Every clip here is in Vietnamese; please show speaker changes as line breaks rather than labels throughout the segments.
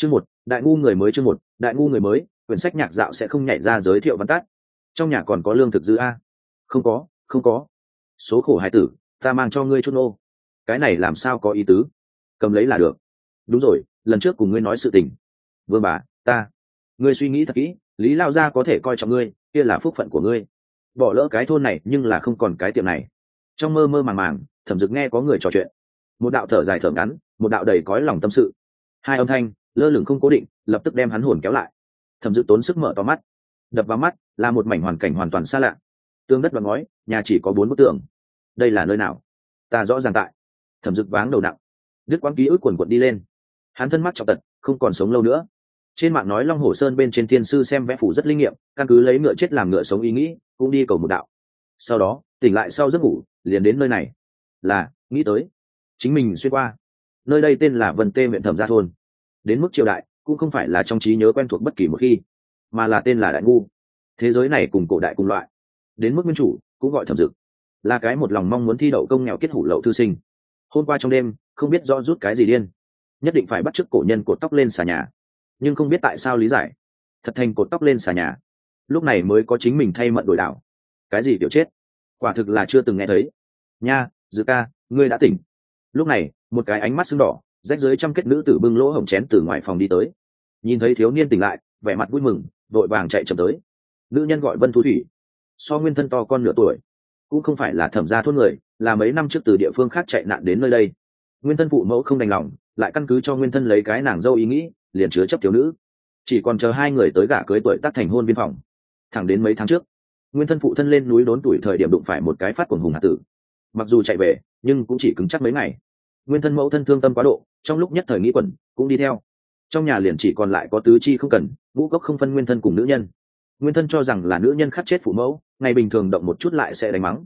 chương một, đại ngu người mới chương một, đại ngu người mới, quyển sách nhạc dạo sẽ không nhảy ra giới thiệu văn tát trong nhà còn có lương thực dư a? Không có không có. Số khổ hai tử, ta mang cho ngươi chút nô. Cái này làm sao có ý tứ? Cầm lấy là được. Đúng rồi, lần trước cùng ngươi nói sự tình. Vương bà, ta. Ngươi suy nghĩ thật kỹ, lý lao gia có thể coi trọng ngươi, kia là phúc phận của ngươi. Bỏ lỡ cái thôn này nhưng là không còn cái tiệm này. Trong mơ mơ màng màng, thẩm dực nghe có người trò chuyện. Một đạo thở dài thở ngắn, một đạo đầy cõi lòng tâm sự. Hai âm thanh lơ lửng không cố định, lập tức đem hắn hồn kéo lại. Thẩm dực tốn sức mở to mắt. Đập vào mắt là một mảnh hoàn cảnh hoàn toàn xa lạ. Tương đất và ngói, nhà chỉ có bốn bức tường. Đây là nơi nào? Ta rõ ràng tại. Thẩm dực váng đầu nặng. Đứt quãng ký ức quần quận đi lên. Hắn thân mắt trọng tật, không còn sống lâu nữa. Trên mạng nói long hồ sơn bên trên thiên sư xem vẽ phủ rất linh nghiệm, căn cứ lấy ngựa chết làm ngựa sống ý nghĩ, cũng đi cầu một đạo. Sau đó, tỉnh lại sau giấc ngủ, liền đến nơi này. Là, nghĩ tới. Chính mình xuyên qua. Nơi đây tên là vân tê huyện thẩm gia thôn đến mức triều đại cũng không phải là trong trí nhớ quen thuộc bất kỳ một khi, mà là tên là đại ngu. Thế giới này cùng cổ đại cùng loại, đến mức nguyên chủ cũng gọi thẩm dực, là cái một lòng mong muốn thi đậu công nghèo kết hủ lậu thư sinh. Hôm qua trong đêm, không biết do rút cái gì điên, nhất định phải bắt chước cổ nhân cột tóc lên xà nhà, nhưng không biết tại sao lý giải, thật thành cột tóc lên xà nhà. Lúc này mới có chính mình thay mận đổi đảo cái gì kiểu chết? Quả thực là chưa từng nghe thấy. Nha dự ca, ngươi đã tỉnh. Lúc này, một cái ánh mắt sưng đỏ rách dưới trăm kết nữ tử bưng lỗ hổng chén từ ngoài phòng đi tới. Nhìn thấy thiếu niên tỉnh lại, vẻ mặt vui mừng, vội vàng chạy chậm tới. Nữ nhân gọi vân thu thủy. So nguyên thân to con nửa tuổi, cũng không phải là thẩm gia thôn người, là mấy năm trước từ địa phương khác chạy nạn đến nơi đây. Nguyên thân phụ mẫu không đành lòng, lại căn cứ cho nguyên thân lấy cái nàng dâu ý nghĩ, liền chứa chấp thiếu nữ. Chỉ còn chờ hai người tới gả cưới tuổi tác thành hôn biên phòng. Thẳng đến mấy tháng trước, nguyên thân phụ thân lên núi đốn tuổi thời điểm đụng phải một cái phát cuồng hùng hạ tử. Mặc dù chạy về, nhưng cũng chỉ cứng chắc mấy ngày nguyên thân mẫu thân thương tâm quá độ, trong lúc nhất thời nghĩ quẩn, cũng đi theo. Trong nhà liền chỉ còn lại có tứ chi không cần, ngũ cốc không phân nguyên thân cùng nữ nhân. Nguyên thân cho rằng là nữ nhân khắc chết phụ mẫu, ngày bình thường động một chút lại sẽ đánh mắng.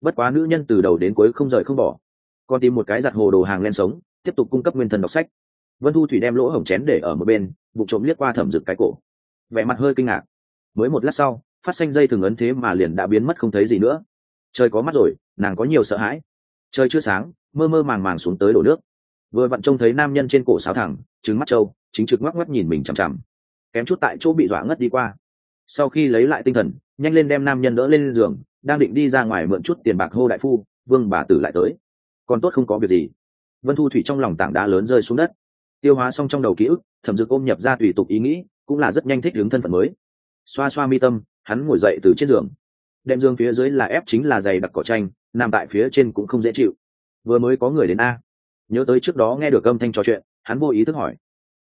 Bất quá nữ nhân từ đầu đến cuối không rời không bỏ. Còn tìm một cái giặt hồ đồ hàng len sống, tiếp tục cung cấp nguyên thân đọc sách. Vân thu thủy đem lỗ hổng chén để ở một bên vụ trộm liếc qua thẩm rực cái cổ. Vẻ mặt hơi kinh ngạc. Mới một lát sau, phát xanh dây thường ấn thế mà liền đã biến mất không thấy gì nữa. Trời có mắt rồi, nàng có nhiều sợ hãi. Trời chưa sáng mơ mơ màng màng xuống tới đổ nước. Vừa vặn trông thấy nam nhân trên cổ sáo thẳng, trứng mắt trâu, chính trực ngoắc ngoắc nhìn mình chằm chằm. Kém chút tại chỗ bị dọa ngất đi qua. Sau khi lấy lại tinh thần, nhanh lên đem nam nhân đỡ lên giường, đang định đi ra ngoài mượn chút tiền bạc hô đại phu, vương bà tử lại tới. Còn tốt không có việc gì. Vân thu thủy trong lòng tảng đá lớn rơi xuống đất. Tiêu hóa xong trong đầu ký ức, thẩm dực ôm nhập ra tùy tục ý nghĩ, cũng là rất nhanh thích đứng thân phận mới. Xoa xoa mi tâm, hắn ngồi dậy từ trên giường. Đệm giường phía dưới là ép chính là giày đặc cỏ tranh, nằm tại phía trên cũng không dễ chịu vừa mới có người đến a. Nhớ tới trước đó nghe được âm thanh trò chuyện, hắn vô ý thức hỏi.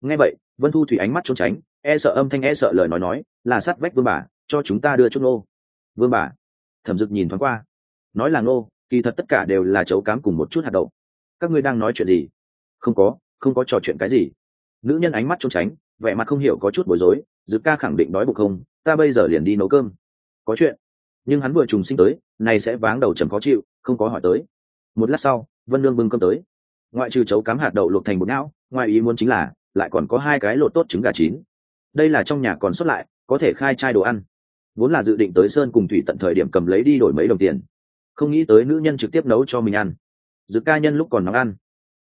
Nghe vậy, vân thu thủy ánh mắt trốn tránh e sợ âm thanh e sợ lời nói nói, là sát vách vương bà, cho chúng ta đưa chút nô. Vương bà, thẩm dực nhìn thoáng qua. Nói là nô, kỳ thật tất cả đều là chấu cám cùng một chút hạt đậu. Các ngươi đang nói chuyện gì? Không có không có trò chuyện cái gì. Nữ nhân ánh mắt trốn tránh, vẻ mặt không hiểu có chút bối rối, dực ca khẳng định đói bụng không, ta bây giờ liền đi nấu cơm. Có chuyện. Nhưng hắn vừa trùng sinh tới, này sẽ váng đầu trầm khó chịu, không có hỏi tới một lát sau, vân lương bưng cơm tới. Ngoại trừ chấu cám hạt đậu luộc thành bột não, ngoài ý muốn chính là, lại còn có hai cái lột tốt trứng gà chín. Đây là trong nhà còn xuất lại, có thể khai chai đồ ăn. Vốn là dự định tới sơn cùng thủy tận thời điểm cầm lấy đi đổi mấy đồng tiền. Không nghĩ tới nữ nhân trực tiếp nấu cho mình ăn. Dự ca nhân lúc còn nóng ăn.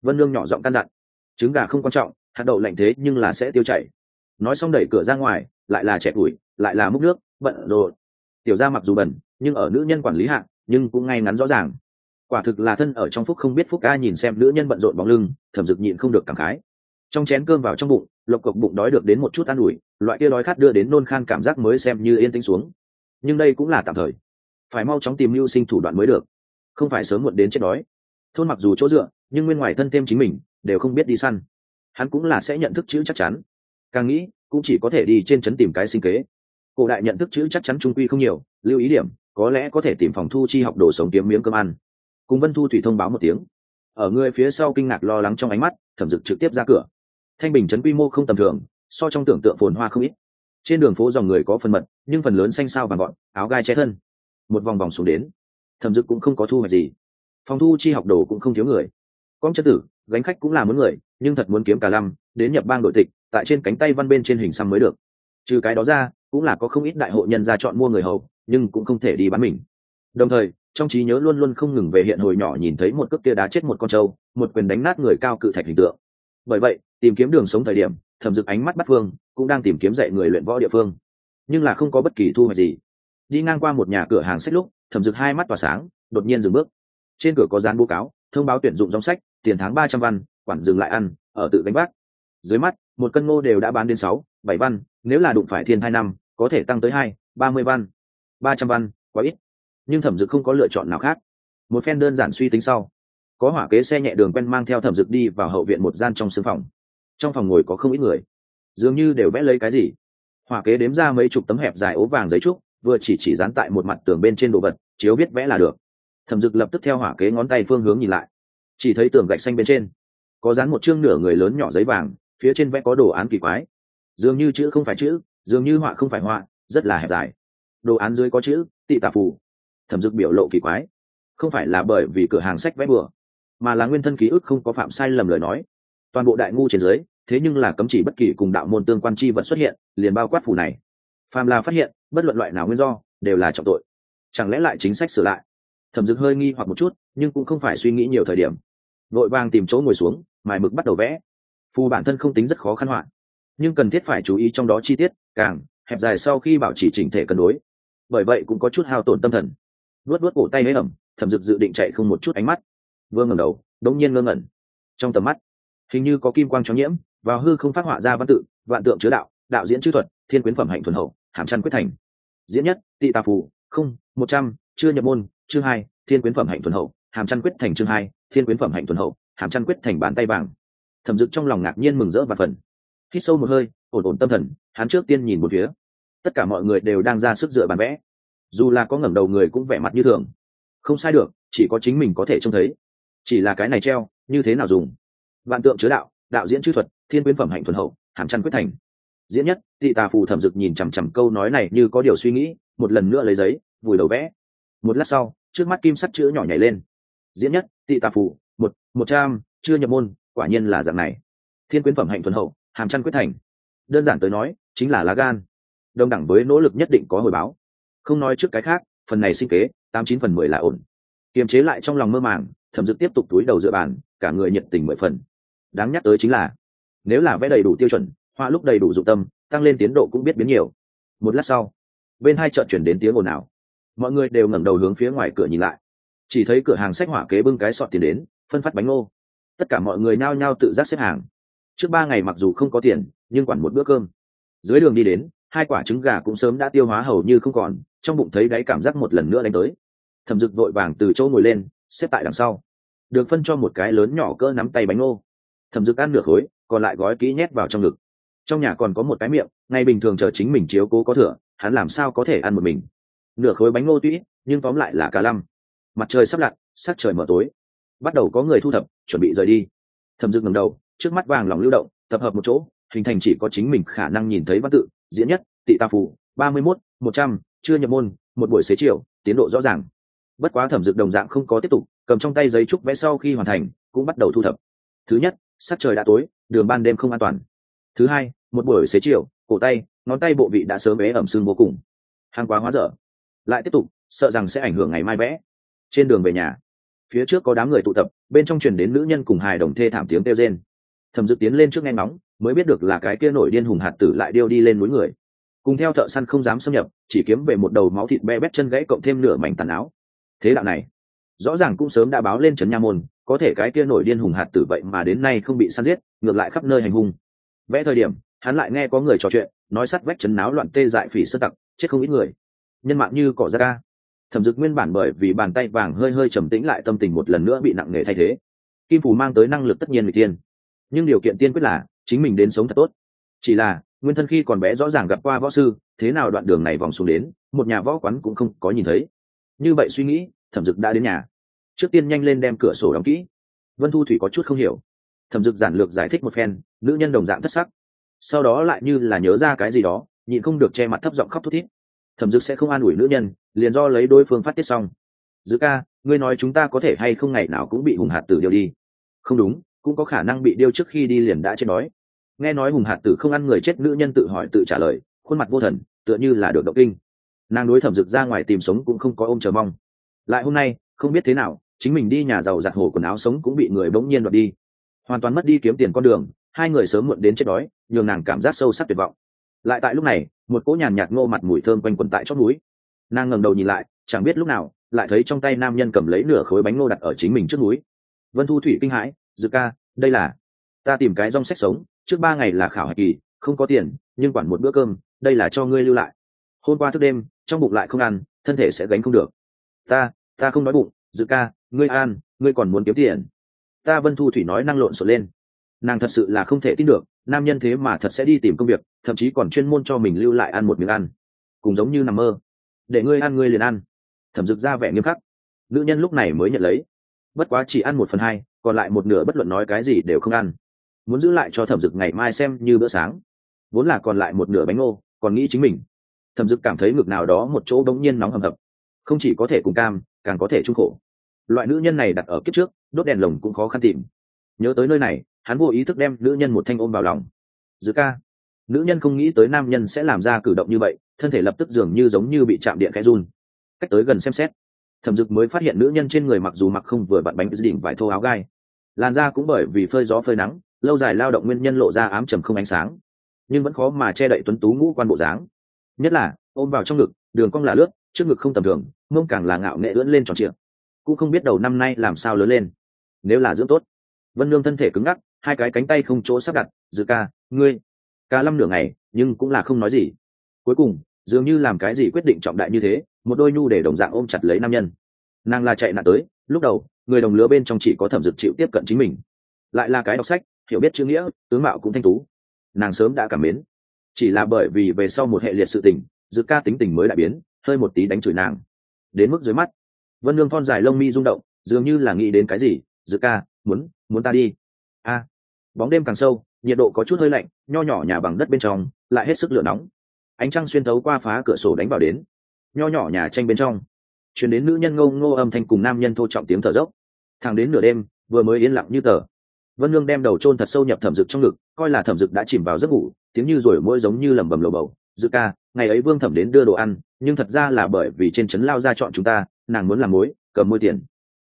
Vân lương nhỏ giọng căn dặn. Trứng gà không quan trọng, hạt đậu lạnh thế nhưng là sẽ tiêu chảy. Nói xong đẩy cửa ra ngoài, lại là trẻ ủi lại là múc nước, bận đồ tiểu ra mặc dù bẩn, nhưng ở nữ nhân quản lý hạng nhưng cũng ngay ngắn rõ ràng quả thực là thân ở trong phúc không biết phúc ca nhìn xem nữ nhân bận rộn bóng lưng, thẩm dực nhịn không được cảm khái. Trong chén cơm vào trong bụng, lộc cộc bụng đói được đến một chút an ủi, loại kia đói khát đưa đến nôn khan cảm giác mới xem như yên tĩnh xuống. Nhưng đây cũng là tạm thời. Phải mau chóng tìm mưu sinh thủ đoạn mới được. Không phải sớm muộn đến chết đói. Thôn mặc dù chỗ dựa, nhưng nguyên ngoài thân thêm chính mình, đều không biết đi săn. Hắn cũng là sẽ nhận thức chữ chắc chắn. Càng nghĩ, cũng chỉ có thể đi trên trấn tìm cái sinh kế. Cổ đại nhận thức chữ chắc chắn trung quy không nhiều, lưu ý điểm, có lẽ có thể tìm phòng thu chi học đồ sống kiếm miếng cơm ăn cùng vân thu thủy thông báo một tiếng ở người phía sau kinh ngạc lo lắng trong ánh mắt thẩm dực trực tiếp ra cửa thanh bình trấn quy mô không tầm thường so trong tưởng tượng phồn hoa không ít trên đường phố dòng người có phần mật nhưng phần lớn xanh sao vàng gọn áo gai che thân một vòng vòng xuống đến thẩm dực cũng không có thu hoạch gì phòng thu chi học đồ cũng không thiếu người con chất tử gánh khách cũng là muốn người nhưng thật muốn kiếm cả lăm đến nhập bang đội tịch tại trên cánh tay văn bên trên hình xăm mới được trừ cái đó ra cũng là có không ít đại hộ nhân ra chọn mua người hầu nhưng cũng không thể đi bán mình đồng thời trong trí nhớ luôn luôn không ngừng về hiện hồi nhỏ nhìn thấy một cước kia đá chết một con trâu, một quyền đánh nát người cao cự thạch hình tượng. Bởi vậy, tìm kiếm đường sống thời điểm, thẩm dực ánh mắt bắt phương, cũng đang tìm kiếm dạy người luyện võ địa phương. Nhưng là không có bất kỳ thu hoạch gì. Đi ngang qua một nhà cửa hàng sách lúc, thẩm dực hai mắt tỏa sáng, đột nhiên dừng bước. Trên cửa có dán bố cáo, thông báo tuyển dụng dòng sách, tiền tháng ba trăm văn, quản dừng lại ăn, ở tự gánh vác. Dưới mắt, một cân ngô đều đã bán đến sáu, bảy văn, nếu là đụng phải thiên hai năm, có thể tăng tới hai, ba mươi văn. Ba trăm văn, quá ít nhưng thẩm dực không có lựa chọn nào khác. Một phen đơn giản suy tính sau, có hỏa kế xe nhẹ đường quen mang theo thẩm dực đi vào hậu viện một gian trong sương phòng. Trong phòng ngồi có không ít người, dường như đều vẽ lấy cái gì. Hỏa kế đếm ra mấy chục tấm hẹp dài ố vàng giấy trúc, vừa chỉ chỉ dán tại một mặt tường bên trên đồ vật, chiếu biết vẽ là được. Thẩm dực lập tức theo hỏa kế ngón tay phương hướng nhìn lại, chỉ thấy tường gạch xanh bên trên, có dán một chương nửa người lớn nhỏ giấy vàng, phía trên vẽ có đồ án kỳ quái. Dường như chữ không phải chữ, dường như họa không phải họa, rất là hẹp dài. Đồ án dưới có chữ, tị tà phù thẩm dực biểu lộ kỳ quái. Không phải là bởi vì cửa hàng sách vẽ bừa, mà là nguyên thân ký ức không có phạm sai lầm lời nói. Toàn bộ đại ngu trên dưới, thế nhưng là cấm chỉ bất kỳ cùng đạo môn tương quan chi vật xuất hiện, liền bao quát phủ này. Phàm là phát hiện, bất luận loại nào nguyên do, đều là trọng tội. Chẳng lẽ lại chính sách sửa lại? Thẩm dực hơi nghi hoặc một chút, nhưng cũng không phải suy nghĩ nhiều thời điểm. Vội vàng tìm chỗ ngồi xuống, mài mực bắt đầu vẽ. Phù bản thân không tính rất khó khăn hoạn. Nhưng cần thiết phải chú ý trong đó chi tiết, càng, hẹp dài sau khi bảo trì chỉnh thể cân đối. Bởi vậy cũng có chút hao tổn tâm thần luốt luốt cổ tay hơi ẩm, thẩm dực dự định chạy không một chút ánh mắt. Vương ngẩng đầu, đống nhiên ngơ ngẩn. Trong tầm mắt, hình như có kim quang cho nhiễm, vào hư không phát họa ra văn tự, vạn tượng chứa đạo đạo diễn chữ thuật, thiên quyến phẩm hạnh thuần hậu, hàm chăn quyết thành. Diễn nhất, tị tà phù, không, một trăm, chưa nhập môn, chương hai, thiên quyến phẩm hạnh thuần hậu, hàm chăn quyết thành chương hai, thiên quyến phẩm hạnh thuần hậu, hàm chăn quyết thành bàn tay vàng. Thẩm dực trong lòng ngạc nhiên mừng rỡ và phần hít sâu một hơi, ổn ổn tâm thần, hắn trước tiên nhìn một phía. Tất cả mọi người đều đang ra sức dựa bàn vẽ dù là có ngẩng đầu người cũng vẻ mặt như thường. Không sai được, chỉ có chính mình có thể trông thấy. Chỉ là cái này treo, như thế nào dùng? Vạn tượng chứa đạo đạo diễn chữ thuật, thiên quyến phẩm hạnh thuần hậu, hàm chăn quyết thành. Diễn nhất, tị tà phù thẩm dực nhìn chằm chằm câu nói này như có điều suy nghĩ, một lần nữa lấy giấy, vùi đầu vẽ. Một lát sau, trước mắt kim sắt chữ nhỏ nhảy lên. Diễn nhất, tị tà phù, một một trăm, chưa nhập môn, quả nhiên là dạng này. Thiên quyến phẩm hạnh thuần hậu, hàm chăn quyết thành. Đơn giản tới nói, chính là lá gan. Đồng đẳng với nỗ lực nhất định có hồi báo không nói trước cái khác, phần này sinh kế, tám chín phần mười là ổn. Kiềm chế lại trong lòng mơ màng, thẩm dực tiếp tục túi đầu dựa bàn, cả người nhiệt tình mười phần. Đáng nhắc tới chính là, nếu là vẽ đầy đủ tiêu chuẩn, họa lúc đầy đủ dụng tâm, tăng lên tiến độ cũng biết biến nhiều. Một lát sau, bên hai chợ chuyển đến tiếng ồn ào. Mọi người đều ngẩng đầu hướng phía ngoài cửa nhìn lại. Chỉ thấy cửa hàng sách hỏa kế bưng cái sọt tiền đến, phân phát bánh ngô. Tất cả mọi người nao nhao tự giác xếp hàng. Trước ba ngày mặc dù không có tiền, nhưng quản một bữa cơm. Dưới đường đi đến hai quả trứng gà cũng sớm đã tiêu hóa hầu như không còn, trong bụng thấy đáy cảm giác một lần nữa đánh tới. Thẩm dực vội vàng từ chỗ ngồi lên, xếp tại đằng sau. Được phân cho một cái lớn nhỏ cỡ nắm tay bánh ngô. Thẩm dực ăn nửa khối, còn lại gói kỹ nhét vào trong ngực. Trong nhà còn có một cái miệng, ngay bình thường chờ chính mình chiếu cố có thừa, hắn làm sao có thể ăn một mình. Nửa khối bánh ngô tuy nhưng tóm lại là cả lăm. Mặt trời sắp lặn, sắc trời mở tối. Bắt đầu có người thu thập, chuẩn bị rời đi. Thẩm dực ngầm đầu, trước mắt vàng lòng lưu động, tập hợp một chỗ, hình thành chỉ có chính mình khả năng nhìn thấy văn tự diễn nhất, tị ta phù, ba mươi mốt, một trăm, chưa nhập môn, một buổi xế chiều, tiến độ rõ ràng. Bất quá thẩm dực đồng dạng không có tiếp tục, cầm trong tay giấy trúc vẽ sau khi hoàn thành, cũng bắt đầu thu thập. Thứ nhất, sắc trời đã tối, đường ban đêm không an toàn. Thứ hai, một buổi xế chiều, cổ tay, ngón tay bộ vị đã sớm ế ẩm sưng vô cùng. Hàng quá hóa dở. Lại tiếp tục, sợ rằng sẽ ảnh hưởng ngày mai vẽ. Trên đường về nhà, phía trước có đám người tụ tập, bên trong truyền đến nữ nhân cùng hài đồng thê thảm tiếng kêu rên thẩm dực tiến lên trước nghe ngóng, mới biết được là cái kia nổi điên hùng hạt tử lại điêu đi lên núi người. Cùng theo thợ săn không dám xâm nhập, chỉ kiếm về một đầu máu thịt be bét chân gãy cộng thêm nửa mảnh tàn áo. Thế đạo này, rõ ràng cũng sớm đã báo lên trấn nha môn, có thể cái kia nổi điên hùng hạt tử vậy mà đến nay không bị săn giết, ngược lại khắp nơi hành hung. Vẽ thời điểm, hắn lại nghe có người trò chuyện, nói sắt vách chấn náo loạn tê dại phỉ sơ tặc, chết không ít người. Nhân mạng như cỏ da ca. Thẩm dực nguyên bản bởi vì bàn tay vàng hơi hơi trầm tĩnh lại tâm tình một lần nữa bị nặng nề thay thế. Kim phủ mang tới năng lực tất nhiên người tiên nhưng điều kiện tiên quyết là, chính mình đến sống thật tốt. Chỉ là, nguyên thân khi còn bé rõ ràng gặp qua võ sư, thế nào đoạn đường này vòng xuống đến, một nhà võ quán cũng không có nhìn thấy. Như vậy suy nghĩ, thẩm dực đã đến nhà. Trước tiên nhanh lên đem cửa sổ đóng kỹ. Vân thu thủy có chút không hiểu. Thẩm dực giản lược giải thích một phen, nữ nhân đồng dạng thất sắc. Sau đó lại như là nhớ ra cái gì đó, nhịn không được che mặt thấp giọng khóc thút thít. Thẩm dực sẽ không an ủi nữ nhân, liền do lấy đối phương phát tiết xong. Dữ ca, ngươi nói chúng ta có thể hay không ngày nào cũng bị hùng hạt tử điêu đi? Không đúng cũng có khả năng bị điêu trước khi đi liền đã chết đói. Nghe nói hùng hạt tử không ăn người chết nữ nhân tự hỏi tự trả lời, khuôn mặt vô thần, tựa như là được động kinh. Nàng đối thẩm dực ra ngoài tìm sống cũng không có ôm chờ mong. Lại hôm nay, không biết thế nào, chính mình đi nhà giàu giặt hồ quần áo sống cũng bị người bỗng nhiên đoạt đi. Hoàn toàn mất đi kiếm tiền con đường, hai người sớm muộn đến chết đói, nhường nàng cảm giác sâu sắc tuyệt vọng. Lại tại lúc này, một cỗ nhàn nhạt ngô mặt mùi thơm quanh quẩn tại chót núi nàng ngẩng đầu nhìn lại, chẳng biết lúc nào, lại thấy trong tay nam nhân cầm lấy nửa khối bánh ngô đặt ở chính mình trước núi vân thu thủy kinh hãi dự ca, đây là, ta tìm cái rong sách sống, trước ba ngày là khảo hạch kỳ, không có tiền, nhưng quản một bữa cơm, đây là cho ngươi lưu lại. Hôm qua thức đêm, trong bụng lại không ăn, thân thể sẽ gánh không được. Ta ta không nói bụng dự ca, ngươi an, ngươi còn muốn kiếm tiền. Ta vân thu thủy nói năng lộn xộn lên. Nàng thật sự là không thể tin được, nam nhân thế mà thật sẽ đi tìm công việc, thậm chí còn chuyên môn cho mình lưu lại ăn một miếng ăn. Cùng giống như nằm mơ. Để ngươi ăn ngươi liền ăn. Thẩm dực ra vẻ nghiêm khắc. Nữ nhân lúc này mới nhận lấy. Bất quá chỉ ăn một phần hai còn lại một nửa bất luận nói cái gì đều không ăn. Muốn giữ lại cho thẩm dực ngày mai xem như bữa sáng. Vốn là còn lại một nửa bánh ngô, còn nghĩ chính mình. Thẩm dực cảm thấy ngực nào đó một chỗ bỗng nhiên nóng hầm hập. Không chỉ có thể cùng cam, càng có thể trung khổ. Loại nữ nhân này đặt ở kiếp trước, đốt đèn lồng cũng khó khăn tìm. Nhớ tới nơi này, hắn vô ý thức đem nữ nhân một thanh ôm vào lòng. Giữ ca. Nữ nhân không nghĩ tới nam nhân sẽ làm ra cử động như vậy, thân thể lập tức dường như giống như bị chạm điện khẽ run. Cách tới gần xem xét, thẩm dực mới phát hiện nữ nhân trên người mặc dù mặc không vừa vặn bánh đỉnh vải thô áo gai làn da cũng bởi vì phơi gió phơi nắng, lâu dài lao động nguyên nhân lộ ra ám trầm không ánh sáng, nhưng vẫn khó mà che đậy tuấn tú ngũ quan bộ dáng. Nhất là, ôm vào trong ngực, đường cong là lướt, trước ngực không tầm thường, mông càng là ngạo nghệ ưỡn lên tròn trịa. Cũng không biết đầu năm nay làm sao lớn lên. Nếu là dưỡng tốt, vân lương thân thể cứng ngắc, hai cái cánh tay không chỗ sắp đặt dự ca, ngươi, ca lâm nửa ngày, nhưng cũng là không nói gì. Cuối cùng, dường như làm cái gì quyết định trọng đại như thế, một đôi nhu để đồng dạng ôm chặt lấy nam nhân. Nàng là chạy nạn tới, lúc đầu người đồng lứa bên trong chỉ có thẩm dực chịu tiếp cận chính mình. Lại là cái đọc sách, hiểu biết chữ nghĩa, tướng mạo cũng thanh tú. Nàng sớm đã cảm mến. Chỉ là bởi vì về sau một hệ liệt sự tình dự ca tính tình mới đại biến, hơi một tí đánh chửi nàng. Đến mức dưới mắt, vân lương thon dài lông mi rung động, dường như là nghĩ đến cái gì dự ca, muốn muốn ta đi? A. Bóng đêm càng sâu, nhiệt độ có chút hơi lạnh, nho nhỏ nhà bằng đất bên trong, lại hết sức lửa nóng. Ánh trăng xuyên thấu qua phá cửa sổ đánh vào đến. Nho nhỏ nhà tranh bên trong chuyển đến nữ nhân ngông ngô âm thanh cùng nam nhân thô trọng tiếng thở dốc. Thẳng đến nửa đêm, vừa mới yên lặng như tờ. Vân lương đem đầu chôn thật sâu nhập thẩm dực trong ngực, coi là thẩm dực đã chìm vào giấc ngủ, tiếng như rồi mỗi giống như lẩm bẩm lầu bầu. Dự ca, ngày ấy vương thẩm đến đưa đồ ăn, nhưng thật ra là bởi vì trên trấn lao ra chọn chúng ta, nàng muốn làm mối, cầm môi tiền.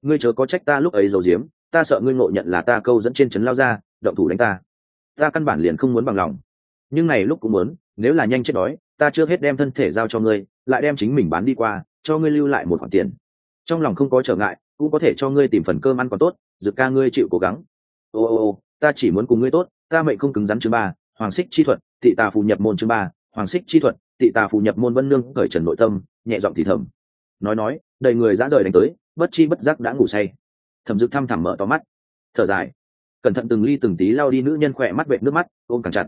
Ngươi chớ có trách ta lúc ấy giấu giếm, ta sợ ngươi ngộ nhận là ta câu dẫn trên trấn lao ra, động thủ đánh ta. Ta căn bản liền không muốn bằng lòng. Nhưng này lúc cũng muốn, nếu là nhanh chết đói, ta chưa hết đem thân thể giao cho ngươi, lại đem chính mình bán đi qua cho ngươi lưu lại một khoản tiền. Trong lòng không có trở ngại, cũng có thể cho ngươi tìm phần cơm ăn còn tốt, dực ca ngươi chịu cố gắng. Ô ô ô, ta chỉ muốn cùng ngươi tốt, ta mệnh không cứng rắn chương ba, hoàng xích chi thuật, tị tà phù nhập môn chương ba, hoàng xích chi thuật, tị tà phù nhập môn vân nương cởi trần nội tâm, nhẹ giọng thì thầm. Nói nói, đầy người dã rời đánh tới, bất chi bất giác đã ngủ say. Thẩm dực thăm thẳm mở to mắt. Thở dài. Cẩn thận từng ly từng tí lao đi nữ nhân khỏe mắt vệ nước mắt, ôm càng chặt.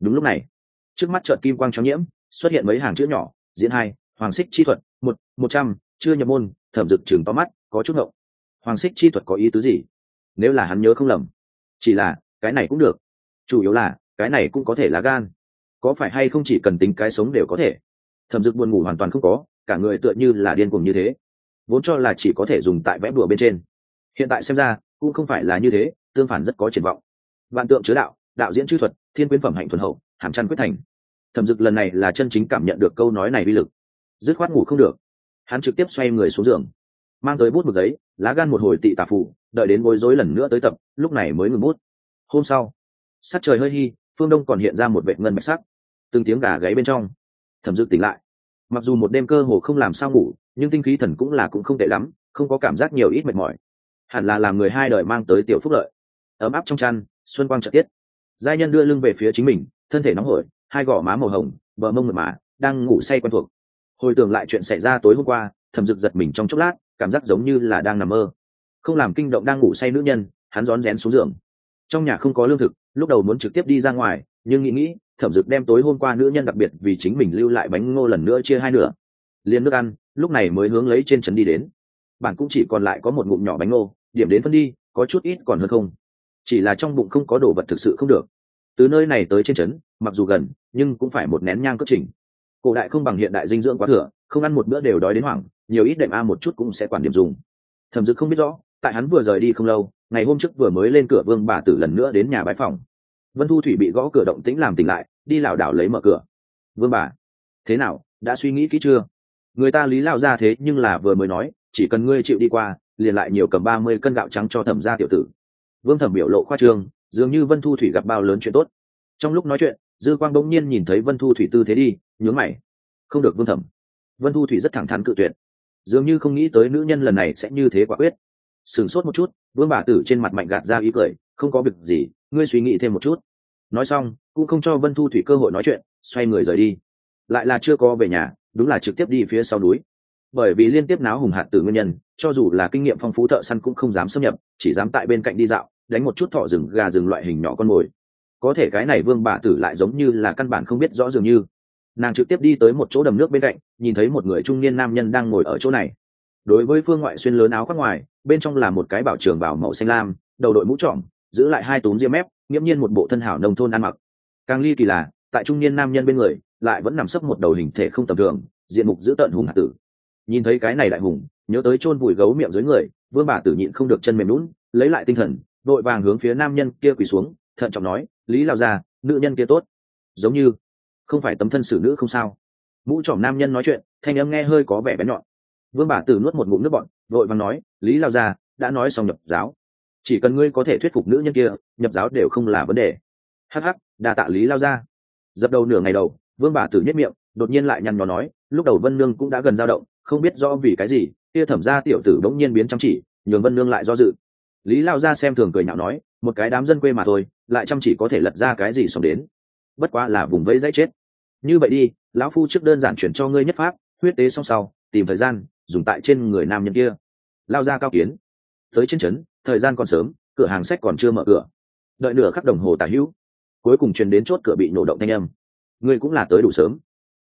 Đúng lúc này, trước mắt trợt kim quang cho nhiễm, xuất hiện mấy hàng chữ nhỏ, diễn hai, hoàng xích chi thuật một một trăm, chưa nhập môn, thẩm dực chừng to mắt, có chút ngộng. Hoàng xích chi thuật có ý tứ gì? Nếu là hắn nhớ không lầm, chỉ là, cái này cũng được. Chủ yếu là, cái này cũng có thể là gan. Có phải hay không chỉ cần tính cái sống đều có thể? Thẩm dực buồn ngủ hoàn toàn không có, cả người tựa như là điên cuồng như thế. Vốn cho là chỉ có thể dùng tại vẽ đùa bên trên. Hiện tại xem ra, cũng không phải là như thế, tương phản rất có triển vọng. Vạn tượng chứa đạo đạo diễn chư thuật, thiên quyến phẩm hạnh thuần hậu, hàm chăn quyết thành. Thẩm dực lần này là chân chính cảm nhận được câu nói này uy lực dứt khoát ngủ không được. Hắn trực tiếp xoay người xuống giường mang tới bút một giấy lá gan một hồi tị tà phụ đợi đến bối rối lần nữa tới tập lúc này mới ngừng bút. Hôm sau sắc trời hơi hi, phương đông còn hiện ra một vệ ngân bạch sắc từng tiếng gà gáy bên trong. Thẩm dự tỉnh lại. Mặc dù một đêm cơ hồ không làm sao ngủ nhưng tinh khí thần cũng là cũng không tệ lắm không có cảm giác nhiều ít mệt mỏi. Hẳn là làm người hai đời mang tới tiểu phúc lợi. Ấm áp trong chăn xuân quang trợ tiết. Giai nhân đưa lưng về phía chính mình thân thể nóng hổi hai gò má màu hồng bờ mông mượt mà đang ngủ say quen thuộc hồi tưởng lại chuyện xảy ra tối hôm qua Thẩm Dực giật mình trong chốc lát, cảm giác giống như là đang nằm mơ. Không làm kinh động đang ngủ say nữ nhân, hắn rón rén xuống giường. Trong nhà không có lương thực, lúc đầu muốn trực tiếp đi ra ngoài, nhưng nghĩ nghĩ, thẩm dực đem tối hôm qua nữ nhân đặc biệt vì chính mình lưu lại bánh ngô lần nữa chia hai nửa. Liền nước ăn, lúc này mới hướng lấy trên trấn đi đến. Bạn cũng chỉ còn lại có một ngụm nhỏ bánh ngô, điểm đến phân đi, có chút ít còn hơn không. Chỉ là trong bụng không có đồ vật thực sự không được. Từ nơi này tới trên trấn, mặc dù gần, nhưng cũng phải một nén nhang cất trình cổ đại không bằng hiện đại dinh dưỡng quá thừa, không ăn một bữa đều đói đến hoảng, nhiều ít đệm a một chút cũng sẽ quản điểm dùng. Thẩm dực không biết rõ, tại hắn vừa rời đi không lâu, ngày hôm trước vừa mới lên cửa vương bà tử lần nữa đến nhà bãi phòng. Vân thu thủy bị gõ cửa động tĩnh làm tỉnh lại, đi lảo đảo lấy mở cửa. Vương bà, thế nào, đã suy nghĩ kỹ chưa? Người ta lý lao ra thế nhưng là vừa mới nói, chỉ cần ngươi chịu đi qua, liền lại nhiều cầm ba mươi cân gạo trắng cho thẩm gia tiểu tử. Vương thẩm biểu lộ khoa trương, dường như vân thu thủy gặp bao lớn chuyện tốt. Trong lúc nói chuyện, dư quang bỗng nhiên nhìn thấy vân thu thủy tư thế đi nhướng mày. Không được vương thẩm. Vân thu thủy rất thẳng thắn cự tuyệt. Dường như không nghĩ tới nữ nhân lần này sẽ như thế quả quyết. Sửng sốt một chút, vương bà tử trên mặt mạnh gạt ra ý cười, không có việc gì, ngươi suy nghĩ thêm một chút. Nói xong, cũng không cho vân thu thủy cơ hội nói chuyện, xoay người rời đi. Lại là chưa có về nhà, đúng là trực tiếp đi phía sau núi. Bởi vì liên tiếp náo hùng hạt từ nguyên nhân, cho dù là kinh nghiệm phong phú thợ săn cũng không dám xâm nhập, chỉ dám tại bên cạnh đi dạo, đánh một chút thọ rừng gà rừng loại hình nhỏ con mồi. Có thể cái này vương bà tử lại giống như là căn bản không biết rõ dường như nàng trực tiếp đi tới một chỗ đầm nước bên cạnh, nhìn thấy một người trung niên nam nhân đang ngồi ở chỗ này. Đối với phương ngoại xuyên lớn áo khoác ngoài, bên trong là một cái bảo trường bảo màu xanh lam, đầu đội mũ trọm giữ lại hai túm ria mép, nghiễm nhiên một bộ thân hảo nông thôn ăn mặc. Càng ly kỳ là, tại trung niên nam nhân bên người, lại vẫn nằm sấp một đầu hình thể không tầm thường, diện mục giữ tợn hùng hạ tử. Nhìn thấy cái này đại hùng, nhớ tới chôn vùi gấu miệng dưới người, vương bà tử nhịn không được chân mềm lún lấy lại tinh thần, đội vàng hướng phía nam nhân kia quỳ xuống, thận trọng nói, lý lao ra nữ nhân kia tốt. Giống như không phải tấm thân xử nữ không sao. Mũ trỏm nam nhân nói chuyện, thanh âm nghe hơi có vẻ bé nhọn. Vương bà tử nuốt một ngụm nước bọn vội vàng nói, lý lao ra đã nói xong nhập giáo. Chỉ cần ngươi có thể thuyết phục nữ nhân kia, nhập giáo đều không là vấn đề. Hh đà tạ lý lao ra dập đầu nửa ngày đầu, vương bà tử nhất miệng, đột nhiên lại nhăn nhó nói, lúc đầu vân nương cũng đã gần dao động, không biết rõ vì cái gì, kia thẩm ra tiểu tử bỗng nhiên biến chăm chỉ, nhường vân nương lại do dự. Lý lao ra xem thường cười nhạo nói, một cái đám dân quê mà thôi, lại chăm chỉ có thể lật ra cái gì xong đến bất quá là vùng vẫy dãy chết. Như vậy đi, lão phu trước đơn giản chuyển cho ngươi nhất pháp, huyết tế xong sau, tìm thời gian, dùng tại trên người nam nhân kia. Lao ra cao kiến. Tới trên trấn, thời gian còn sớm, cửa hàng sách còn chưa mở cửa. Đợi nửa khắc đồng hồ tả hữu. Cuối cùng truyền đến chốt cửa bị nổ động thanh âm. Ngươi cũng là tới đủ sớm.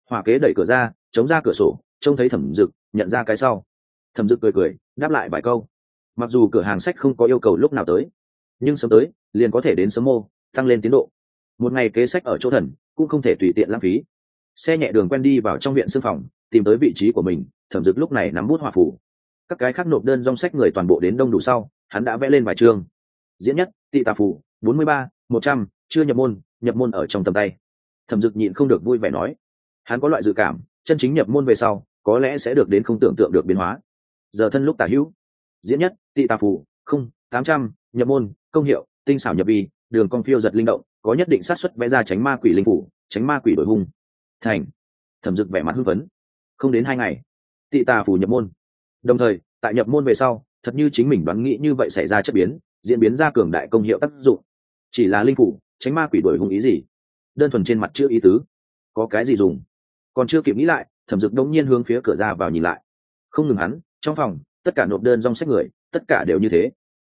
Hỏa kế đẩy cửa ra, chống ra cửa sổ, trông thấy thẩm dực, nhận ra cái sau. Thẩm dực cười cười, đáp lại vài câu. Mặc dù cửa hàng sách không có yêu cầu lúc nào tới, nhưng sớm tới, liền có thể đến sớm mô, tăng lên tiến độ một ngày kế sách ở chỗ thần, cũng không thể tùy tiện lãng phí. Xe nhẹ đường quen đi vào trong viện sư phòng, tìm tới vị trí của mình, thẩm dực lúc này nắm bút hòa phủ. Các cái khác nộp đơn dòng sách người toàn bộ đến đông đủ sau, hắn đã vẽ lên vài chương. Diễn nhất, tị tà phủ, bốn mươi ba, một trăm, chưa nhập môn nhập môn ở trong tầm tay. Thẩm dực nhịn không được vui vẻ nói, hắn có loại dự cảm, chân chính nhập môn về sau, có lẽ sẽ được đến không tưởng tượng được biến hóa. Giờ thân lúc tả hữu. Diễn nhất, tị tà phủ, không, tám trăm, nhập môn, công hiệu, tinh xảo nhập vi, đường con phiêu giật linh động có nhất định sát suất vẽ ra tránh ma quỷ linh phủ, tránh ma quỷ đổi hung. Thành. Thẩm dực vẻ mặt hưng phấn. Không đến hai ngày, tị tà phủ nhập môn. Đồng thời, tại nhập môn về sau, thật như chính mình đoán nghĩ như vậy xảy ra chất biến, diễn biến ra cường đại công hiệu tác dụng. Chỉ là linh phủ, tránh ma quỷ đổi hung ý gì? Đơn thuần trên mặt chưa ý tứ. Có cái gì dùng? Còn chưa kịp nghĩ lại, thẩm dực đông nhiên hướng phía cửa ra vào nhìn lại. Không ngừng hắn, trong phòng, tất cả nộp đơn dòng sách người, tất cả đều như thế.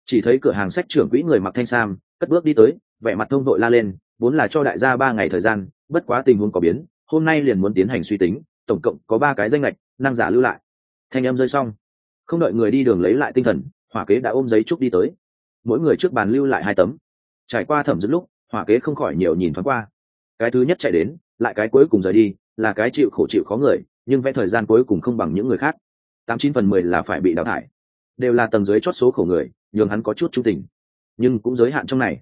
Chỉ thấy cửa hàng sách trưởng quỹ người mặc thanh sam, cất bước đi tới vẻ mặt thông đội la lên, vốn là cho đại gia ba ngày thời gian, bất quá tình huống có biến, hôm nay liền muốn tiến hành suy tính, tổng cộng có ba cái danh lệch năng giả lưu lại. Thanh em rơi xong. Không đợi người đi đường lấy lại tinh thần, hỏa kế đã ôm giấy trúc đi tới. Mỗi người trước bàn lưu lại hai tấm. Trải qua thẩm dứt lúc, hỏa kế không khỏi nhiều nhìn thoáng qua. Cái thứ nhất chạy đến, lại cái cuối cùng rời đi, là cái chịu khổ chịu khó người, nhưng vẽ thời gian cuối cùng không bằng những người khác. Tám chín phần mười là phải bị đào thải. Đều là tầng dưới chót số khổ người, nhường hắn có chút trung tình. Nhưng cũng giới hạn trong này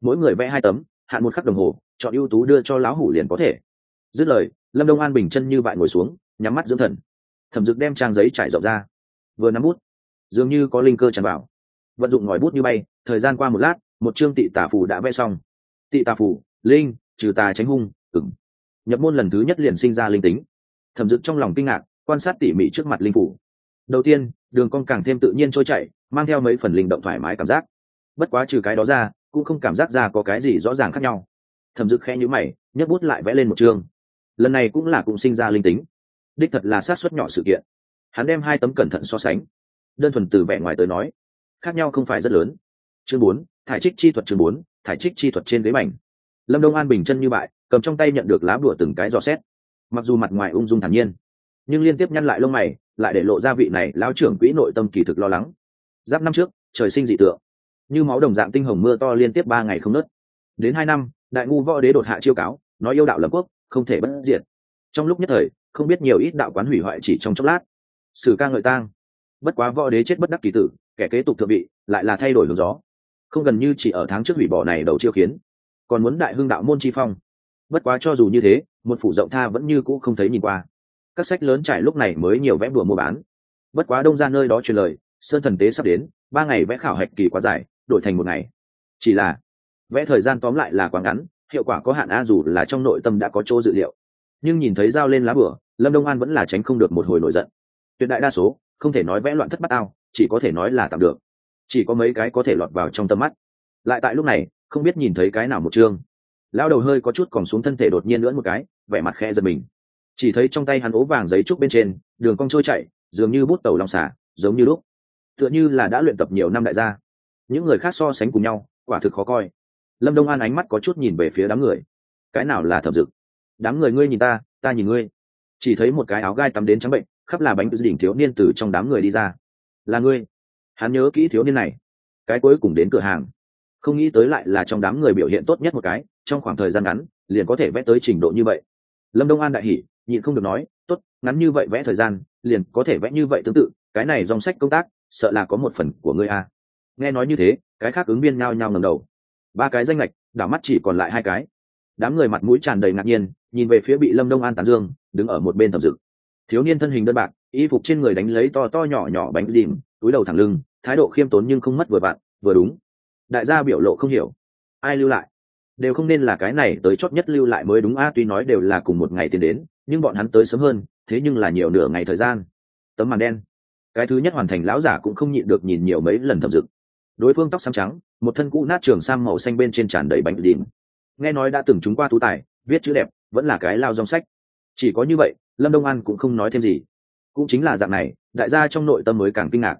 mỗi người vẽ hai tấm, hạn một khắc đồng hồ, chọn ưu tú đưa cho lão hủ liền có thể. Dứt lời, lâm đông an bình chân như bại ngồi xuống, nhắm mắt dưỡng thần. Thẩm dực đem trang giấy trải rộng ra. Vừa nắm bút, dường như có linh cơ tràn vào. Vận dụng ngòi bút như bay, thời gian qua một lát, một chương tị tà phù đã vẽ xong. Tị tà phù, linh, trừ tà tránh hung ừng nhập môn lần thứ nhất liền sinh ra linh tính. Thẩm dực trong lòng kinh ngạc, quan sát tỉ mỉ trước mặt linh phủ đầu tiên, đường cong càng thêm tự nhiên trôi chảy, mang theo mấy phần linh động thoải mái cảm giác. Bất quá trừ cái đó ra cũng không cảm giác ra có cái gì rõ ràng khác nhau. Thẩm dực khẽ nhữ mày, nhấc bút lại vẽ lên một chương. Lần này cũng là cũng sinh ra linh tính. Đích thật là sát xuất nhỏ sự kiện. Hắn đem hai tấm cẩn thận so sánh. Đơn thuần từ vẻ ngoài tới nói, khác nhau không phải rất lớn. Chương bốn, thải trích chi thuật chương bốn, thải trích chi thuật trên ghế mảnh lâm đông an bình chân như bại, cầm trong tay nhận được lá bùa từng cái dò xét. Mặc dù mặt ngoài ung dung thản nhiên, nhưng liên tiếp nhăn lại lông mày, lại để lộ ra vị này lão trưởng quỹ nội tâm kỳ thực lo lắng. Giáp năm trước, trời sinh dị tượng như máu đồng dạng tinh hồng mưa to liên tiếp ba ngày không nớt đến hai năm, đại ngu võ đế đột hạ chiêu cáo, nói yêu đạo lập quốc, không thể bất diệt. Trong lúc nhất thời, không biết nhiều ít đạo quán hủy hoại chỉ trong chốc lát. Sử ca ngợi tang. Bất quá võ đế chết bất đắc kỳ tử, kẻ kế tục thượng vị, lại là thay đổi hướng gió. Không gần như chỉ ở tháng trước hủy bỏ này đầu chiêu khiến còn muốn đại hưng đạo môn chi phong. Bất quá cho dù như thế, một phủ rộng tha vẫn như cũ không thấy nhìn qua. Các sách lớn trải lúc này mới nhiều vẽ đùa mua bán. Bất quá đông ra nơi đó truyền lời, sơn thần tế sắp đến, ba ngày vẽ khảo hạch kỳ quá dài đổi thành một ngày. Chỉ là, vẽ thời gian tóm lại là quá ngắn, hiệu quả có hạn a dù là trong nội tâm đã có chỗ dự liệu. Nhưng nhìn thấy dao lên lá bửa, lâm đông an vẫn là tránh không được một hồi nổi giận. Tuyệt đại đa số, không thể nói vẽ loạn thất bát ao, chỉ có thể nói là tạm được. Chỉ có mấy cái có thể lọt vào trong tâm mắt. Lại tại lúc này, không biết nhìn thấy cái nào một chương. Lao đầu hơi có chút còn xuống thân thể đột nhiên lưỡn một cái, vẻ mặt khe giật mình. Chỉ thấy trong tay hắn ố vàng giấy trúc bên trên, đường cong trôi chạy dường như bút tàu lòng xả, giống như lúc. Tựa như là đã luyện tập nhiều năm đại gia những người khác so sánh cùng nhau, quả thực khó coi. Lâm đông an ánh mắt có chút nhìn về phía đám người. Cái nào là thẩm dực? Đám người ngươi nhìn ta ta nhìn ngươi. Chỉ thấy một cái áo gai tắm đến trắng bệnh, khắp là bánh đỉnh thiếu niên từ trong đám người đi ra. Là ngươi. Hắn nhớ kỹ thiếu niên này. Cái cuối cùng đến cửa hàng. Không nghĩ tới lại là trong đám người biểu hiện tốt nhất một cái, trong khoảng thời gian ngắn, liền có thể vẽ tới trình độ như vậy. Lâm đông an đại hỉ, nhịn không được nói, tốt, ngắn như vậy vẽ thời gian, liền có thể vẽ như vậy tương tự, cái này dòng sách công tác, sợ là có một phần của ngươi a nghe nói như thế, cái khác ứng viên nhao nhao ngầm đầu. Ba cái danh lệch đảo mắt chỉ còn lại hai cái. Đám người mặt mũi tràn đầy ngạc nhiên, nhìn về phía bị lâm đông an tán dương, đứng ở một bên thẩm dự. thiếu niên thân hình đơn bạc, y phục trên người đánh lấy to to nhỏ nhỏ bánh đìm túi đầu thẳng lưng, thái độ khiêm tốn nhưng không mất vừa vặn, vừa đúng. Đại gia biểu lộ không hiểu. Ai lưu lại? Đều không nên là cái này, tới chót nhất lưu lại mới đúng a, tuy nói đều là cùng một ngày tiến đến, nhưng bọn hắn tới sớm hơn, thế nhưng là nhiều nửa ngày thời gian. Tấm màn đen. Cái thứ nhất hoàn thành, lão giả cũng không nhịn được nhìn nhiều mấy lần thẩm dực đối phương tóc xám trắng, một thân cũ nát trường sam màu xanh bên trên tràn đầy bánh đìm nghe nói đã từng chúng qua tú tài, viết chữ đẹp, vẫn là cái lao dòng sách. Chỉ có như vậy, lâm đông an cũng không nói thêm gì. Cũng chính là dạng này, đại gia trong nội tâm mới càng kinh ngạc.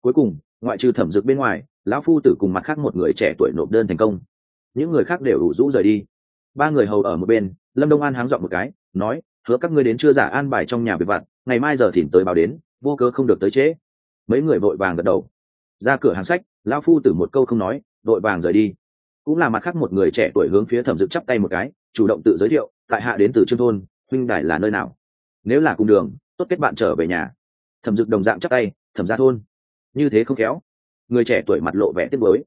Cuối cùng, ngoại trừ thẩm dực bên ngoài, lão phu tử cùng mặt khác một người trẻ tuổi nộp đơn thành công. Những người khác đều đủ rũ rời đi. Ba người hầu ở một bên, lâm đông an háng dọn một cái, nói, hứa các ngươi đến chưa giả an bài trong nhà việc vặt, ngày mai giờ thỉnh tới báo đến, vô cớ không được tới trễ. Mấy người vội vàng gật đầu ra cửa hàng sách, lão phu tử một câu không nói, đội vàng rời đi. Cũng là mặt khác một người trẻ tuổi hướng phía thẩm dực chắp tay một cái, chủ động tự giới thiệu, tại hạ đến từ trương thôn, huynh đài là nơi nào? Nếu là cùng đường, tốt kết bạn trở về nhà. Thẩm dực đồng dạng chắp tay, thẩm ra thôn. Như thế không kéo người trẻ tuổi mặt lộ vẻ tiếc mới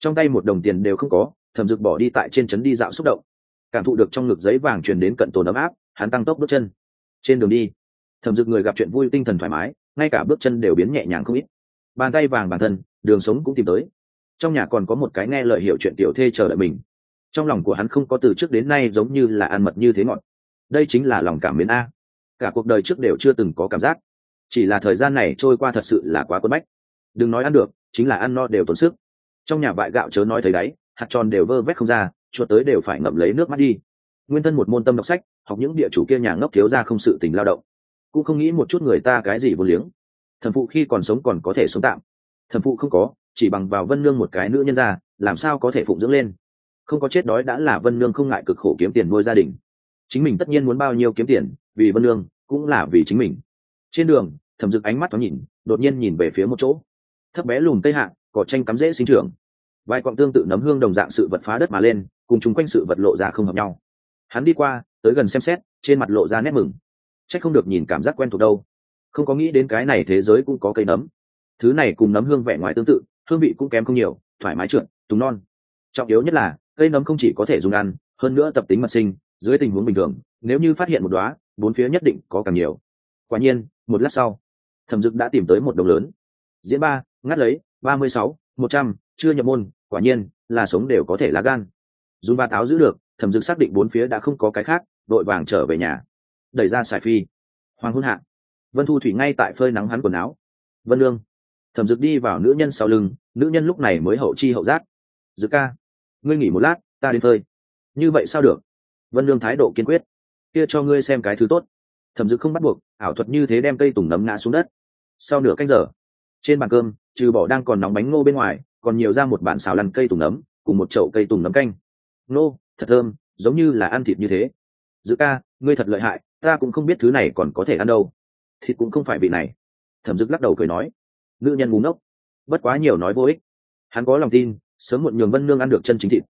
trong tay một đồng tiền đều không có, thẩm dực bỏ đi tại trên trấn đi dạo xúc động. Cảm thụ được trong ngực giấy vàng truyền đến cận tồn ấm áp, hắn tăng tốc bước chân. Trên đường đi, thẩm dực người gặp chuyện vui tinh thần thoải mái, ngay cả bước chân đều biến nhẹ nhàng không ít bàn tay vàng bản thân, đường sống cũng tìm tới. Trong nhà còn có một cái nghe lời hiểu chuyện tiểu thê chờ đợi mình. Trong lòng của hắn không có từ trước đến nay giống như là ăn mật như thế ngọt. Đây chính là lòng cảm mến a. Cả cuộc đời trước đều chưa từng có cảm giác. Chỉ là thời gian này trôi qua thật sự là quá quấn bách. Đừng nói ăn được, chính là ăn no đều tốn sức. Trong nhà bại gạo chớ nói thấy đấy hạt tròn đều vơ vét không ra, chuột tới đều phải ngậm lấy nước mắt đi. Nguyên thân một môn tâm đọc sách, học những địa chủ kia nhà ngốc thiếu ra không sự tình lao động. Cũng không nghĩ một chút người ta cái gì vô liếng thần phụ khi còn sống còn có thể sống tạm. Thần phụ không có, chỉ bằng vào vân nương một cái nữ nhân ra, làm sao có thể phụng dưỡng lên? Không có chết đói đã là vân nương không ngại cực khổ kiếm tiền nuôi gia đình. Chính mình tất nhiên muốn bao nhiêu kiếm tiền, vì vân nương, cũng là vì chính mình. Trên đường, thẩm dực ánh mắt thoáng nhìn, đột nhiên nhìn về phía một chỗ. Thấp bé lùm cây hạ, cỏ tranh cắm rễ sinh trưởng. Vài cọng tương tự nấm hương đồng dạng sự vật phá đất mà lên, cùng chúng quanh sự vật lộ ra không hợp nhau. Hắn đi qua, tới gần xem xét, trên mặt lộ ra nét mừng. C h ắ c không được nhìn cảm giác quen thuộc đâu không có nghĩ đến cái này thế giới cũng có cây nấm. Thứ này cùng nấm hương vẻ ngoài tương tự, hương vị cũng kém không nhiều, thoải mái trượt, túng non. Trọng yếu nhất là, cây nấm không chỉ có thể dùng ăn, hơn nữa tập tính mật sinh, dưới tình huống bình thường, nếu như phát hiện một đoá bốn phía nhất định có càng nhiều. Quả nhiên, một lát sau, thẩm dực đã tìm tới một đồng lớn. Diễn ba, ngắt lấy, ba mươi sáu, một trăm, chưa nhập môn, quả nhiên, là sống đều có thể lá gan. Dùng ba táo giữ được, thẩm dực xác định bốn phía đã không có cái khác đội vàng trở về nhà. Đẩy ra xài phi. Hoàng hôn hạ vân thu thủy ngay tại phơi nắng hắn quần áo. Vân lương thẩm dực đi vào nữ nhân sau lưng, nữ nhân lúc này mới hậu chi hậu giác. Dực ca, ngươi nghỉ một lát, ta đến phơi. Như vậy sao được? Vân lương thái độ kiên quyết. Kia cho ngươi xem cái thứ tốt. Thẩm dực không bắt buộc, ảo thuật như thế đem cây tùng nấm ngã xuống đất. Sau nửa canh giờ, trên bàn cơm, trừ bỏ đang còn nóng bánh ngô bên ngoài, còn nhiều ra một bản xào lăn cây tùng nấm, cùng một chậu cây tùng nấm canh. Nô, thật thơm, giống như là ăn thịt như thế. Giữ ca, ngươi thật lợi hại, ta cũng không biết thứ này còn có thể ăn đâu thịt cũng không phải vị này. Thẩm dực lắc đầu cười nói, nữ nhân búng ốc bất quá nhiều nói vô ích. Hắn có lòng tin, sớm muộn nhường vân nương ăn được chân chính thịt.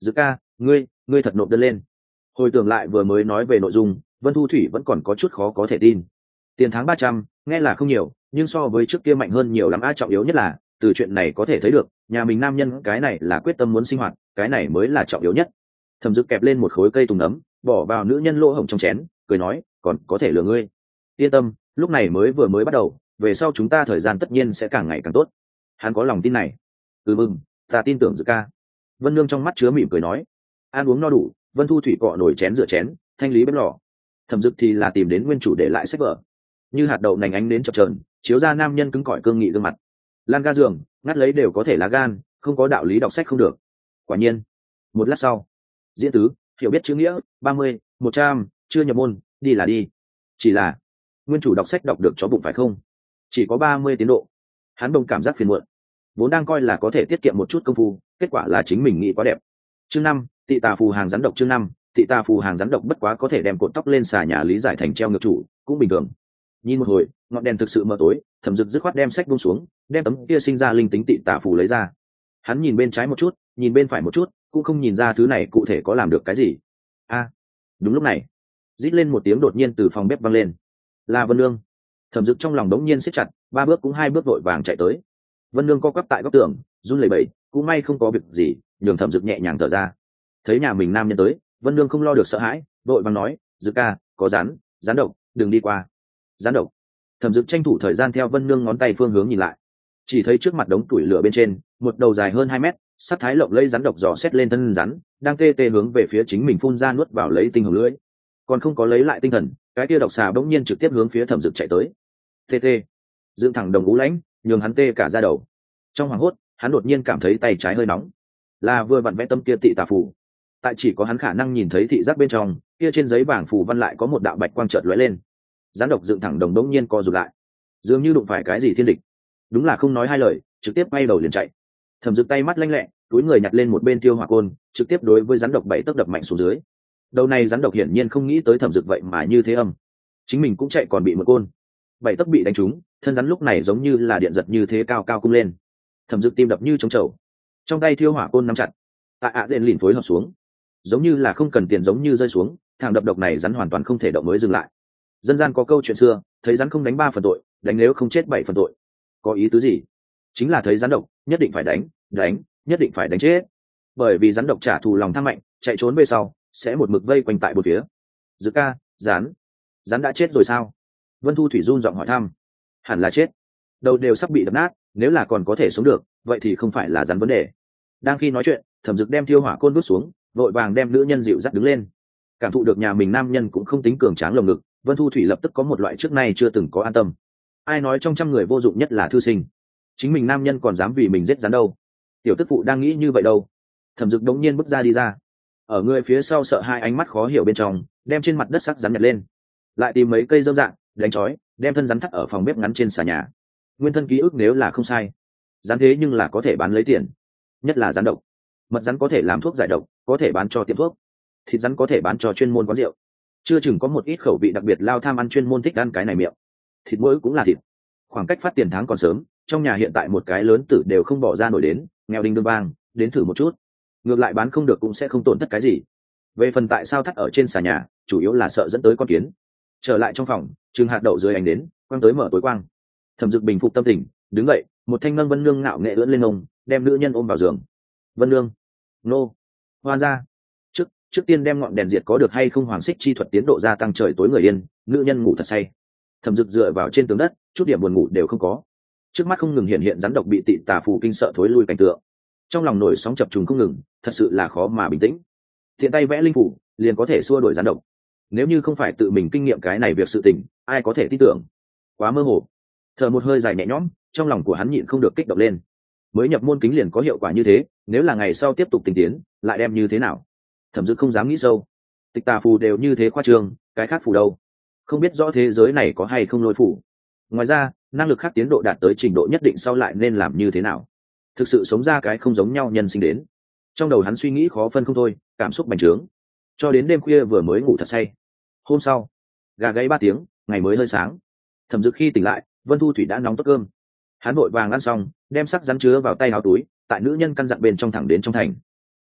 Dực ca, ngươi ngươi thật nộp đơn lên. Hồi tưởng lại vừa mới nói về nội dung, vân thu thủy vẫn còn có chút khó có thể tin. Tiền tháng ba trăm, nghe là không nhiều, nhưng so với trước kia mạnh hơn nhiều lắm, a, trọng yếu nhất là, từ chuyện này có thể thấy được, nhà mình nam nhân cái này là quyết tâm muốn sinh hoạt, cái này mới là trọng yếu nhất. Thẩm dực kẹp lên một khối cây tùng nấm, bỏ vào nữ nhân lỗ hổng trong chén, cười nói, còn có thể lừa ngươi. Yên tâm lúc này mới vừa mới bắt đầu, về sau chúng ta thời gian tất nhiên sẽ càng ngày càng tốt. Hắn có lòng tin này. Ừ mừng, ta tin tưởng dự ca. Vân lương trong mắt chứa mỉm cười nói. Ăn uống no đủ, vân thu thủy cọ nổi chén rửa chén, thanh lý bếp lò. Thẩm dực thì là tìm đến nguyên chủ để lại sách vở. Như hạt đậu nành ánh đến chập trờn chiếu ra nam nhân cứng cỏi cương nghị gương mặt. Lan ga giường, ngắt lấy đều có thể lá gan, không có đạo lý đọc sách không được. Quả nhiên, một lát sau, diễn tứ, hiểu biết chữ nghĩa, ba mươi, một trăm, chưa nhập môn, đi là đi. Chỉ là nguyên chủ đọc sách đọc được chó bụng phải không? Chỉ có ba mươi tiến độ. Hắn đông cảm giác phiền muộn. Vốn đang coi là có thể tiết kiệm một chút công phu, kết quả là chính mình nghĩ quá đẹp. Chương năm, tị tà phù hàng rắn độc chương năm, tị tà phù hàng rắn độc bất quá có thể đem cột tóc lên xà nhà lý giải thành treo ngược chủ, cũng bình thường. Nhìn một hồi, ngọn đèn thực sự mờ tối, thẩm dực dứt khoát đem sách buông xuống, đem tấm kia sinh ra linh tính tị tà phù lấy ra. Hắn nhìn bên trái một chút, nhìn bên phải một chút, cũng không nhìn ra thứ này cụ thể có làm được cái gì. A, đúng lúc này, rít lên một tiếng đột nhiên từ phòng bếp vang lên là vân lương thẩm dực trong lòng đống nhiên siết chặt, ba bước cũng hai bước vội vàng chạy tới. Vân lương co quắp tại góc tường, run lẩy bẩy, cũng may không có việc gì, nhường thẩm dực nhẹ nhàng thở ra. Thấy nhà mình nam nhân tới, vân lương không lo được sợ hãi, vội vàng nói, dực ca, có rắn rắn độc, đừng đi qua. Rắn độc. Thẩm dực tranh thủ thời gian theo vân lương ngón tay phương hướng nhìn lại. Chỉ thấy trước mặt đống tuổi lửa bên trên, một đầu dài hơn hai mét sắc thái lộng lây rắn độc dò xét lên thân rắn đang tê tê hướng về phía chính mình phun ra nuốt vào lấy tinh hồng lưỡi còn không có lấy lại tinh thần, cái kia độc xà bỗng nhiên trực tiếp hướng phía thẩm dực chạy tới. Tê tê, dựng thẳng đồng ngũ lãnh, nhường hắn tê cả ra đầu. Trong hoảng hốt, hắn đột nhiên cảm thấy tay trái hơi nóng. Là vừa vặn vẽ tâm kia tị tà phủ. tại chỉ có hắn khả năng nhìn thấy thị giác bên trong, kia trên giấy bảng phủ văn lại có một đạo bạch quang trợt lóe lên. Gián độc dựng thẳng đồng đống nhiên co rụt lại. Dường như đụng phải cái gì thiên địch. Đúng là không nói hai lời, trực tiếp bay đầu liền chạy. Thẩm dực tay mắt lanh lẹ, túi người nhặt lên một bên tiêu hỏa côn, trực tiếp đối với rắn độc bảy tấc đập mạnh xuống dưới đầu này rắn độc hiển nhiên không nghĩ tới thẩm dực vậy mà như thế âm. Chính mình cũng chạy còn bị một côn. Bảy tấc bị đánh trúng, thân rắn lúc này giống như là điện giật như thế cao cao cung lên. Thẩm dực tim đập như trống trầu. Trong tay thiêu hỏa côn nắm chặt. Tại ạ à đền lìn phối hợp xuống. Giống như là không cần tiền giống như rơi xuống, thằng đập độc này rắn hoàn toàn không thể động mới dừng lại. Dân gian có câu chuyện xưa, thấy rắn không đánh ba phần tội, đánh nếu không chết bảy phần tội. Có ý tứ gì? Chính là thấy rắn độc, nhất định phải đánh đánh, nhất định phải đánh chết. Bởi vì rắn độc trả thù lòng tham mạnh, chạy trốn về sau sẽ một mực vây quanh tại một phía. Dự ca rắn rắn đã chết rồi sao? Vân thu thủy run giọng hỏi thăm. Hẳn là chết. Đầu đều sắp bị đập nát, nếu là còn có thể sống được, vậy thì không phải là rắn vấn đề. Đang khi nói chuyện, thẩm dực đem thiêu hỏa côn bước xuống, vội vàng đem nữ nhân dịu dắt đứng lên. Cảm thụ được nhà mình nam nhân cũng không tính cường tráng lồng ngực, vân thu thủy lập tức có một loại trước nay chưa từng có an tâm. Ai nói trong trăm người vô dụng nhất là thư sinh? Chính mình nam nhân còn dám vì mình giết rắn đâu? Tiểu tức phụ đang nghĩ như vậy đâu? Thẩm dực đống nhiên bước ra đi ra ở người phía sau sợ hai ánh mắt khó hiểu bên trong, đem trên mặt đất sắc rắn nhặt lên. Lại tìm mấy cây dơm dạng, đánh chói, đem thân rắn thắt ở phòng bếp ngắn trên xà nhà. Nguyên thân ký ức nếu là không sai, rắn thế nhưng là có thể bán lấy tiền, nhất là rắn độc. Mật rắn có thể làm thuốc giải độc, có thể bán cho tiệm thuốc. Thịt rắn có thể bán cho chuyên môn quán rượu. Chưa chừng có một ít khẩu vị đặc biệt lao tham ăn chuyên môn thích ăn cái này miệng. Thịt mỗi cũng là thịt. Khoảng cách phát tiền tháng còn sớm, trong nhà hiện tại một cái lớn tử đều không bỏ ra nổi đến, nghèo đinh đương vang, đến thử một chút ngược lại bán không được cũng sẽ không tổn thất cái gì. Về phần tại sao thắt ở trên xà nhà, chủ yếu là sợ dẫn tới con kiến. Trở lại trong phòng chừng hạt đậu dưới ánh đến, quăng tới mở tối quang. Thẩm dực bình phục tâm tình, đứng dậy, một thanh ngân vân nương ngạo nghệ ưỡn lên ông, đem nữ nhân ôm vào giường. Vân nương. Nô. Hoan ra. Trước trước tiên đem ngọn đèn diệt có được hay không hoàng xích chi thuật tiến độ gia tăng trời tối người yên, nữ nhân ngủ thật say. Thẩm dực dựa vào trên tường đất, chút điểm buồn ngủ đều không có. Trước mắt không ngừng hiện hiện rắn độc bị tị tà phù kinh sợ thối lui cảnh tượng trong lòng nổi sóng chập trùng không ngừng, thật sự là khó mà bình tĩnh. Thiện tay vẽ linh phủ, liền có thể xua đổi gián độc. Nếu như không phải tự mình kinh nghiệm cái này việc sự tình, ai có thể tin tưởng? Quá mơ hồ. Thở một hơi dài nhẹ nhõm, trong lòng của hắn nhịn không được kích động lên. Mới nhập môn kính liền có hiệu quả như thế, nếu là ngày sau tiếp tục tình tiến, lại đem như thế nào? Thẩm dực không dám nghĩ sâu. Tịch tà phù đều như thế khoa trương, cái khác phù đâu? Không biết rõ thế giới này có hay không lôi phù ngoài ra, năng lực khác tiến độ đạt tới trình độ nhất định sau lại nên làm như thế nào? Thực sự sống ra cái không giống nhau nhân sinh đến. Trong đầu hắn suy nghĩ khó phân không thôi, cảm xúc bành trướng. Cho đến đêm khuya vừa mới ngủ thật say. Hôm sau, gà gáy ba tiếng, ngày mới hơi sáng. Thẩm dực khi tỉnh lại, vân thu thủy đã nóng tốt cơm. Hắn vội vàng ăn xong, đem sắc rắn chứa vào tay áo túi, tại nữ nhân căn dặn bên trong thẳng đến trong thành.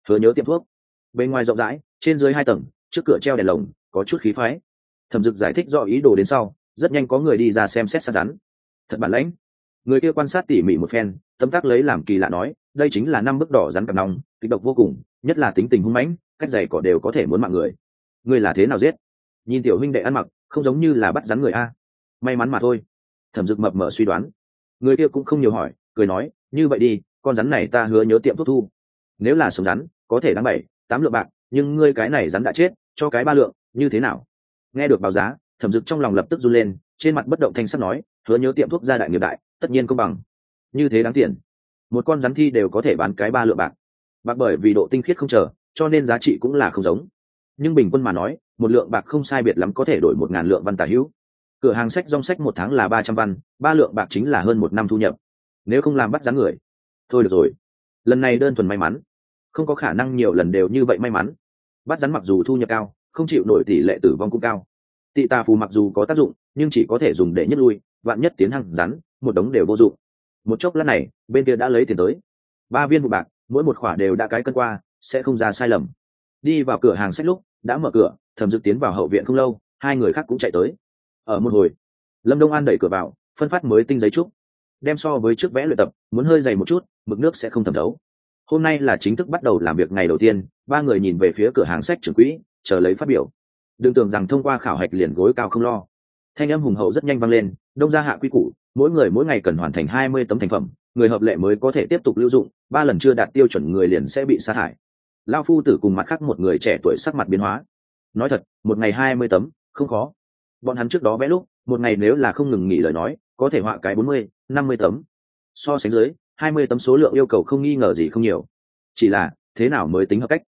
Hứa nhớ tiệm thuốc. Bên ngoài rộng rãi, trên dưới hai tầng, trước cửa treo đèn lồng, có chút khí phái. Thẩm dực giải thích do ý đồ đến sau, rất nhanh có người đi ra xem xét sắc rắn. Thật bản lãnh người kia quan sát tỉ mỉ một phen, tấm tắc lấy làm kỳ lạ nói, đây chính là năm bức đỏ rắn cặp nòng kịch độc vô cùng, nhất là tính tình hung mãnh, cách giày cỏ đều có thể muốn mạng người. Người là thế nào giết? Nhìn tiểu huynh đệ ăn mặc, không giống như là bắt rắn người a. May mắn mà thôi. Thẩm dực mập mờ suy đoán. Người kia cũng không nhiều hỏi, cười nói, như vậy đi, con rắn này ta hứa nhớ tiệm thuốc thu. Nếu là sống rắn, có thể đáng bảy, tám lượng bạc, nhưng ngươi cái này rắn đã chết, cho cái ba lượng, như thế nào? Nghe được báo giá, thẩm dực trong lòng lập tức run lên, trên mặt bất động thanh sắt nói, hứa nhớ tiệm thuốc gia đại nghiệp đại tất nhiên công bằng. Như thế đáng tiền. Một con rắn thi đều có thể bán cái ba lượng bạc. Bạc bởi vì độ tinh khiết không chờ, cho nên giá trị cũng là không giống. Nhưng bình quân mà nói, một lượng bạc không sai biệt lắm có thể đổi một ngàn lượng văn tả hữu. Cửa hàng sách rong sách một tháng là ba trăm văn, ba lượng bạc chính là hơn một năm thu nhập. Nếu không làm bắt giá người, thôi được rồi. Lần này đơn thuần may mắn. Không có khả năng nhiều lần đều như vậy may mắn. Bắt rắn mặc dù thu nhập cao, không chịu nổi tỷ lệ tử vong cũng cao. Tị tà phù mặc dù có tác dụng, nhưng chỉ có thể dùng để nhất lui vạn nhất tiến hàng rắn một đống đều vô dụng. Một chốc lát này, bên kia đã lấy tiền tới. Ba viên vụ bạc, mỗi một khỏa đều đã cái cân qua, sẽ không ra sai lầm. Đi vào cửa hàng sách lúc, đã mở cửa, thẩm dực tiến vào hậu viện không lâu, hai người khác cũng chạy tới. Ở một hồi, lâm đông an đẩy cửa vào, phân phát mới tinh giấy trúc. Đem so với trước vẽ luyện tập, muốn hơi dày một chút, mực nước sẽ không thẩm thấu. Hôm nay là chính thức bắt đầu làm việc ngày đầu tiên, ba người nhìn về phía cửa hàng sách trưởng quỹ, chờ lấy phát biểu. Đừng tưởng rằng thông qua khảo hạch liền gối cao không lo. Thanh âm hùng hậu rất nhanh vang lên, đông gia hạ quy củ mỗi người mỗi ngày cần hoàn thành hai mươi tấm thành phẩm, người hợp lệ mới có thể tiếp tục lưu dụng, ba lần chưa đạt tiêu chuẩn người liền sẽ bị sa thải. Lao phu tử cùng mặt khác một người trẻ tuổi sắc mặt biến hóa. Nói thật, một ngày hai mươi tấm, không khó. Bọn hắn trước đó vẽ lúc, một ngày nếu là không ngừng nghỉ lời nói, có thể họa cái bốn mươi, năm mươi tấm. So sánh dưới, hai mươi tấm số lượng yêu cầu không nghi ngờ gì không nhiều. Chỉ là, thế nào mới tính hợp cách?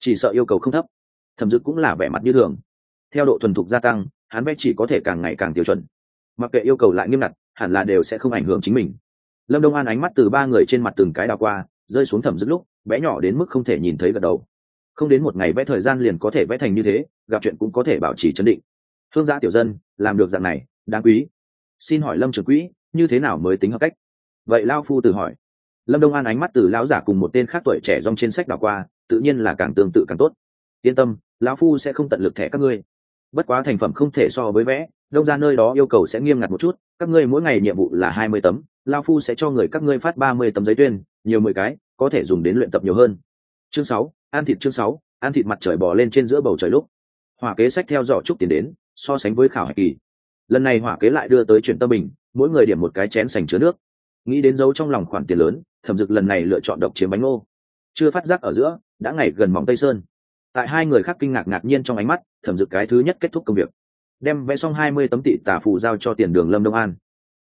Chỉ sợ yêu cầu không thấp. Thẩm dực cũng là vẻ mặt như thường. Theo độ thuần thục gia tăng, hắn vẽ chỉ có thể càng ngày càng tiêu chuẩn. Mặc kệ yêu cầu lại nghiêm ngặt hẳn là đều sẽ không ảnh hưởng chính mình. Lâm đông an ánh mắt từ ba người trên mặt từng cái đào qua, rơi xuống thẩm dứt lúc vẽ nhỏ đến mức không thể nhìn thấy gật đầu. Không đến một ngày vẽ thời gian liền có thể vẽ thành như thế, gặp chuyện cũng có thể bảo trì chấn định. Thương gia tiểu dân, làm được dạng này, đáng quý. Xin hỏi lâm trưởng quỹ, như thế nào mới tính hợp cách? Vậy lao phu từ hỏi. Lâm đông an ánh mắt từ lão giả cùng một tên khác tuổi trẻ rong trên sách đảo qua, tự nhiên là càng tương tự càng tốt. Yên tâm, lão phu sẽ không tận lực thẻ các ngươi bất quá thành phẩm không thể so với vẽ, đông ra nơi đó yêu cầu sẽ nghiêm ngặt một chút, các ngươi mỗi ngày nhiệm vụ là hai mươi tấm, lao phu sẽ cho người các ngươi phát ba mươi tấm giấy tuyên, nhiều mười cái, có thể dùng đến luyện tập nhiều hơn. Chương sáu, ăn thịt chương sáu, ăn thịt mặt trời bò lên trên giữa bầu trời lúc. Hỏa kế sách theo dõi trúc tiền đến, so sánh với khảo hạch kỳ. Lần này hỏa kế lại đưa tới chuyển tâm bình, mỗi người điểm một cái chén sành chứa nước. Nghĩ đến dấu trong lòng khoản tiền lớn, thẩm dực lần này lựa chọn độc chiếm bánh ngô. Chưa phát giác ở giữa, đã ngày gần mỏng tây sơn tại hai người khác kinh ngạc ngạc nhiên trong ánh mắt, thẩm dực cái thứ nhất kết thúc công việc. Đem vẽ xong hai mươi tấm tị tả phù giao cho tiền đường lâm đông an.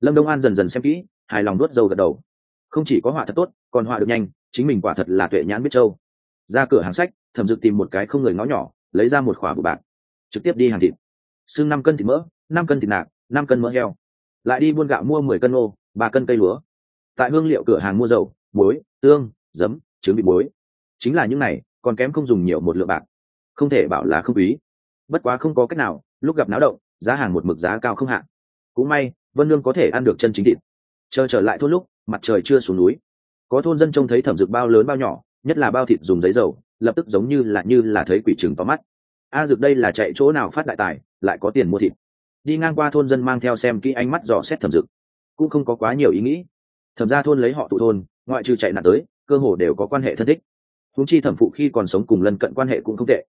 Lâm đông an dần dần xem kỹ, hài lòng đốt dầu gật đầu. Không chỉ có họa thật tốt, còn họa được nhanh, chính mình quả thật là tuệ nhãn biết châu. Ra cửa hàng sách, thẩm dực tìm một cái không người ngõ nhỏ, lấy ra một khỏa vụ bạc. Trực tiếp đi hàng thịt. Xương năm cân thịt mỡ, năm cân thịt nạc, năm cân mỡ heo. Lại đi buôn gạo mua mười cân ô ba cân cây lúa. Tại hương liệu cửa hàng mua dầu, muối, tương, giấm, trứng bị muối. Chính là những này còn kém không dùng nhiều một lượng bạc. Không thể bảo là không quý. Bất quá không có cách nào, lúc gặp náo động, giá hàng một mực giá cao không hạ. cũng may, vân lương có thể ăn được chân chính thịt. Chờ trở lại thôn lúc, mặt trời chưa xuống núi. Có thôn dân trông thấy thẩm dược bao lớn bao nhỏ, nhất là bao thịt dùng giấy dầu, lập tức giống như là như là thấy quỷ trừng to mắt. A dược đây là chạy chỗ nào phát đại tài, lại có tiền mua thịt. Đi ngang qua thôn dân mang theo xem kỹ ánh mắt dò xét thẩm dược. Cũng không có quá nhiều ý nghĩ. Thẩm ra thôn lấy họ tụ thôn, ngoại trừ chạy nạn tới, cơ hồ đều có quan hệ thân thích húng chi thẩm phụ khi còn sống cùng lân cận quan hệ cũng không tệ.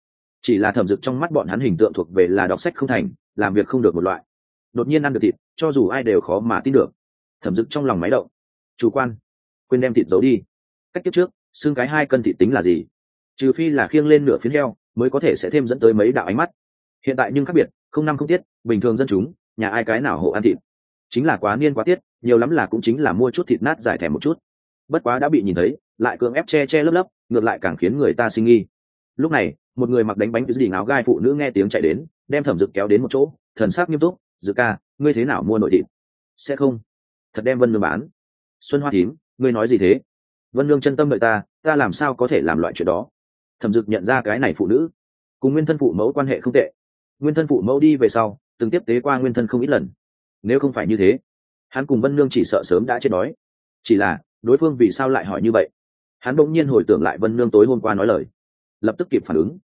Chỉ là thẩm dực trong mắt bọn hắn hình tượng thuộc về là đọc sách không thành, làm việc không được một loại. Đột nhiên ăn được thịt, cho dù ai đều khó mà tin được. Thẩm dực trong lòng máy động. Chủ quan, quên đem thịt giấu đi. Cách tiếp trước, xương cái hai cân thịt tính là gì? Trừ phi là khiêng lên nửa phiến heo, mới có thể sẽ thêm dẫn tới mấy đạo ánh mắt. Hiện tại nhưng khác biệt, không năm không tiết, bình thường dân chúng, nhà ai cái nào hộ ăn thịt? Chính là quá niên quá tiết, nhiều lắm là cũng chính là mua chút thịt nát giải thèm một chút bất quá đã bị nhìn thấy, lại cưỡng ép che che lấp lấp, ngược lại càng khiến người ta sinh nghi. Lúc này, một người mặc đánh bánh dưới gì áo gai phụ nữ nghe tiếng chạy đến, đem thẩm dực kéo đến một chỗ, thần sắc nghiêm túc dực ca, ngươi thế nào mua nội thịt? Sẽ không. Thật đem vân nương bán. Xuân hoa thím, ngươi nói gì thế? Vân nương chân tâm đợi ta ta làm sao có thể làm loại chuyện đó? Thẩm dực nhận ra cái này phụ nữ, cùng nguyên thân phụ mẫu quan hệ không tệ. Nguyên thân phụ mẫu đi về sau, từng tiếp tế qua nguyên thân không ít lần. Nếu không phải như thế, hắn cùng vân nương chỉ sợ sớm đã chết đói. Chỉ là đối phương vì sao lại hỏi như vậy? Hắn bỗng nhiên hồi tưởng lại vân nương tối hôm qua nói lời. Lập tức kịp phản ứng.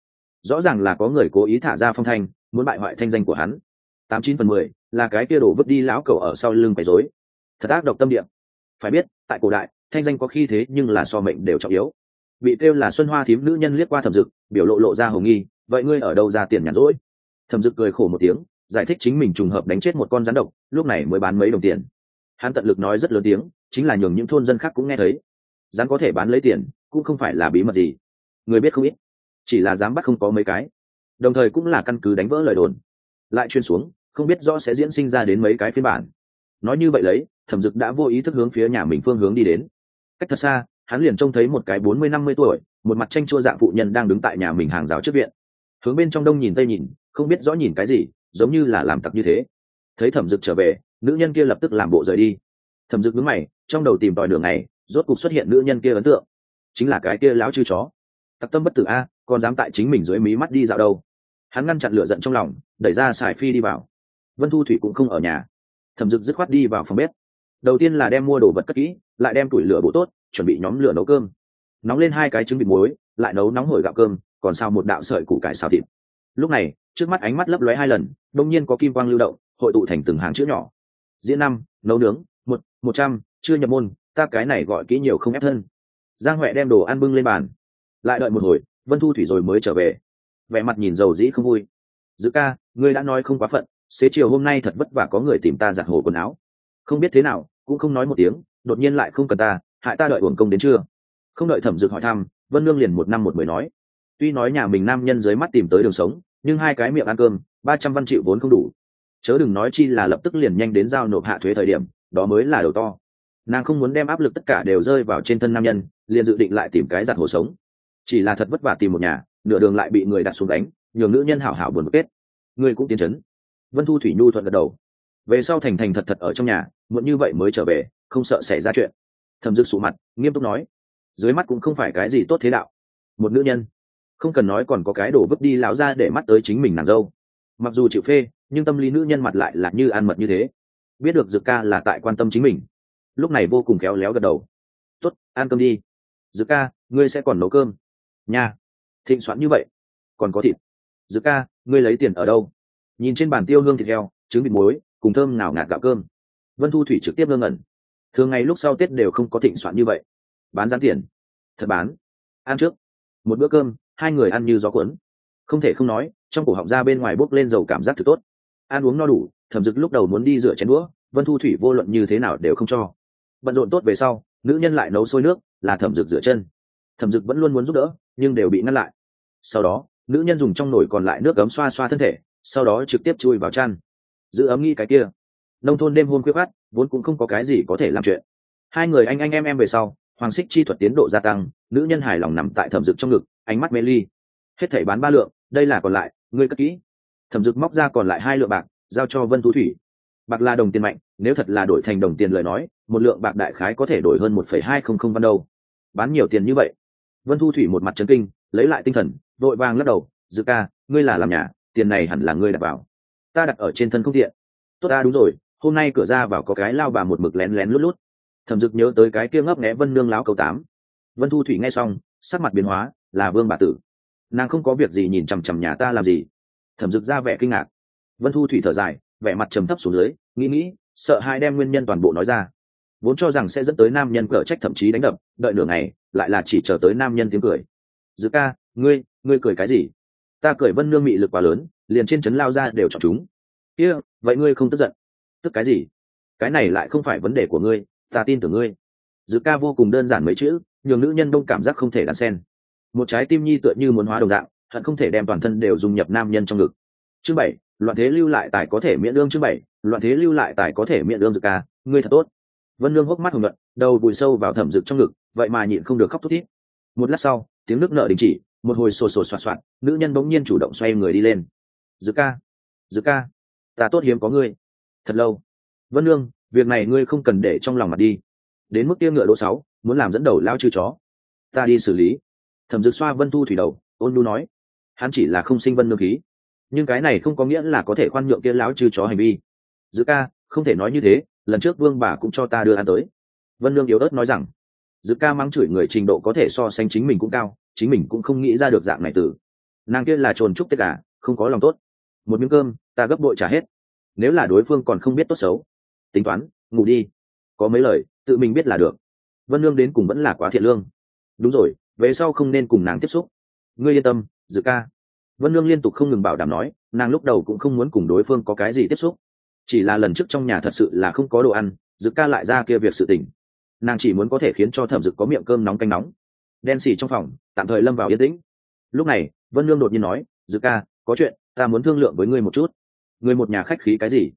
Rõ ràng là có người cố ý thả ra phong thanh, muốn bại hoại thanh danh của hắn. Tám chín phần mười, là cái kia đổ vứt đi lão cầu ở sau lưng quấy rối. Thật ác độc tâm địa. Phải biết, tại cổ đại, thanh danh có khi thế nhưng là so mệnh đều trọng yếu. Bị kêu là xuân hoa thím nữ nhân liếc qua thẩm dực, biểu lộ lộ ra hồng nghi, vậy ngươi ở đâu ra tiền nhàn rỗi? Thẩm dực cười khổ một tiếng, giải thích chính mình trùng hợp đánh chết một con rắn độc, lúc này mới bán mấy đồng tiền. Hắn tận lực nói rất lớn tiếng chính là nhường những thôn dân khác cũng nghe thấy. Rắn có thể bán lấy tiền, cũng không phải là bí mật gì. Người biết không ít, chỉ là dám bắt không có mấy cái. Đồng thời cũng là căn cứ đánh vỡ lời đồn. Lại chuyên xuống, không biết rõ sẽ diễn sinh ra đến mấy cái phiên bản. Nói như vậy lấy, thẩm dực đã vô ý thức hướng phía nhà mình phương hướng đi đến. Cách thật xa, hắn liền trông thấy một cái bốn mươi, năm mươi tuổi, một mặt tranh chua dạng phụ nhân đang đứng tại nhà mình hàng rào trước viện. Hướng bên trong đông nhìn tây nhìn, không biết rõ nhìn cái gì, giống như là làm tặc như thế. Thấy thẩm dực trở về, nữ nhân kia lập tức làm bộ rời đi. Thẩm dực đứng mày trong đầu tìm tòi đường này rốt cục xuất hiện nữ nhân kia ấn tượng. Chính là cái kia lão chư chó. Tặc tâm bất tử a, còn dám tại chính mình dưới mí mắt đi dạo đâu. Hắn ngăn chặn lửa giận trong lòng, đẩy ra xài phi đi vào. Vân thu thủy cũng không ở nhà. Thẩm dực dứt khoát đi vào phòng bếp. Đầu tiên là đem mua đồ vật cất kỹ, lại đem tủi lửa bộ tốt, chuẩn bị nhóm lửa nấu cơm. Nóng lên hai cái trứng vịt muối, lại nấu nóng hổi gạo cơm, còn sao một đạo sợi củ cải xào thịt. Lúc này, trước mắt ánh mắt lấp lóe hai lần, đông nhiên có kim quang lưu động, hội tụ thành từng hàng chữ nhỏ. Diễn năm, nấu nướng, một một trăm chưa nhập môn, ta cái này gọi kỹ nhiều không ép thân. Giang huệ đem đồ ăn bưng lên bàn. Lại đợi một hồi, vân thu thủy rồi mới trở về. Vẻ mặt nhìn dầu dĩ không vui. Dự ca, ngươi đã nói không quá phận, xế chiều hôm nay thật vất vả có người tìm ta giặt hồ quần áo. Không biết thế nào, cũng không nói một tiếng, đột nhiên lại không cần ta, hại ta đợi uổng công đến chưa không đợi thẩm dực hỏi thăm, vân lương liền một năm một mười nói. Tuy nói nhà mình nam nhân dưới mắt tìm tới đường sống, nhưng hai cái miệng ăn cơm, ba trăm văn triệu vốn không đủ. Chớ đừng nói chi là lập tức liền nhanh đến giao nộp hạ thuế thời điểm, đó mới là đầu to nàng không muốn đem áp lực tất cả đều rơi vào trên thân nam nhân, liền dự định lại tìm cái giặt hồ sống. Chỉ là thật vất vả tìm một nhà, nửa đường lại bị người đặt xuống đánh, nhường nữ nhân hảo hảo buồn kết. Ngươi cũng tiến chấn. Vân thu thủy nhu thuận gật đầu. Về sau thành thành thật thật ở trong nhà, muộn như vậy mới trở về, không sợ xảy ra chuyện. Thầm dực sụ mặt, nghiêm túc nói. Dưới mắt cũng không phải cái gì tốt thế đạo. Một nữ nhân, không cần nói còn có cái đổ vứt đi lão ra để mắt tới chính mình nàng dâu. Mặc dù chịu phê, nhưng tâm lý nữ nhân mặt lại là như ăn mật như thế. Biết được dực ca là tại quan tâm chính mình lúc này vô cùng khéo léo gật đầu. Tuất, ăn cơm đi. Dực ca ngươi sẽ còn nấu cơm. Nha. Thịnh soạn như vậy còn có thịt. Dực ca ngươi lấy tiền ở đâu? Nhìn trên bàn tiêu hương thịt heo trứng vịt muối cùng thơm nào ngạt gạo cơm. Vân thu thủy trực tiếp ngơ ngẩn. Thường ngày lúc sau tết đều không có thịnh soạn như vậy. Bán gián tiền. Thật bán. Ăn trước. Một bữa cơm hai người ăn như gió cuốn. Không thể không nói trong cổ họng ra bên ngoài bốc lên dầu cảm giác thật tốt. Ăn uống no đủ thẩm dực lúc đầu muốn đi rửa chén đũa vân thu thủy vô luận như thế nào đều không cho bận rộn tốt về sau, nữ nhân lại nấu sôi nước, là thẩm dực rửa chân. Thẩm dực vẫn luôn muốn giúp đỡ, nhưng đều bị ngăn lại. Sau đó, nữ nhân dùng trong nồi còn lại nước ấm xoa xoa thân thể, sau đó trực tiếp chui vào chăn. Giữ ấm nghi cái kia. Nông thôn đêm hôn khuyết khát vốn cũng không có cái gì có thể làm chuyện. Hai người anh anh em em về sau, hoàng xích chi thuật tiến độ gia tăng, nữ nhân hài lòng nằm tại thẩm dực trong ngực, ánh mắt mê ly. Hết thảy bán ba lượng, đây là còn lại, ngươi cất kỹ. Thẩm dực móc ra còn lại hai lượng bạc, giao cho vân tú thủy bạc là đồng tiền mạnh, nếu thật là đổi thành đồng tiền lời nói, một lượng bạc đại khái có thể đổi hơn một phẩy hai không không văn đâu. Bán nhiều tiền như vậy. Vân thu thủy một mặt trấn kinh, lấy lại tinh thần, vội vàng lắc đầu dự ca, ngươi là làm nhà, tiền này hẳn là ngươi đặt vào. Ta đặt ở trên thân không tiện. Tốt ta, đúng rồi, hôm nay cửa ra vào có cái lao bà một mực lén lén lút lút. Thẩm dực nhớ tới cái kia ngấp nghẽ vân nương láo cầu tám. Vân thu thủy nghe xong, sắc mặt biến hóa, là vương bà tử. Nàng không có việc gì nhìn chằm chằm nhà ta làm gì. Thẩm dực ra vẻ kinh ngạc. Vân thu thủy thở dài vẻ mặt trầm thấp xuống dưới nghĩ nghĩ sợ hai đem nguyên nhân toàn bộ nói ra. Vốn cho rằng sẽ dẫn tới nam nhân cở trách thậm chí đánh đập đợi nửa ngày lại là chỉ chờ tới nam nhân tiếng cười. Dự ca ngươi ngươi cười cái gì? Ta cười vân nương mị lực quá lớn liền trên trấn lao ra đều chọn chúng. Kia、yeah, vậy ngươi không tức giận? Tức cái gì? Cái này lại không phải vấn đề của ngươi ta tin tưởng ngươi. Dự ca vô cùng đơn giản mấy chữ nhường nữ nhân đông cảm giác không thể đan sen. Một trái tim nhi tựa như muốn hóa đồng dạng hận không thể đem toàn thân đều dung nhập nam nhân trong ngực. Chương bảy loạn thế lưu lại tài có thể miễn lương chứ bảy, loạn thế lưu lại tài có thể miễn lương dự ca, ngươi thật tốt. Vân lương hốc mắt hồng luận đầu vùi sâu vào thẩm dực trong ngực, vậy mà nhịn không được khóc thút thít. Một lát sau, tiếng nước nợ đình chỉ, một hồi sồ sồ soạt soạt, nữ nhân bỗng nhiên chủ động xoay người đi lên. Dự ca dự ca, ta tốt hiếm có ngươi. Thật lâu. Vân lương việc này ngươi không cần để trong lòng mặt đi. Đến mức tiêu ngựa đỗ sáu, muốn làm dẫn đầu lao chư chó. Ta đi xử lý. Thẩm dực xoa vân thu thủy đầu, ôn lu nói. Hắn chỉ là không sinh vân lương khí nhưng cái này không có nghĩa là có thể khoan nhượng kia lão chư chó hành vi. Giữ ca, không thể nói như thế, lần trước vương bà cũng cho ta đưa ăn tới. Vân lương yếu ớt nói rằng giữ ca mắng chửi người trình độ có thể so sánh chính mình cũng cao, chính mình cũng không nghĩ ra được dạng này từ. Nàng kia là trồn trúc tất cả à, không có lòng tốt. Một miếng cơm, ta gấp bội trả hết. Nếu là đối phương còn không biết tốt xấu, tính toán, ngủ đi. Có mấy lời, tự mình biết là được. Vân lương đến cùng vẫn là quá thiện lương. Đúng rồi, về sau không nên cùng nàng tiếp xúc. Ngươi yên tâm dự ca vân lương liên tục không ngừng bảo đảm nói, nàng lúc đầu cũng không muốn cùng đối phương có cái gì tiếp xúc. Chỉ là lần trước trong nhà thật sự là không có đồ ăn dự ca lại ra kia việc sự tình. Nàng chỉ muốn có thể khiến cho thẩm dực có miệng cơm nóng canh nóng. Đen xì trong phòng, tạm thời lâm vào yên tĩnh. Lúc này, vân lương đột nhiên nói dự ca, có chuyện, ta muốn thương lượng với ngươi một chút. Người một nhà khách khí cái gì?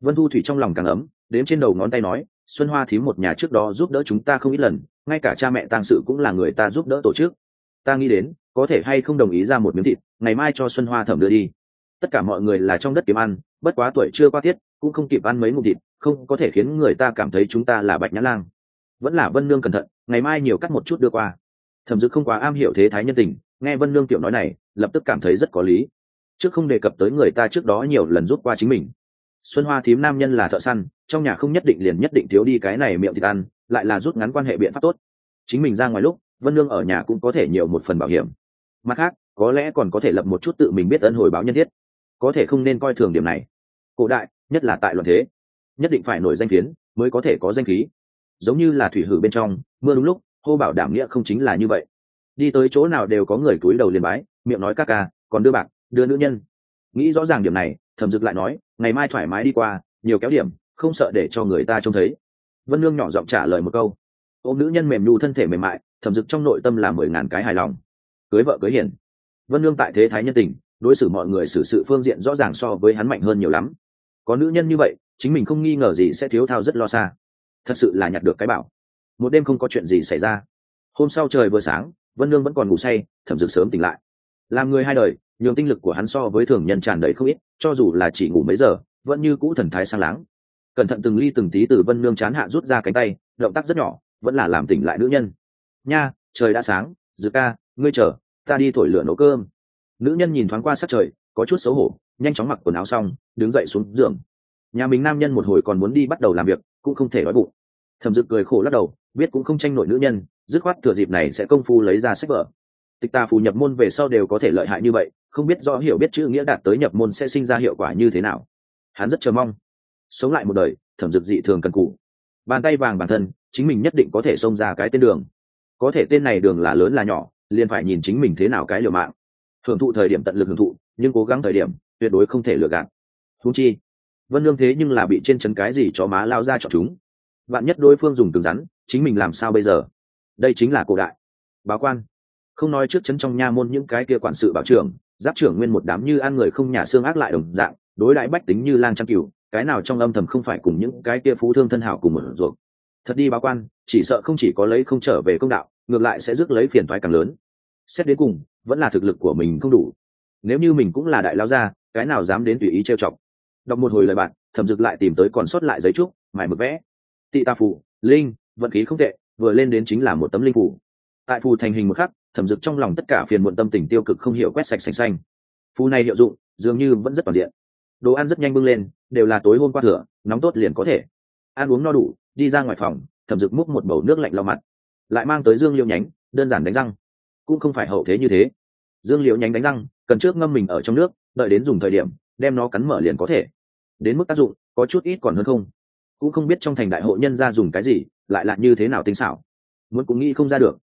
Vân thu thủy trong lòng càng ấm, đếm trên đầu ngón tay nói, xuân hoa thím một nhà trước đó giúp đỡ chúng ta không ít lần, ngay cả cha mẹ tang sự cũng là người ta giúp đỡ tổ chức. Ta nghĩ đến có thể hay không đồng ý ra một miếng thịt, ngày mai cho xuân hoa thẩm đưa đi. Tất cả mọi người là trong đất kiếm ăn, bất quá tuổi chưa qua tiết, cũng không kịp ăn mấy ngụm thịt, không có thể khiến người ta cảm thấy chúng ta là bạch nhã lang. Vẫn là vân nương cẩn thận, ngày mai nhiều cắt một chút đưa qua. Thẩm dực không quá am hiểu thế thái nhân tình, nghe vân nương tiểu nói này, lập tức cảm thấy rất có lý. Trước không đề cập tới người ta trước đó nhiều lần rút qua chính mình. Xuân hoa thím nam nhân là thợ săn, trong nhà không nhất định liền nhất định thiếu đi cái này miệng thịt ăn, lại là rút ngắn quan hệ biện pháp tốt. Chính mình ra ngoài lúc, vân nương ở nhà cũng có thể nhiều một phần bảo hiểm mặt khác, có lẽ còn có thể lập một chút tự mình biết ân hồi báo nhân thiết. Có thể không nên coi thường điểm này. Cổ đại, nhất là tại loạn thế. Nhất định phải nổi danh phiến, mới có thể có danh khí. Giống như là thủy hử bên trong, mưa đúng lúc, hô bảo đảm nghĩa không chính là như vậy. Đi tới chỗ nào đều có người cúi đầu liền bái, miệng nói ca ca, còn đưa bạc, đưa nữ nhân. Nghĩ rõ ràng điểm này, thẩm dực lại nói, ngày mai thoải mái đi qua, nhiều kéo điểm, không sợ để cho người ta trông thấy. Vân lương nhỏ giọng trả lời một câu. Ôm nữ nhân mềm nhu thân thể mềm mại, thẩm dực trong nội tâm là mười ngàn cái hài lòng cưới vợ cưới hiền. Vân lương tại thế thái nhân tình, đối xử mọi người xử sự phương diện rõ ràng so với hắn mạnh hơn nhiều lắm. Có nữ nhân như vậy, chính mình không nghi ngờ gì sẽ thiếu thao rất lo xa. Thật sự là nhặt được cái bảo. Một đêm không có chuyện gì xảy ra. Hôm sau trời vừa sáng, vân lương vẫn còn ngủ say, thẩm dực sớm tỉnh lại. Làm người hai đời, nhường tinh lực của hắn so với thường nhân tràn đầy không ít, cho dù là chỉ ngủ mấy giờ, vẫn như cũ thần thái sang láng. Cẩn thận từng ly từng tí từ vân lương chán hạ rút ra cánh tay, động tác rất nhỏ, vẫn là làm tỉnh lại nữ nhân. Nha, trời đã sáng dự ca, ngươi chờ ta đi thổi lửa nấu cơm. Nữ nhân nhìn thoáng qua sát trời, có chút xấu hổ, nhanh chóng mặc quần áo xong, đứng dậy xuống giường. Nhà mình nam nhân một hồi còn muốn đi bắt đầu làm việc, cũng không thể nói bụng. Thẩm dực cười khổ lắc đầu, biết cũng không tranh nổi nữ nhân, dứt khoát thừa dịp này sẽ công phu lấy ra sách vở. Tịch tà phù nhập môn về sau đều có thể lợi hại như vậy, không biết rõ hiểu biết chữ nghĩa đạt tới nhập môn sẽ sinh ra hiệu quả như thế nào. Hắn rất chờ mong. Sống lại một đời, thẩm dực dị thường cần cụ bàn tay vàng bản thân, chính mình nhất định có thể xông ra cái tên đường. Có thể tên này đường là lớn là nhỏ liền phải nhìn chính mình thế nào cái liều mạng. Hưởng thụ thời điểm tận lực hưởng thụ, nhưng cố gắng thời điểm, tuyệt đối không thể lừa gạt. Thú chi, vân lương thế nhưng là bị trên chân cái gì cho má lao ra chọn chúng. Bạn nhất đối phương dùng cứng rắn, chính mình làm sao bây giờ? Đây chính là cổ đại. Báo quan. Không nói trước chấn trong nha môn những cái kia quản sự bảo trưởng, giáp trưởng nguyên một đám như ăn người không nhà xương ác lại đồng dạng, đối đãi bách tính như lang trang cửu, cái nào trong âm thầm không phải cùng những cái kia phú thương thân hảo cùng một ruột thật đi báo quan, chỉ sợ không chỉ có lấy không trở về công đạo, ngược lại sẽ rước lấy phiền thoái càng lớn. Xét đến cùng, vẫn là thực lực của mình không đủ. Nếu như mình cũng là đại lao gia, cái nào dám đến tùy ý trêu chọc? Đọc một hồi lời bạn, thẩm dực lại tìm tới còn sót lại giấy trúc, mài mực vẽ. Tị ta phù, linh, vận khí không tệ, vừa lên đến chính là một tấm linh phù. tại phù thành hình một khắc, thẩm dực trong lòng tất cả phiền muộn tâm tình tiêu cực không hiểu quét sạch xanh xanh. Phù này hiệu dụng, dường như vẫn rất toàn diện. Đồ ăn rất nhanh bưng lên, đều là tối hôm qua thửa nóng tốt liền có thể. Ăn uống no đủ đi ra ngoài phòng, thẩm dực múc một bầu nước lạnh lau mặt. Lại mang tới dương liêu nhánh, đơn giản đánh răng. Cũng không phải hậu thế như thế. Dương liễu nhánh đánh răng, cần trước ngâm mình ở trong nước, đợi đến dùng thời điểm, đem nó cắn mở liền có thể. Đến mức tác dụng, có chút ít còn hơn không. Cũng không biết trong thành đại hội nhân ra dùng cái gì, lại là như thế nào tinh xảo. Muốn cũng nghĩ không ra được.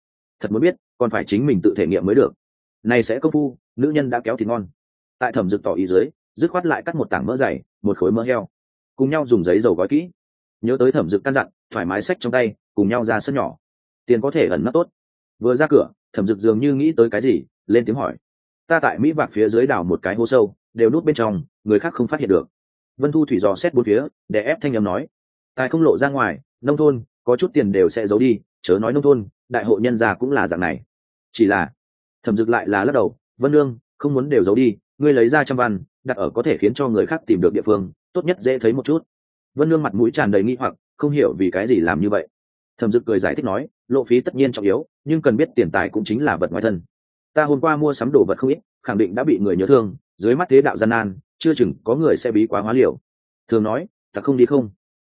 Thật muốn biết, còn phải chính mình tự thể nghiệm mới được. Này sẽ công phu, nữ nhân đã kéo thì ngon. Tại thẩm dực tỏ ý dưới, dứt khoát lại cắt một tảng mỡ dày, một khối mỡ heo. Cùng nhau dùng giấy dầu gói kỹ nhớ tới thẩm dực căn dặn, thoải mái sách trong tay, cùng nhau ra sân nhỏ. Tiền có thể ẩn nấp tốt. Vừa ra cửa, thẩm dực dường như nghĩ tới cái gì, lên tiếng hỏi. Ta tại mỹ vạc phía dưới đảo một cái hố sâu, đều nút bên trong, người khác không phát hiện được. Vân thu thủy dò xét bốn phía, để ép thanh âm nói. Tài không lộ ra ngoài, nông thôn, có chút tiền đều sẽ giấu đi, chớ nói nông thôn, đại hội nhân gia cũng là dạng này. Chỉ là, thẩm dực lại là lắc đầu, vân lương không muốn đều giấu đi, ngươi lấy ra trăm văn, đặt ở có thể khiến cho người khác tìm được địa phương, tốt nhất dễ thấy một chút vân lương mặt mũi tràn đầy nghi hoặc, không hiểu vì cái gì làm như vậy. Thẩm dực cười giải thích nói, lộ phí tất nhiên trọng yếu, nhưng cần biết tiền tài cũng chính là vật ngoài thân. Ta hôm qua mua sắm đồ vật không ít, khẳng định đã bị người nhớ thương, dưới mắt thế đạo gian nan, chưa chừng có người sẽ bí quá hóa liều. Thường nói, ta không đi không.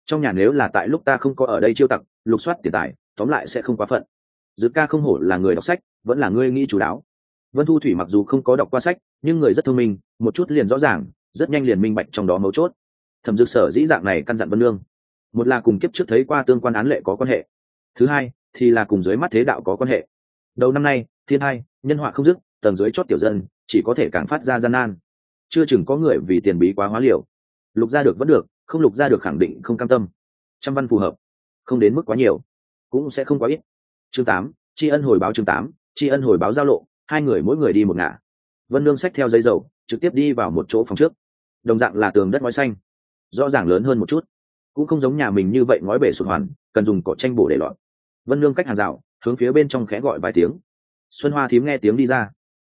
Trong nhà nếu là tại lúc ta không có ở đây chiêu tặc, lục soát tiền tài, tóm lại sẽ không quá phận. Dự ca không hổ là người đọc sách, vẫn là ngươi nghĩ chủ đáo vân thu thủy mặc dù không có đọc qua sách, nhưng người rất thông minh, một chút liền rõ ràng, rất nhanh liền minh bạch trong đó mấu chốt thẩm dược sở dĩ dạng này căn dặn vân lương một là cùng kiếp trước thấy qua tương quan án lệ có quan hệ. Thứ hai, thì là cùng dưới mắt thế đạo có quan hệ. Đầu năm nay, thiên hai, nhân họa không dứt, tầng dưới chót tiểu dân, chỉ có thể càng phát ra gian nan. Chưa chừng có người vì tiền bí quá hóa liều. Lục ra được vẫn được, không lục ra được khẳng định không cam tâm. Trăm văn phù hợp, không đến mức quá nhiều, cũng sẽ không quá ít. Chương tám, tri ân hồi báo chương tám, tri ân hồi báo giao lộ, hai người mỗi người đi một ngả. Vân lương xách theo giấy dầu, trực tiếp đi vào một chỗ phòng trước. Đồng dạng là tường đất ngói xanh rõ ràng lớn hơn một chút. Cũng không giống nhà mình như vậy ngói bể sụt hoàn, cần dùng cỏ tranh bổ để lọt. Vân nương cách hàng rào, hướng phía bên trong khẽ gọi vài tiếng. Xuân hoa thím nghe tiếng đi ra.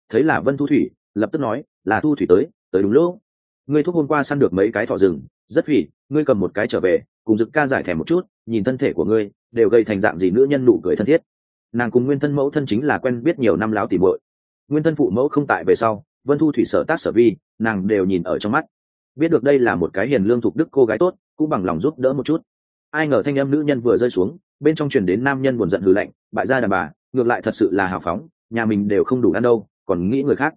Thấy là vân thu thủy, lập tức nói, là thu thủy tới tới đúng lúc. Ngươi thuốc hôm qua săn được mấy cái thỏ rừng, rất phỉ, ngươi cầm một cái trở về, cùng dực ca giải thẻ một chút, nhìn thân thể của ngươi, đều gây thành dạng gì nữ nhân nụ cười thân thiết. Nàng cùng nguyên thân mẫu thân chính là quen biết nhiều năm láo tỉ bội nguyên thân phụ mẫu không tại về sau, vân thu thủy sở tác sở vi, nàng đều nhìn ở trong mắt biết được đây là một cái hiền lương thục đức cô gái tốt, cũng bằng lòng giúp đỡ một chút. Ai ngờ thanh âm nữ nhân vừa rơi xuống, bên trong truyền đến nam nhân buồn giận hừ lạnh, bại gia đàn bà, ngược lại thật sự là hào phóng, nhà mình đều không đủ ăn đâu, còn nghĩ người khác.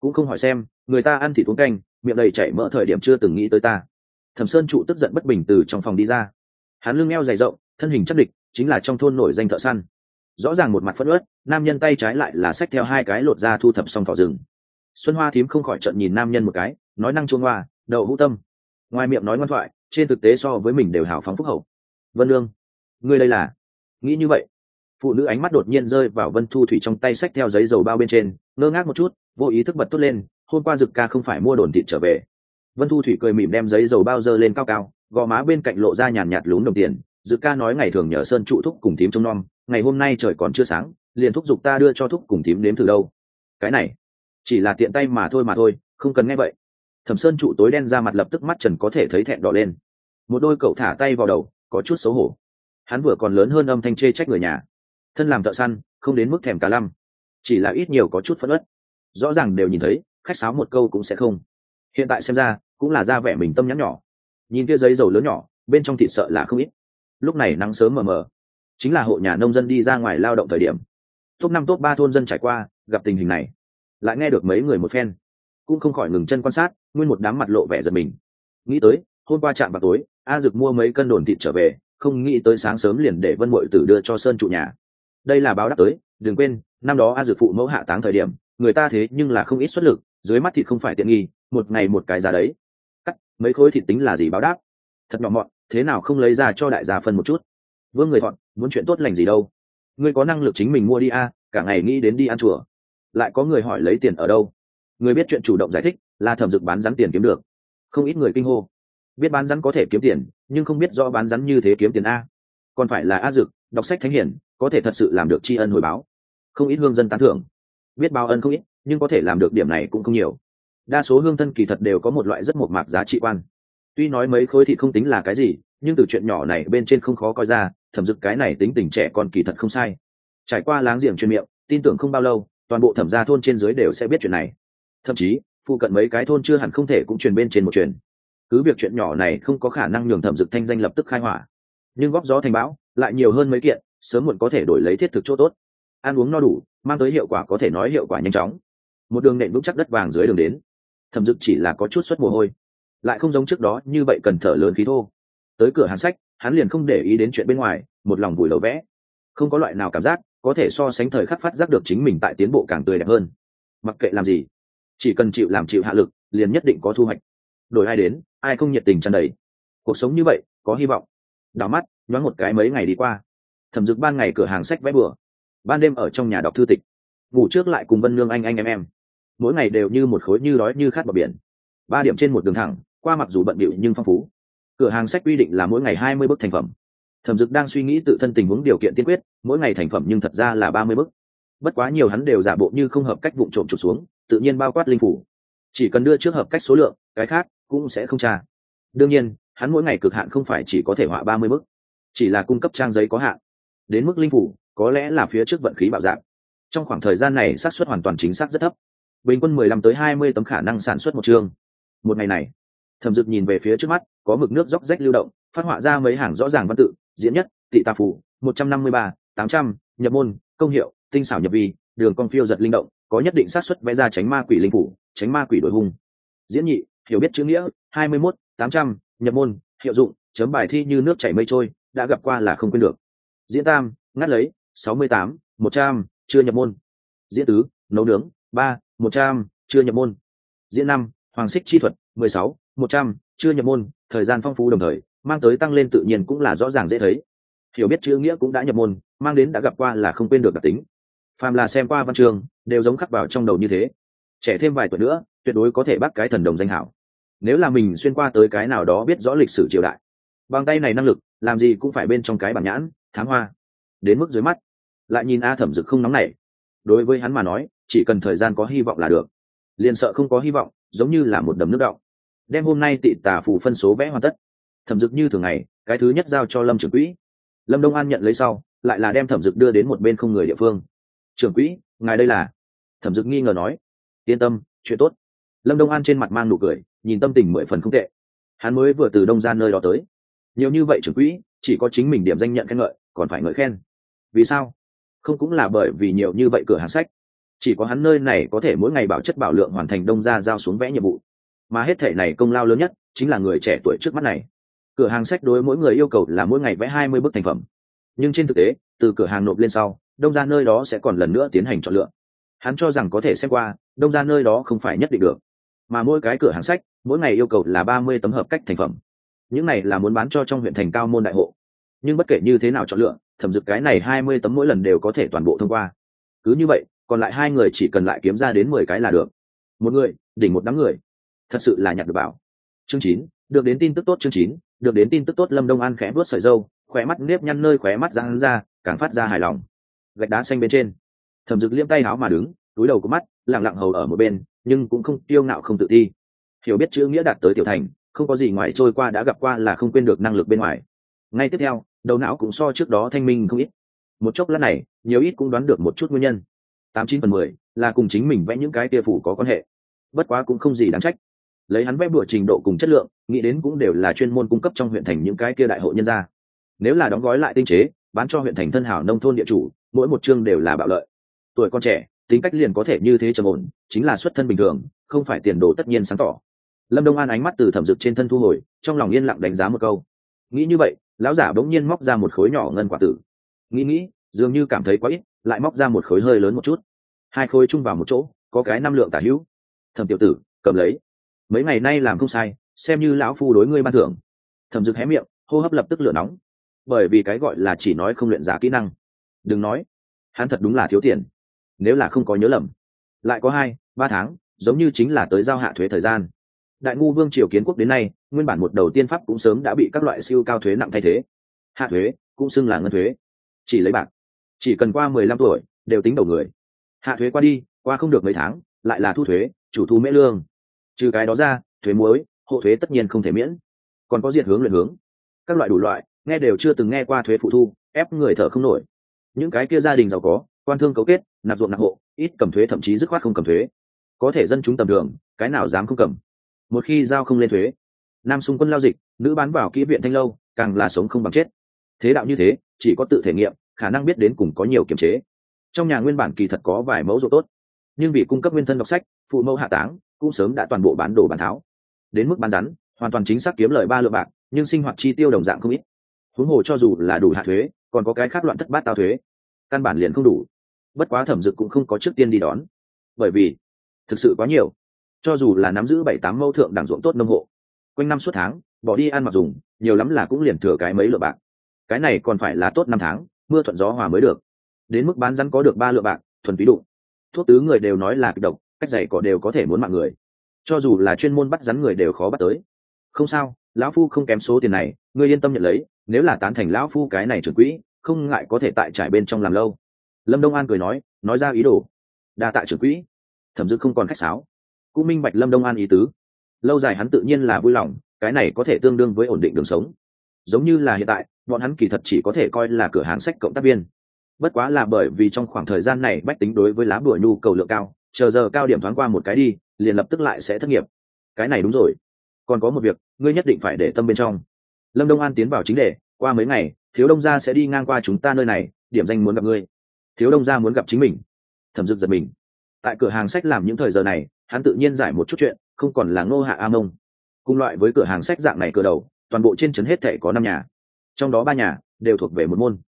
Cũng không hỏi xem, người ta ăn thịt uống canh, miệng đầy chảy mỡ thời điểm chưa từng nghĩ tới ta. Thẩm sơn trụ tức giận bất bình từ trong phòng đi ra. Hắn lưng eo dày rộng, thân hình chắc địch, chính là trong thôn nổi danh thợ săn. Rõ ràng một mặt phất ớt nam nhân tay trái lại là xách theo hai cái lột ra thu thập xong thỏ rừng. Xuân hoa thím không khỏi trận nhìn nam nhân một cái, nói năng chuông hoa đậu hữu tâm. Ngoài miệng nói ngoan thoại, trên thực tế so với mình đều hào phóng phúc hậu. Vân lương ngươi đây là? Nghĩ như vậy. Phụ nữ ánh mắt đột nhiên rơi vào vân thu thủy trong tay xách theo giấy dầu bao bên trên, ngơ ngác một chút, vô ý thức bật tốt lên, hôm qua dực ca không phải mua đồn thịt trở về. Vân thu thủy cười mỉm đem giấy dầu bao dơ lên cao cao, gò má bên cạnh lộ ra nhàn nhạt lún đồng tiền. Dực ca nói ngày thường nhờ sơn trụ thúc cùng thím trông nom, ngày hôm nay trời còn chưa sáng, liền thúc giục ta đưa cho thúc cùng thím nếm thử đâu. Cái này, chỉ là tiện tay mà thôi mà thôi, không cần nghe vậy thẩm sơn trụ tối đen ra mặt lập tức mắt trần có thể thấy thẹn đỏ lên. Một đôi cậu thả tay vào đầu, có chút xấu hổ. Hắn vừa còn lớn hơn âm thanh chê trách người nhà. Thân làm thợ săn, không đến mức thèm cả lăm. Chỉ là ít nhiều có chút phân ớt rõ ràng đều nhìn thấy, khách sáo một câu cũng sẽ không. Hiện tại xem ra, cũng là ra vẻ mình tâm nhắn nhỏ. Nhìn kia giấy dầu lớn nhỏ, bên trong thịt sợ là không ít. Lúc này nắng sớm mờ mờ. Chính là hộ nhà nông dân đi ra ngoài lao động thời điểm. Top năm, top ba thôn dân trải qua, gặp tình hình này. Lại nghe được mấy người một phen. Cũng không khỏi ngừng chân quan sát nguyên một đám mặt lộ vẻ giật mình. Nghĩ tới, hôm qua chạm vào tối, a dực mua mấy cân đồn thịt trở về, không nghĩ tới sáng sớm liền để vân mội tử đưa cho sơn trụ nhà. Đây là báo đáp tới, đừng quên, năm đó a dực phụ mẫu hạ táng thời điểm, người ta thế nhưng là không ít xuất lực, dưới mắt thịt không phải tiện nghi, một ngày một cái giá đấy. Cắt, mấy khối thịt tính là gì báo đáp? Thật nhỏ mọn, thế nào không lấy ra cho đại gia phân một chút? Vương người thọn muốn chuyện tốt lành gì đâu? Ngươi có năng lực chính mình mua đi a, cả ngày nghĩ đến đi ăn chùa. Lại có người hỏi lấy tiền ở đâu? Người biết chuyện chủ động giải thích là thẩm dực bán rắn tiền kiếm được. Không ít người kinh hô. Biết bán rắn có thể kiếm tiền, nhưng không biết do bán rắn như thế kiếm tiền a. Còn phải là a dực đọc sách thánh hiển, có thể thật sự làm được tri ân hồi báo. Không ít hương dân tán thưởng. Biết báo ân không ít, nhưng có thể làm được điểm này cũng không nhiều. Đa số hương thân kỳ thật đều có một loại rất một mạc giá trị quan. Tuy nói mấy khối thịt không tính là cái gì, nhưng từ chuyện nhỏ này bên trên không khó coi ra, thẩm dực cái này tính tình trẻ còn kỳ thật không sai. Trải qua láng giềng chuyên miệng, tin tưởng không bao lâu, toàn bộ thẩm gia thôn trên dưới đều sẽ biết chuyện này. Thậm chí phụ cận mấy cái thôn chưa hẳn không thể cũng truyền bên trên một truyền. Cứ việc chuyện nhỏ này không có khả năng nhường thẩm dực thanh danh lập tức khai hỏa. Nhưng góp gió thành bão, lại nhiều hơn mấy kiện, sớm muộn có thể đổi lấy thiết thực chỗ tốt. Ăn uống no đủ, mang tới hiệu quả có thể nói hiệu quả nhanh chóng. Một đường nện vững chắc đất vàng dưới đường đến. Thẩm dực chỉ là có chút suất mồ hôi. Lại không giống trước đó như vậy cần thở lớn khí thô. Tới cửa hàng sách, hắn liền không để ý đến chuyện bên ngoài, một lòng vùi lầu vẽ. Không có loại nào cảm giác có thể so sánh thời khắc phát giác được chính mình tại tiến bộ càng tươi đẹp hơn. Mặc kệ làm gì chỉ cần chịu làm chịu hạ lực, liền nhất định có thu hoạch. Đổi ai đến, ai không nhiệt tình tràn đầy. Cuộc sống như vậy, có hy vọng. Đào mắt, nhoáng một cái mấy ngày đi qua. Thẩm dực ban ngày cửa hàng sách vẽ bừa. Ban đêm ở trong nhà đọc thư tịch. Ngủ trước lại cùng vân nương anh anh em em. Mỗi ngày đều như một khối như đói như khát vào biển. Ba điểm trên một đường thẳng, qua mặc dù bận bịu nhưng phong phú. Cửa hàng sách quy định là mỗi ngày hai mươi bức thành phẩm. Thẩm dực đang suy nghĩ tự thân tình huống điều kiện tiên quyết, mỗi ngày thành phẩm nhưng thật ra là ba mươi bức. Bất quá nhiều hắn đều giả bộ như không hợp cách vụ trộm trục xuống tự nhiên bao quát linh phủ. Chỉ cần đưa trước hợp cách số lượng, cái khác cũng sẽ không tra. Đương nhiên, hắn mỗi ngày cực hạn không phải chỉ có thể họa ba mươi bức, chỉ là cung cấp trang giấy có hạn. Đến mức linh phủ, có lẽ là phía trước vận khí bạo dạng. Trong khoảng thời gian này, xác suất hoàn toàn chính xác rất thấp. Bình quân mười lăm tới hai mươi tấm khả năng sản xuất một chương. Một ngày này, thẩm dực nhìn về phía trước mắt, có mực nước róc rách lưu động, phát họa ra mấy hàng rõ ràng văn tự, diễn nhất, tị tà phủ một trăm năm mươi ba, tám trăm, nhập môn, công hiệu, tinh xảo nhập vi, đường con phiêu giật linh động có nhất định xác suất vẽ ra tránh ma quỷ linh phủ, tránh ma quỷ đội hung. Diễn nhị, hiểu biết chữ nghĩa, hai mươi mốt, tám trăm, nhập môn, hiệu dụng, chấm bài thi như nước chảy mây trôi, đã gặp qua là không quên được. Diễn tam, ngắt lấy, sáu mươi tám, một trăm, chưa nhập môn. Diễn tứ, nấu nướng, ba, một trăm, chưa nhập môn. Diễn năm, hoàng xích chi thuật, mười sáu, một trăm, chưa nhập môn, thời gian phong phú đồng thời, mang tới tăng lên tự nhiên cũng là rõ ràng dễ thấy. Hiểu biết chữ nghĩa cũng đã nhập môn, mang đến đã gặp qua là không quên được đặc tính phàm là xem qua văn chương, đều giống khắc vào trong đầu như thế. Trẻ thêm vài tuổi nữa, tuyệt đối có thể bắt cái thần đồng danh hảo. Nếu là mình xuyên qua tới cái nào đó biết rõ lịch sử triều đại, bằng tay này năng lực, làm gì cũng phải bên trong cái bản nhãn, thám hoa. Đến mức dưới mắt, lại nhìn a thẩm dực không nóng nảy. Đối với hắn mà nói, chỉ cần thời gian có hy vọng là được. Liền sợ không có hy vọng, giống như là một đầm nước động đem hôm nay tị tả phủ phân số vẽ hoàn tất. Thẩm dực như thường ngày, cái thứ nhất giao cho lâm trưởng quỹ. Lâm đông an nhận lấy sau, lại là đem thẩm dực đưa đến một bên không người địa phương trưởng quỹ, ngài đây là? Thẩm dực nghi ngờ nói. Yên tâm, chuyện tốt. Lâm đông an trên mặt mang nụ cười, nhìn tâm tình mười phần không tệ. Hắn mới vừa từ đông ra nơi đó tới. Nhiều như vậy trưởng quỹ, chỉ có chính mình điểm danh nhận khen ngợi, còn phải ngợi khen. Vì sao? Không cũng là bởi vì nhiều như vậy cửa hàng sách. Chỉ có hắn nơi này có thể mỗi ngày bảo chất bảo lượng hoàn thành đông ra giao xuống vẽ nhiệm vụ. Mà hết thể này công lao lớn nhất, chính là người trẻ tuổi trước mắt này. Cửa hàng sách đối mỗi người yêu cầu là mỗi ngày vẽ hai mươi bức thành phẩm. Nhưng trên thực tế, từ cửa hàng nộp lên sau đông ra nơi đó sẽ còn lần nữa tiến hành chọn lựa. Hắn cho rằng có thể xem qua, đông ra nơi đó không phải nhất định được. Mà mỗi cái cửa hàng sách, mỗi ngày yêu cầu là ba mươi tấm hợp cách thành phẩm. Những này là muốn bán cho trong huyện thành cao môn đại hộ. Nhưng bất kể như thế nào chọn lựa, thẩm dực cái này hai mươi tấm mỗi lần đều có thể toàn bộ thông qua. Cứ như vậy, còn lại hai người chỉ cần lại kiếm ra đến mười cái là được. Một người, đỉnh một đám người. Thật sự là nhặt được bảo. Chương chín, được đến tin tức tốt chương chín, được đến tin tức tốt lâm đông an khẽ vuốt sợi dâu, khóe mắt nếp nhăn nơi khóe mắt ra hắn ra, càng phát ra hài lòng gạch đá xanh bên trên. Thẩm dực liêm tay áo mà đứng, túi đầu có mắt, lặng lặng hầu ở một bên, nhưng cũng không tiêu ngạo không tự ti. Hiểu biết chữ nghĩa đạt tới tiểu thành, không có gì ngoài trôi qua đã gặp qua là không quên được năng lực bên ngoài. Ngay tiếp theo, đầu não cũng so trước đó thanh minh không ít. Một chốc lát này, nhiều ít cũng đoán được một chút nguyên nhân. Tám chín phần mười, là cùng chính mình vẽ những cái tia phủ có quan hệ. Bất quá cũng không gì đáng trách. Lấy hắn vẽ bửa trình độ cùng chất lượng, nghĩ đến cũng đều là chuyên môn cung cấp trong huyện thành những cái kia đại hội nhân gia. Nếu là đóng gói lại tinh chế, bán cho huyện thành thân hảo nông thôn địa chủ mỗi một chương đều là bạo lợi. Tuổi con trẻ, tính cách liền có thể như thế trầm ổn, chính là xuất thân bình thường, không phải tiền đồ tất nhiên sáng tỏ. Lâm đông an ánh mắt từ thẩm dực trên thân thu hồi, trong lòng yên lặng đánh giá một câu. Nghĩ như vậy, lão giả bỗng nhiên móc ra một khối nhỏ ngân quả tử. Nghĩ nghĩ, dường như cảm thấy quá ít, lại móc ra một khối hơi lớn một chút. Hai khối chung vào một chỗ, có cái năm lượng tả hữu. Thẩm tiểu tử, cầm lấy. Mấy ngày nay làm không sai, xem như lão phu đối ngươi ban thưởng. Thẩm dực hé miệng, hô hấp lập tức lửa nóng. Bởi vì cái gọi là chỉ nói không luyện giả kỹ năng đừng nói, hắn thật đúng là thiếu tiền. Nếu là không có nhớ lầm, lại có hai, ba tháng, giống như chính là tới giao hạ thuế thời gian. Đại ngu vương triều kiến quốc đến nay, nguyên bản một đầu tiên pháp cũng sớm đã bị các loại siêu cao thuế nặng thay thế. Hạ thuế, cũng xưng là ngân thuế. Chỉ lấy bạc, chỉ cần qua mười lăm tuổi, đều tính đầu người. Hạ thuế qua đi, qua không được mấy tháng, lại là thu thuế, chủ thu mễ lương. Trừ cái đó ra, thuế muối, hộ thuế tất nhiên không thể miễn. Còn có diệt hướng luyện hướng. Các loại đủ loại, nghe đều chưa từng nghe qua thuế phụ thu, ép người thở không nổi những cái kia gia đình giàu có, quan thương cấu kết, nạp ruộng nạp hộ, ít cầm thuế thậm chí dứt khoát không cầm thuế. Có thể dân chúng tầm thường, cái nào dám không cầm? Một khi giao không lên thuế. Nam xung quân lao dịch, nữ bán vào kỹ viện thanh lâu, càng là sống không bằng chết. Thế đạo như thế, chỉ có tự thể nghiệm, khả năng biết đến cùng có nhiều kiềm chế. Trong nhà nguyên bản kỳ thật có vài mẫu ruộng tốt, nhưng vì cung cấp nguyên thân đọc sách, phụ mẫu hạ táng, cũng sớm đã toàn bộ bán đồ bán tháo. Đến mức bán rắn, hoàn toàn chính xác kiếm lời ba lượng bạc, nhưng sinh hoạt chi tiêu đồng dạng không ít. Huống hồ cho dù là đủ hạ thuế còn có cái khác loạn thất bát tao thuế. Căn bản liền không đủ. Bất quá thẩm dực cũng không có trước tiên đi đón. Bởi vì, thực sự quá nhiều. Cho dù là nắm giữ bảy tám mẫu thượng đẳng ruộng tốt nông hộ, quanh năm suốt tháng, bỏ đi ăn mặc dùng, nhiều lắm là cũng liền thừa cái mấy lượng bạc. Cái này còn phải là tốt năm tháng, mưa thuận gió hòa mới được. Đến mức bán rắn có được ba lượng bạc, thuần túy đụng. Thuốc tứ người đều nói là kịch độc, cách dạy cỏ đều có thể muốn mạng người. Cho dù là chuyên môn bắt rắn người đều khó bắt tới. Không sao lão phu không kém số tiền này, ngươi yên tâm nhận lấy, nếu là tán thành lão phu cái này trưởng quỹ, không ngại có thể tại trải bên trong làm lâu. Lâm đông an cười nói nói ra ý đồ. Đa tại trưởng quỹ. Thẩm dư không còn khách sáo. Cũng minh bạch lâm đông an ý tứ. Lâu dài hắn tự nhiên là vui lòng, cái này có thể tương đương với ổn định đường sống. Giống như là hiện tại, bọn hắn kỳ thật chỉ có thể coi là cửa hàng sách cộng tác viên. Bất quá là bởi vì trong khoảng thời gian này bách tính đối với lá bưởi nhu cầu lượng cao, chờ giờ cao điểm thoáng qua một cái đi, liền lập tức lại sẽ thất nghiệp. Cái này đúng rồi. Còn có một việc ngươi nhất định phải để tâm bên trong. Lâm đông an tiến vào chính đề, qua mấy ngày, thiếu đông gia sẽ đi ngang qua chúng ta nơi này, điểm danh muốn gặp ngươi. Thiếu đông gia muốn gặp chính mình. Thẩm dực giật mình. Tại cửa hàng sách làm những thời giờ này, hắn tự nhiên giải một chút chuyện, không còn là ngô hạ a mông. Cùng loại với cửa hàng sách dạng này cửa đầu, toàn bộ trên trấn hết thể có năm nhà. Trong đó ba nhà đều thuộc về một môn.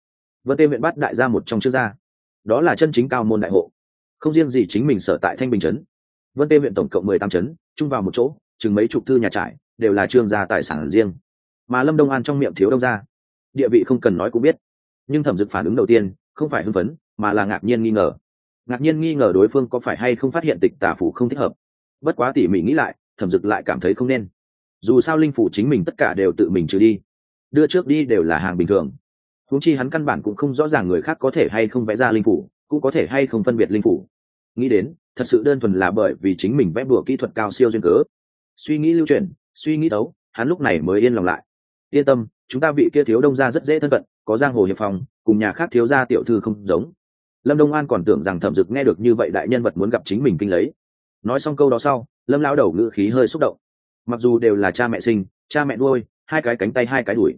Vân tê huyện bắt đại gia một trong trước gia. Đó là chân chính cao môn đại hộ. Không riêng gì chính mình sở tại thanh bình trấn. Vân tê huyện tổng cộng mười tám trấn, chung vào một chỗ, chừng mấy chục thư nhà trại đều là trương gia tài sản riêng. Mà lâm đông an trong miệng thiếu đông gia. Địa vị không cần nói cũng biết. Nhưng thẩm dực phản ứng đầu tiên, không phải hưng phấn, mà là ngạc nhiên nghi ngờ. Ngạc nhiên nghi ngờ đối phương có phải hay không phát hiện tịch tà phủ không thích hợp. Bất quá tỉ mỉ nghĩ lại, thẩm dực lại cảm thấy không nên. Dù sao linh phủ chính mình tất cả đều tự mình trừ đi. Đưa trước đi đều là hàng bình thường. Huống chi hắn căn bản cũng không rõ ràng người khác có thể hay không vẽ ra linh phủ, cũng có thể hay không phân biệt linh phủ. Nghĩ đến, thật sự đơn thuần là bởi vì chính mình vẽ bùa kỹ thuật cao siêu duyên cớ. Suy nghĩ lưu truyền suy nghĩ đấu, hắn lúc này mới yên lòng lại. Yên tâm, chúng ta vị kia thiếu đông gia rất dễ thân cận, có giang hồ hiệp phòng cùng nhà khác thiếu gia tiểu thư không giống. Lâm đông an còn tưởng rằng thẩm dực nghe được như vậy đại nhân vật muốn gặp chính mình kinh lấy. Nói xong câu đó sau, lâm lão đầu ngữ khí hơi xúc động. Mặc dù đều là cha mẹ sinh, cha mẹ nuôi, hai cái cánh tay hai cái đuổi,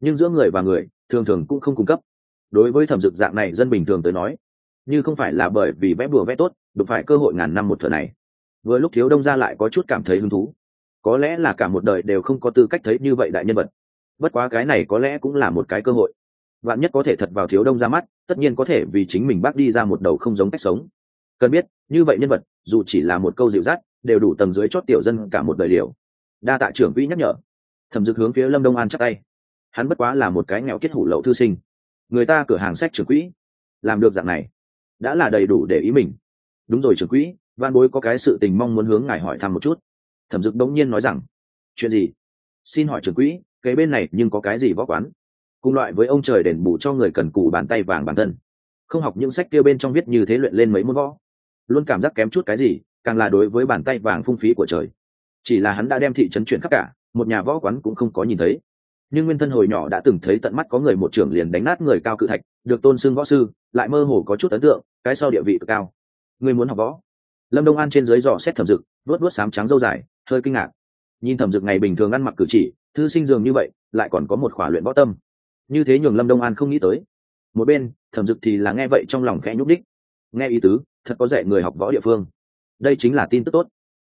nhưng giữa người và người, thường thường cũng không cung cấp. Đối với thẩm dực dạng này, dân bình thường tới nói, như không phải là bởi vì vẽ bùa vẽ tốt, đụng phải cơ hội ngàn năm một thợ này. Vừa lúc thiếu đông ra lại có chút cảm thấy hứng thú có lẽ là cả một đời đều không có tư cách thấy như vậy đại nhân vật. Bất quá cái này có lẽ cũng là một cái cơ hội. Vạn nhất có thể thật vào thiếu đông ra mắt, tất nhiên có thể vì chính mình bác đi ra một đầu không giống cách sống. Cần biết, như vậy nhân vật, dù chỉ là một câu dịu dắt, đều đủ tầng dưới chót tiểu dân cả một đời điều đa tạ trưởng quỹ nhắc nhở. Thẩm dực hướng phía lâm đông an chắc tay. Hắn bất quá là một cái nghèo kết hủ lậu thư sinh. Người ta cửa hàng sách trưởng quỹ, làm được dạng này, đã là đầy đủ để ý mình. Đúng rồi trưởng quỹ văn bối có cái sự tình mong muốn hướng ngài hỏi thăm một chút thẩm dực đống nhiên nói rằng, chuyện gì? Xin hỏi trưởng quỹ, cái bên này nhưng có cái gì võ quán? Cùng loại với ông trời đền bù cho người cần cù bàn tay vàng bản thân. Không học những sách kia bên trong viết như thế luyện lên mấy môn võ. Luôn cảm giác kém chút cái gì, càng là đối với bàn tay vàng phung phí của trời. Chỉ là hắn đã đem thị trấn chuyển khắp cả, một nhà võ quán cũng không có nhìn thấy. Nhưng nguyên thân hồi nhỏ đã từng thấy tận mắt có người một trưởng liền đánh nát người cao cự thạch, được tôn xưng võ sư, lại mơ hồ có chút ấn tượng, cái sau địa vị cực cao. Người muốn học võ. Lâm đông an trên dưới dò xét thẩm dực vớt vớt sám trắng dâu dài hơi kinh ngạc. Nhìn thẩm dực ngày bình thường ăn mặc cử chỉ, thư sinh dường như vậy, lại còn có một khỏa luyện võ tâm. Như thế nhường lâm đông an không nghĩ tới. Một bên, thẩm dực thì là nghe vậy trong lòng khẽ nhúc đích nghe ý tứ, thật có dạy người học võ địa phương. Đây chính là tin tức tốt.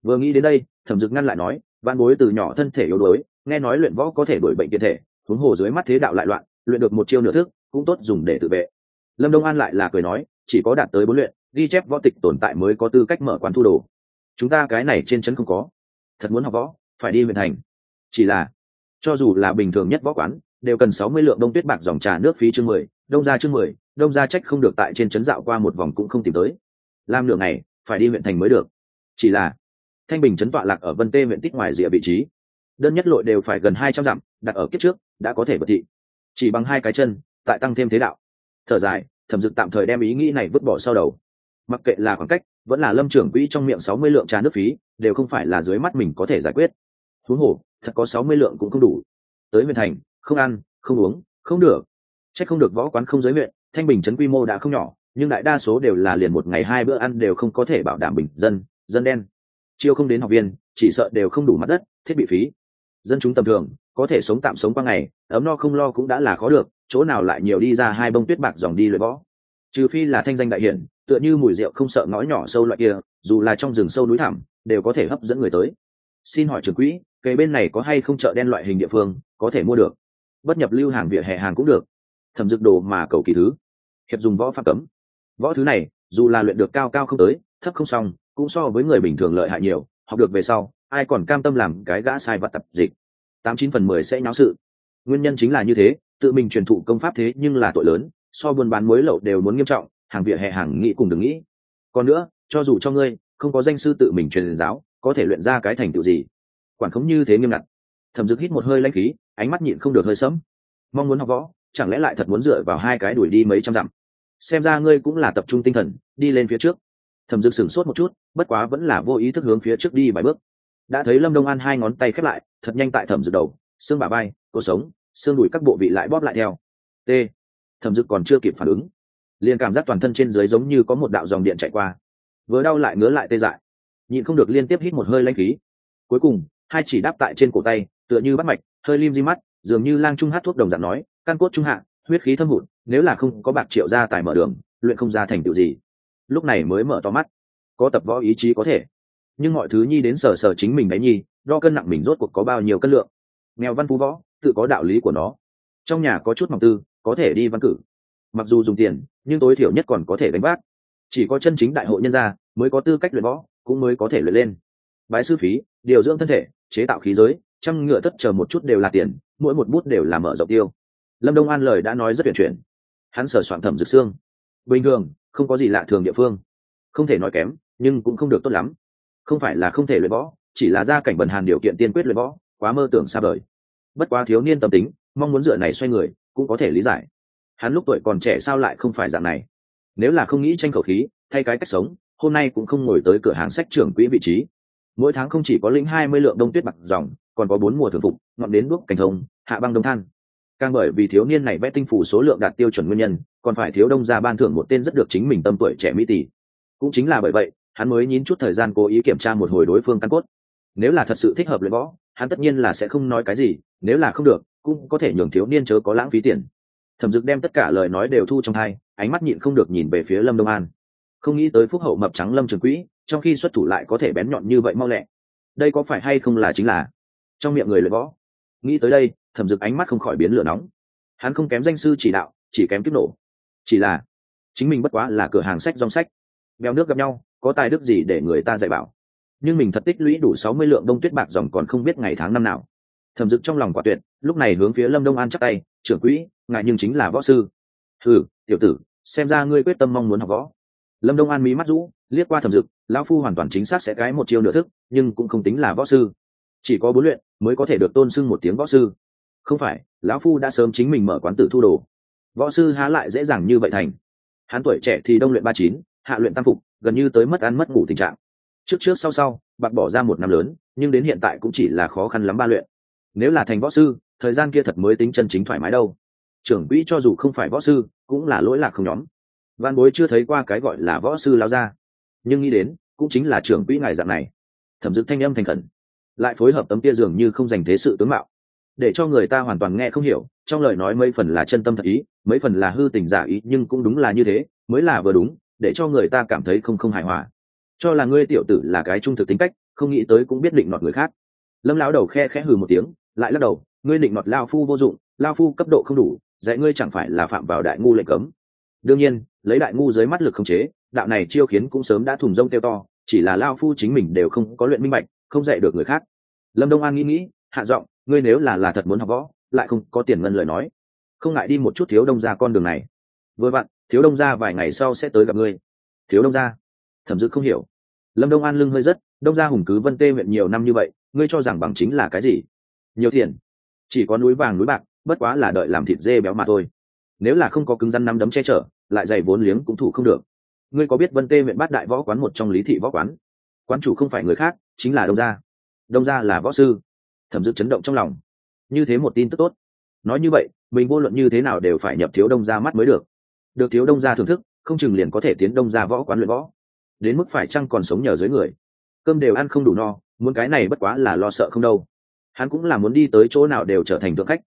Vừa nghĩ đến đây, thẩm dực ngăn lại nói văn bối từ nhỏ thân thể yếu đuối, nghe nói luyện võ có thể đổi bệnh kiệt thể, huống hồ dưới mắt thế đạo lại loạn, luyện được một chiêu nửa thức, cũng tốt dùng để tự vệ. Lâm đông an lại là cười nói, chỉ có đạt tới bốn luyện, ghi chép võ tịch tồn tại mới có tư cách mở quán thu đồ. Chúng ta cái này trên trấn không có thật muốn học võ, phải đi huyện thành. Chỉ là, cho dù là bình thường nhất võ quán, đều cần sáu mươi lượng đông tuyết bạc dòng trà nước phí chương mười, đông ra chương mười, đông ra trách không được tại trên trấn dạo qua một vòng cũng không tìm tới. Làm nửa ngày, phải đi huyện thành mới được. Chỉ là, thanh bình trấn tọa lạc ở vân tê huyện tích ngoài rìa vị trí. Đơn nhất lội đều phải gần hai trăm dặm, đặt ở kiếp trước, đã có thể bật thị. Chỉ bằng hai cái chân, tại tăng thêm thế đạo. Thở dài, thẩm dực tạm thời đem ý nghĩ này vứt bỏ sau đầu. Mặc kệ là khoảng cách, vẫn là lâm trưởng quỹ trong miệng sáu mươi lượng trà nước phí đều không phải là dưới mắt mình có thể giải quyết. Huống hồ, thật có sáu mươi lượng cũng không đủ. Tới huyện thành, không ăn, không uống, không được. C h ắ c không được võ quán không giới huyện thanh bình trấn quy mô đã không nhỏ, nhưng đại đa số đều là liền một ngày hai bữa ăn đều không có thể bảo đảm bình dân dân đen. Chiêu không đến học viên, chỉ sợ đều không đủ mặt đất, thiết bị phí. Dân chúng tầm thường, có thể sống tạm sống qua ngày, ấm no không lo cũng đã là khó được, chỗ nào lại nhiều đi ra hai bông tuyết bạc dòng đi luyện võ. Trừ phi là thanh danh đại hiển, tựa như mùi rượu không sợ ngõ nhỏ sâu loại kia, dù là trong rừng sâu núi thẳm đều có thể hấp dẫn người tới. Xin hỏi trưởng quỹ cây bên này có hay không chợ đen loại hình địa phương, có thể mua được? Bất nhập lưu hàng vỉa hè hàng cũng được. Thẩm dực đồ mà cầu kỳ thứ. Hiệp dùng võ pháp cấm. Võ thứ này, dù là luyện được cao cao không tới, thấp không xong, cũng so với người bình thường lợi hại nhiều, học được về sau, ai còn cam tâm làm cái gã sai vật tập dịch. Tám chín phần mười sẽ nháo sự. Nguyên nhân chính là như thế, tự mình truyền thụ công pháp thế nhưng là tội lớn, so buôn bán muối lậu đều muốn nghiêm trọng, hàng vỉa hè hàng nghĩ cùng đừng nghĩ. Còn nữa, cho dù cho ngươi không có danh sư tự mình truyền giáo, có thể luyện ra cái thành tựu gì? Quản khống như thế nghiêm ngặt. Thẩm dực hít một hơi lanh khí, ánh mắt nhịn không được hơi sẫm. Mong muốn học võ, chẳng lẽ lại thật muốn dựa vào hai cái đuổi đi mấy trăm dặm? Xem ra ngươi cũng là tập trung tinh thần, đi lên phía trước. Thẩm dực sửng sốt một chút, bất quá vẫn là vô ý thức hướng phía trước đi vài bước. Đã thấy lâm đông an hai ngón tay khép lại, thật nhanh tại thẩm dực đầu, xương bà bay cuộc sống, xương đùi các bộ vị lại bóp lại theo. T. Thẩm dực còn chưa kịp phản ứng. Liền cảm giác toàn thân trên dưới giống như có một đạo dòng điện chạy qua vừa đau lại ngứa lại tê dại. Nhịn không được liên tiếp hít một hơi lanh khí. Cuối cùng, hai chỉ đáp tại trên cổ tay, tựa như bắt mạch, hơi lim di mắt, dường như lang trung hát thuốc đồng dạng nói, căn cốt trung hạ, huyết khí thâm hụt, nếu là không có bạc triệu ra tài mở đường, luyện không ra thành tựu gì. Lúc này mới mở to mắt. Có tập võ ý chí có thể. Nhưng mọi thứ nhi đến sở sở chính mình đấy nhi, đo cân nặng mình rốt cuộc có bao nhiêu cân lượng. Nghèo văn phú võ, tự có đạo lý của nó. Trong nhà có chút mỏng tư, có thể đi văn cử. Mặc dù dùng tiền, nhưng tối thiểu nhất còn có thể đánh bác chỉ có chân chính đại hội nhân gia mới có tư cách luyện võ, cũng mới có thể luyện lên. Bái sư phí, điều dưỡng thân thể, chế tạo khí giới, trăm ngựa thất chờ một chút đều là tiền, mỗi một bút đều là mở rộng tiêu. Lâm đông an lời đã nói rất tuyển chuyển. Hắn sở soạn thẩm dược xương. Bình thường, không có gì lạ thường địa phương. Không thể nói kém, nhưng cũng không được tốt lắm. Không phải là không thể luyện võ, chỉ là gia cảnh bần hàn điều kiện tiên quyết luyện võ, quá mơ tưởng xa vời. Bất quá thiếu niên tâm tính, mong muốn dựa này xoay người, cũng có thể lý giải. Hắn lúc tuổi còn trẻ sao lại không phải dạng này? Nếu là không nghĩ tranh khẩu khí, thay cái cách sống, hôm nay cũng không ngồi tới cửa hàng sách trưởng quỹ vị trí. Mỗi tháng không chỉ có lĩnh hai mươi lượng đông tuyết mặc dòng, còn có bốn mùa thường phục, ngọn đến đuốc cảnh thông, hạ băng đông than. Càng bởi vì thiếu niên này vẽ tinh phủ số lượng đạt tiêu chuẩn nguyên nhân, còn phải thiếu đông ra ban thưởng một tên rất được chính mình tâm tuổi trẻ mỹ tỷ. Cũng chính là bởi vậy, hắn mới nhín chút thời gian cố ý kiểm tra một hồi đối phương căn cốt. Nếu là thật sự thích hợp luyện võ, hắn tất nhiên là sẽ không nói cái gì, nếu là không được, cũng có thể nhường thiếu niên chớ có lãng phí tiền thẩm dực đem tất cả lời nói đều thu trong hai ánh mắt nhịn không được nhìn về phía lâm đông an. Không nghĩ tới phúc hậu mập trắng lâm trường quỹ, trong khi xuất thủ lại có thể bén nhọn như vậy mau lẹ. Đây có phải hay không là chính là trong miệng người luyện võ? Nghĩ tới đây, thẩm dực ánh mắt không khỏi biến lửa nóng. Hắn không kém danh sư chỉ đạo, chỉ kém kiếp nổ. Chỉ là, chính mình bất quá là cửa hàng sách dòng sách. Bèo nước gặp nhau, có tài đức gì để người ta dạy bảo? Nhưng mình thật tích lũy đủ sáu mươi lượng đông tuyết bạc dòng còn không biết ngày tháng năm nào. Thẩm dực trong lòng quả tuyệt, lúc này hướng phía lâm đông an chắc tay, trưởng quỹ ngại nhưng chính là võ sư. Ừ tiểu tử, xem ra ngươi quyết tâm mong muốn học võ. Lâm đông an mí mắt rũ, liếc qua thẩm dực, lão phu hoàn toàn chính xác sẽ cái một chiêu nửa thức, nhưng cũng không tính là võ sư. Chỉ có bốn luyện mới có thể được tôn sưng một tiếng võ sư. Không phải, lão phu đã sớm chính mình mở quán tử thu đồ. Võ sư há lại dễ dàng như vậy thành. Hắn tuổi trẻ thì đông luyện ba chín, hạ luyện tam phục, gần như tới mất ăn mất ngủ tình trạng. Trước trước sau sau, bạc bỏ ra một năm lớn, nhưng đến hiện tại cũng chỉ là khó khăn lắm ba luyện. Nếu là thành võ sư, thời gian kia thật mới tính chân chính thoải mái đâu trưởng quỹ cho dù không phải võ sư, cũng là lỗi lạc không nhóm. Văn bối chưa thấy qua cái gọi là võ sư lao ra nhưng nghĩ đến, cũng chính là trưởng quỹ ngài dạng này. Thẩm dực thanh âm thành khẩn. Lại phối hợp tấm tia dường như không dành thế sự tướng mạo. Để cho người ta hoàn toàn nghe không hiểu, trong lời nói mấy phần là chân tâm thật ý, mấy phần là hư tình giả ý, nhưng cũng đúng là như thế, mới là vừa đúng, để cho người ta cảm thấy không không hài hòa. Cho là ngươi tiểu tử là cái trung thực tính cách, không nghĩ tới cũng biết định nọt người khác. Lâm lão đầu khe khẽ hừ một tiếng, lại lắc đầu, ngươi định nọt lao phu vô dụng, lao phu cấp độ không đủ dạy ngươi chẳng phải là phạm vào đại ngu lệnh cấm. Đương nhiên, lấy đại ngu dưới mắt lực không chế, đạo này chiêu khiến cũng sớm đã thùng rông tiêu to, chỉ là lao phu chính mình đều không có luyện minh bạch, không dạy được người khác. Lâm đông an nghĩ nghĩ, hạ giọng, ngươi nếu là là thật muốn học võ, lại không có tiền ngân lời nói. Không ngại đi một chút thiếu đông ra con đường này. Vừa vặn, thiếu đông ra vài ngày sau sẽ tới gặp ngươi. Thiếu đông ra thẩm dực không hiểu. Lâm đông an lưng hơi rất đông ra hùng cứ vân tê huyện nhiều năm như vậy, ngươi cho rằng bằng chính là cái gì? Nhiều tiền. Chỉ có núi vàng núi bạc bất quá là đợi làm thịt dê béo mà thôi. Nếu là không có cứng rắn năm đấm che chở, lại dày vốn liếng cũng thủ không được. Ngươi có biết vân tê huyện bát đại võ quán một trong lý thị võ quán? Quán chủ không phải người khác, chính là đông gia. Đông gia là võ sư. Thẩm dực chấn động trong lòng. Như thế một tin tức tốt. Nói như vậy, mình vô luận như thế nào đều phải nhập thiếu đông gia mắt mới được. Được thiếu đông gia thưởng thức, không chừng liền có thể tiến đông gia võ quán luyện võ. Đến mức phải chăng còn sống nhờ dưới người. Cơm đều ăn không đủ no, muốn cái này bất quá là lo sợ không đâu. Hắn cũng là muốn đi tới chỗ nào đều trở thành thượng khách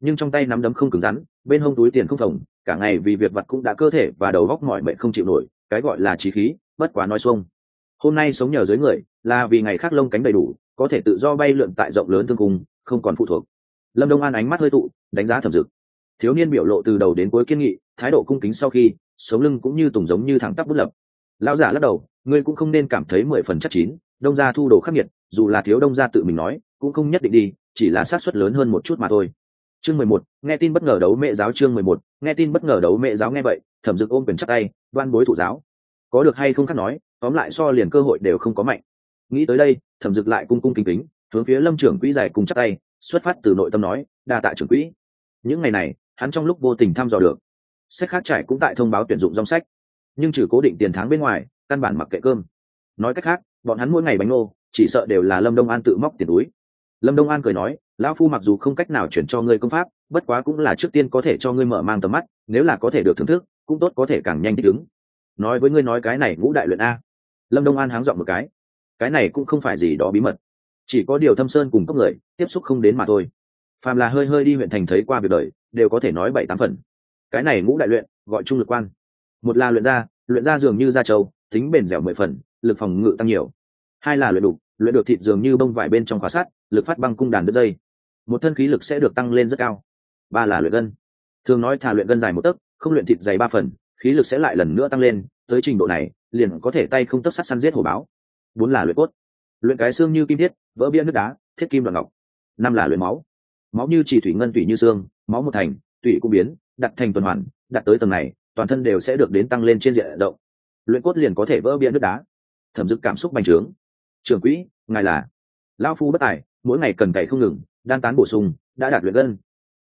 nhưng trong tay nắm đấm không cứng rắn, bên hông túi tiền không phồng, cả ngày vì việc vặt cũng đã cơ thể và đầu góc mỏi mệt không chịu nổi, cái gọi là trí khí, bất quá nói xuông. Hôm nay sống nhờ dưới người, là vì ngày khác lông cánh đầy đủ, có thể tự do bay lượn tại rộng lớn thương cung, không còn phụ thuộc. Lâm đông an ánh mắt hơi tụ, đánh giá thẩm dực. Thiếu niên biểu lộ từ đầu đến cuối kiên nghị, thái độ cung kính sau khi, sống lưng cũng như tùng giống như thẳng tắp bất lập. Lão giả lắc đầu, ngươi cũng không nên cảm thấy mười phần chắc chín, đông gia thu đồ khắc nghiệt, dù là thiếu đông gia tự mình nói, cũng không nhất định đi, chỉ là xác suất lớn hơn một chút mà thôi chương mười một, nghe tin bất ngờ đấu mẹ giáo chương mười một, nghe tin bất ngờ đấu mẹ giáo nghe vậy, thẩm dực ôm quyền chắc tay, đoan bối thủ giáo. Có được hay không khác nói, tóm lại so liền cơ hội đều không có mạnh. Nghĩ tới đây, thẩm dực lại cung cung kính kính, hướng phía lâm trưởng quỹ giải cùng chắc tay, xuất phát từ nội tâm nói, đa tạ trưởng quỹ. Những ngày này, hắn trong lúc vô tình thăm dò được. Sách khác trải cũng tại thông báo tuyển dụng dòng sách. Nhưng trừ cố định tiền tháng bên ngoài, căn bản mặc kệ cơm. Nói cách khác, bọn hắn mỗi ngày bánh ngô, chỉ sợ đều là lâm đông an tự móc tiền túi. Lâm đông an cười nói lão phu mặc dù không cách nào chuyển cho ngươi công pháp bất quá cũng là trước tiên có thể cho ngươi mở mang tầm mắt nếu là có thể được thưởng thức cũng tốt có thể càng nhanh thích ứng. Nói với ngươi nói cái này ngũ đại luyện a. Lâm đông an háng dọn một cái. Cái này cũng không phải gì đó bí mật. Chỉ có điều thâm sơn cùng cấp người tiếp xúc không đến mà thôi. Phàm là hơi hơi đi huyện thành thấy qua việc đời đều có thể nói bảy tám phần. Cái này ngũ đại luyện gọi chung lực quan. Một là luyện ra luyện ra dường như da trâu tính bền dẻo mười phần lực phòng ngự tăng nhiều. Hai là luyện đục luyện được thịt dường như bông vải bên trong khóa sắt, lực phát băng cung đàn đất dây một thân khí lực sẽ được tăng lên rất cao. Ba là luyện gân. Thường nói thà luyện gân dài một tấc, không luyện thịt dày ba phần, khí lực sẽ lại lần nữa tăng lên, tới trình độ này, liền có thể tay không tấc sắt săn giết hổ báo. Bốn là luyện cốt. Luyện cái xương như kim thiết, vỡ bia nước đá, thiết kim đoạn ngọc. Năm là luyện máu. Máu như chỉ thủy ngân tủy như xương, máu một thành, tủy cũng biến, đặt thành tuần hoàn, đặt tới tầng này, toàn thân đều sẽ được đến tăng lên trên diện động luyện cốt liền có thể vỡ bia nước đá. Thẩm dực cảm xúc bành trướng. Trưởng quỹ, ngài là lão phu bất tài, mỗi ngày cần cày không ngừng đan tán bổ sung, đã đạt luyện gân.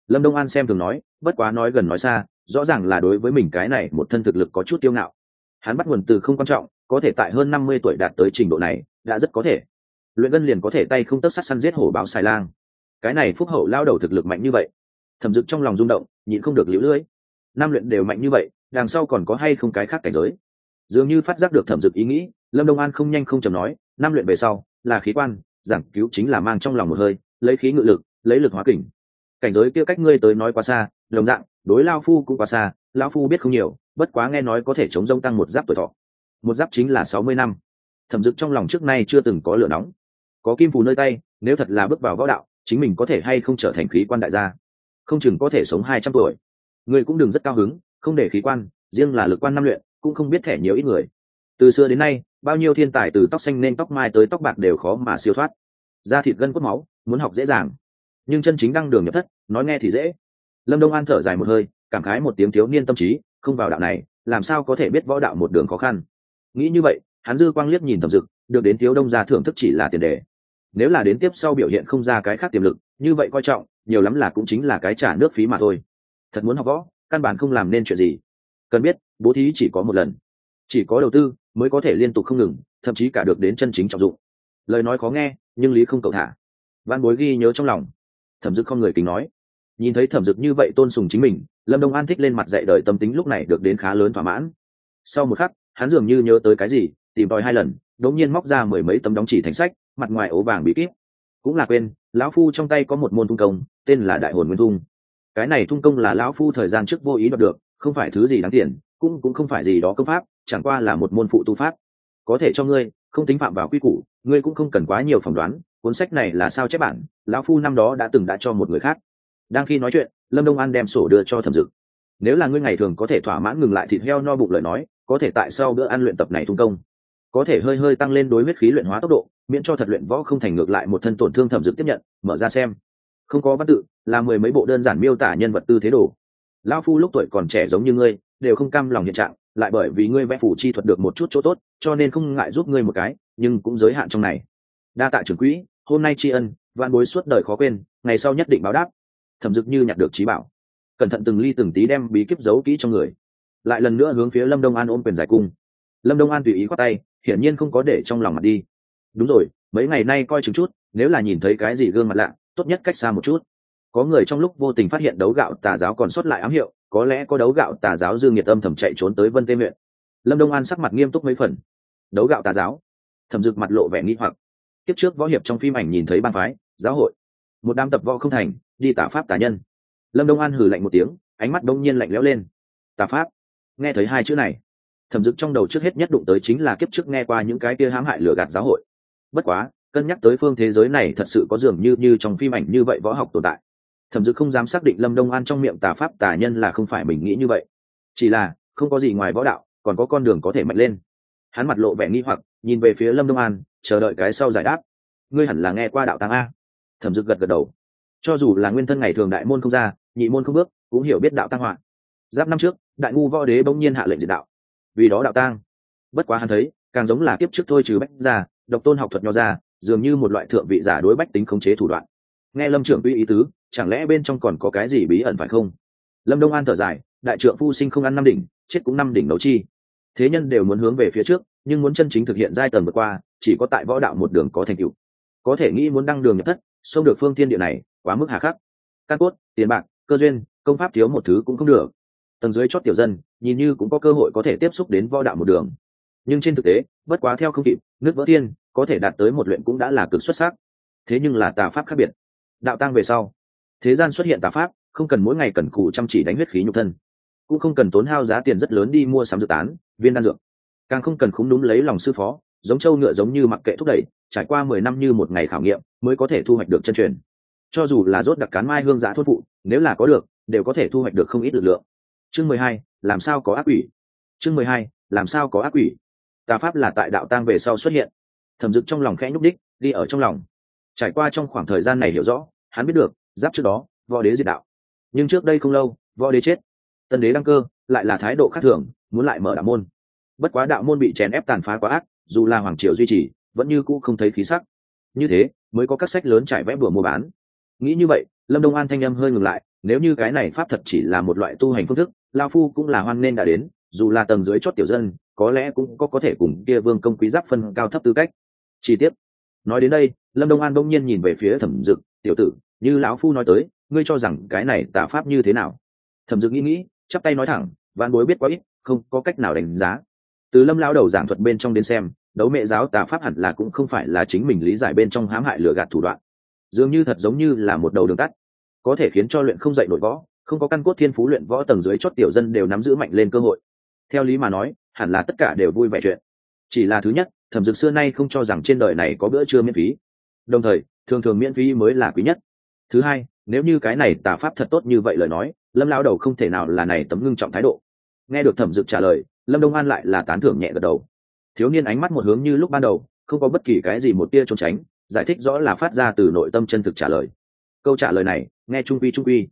Lâm đông an xem thường nói, bất quá nói gần nói xa, rõ ràng là đối với mình cái này một thân thực lực có chút tiêu ngạo. Hắn bắt nguồn từ không quan trọng, có thể tại hơn năm mươi tuổi đạt tới trình độ này, đã rất có thể. Luyện gân liền có thể tay không tấc sắt săn giết hổ báo xài lang. Cái này phúc hậu lao đầu thực lực mạnh như vậy. Thẩm dực trong lòng rung động, nhịn không được liễu lưỡi năm luyện đều mạnh như vậy, đằng sau còn có hay không cái khác cảnh giới? Dường như phát giác được thẩm dực ý nghĩ, lâm đông an không nhanh không chầm nói, năm luyện về sau, là khí quan, giảng cứu chính là mang trong lòng một hơi lấy khí ngự lực, lấy lực hóa kình. Cảnh giới kia cách ngươi tới nói quá xa, đồng dạng, đối lao phu cũng quá xa, lao phu biết không nhiều, bất quá nghe nói có thể chống rông tăng một giáp tuổi thọ. Một giáp chính là sáu mươi năm. Thẩm dực trong lòng trước nay chưa từng có lửa nóng. Có kim phù nơi tay, nếu thật là bước vào võ đạo, chính mình có thể hay không trở thành khí quan đại gia? Không chừng có thể sống hai trăm tuổi. Người cũng đừng rất cao hứng, không để khí quan, riêng là lực quan năm luyện, cũng không biết thẻ nhiều ít người. Từ xưa đến nay, bao nhiêu thiên tài từ tóc xanh nên tóc mai tới tóc bạc đều khó mà siêu thoát da thịt gân cốt máu, muốn học dễ dàng. Nhưng chân chính đăng đường nhập thất, nói nghe thì dễ. Lâm đông an thở dài một hơi, cảm khái một tiếng thiếu niên tâm trí, không vào đạo này, làm sao có thể biết võ đạo một đường khó khăn? Nghĩ như vậy, hắn dư quang liếc nhìn thẩm dực, được đến thiếu đông gia thưởng thức chỉ là tiền đề. Nếu là đến tiếp sau biểu hiện không ra cái khác tiềm lực, như vậy coi trọng, nhiều lắm là cũng chính là cái trả nước phí mà thôi. Thật muốn học võ, căn bản không làm nên chuyện gì. Cần biết, bố thí chỉ có một lần. Chỉ có đầu tư, mới có thể liên tục không ngừng, thậm chí cả được đến chân chính trọng dụng lời nói khó nghe, nhưng lý không cầu thả. Văn bối ghi nhớ trong lòng. Thẩm dực không người kính nói. Nhìn thấy thẩm dực như vậy tôn sùng chính mình, lâm đông an thích lên mặt dạy đời tâm tính lúc này được đến khá lớn thỏa mãn. Sau một khắc, hắn dường như nhớ tới cái gì, tìm tòi hai lần, đột nhiên móc ra mười mấy tấm đóng chỉ thành sách, mặt ngoài ố vàng bí kíp. Cũng là quên, lão phu trong tay có một môn thung công, tên là đại hồn nguyên thung. Cái này thung công là lão phu thời gian trước vô ý đọc được, không phải thứ gì đáng tiền, cũng cũng không phải gì đó công pháp, chẳng qua là một môn phụ tu pháp. Có thể cho ngươi không tính phạm vào quy củ, ngươi cũng không cần quá nhiều phỏng đoán, cuốn sách này là sao chép bản, lão phu năm đó đã từng đã cho một người khác. Đang khi nói chuyện, lâm đông an đem sổ đưa cho thẩm dực. Nếu là ngươi ngày thường có thể thỏa mãn ngừng lại thịt heo no bụng lời nói, có thể tại sau bữa ăn luyện tập này thung công. Có thể hơi hơi tăng lên đối huyết khí luyện hóa tốc độ, miễn cho thật luyện võ không thành ngược lại một thân tổn thương thẩm dực tiếp nhận, mở ra xem. Không có văn tự, là mười mấy bộ đơn giản miêu tả nhân vật tư thế đồ. Lão phu lúc tuổi còn trẻ giống như ngươi, đều không cam lòng hiện trạng lại bởi vì ngươi vẽ phủ chi thuật được một chút chỗ tốt, cho nên không ngại giúp ngươi một cái, nhưng cũng giới hạn trong này. Đa tạ trưởng quỹ, hôm nay tri ân, vạn bối suốt đời khó quên, ngày sau nhất định báo đáp. Thẩm dực như nhặt được trí bảo. Cẩn thận từng ly từng tí đem bí kíp giấu kỹ trong người. Lại lần nữa hướng phía lâm đông an ôm quyền giải cung. Lâm đông an tùy ý khoác tay, hiển nhiên không có để trong lòng mặt đi. Đúng rồi, mấy ngày nay coi chừng chút, nếu là nhìn thấy cái gì gương mặt lạ, tốt nhất cách xa một chút. Có người trong lúc vô tình phát hiện đấu gạo tà giáo còn xuất lại ám hiệu có lẽ có đấu gạo tà giáo dương nhiệt âm thầm chạy trốn tới vân tê huyện. Lâm đông an sắc mặt nghiêm túc mấy phần. Đấu gạo tà giáo? Thẩm dực mặt lộ vẻ nghi hoặc. Tiếp trước võ hiệp trong phim ảnh nhìn thấy ban phái, giáo hội. Một đám tập võ không thành, đi tả pháp tà nhân. Lâm đông an hử lạnh một tiếng, ánh mắt đông nhiên lạnh lẽo lên. Tà pháp? Nghe thấy hai chữ này. Thẩm dực trong đầu trước hết nhất đụng tới chính là kiếp trước nghe qua những cái kia hãm hại lừa gạt giáo hội. Bất quá, cân nhắc tới phương thế giới này thật sự có dường như như trong phim ảnh như vậy võ học tồn tại thẩm dực không dám xác định lâm đông an trong miệng tà pháp tà nhân là không phải mình nghĩ như vậy. Chỉ là, không có gì ngoài võ đạo, còn có con đường có thể mạnh lên. Hắn mặt lộ vẻ nghi hoặc, nhìn về phía lâm đông an, chờ đợi cái sau giải đáp. Ngươi hẳn là nghe qua đạo tăng a. Thẩm dực gật gật đầu. Cho dù là nguyên thân ngày thường đại môn không ra, nhị môn không bước, cũng hiểu biết đạo tăng họa. Giáp năm trước, đại ngu võ đế bỗng nhiên hạ lệnh diệt đạo. Vì đó đạo tăng. bất quá hắn thấy, càng giống là kiếp trước thôi trừ bách ra độc tôn học thuật nho ra, dường như một loại thượng vị giả đối bách tính khống chế thủ đoạn. Nghe lâm trưởng uy ý tứ chẳng lẽ bên trong còn có cái gì bí ẩn phải không? Lâm đông an thở dài, đại trượng phu sinh không ăn năm đỉnh, chết cũng năm đỉnh đấu chi. Thế nhân đều muốn hướng về phía trước, nhưng muốn chân chính thực hiện giai tầng vượt qua, chỉ có tại võ đạo một đường có thành tựu. Có thể nghĩ muốn đăng đường nhập thất, xông được phương tiên địa này, quá mức hà khắc. Căn cốt, tiền bạc, cơ duyên, công pháp thiếu một thứ cũng không được. Tầng dưới chót tiểu dân, nhìn như cũng có cơ hội có thể tiếp xúc đến võ đạo một đường. Nhưng trên thực tế, bất quá theo không kịp, nước vỡ tiên, có thể đạt tới một luyện cũng đã là cực xuất sắc. Thế nhưng là tà pháp khác biệt. Đạo tăng về sau thế gian xuất hiện tà pháp, không cần mỗi ngày cần cù chăm chỉ đánh huyết khí nhục thân. Cũng không cần tốn hao giá tiền rất lớn đi mua sắm dự tán, viên đan dược. Càng không cần khúng đúng lấy lòng sư phó, giống trâu ngựa giống như mặc kệ thúc đẩy, trải qua mười năm như một ngày khảo nghiệm mới có thể thu hoạch được chân truyền. Cho dù là rốt đặc cán mai hương giã thốt phụ, nếu là có được, đều có thể thu hoạch được không ít lực lượng. Chương mười hai, làm sao có ác quỷ? Chương mười hai, làm sao có ác quỷ? Tà pháp là tại đạo tang về sau xuất hiện. Thẩm dực trong lòng khẽ nhúc đích đi ở trong lòng. Trải qua trong khoảng thời gian này hiểu rõ, hắn biết được giáp trước đó, võ đế diệt đạo. Nhưng trước đây không lâu, võ đế chết. Tân đế đăng cơ, lại là thái độ khác thường, muốn lại mở đạo môn. Bất quá đạo môn bị chèn ép tàn phá quá ác, dù là hoàng triều duy trì, vẫn như cũ không thấy khí sắc. Như thế, mới có các sách lớn trải vẽ bừa mua bán. Nghĩ như vậy, lâm đông an thanh âm hơi ngừng lại, nếu như cái này pháp thật chỉ là một loại tu hành phương thức, lao phu cũng là hoan nên đã đến, dù là tầng dưới chót tiểu dân, có lẽ cũng có có thể cùng kia vương công quý giáp phân cao thấp tư cách. Chi tiết nói đến đây, lâm đông an bỗng nhiên nhìn về phía thẩm dực, tiểu tử như lão phu nói tới, ngươi cho rằng cái này tả pháp như thế nào? Thẩm dực nghĩ nghĩ, chắp tay nói thẳng văn bối biết quá ít, không có cách nào đánh giá. Từ lâm lao đầu giảng thuật bên trong đến xem, đấu mẹ giáo tà pháp hẳn là cũng không phải là chính mình lý giải bên trong hãm hại lừa gạt thủ đoạn. Dường như thật giống như là một đầu đường tắt. Có thể khiến cho luyện không dạy nội võ, không có căn cốt thiên phú luyện võ tầng dưới chót tiểu dân đều nắm giữ mạnh lên cơ hội. Theo lý mà nói, hẳn là tất cả đều vui vẻ chuyện. Chỉ là thứ nhất, thẩm dực xưa nay không cho rằng trên đời này có bữa trưa miễn phí. Đồng thời, thường thường miễn phí mới là quý nhất thứ hai, nếu như cái này tà pháp thật tốt như vậy lời nói, lâm lao đầu không thể nào là này tấm ngưng trọng thái độ. Nghe được thẩm dực trả lời, lâm đông an lại là tán thưởng nhẹ gật đầu. Thiếu niên ánh mắt một hướng như lúc ban đầu, không có bất kỳ cái gì một tia trốn tránh, giải thích rõ là phát ra từ nội tâm chân thực trả lời. Câu trả lời này, nghe trung quy trung quy,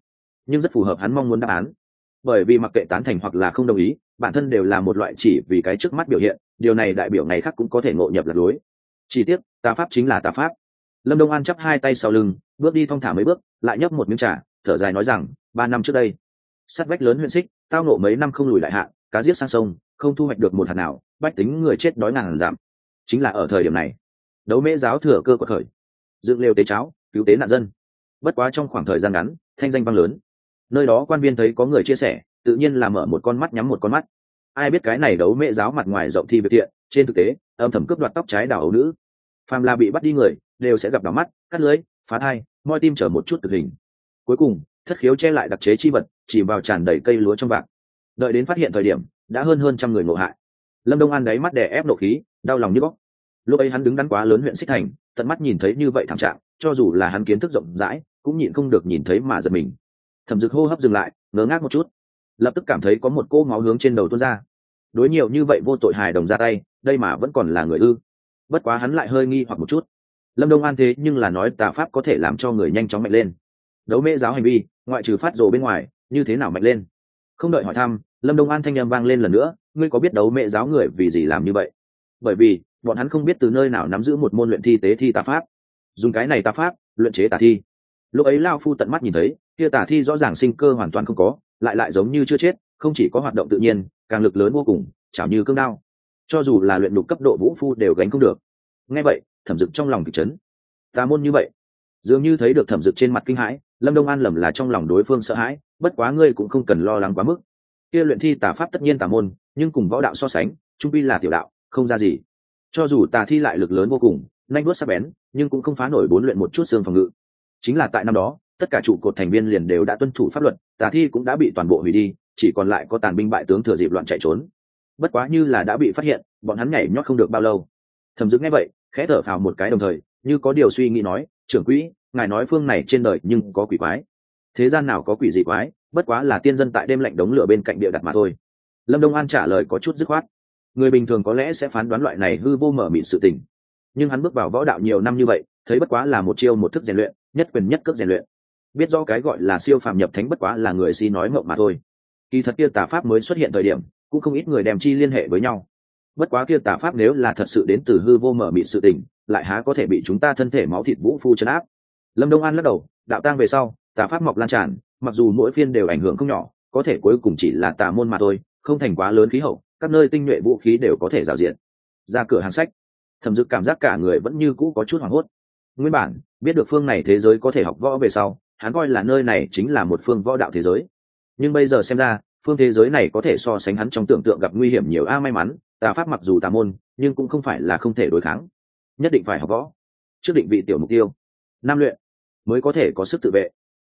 nhưng rất phù hợp hắn mong muốn đáp án. Bởi vì mặc kệ tán thành hoặc là không đồng ý, bản thân đều là một loại chỉ vì cái trước mắt biểu hiện, điều này đại biểu ngày khác cũng có thể ngộ nhập lật lối chi tiết tà pháp chính là tà pháp lâm đông an chắp hai tay sau lưng, bước đi thong thả mấy bước, lại nhấp một miếng trà, thở dài nói rằng, ba năm trước đây, sắt vách lớn huyện xích, tao nộ mấy năm không lùi lại hạ, cá giết sang sông, không thu hoạch được một hạt nào, bách tính người chết đói ngàn giảm. Chính là ở thời điểm này, đấu mễ giáo thừa cơ của khởi dựng lều tế cháo, cứu tế nạn dân. Bất quá trong khoảng thời gian ngắn, thanh danh vang lớn. Nơi đó quan viên thấy có người chia sẻ, tự nhiên là mở một con mắt nhắm một con mắt. Ai biết cái này đấu mễ giáo mặt ngoài rộng thi việc thiện, trên thực tế, âm thầm cướp đoạt tóc trái đảo ấu nữ. Phàm là bị bắt đi người đều sẽ gặp đỏ mắt, cắt lưới, phá thai, moi tim chở một chút thực hình. Cuối cùng, thất khiếu che lại đặc chế chi vật chỉ vào tràn đầy cây lúa trong vạc. Đợi đến phát hiện thời điểm, đã hơn hơn trăm người ngộ hại. Lâm đông an đáy mắt đè ép nộ khí, đau lòng như góc lúc ấy hắn đứng đắn quá lớn huyện xích thành, tận mắt nhìn thấy như vậy thảm trạng, cho dù là hắn kiến thức rộng rãi, cũng nhịn không được nhìn thấy mà giật mình. Thẩm dực hô hấp dừng lại, ngớ ngác một chút. Lập tức cảm thấy có một cô máu hướng trên đầu tuôn ra. Đối nhiều như vậy vô tội hài đồng ra tay, đây mà vẫn còn là người ư. Bất quá hắn lại hơi nghi hoặc một chút lâm đông an thế nhưng là nói tà pháp có thể làm cho người nhanh chóng mạnh lên. Đấu mễ giáo hành vi, ngoại trừ phát rồ bên ngoài, như thế nào mạnh lên? Không đợi hỏi thăm, lâm đông an thanh â m vang lên lần nữa, ngươi có biết đấu mễ giáo người vì gì làm như vậy? Bởi vì, bọn hắn không biết từ nơi nào nắm giữ một môn luyện thi tế thi tà pháp. Dùng cái này tà pháp, luyện chế tà thi. Lúc ấy lao phu tận mắt nhìn thấy, kia tà thi rõ ràng sinh cơ hoàn toàn không có, lại lại giống như chưa chết, không chỉ có hoạt động tự nhiên, càng lực lớn vô cùng, chảo như cương đao. Cho dù là luyện đục cấp độ vũ phu đều gánh không được. Nghe vậy thẩm dực trong lòng kịch chấn. Tà môn như vậy, dường như thấy được thẩm dực trên mặt kinh hãi, lâm đông an lầm là trong lòng đối phương sợ hãi, bất quá ngươi cũng không cần lo lắng quá mức. Kia luyện thi tà pháp tất nhiên tà môn, nhưng cùng võ đạo so sánh, trung pi là tiểu đạo, không ra gì. Cho dù tà thi lại lực lớn vô cùng, nhanh đuốt sắc bén, nhưng cũng không phá nổi bốn luyện một chút xương phòng ngự. Chính là tại năm đó, tất cả trụ cột thành viên liền đều đã tuân thủ pháp luật, tà thi cũng đã bị toàn bộ hủy đi, chỉ còn lại có tàn binh bại tướng thừa dịp loạn chạy trốn. Bất quá như là đã bị phát hiện, bọn hắn nhảy nhót không được bao lâu thẩm dực nghe vậy, khẽ thở phào một cái đồng thời, như có điều suy nghĩ nói, trưởng quỹ, ngài nói phương này trên đời nhưng có quỷ quái. Thế gian nào có quỷ gì quái, bất quá là tiên dân tại đêm lạnh đống lửa bên cạnh địa đặt mà thôi. Lâm đông an trả lời có chút dứt khoát. Người bình thường có lẽ sẽ phán đoán loại này hư vô mở mịn sự tình. Nhưng hắn bước vào võ đạo nhiều năm như vậy, thấy bất quá là một chiêu một thức rèn luyện, nhất quyền nhất cước rèn luyện. Biết do cái gọi là siêu phàm nhập thánh bất quá là người si nói mộng mà thôi. Kỳ thật kia tà pháp mới xuất hiện thời điểm, cũng không ít người đem chi liên hệ với nhau bất quá kia tà pháp nếu là thật sự đến từ hư vô mở mịt sự tình, lại há có thể bị chúng ta thân thể máu thịt vũ phu chấn áp. Lâm đông an lắc đầu, đạo tang về sau, tà pháp mọc lan tràn, mặc dù mỗi phiên đều ảnh hưởng không nhỏ, có thể cuối cùng chỉ là tà môn mà thôi, không thành quá lớn khí hậu, các nơi tinh nhuệ vũ khí đều có thể rào diện ra cửa hàng sách, thẩm dực cảm giác cả người vẫn như cũ có chút hoảng hốt. Nguyên bản, biết được phương này thế giới có thể học võ về sau, hắn coi là nơi này chính là một phương võ đạo thế giới. Nhưng bây giờ xem ra, phương thế giới này có thể so sánh hắn trong tưởng tượng gặp nguy hiểm nhiều a may mắn tà pháp mặc dù tà môn, nhưng cũng không phải là không thể đối kháng. Nhất định phải học võ. Trước định vị tiểu mục tiêu. Nam luyện. Mới có thể có sức tự vệ.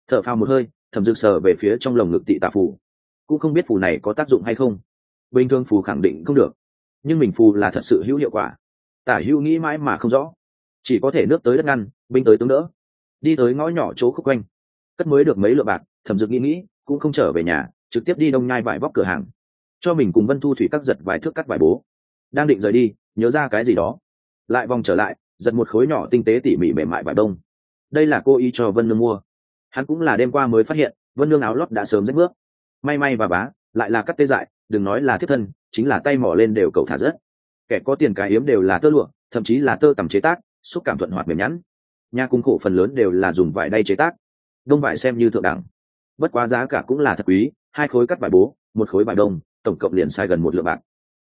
Thở phào một hơi thẩm dực sờ về phía trong lồng ngực tị tà phù. Cũng không biết phù này có tác dụng hay không. Bình thường phù khẳng định không được. Nhưng mình phù là thật sự hữu hiệu quả. Tả hữu nghĩ mãi mà không rõ. Chỉ có thể nước tới đất ngăn, binh tới tướng đỡ. Đi tới ngõ nhỏ chỗ khúc quanh. Cất mới được mấy lựa bạc thẩm dực nghĩ nghĩ, cũng không trở về nhà, trực tiếp đi đông nhai vải vóc cửa hàng cho mình cùng vân thu thủy cắt giật vài thước cắt vải bố. Đang định rời đi, nhớ ra cái gì đó. Lại vòng trở lại, giật một khối nhỏ tinh tế tỉ mỉ mềm mại vải đông đây là cô y cho vân nương mua. Hắn cũng là đêm qua mới phát hiện, vân nương áo lót đã sớm rách bước. May may và bá, lại là cắt tê dại, đừng nói là thiết thân, chính là tay mỏ lên đều cầu thả rớt. kẻ có tiền cái yếm đều là tơ lụa, thậm chí là tơ tầm chế tác, xúc cảm thuận hoạt mềm nhẵn. Nhà cung khổ phần lớn đều là dùng vải đay chế tác. Đông vải xem như thượng đẳng. Bất quá giá cả cũng là thật quý, hai khối cắt vải bố, một khối vải đông tổng cộng liền sai gần một lượng bạc.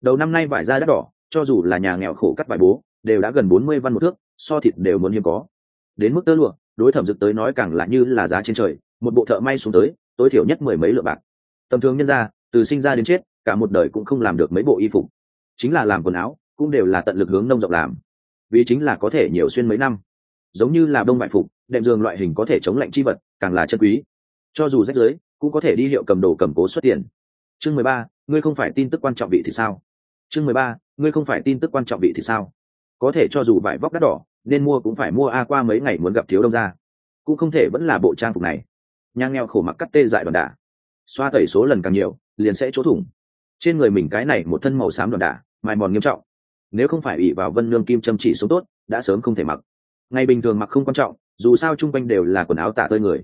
Đầu năm nay vải da đắt đỏ, cho dù là nhà nghèo khổ cắt vải bố, đều đã gần bốn mươi văn một thước, so thịt đều muốn hiếm có. Đến mức tơ lụa, đối thẩm dực tới nói càng là như là giá trên trời, một bộ thợ may xuống tới, tối thiểu nhất mười mấy lượng bạc. Tầm thường nhân ra từ sinh ra đến chết, cả một đời cũng không làm được mấy bộ y phục. Chính là làm quần áo, cũng đều là tận lực hướng nông rộng làm. Vì chính là có thể nhiều xuyên mấy năm. Giống như là đông bại phục, đệm giường loại hình có thể chống lạnh chi vật, càng là chân quý. Cho dù rách dưới, cũng có thể đi hiệu cầm đồ cầm cố xuất tiền. Chương mười ba ngươi không phải tin tức quan trọng vị thì sao? Chương mười ba, ngươi không phải tin tức quan trọng vị thì sao? Có thể cho dù vải vóc đắt đỏ, nên mua cũng phải mua a qua mấy ngày muốn gặp thiếu đông ra cũng không thể vẫn là bộ trang phục này. Nhang nghèo khổ mặc cắt tê dại đoàn đả xoa tẩy số lần càng nhiều, liền sẽ chỗ thủng. Trên người mình cái này một thân màu xám đoàn đả mài mòn nghiêm trọng. Nếu không phải ủy vào vân lương kim châm chỉ số tốt, đã sớm không thể mặc. Ngày bình thường mặc không quan trọng, dù sao chung quanh đều là quần áo tạ tơi người.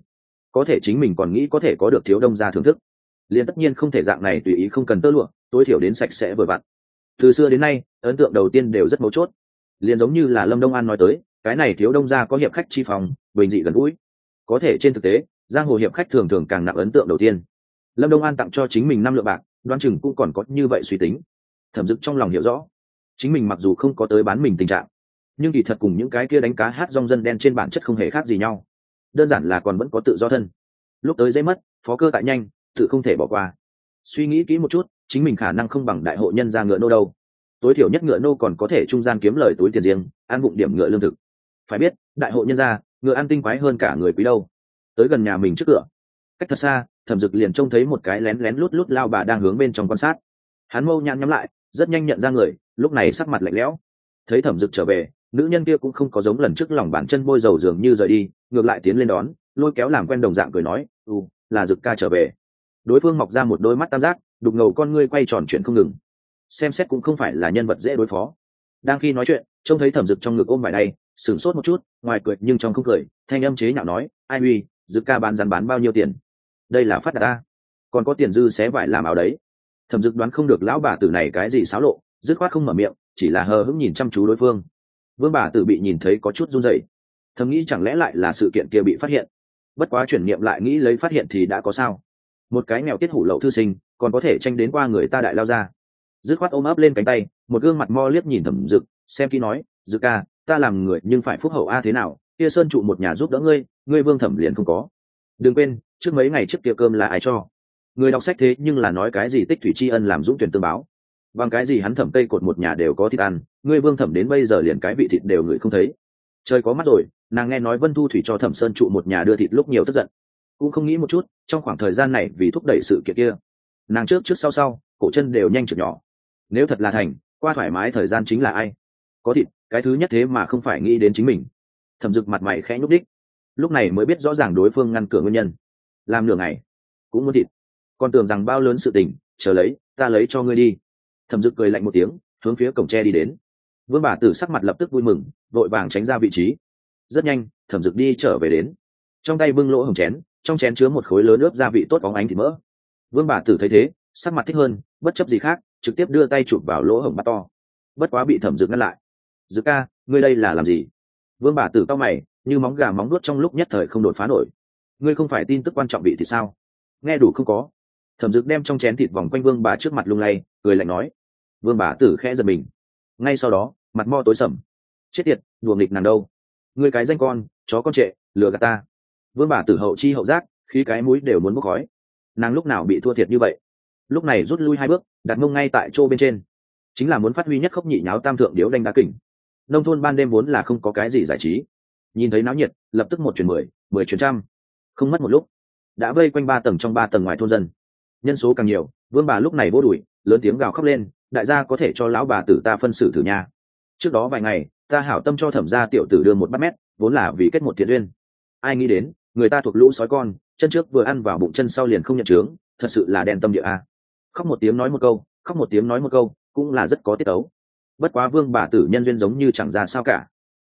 Có thể chính mình còn nghĩ có thể có được thiếu đông ra thưởng thức liền tất nhiên không thể dạng này tùy ý không cần tơ lụa, tối thiểu đến sạch sẽ vừa vặn. Từ xưa đến nay, ấn tượng đầu tiên đều rất mấu chốt. Liền giống như là lâm đông an nói tới, cái này thiếu đông ra có hiệp khách chi phòng, bình dị gần gũi. Có thể trên thực tế, giang hồ hiệp khách thường thường càng nặng ấn tượng đầu tiên. Lâm đông an tặng cho chính mình năm lượng bạc đoan chừng cũng còn có như vậy suy tính. Thẩm dực trong lòng hiểu rõ, chính mình mặc dù không có tới bán mình tình trạng, nhưng kỳ thật cùng những cái kia đánh cá hát rong dân đen trên bản chất không hề khác gì nhau. Đơn giản là còn vẫn có tự do thân. Lúc tới dễ mất, phó cơ tại nhanh tự không thể bỏ qua. Suy nghĩ kỹ một chút, chính mình khả năng không bằng đại hộ nhân ra ngựa nô đâu. Tối thiểu nhất ngựa nô còn có thể trung gian kiếm lời túi tiền riêng, ăn bụng điểm ngựa lương thực. Phải biết, đại hộ nhân ra ngựa ăn tinh quái hơn cả người quý đâu. Tới gần nhà mình trước cửa. Cách thật xa, thẩm dực liền trông thấy một cái lén lén lút lút lao bà đang hướng bên trong quan sát. Hắn mâu nhăn nhắm lại, rất nhanh nhận ra người, lúc này sắc mặt lạnh lẽo. Thấy thẩm dực trở về, nữ nhân kia cũng không có giống lần trước lòng bàn chân bôi dầu dường như rời đi, ngược lại tiến lên đón, lôi kéo làm quen đồng dạng cười nói ừ là dực ca trở về đối phương mọc ra một đôi mắt tam giác, đục ngầu con ngươi quay tròn chuyện không ngừng. Xem xét cũng không phải là nhân vật dễ đối phó. Đang khi nói chuyện, trông thấy thẩm dực trong ngực ôm vải đay, sửng sốt một chút, ngoài cười nhưng trong không cười, thanh âm chế nhạo nói, ai uy, dực ca bán rắn bán bao nhiêu tiền? Đây là phát đạt ta. Còn có tiền dư xé vải làm áo đấy. Thẩm dực đoán không được lão bà tử này cái gì xáo lộ, dứt khoát không mở miệng, chỉ là hờ hững nhìn chăm chú đối phương. Vương bà tử bị nhìn thấy có chút run rẩy. Thầm nghĩ chẳng lẽ lại là sự kiện kia bị phát hiện? Bất quá chuyển niệm lại nghĩ lấy phát hiện thì đã có sao? Một cái nghèo tiết hủ lậu thư sinh, còn có thể tranh đến qua người ta đại lao ra. Dứt khoát ôm ấp lên cánh tay, một gương mặt mo liếc nhìn thẩm dực, xem kỹ nói, dực ca, ta làm người nhưng phải phúc hậu a thế nào? Kia sơn trụ một nhà giúp đỡ ngươi ngươi vương thẩm liền không có. Đừng quên, trước mấy ngày trước kia cơm là ai cho? Người đọc sách thế nhưng là nói cái gì tích thủy tri ân làm dũng tuyển tương báo. Bằng cái gì hắn thẩm cây cột một nhà đều có thịt ăn, ngươi vương thẩm đến bây giờ liền cái vị thịt đều ngửi không thấy. Trời có mắt rồi, nàng nghe nói vân thu thủy cho thẩm sơn trụ một nhà đưa thịt lúc nhiều tức giận cũng không nghĩ một chút, trong khoảng thời gian này vì thúc đẩy sự kiện kia. Nàng trước trước sau sau, cổ chân đều nhanh chực nhỏ. Nếu thật là thành, qua thoải mái thời gian chính là ai? Có thịt, cái thứ nhất thế mà không phải nghĩ đến chính mình. Thẩm dực mặt mày khẽ nhúc đích. Lúc này mới biết rõ ràng đối phương ngăn cửa nguyên nhân. Làm nửa ngày, cũng muốn thịt. Còn tưởng rằng bao lớn sự tình, chờ lấy, ta lấy cho ngươi đi. Thẩm dực cười lạnh một tiếng, hướng phía cổng tre đi đến. Vương bà tử sắc mặt lập tức vui mừng, vội vàng tránh ra vị trí. Rất nhanh, thẩm dực đi trở về đến. Trong tay bưng lỗ hồng chén trong chén chứa một khối lớn ướp gia vị tốt bóng ánh thịt mỡ. Vương bà tử thấy thế, sắc mặt thích hơn, bất chấp gì khác, trực tiếp đưa tay chụp vào lỗ hổng bắt to. Bất quá bị thẩm dực ngăn lại. Dược ca, ngươi đây là làm gì? Vương bà tử cao mày, như móng gà móng nuốt trong lúc nhất thời không đột phá nổi. Ngươi không phải tin tức quan trọng bị thì sao? Nghe đủ không có. Thẩm dực đem trong chén thịt vòng quanh vương bà trước mặt lung lay, cười lạnh nói. Vương bà tử khẽ giật mình. Ngay sau đó, mặt mo tối sầm. Chết tiệt, đùa nghịch nàng đâu? Ngươi cái danh con, chó con trệ, lừa gạt ta vương bà tử hậu chi hậu giác khi cái mũi đều muốn bốc khói. Nàng lúc nào bị thua thiệt như vậy? Lúc này rút lui hai bước, đặt mông ngay tại chỗ bên trên. Chính là muốn phát huy nhất khốc nhị nháo tam thượng điếu đánh đá kỉnh nông thôn ban đêm vốn là không có cái gì giải trí. Nhìn thấy náo nhiệt, lập tức một chuyển mười mười chuyển trăm. Không mất một lúc. Đã vây quanh ba tầng trong ba tầng ngoài thôn dân. Nhân số càng nhiều, vương bà lúc này vô đùi lớn tiếng gào khóc lên, đại gia có thể cho lão bà tử ta phân xử thử nha. Trước đó vài ngày, ta hảo tâm cho thẩm gia tiểu tử đưa một bát mét, vốn là vì kết một thiện duyên. Ai nghĩ đến người ta thuộc lũ sói con, chân trước vừa ăn vào bụng chân sau liền không nhận chướng, thật sự là đen tâm địa a. Khóc một tiếng nói một câu, khóc một tiếng nói một câu, cũng là rất có tiết tấu. Bất quá vương bà tử nhân duyên giống như chẳng ra sao cả.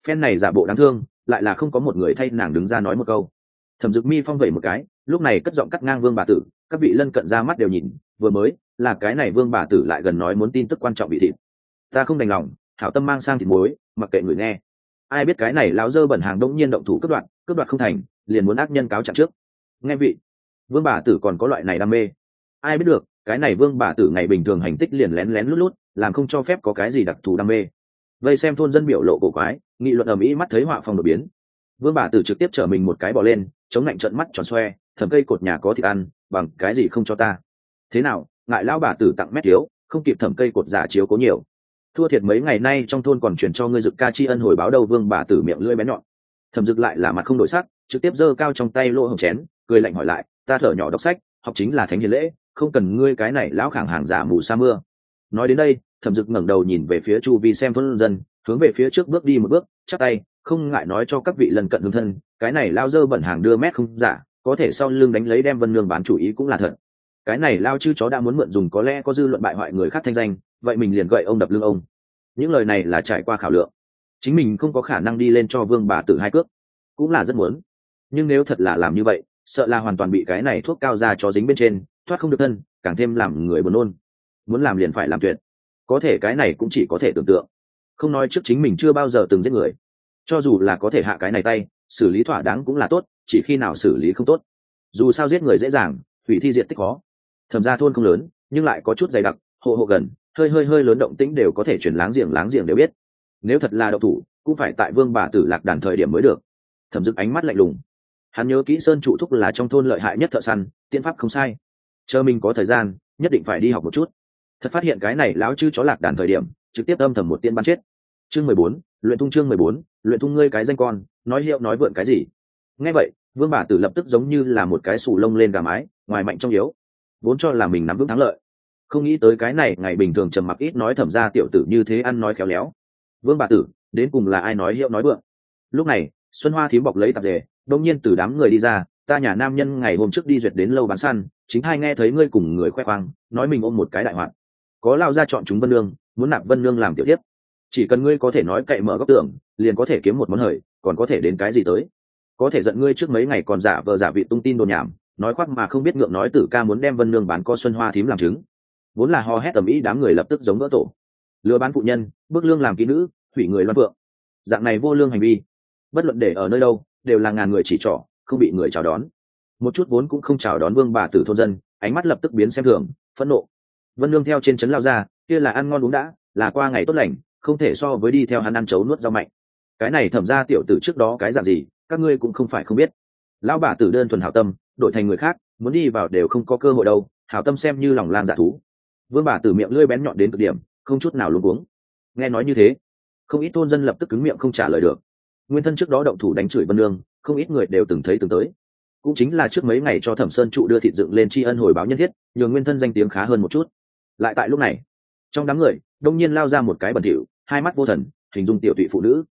Phen này giả bộ đáng thương, lại là không có một người thay nàng đứng ra nói một câu. Thẩm dực mi phong vẩy một cái, lúc này cất giọng cắt ngang vương bà tử, các vị lân cận ra mắt đều nhìn, vừa mới, là cái này vương bà tử lại gần nói muốn tin tức quan trọng bị thịt. Ta không đành lòng, hảo tâm mang sang thịt muối, mặc kệ người nghe. Ai biết cái này lão dơ bẩn hàng đông nhiên động thủ cướp đoạn cướp đoạn không thành liền muốn ác nhân cáo trạng trước. Nghe vị, vương bà tử còn có loại này đam mê. Ai biết được, cái này vương bà tử ngày bình thường hành tích liền lén lén lút lút, làm không cho phép có cái gì đặc thù đam mê. Vây xem thôn dân biểu lộ cổ quái, nghị luận ở mỹ mắt thấy họa phong đột biến. Vương bà tử trực tiếp chở mình một cái bỏ lên, chống lạnh trận mắt tròn xoe, thầm cây cột nhà có thịt ăn, bằng cái gì không cho ta? Thế nào, ngại lão bà tử tặng mét thiếu, không kịp thẩm cây cột giả chiếu cố nhiều. Thua thiệt mấy ngày nay trong thôn còn chuyển cho ngươi dực ca tri ân hồi báo đầu vương bà tử miệng lưỡi bé nhọn. Thẩm dực lại là mặt không đổi sắc trực tiếp giơ cao trong tay lỗ hồng chén, cười lạnh hỏi lại, ta thở nhỏ đọc sách, học chính là thánh hiền lễ, không cần ngươi cái này lão khẳng hàng giả mù sa mưa. Nói đến đây, thẩm dực ngẩng đầu nhìn về phía chu vi xem thôn dân, hướng về phía trước bước đi một bước chắc tay, không ngại nói cho các vị lần cận hương thân, cái này lao dơ bẩn hàng đưa mét không giả, có thể sau lưng đánh lấy đem vân nương bán chủ ý cũng là thật. Cái này lao chư chó đã muốn mượn dùng có lẽ có dư luận bại hoại người khác thanh danh, vậy mình liền gậy ông đập lưng ông. Những lời này là trải qua khảo lượng. Chính mình không có khả năng đi lên cho vương bà tử hai cước, cũng là rất muốn nhưng nếu thật là làm như vậy, sợ là hoàn toàn bị cái này thuốc cao ra cho dính bên trên, thoát không được thân, càng thêm làm người buồn nôn. Muốn làm liền phải làm tuyệt. Có thể cái này cũng chỉ có thể tưởng tượng. Không nói trước chính mình chưa bao giờ từng giết người. Cho dù là có thể hạ cái này tay, xử lý thỏa đáng cũng là tốt, chỉ khi nào xử lý không tốt. Dù sao giết người dễ dàng, hủy thi diện tích khó. Thẩm ra thôn không lớn, nhưng lại có chút dày đặc, hộ hộ gần, hơi hơi hơi lớn động tĩnh đều có thể chuyển láng giềng láng giềng đều biết. Nếu thật là đậu thủ, cũng phải tại vương bà tử lạc đàn thời điểm mới được. Thẩm dực ánh mắt lạnh lùng hắn nhớ kỹ sơn trụ thúc là trong thôn lợi hại nhất thợ săn tiên pháp không sai. Chờ mình có thời gian, nhất định phải đi học một chút. Thật phát hiện cái này lão chư chó lạc đàn thời điểm, trực tiếp âm thầm một tiên bắn chết. Chương mười bốn, luyện thung chương mười bốn, luyện thung ngươi cái danh con, nói hiệu nói vượn cái gì. Nghe vậy, vương bà tử lập tức giống như là một cái sù lông lên gà mái, ngoài mạnh trong yếu. Vốn cho là mình nắm vững thắng lợi. Không nghĩ tới cái này, ngày bình thường trầm mặc ít nói thẩm ra tiểu tử như thế ăn nói khéo léo. Vương bà tử, đến cùng là ai nói hiệu nói vượng? Lúc này, xuân hoa thím bọc lấy tạp dề đông nhiên từ đám người đi ra, ta nhà nam nhân ngày hôm trước đi duyệt đến lâu bán săn, chính hai nghe thấy ngươi cùng người khoe khoang, nói mình ôm một cái đại hoạn có lao ra chọn chúng vân lương muốn nạp vân lương làm tiểu tiếp chỉ cần ngươi có thể nói cậy mở góc tưởng liền có thể kiếm một món hời, còn có thể đến cái gì tới? Có thể giận ngươi trước mấy ngày còn giả vờ giả vị tung tin đồn nhảm, nói khoác mà không biết ngượng nói tử ca muốn đem vân nương bán co xuân hoa thím làm chứng vốn là ho hét tầm ý đám người lập tức giống vỡ tổ. Lừa bán phụ nhân bức lương làm kỹ nữ, hủy người loan phượng. Dạng này vô lương hành vi. Bất luận để ở nơi đâu đều là ngàn người chỉ trỏ, không bị người chào đón. Một chút vốn cũng không chào đón vương bà tử thôn dân, ánh mắt lập tức biến xem thường, phẫn nộ. Vân lương theo trên trấn lao ra, kia là ăn ngon uống đã, là qua ngày tốt lành, không thể so với đi theo hắn ăn chấu nuốt rau mạnh. Cái này thẩm ra tiểu tử trước đó cái dạng gì, các ngươi cũng không phải không biết. Lão bà tử đơn thuần hảo tâm, đổi thành người khác, muốn đi vào đều không có cơ hội đâu, hảo tâm xem như lòng lan giả dạ thú. Vương bà tử miệng lưỡi bén nhọn đến cực điểm, không chút nào luôn uống nghe nói như thế, không ít thôn dân lập tức cứng miệng không trả lời được nguyên thân trước đó động thủ đánh chửi vân lương, không ít người đều từng thấy từng tới. Cũng chính là trước mấy ngày cho thẩm sơn trụ đưa thịt dựng lên tri ân hồi báo nhân thiết, nhường nguyên thân danh tiếng khá hơn một chút. Lại tại lúc này, trong đám người, đông nhiên lao ra một cái bẩn thỉu, hai mắt vô thần, hình dung tiểu tụy phụ nữ.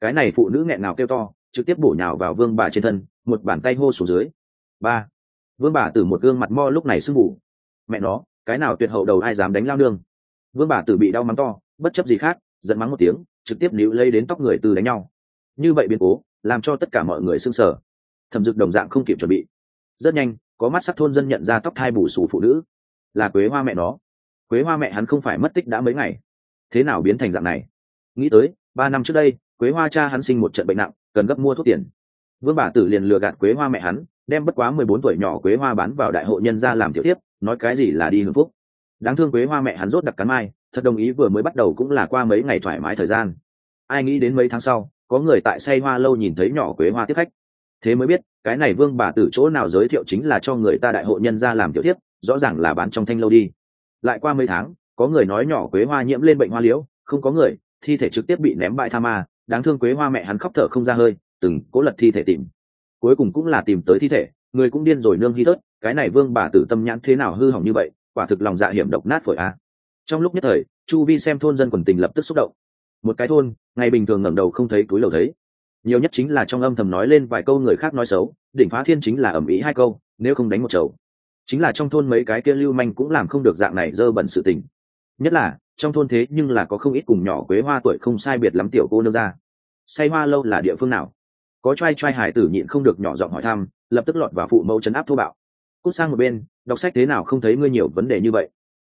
Cái này phụ nữ nghẹn ngào kêu to, trực tiếp bổ nhào vào vương bà trên thân, một bàn tay hô xuống dưới. Ba. Vương bà từ một gương mặt mo lúc này sưng vụ mẹ nó, cái nào tuyệt hậu đầu ai dám đánh lao nương. Vương bà tử bị đau mắng to, bất chấp gì khác, giận mắng một tiếng, trực tiếp níu lấy đến tóc người từ đánh nhau như vậy biến cố làm cho tất cả mọi người sưng sở, thẩm dực đồng dạng không kịp chuẩn bị. Rất nhanh có mắt sắc thôn dân nhận ra tóc thai bù sù phụ nữ. Là quế hoa mẹ nó. Quế hoa mẹ hắn không phải mất tích đã mấy ngày. Thế nào biến thành dạng này? Nghĩ tới ba năm trước đây quế hoa cha hắn sinh một trận bệnh nặng cần gấp mua thuốc tiền. Vương bà tử liền lừa gạt quế hoa mẹ hắn đem bất quá mười bốn tuổi nhỏ quế hoa bán vào đại hội nhân ra làm tiểu tiếp nói cái gì là đi hưng phúc. Đáng thương quế hoa mẹ hắn rốt đặc cắn mai thật đồng ý vừa mới bắt đầu cũng là qua mấy ngày thoải mái thời gian. Ai nghĩ đến mấy tháng sau có người tại say hoa lâu nhìn thấy nhỏ quế hoa tiếp khách. Thế mới biết, cái này vương bà tử chỗ nào giới thiệu chính là cho người ta đại hội nhân ra làm tiểu tiếp rõ ràng là bán trong thanh lâu đi. Lại qua mấy tháng, có người nói nhỏ quế hoa nhiễm lên bệnh hoa liễu, không có người, thi thể trực tiếp bị ném bại tha ma, đáng thương quế hoa mẹ hắn khóc thở không ra hơi, từng cố lật thi thể tìm. Cuối cùng cũng là tìm tới thi thể, người cũng điên rồi nương hy tớt cái này vương bà tử tâm nhãn thế nào hư hỏng như vậy, quả thực lòng dạ hiểm độc nát phổi a. Trong lúc nhất thời, chu vi xem thôn dân quần tình lập tức xúc động một cái thôn, ngày bình thường ngẩng đầu không thấy túi lầu thấy. Nhiều nhất chính là trong âm thầm nói lên vài câu người khác nói xấu, đỉnh phá thiên chính là ẩm ý hai câu, nếu không đánh một chầu. Chính là trong thôn mấy cái kia lưu manh cũng làm không được dạng này dơ bẩn sự tình. Nhất là, trong thôn thế nhưng là có không ít cùng nhỏ quế hoa tuổi không sai biệt lắm tiểu cô nương ra. Say hoa lâu là địa phương nào? Có trai trai hải tử nhịn không được nhỏ giọng hỏi thăm, lập tức lọt vào phụ mẫu chấn áp thô bạo. Cút sang một bên, đọc sách thế nào không thấy ngươi nhiều vấn đề như vậy.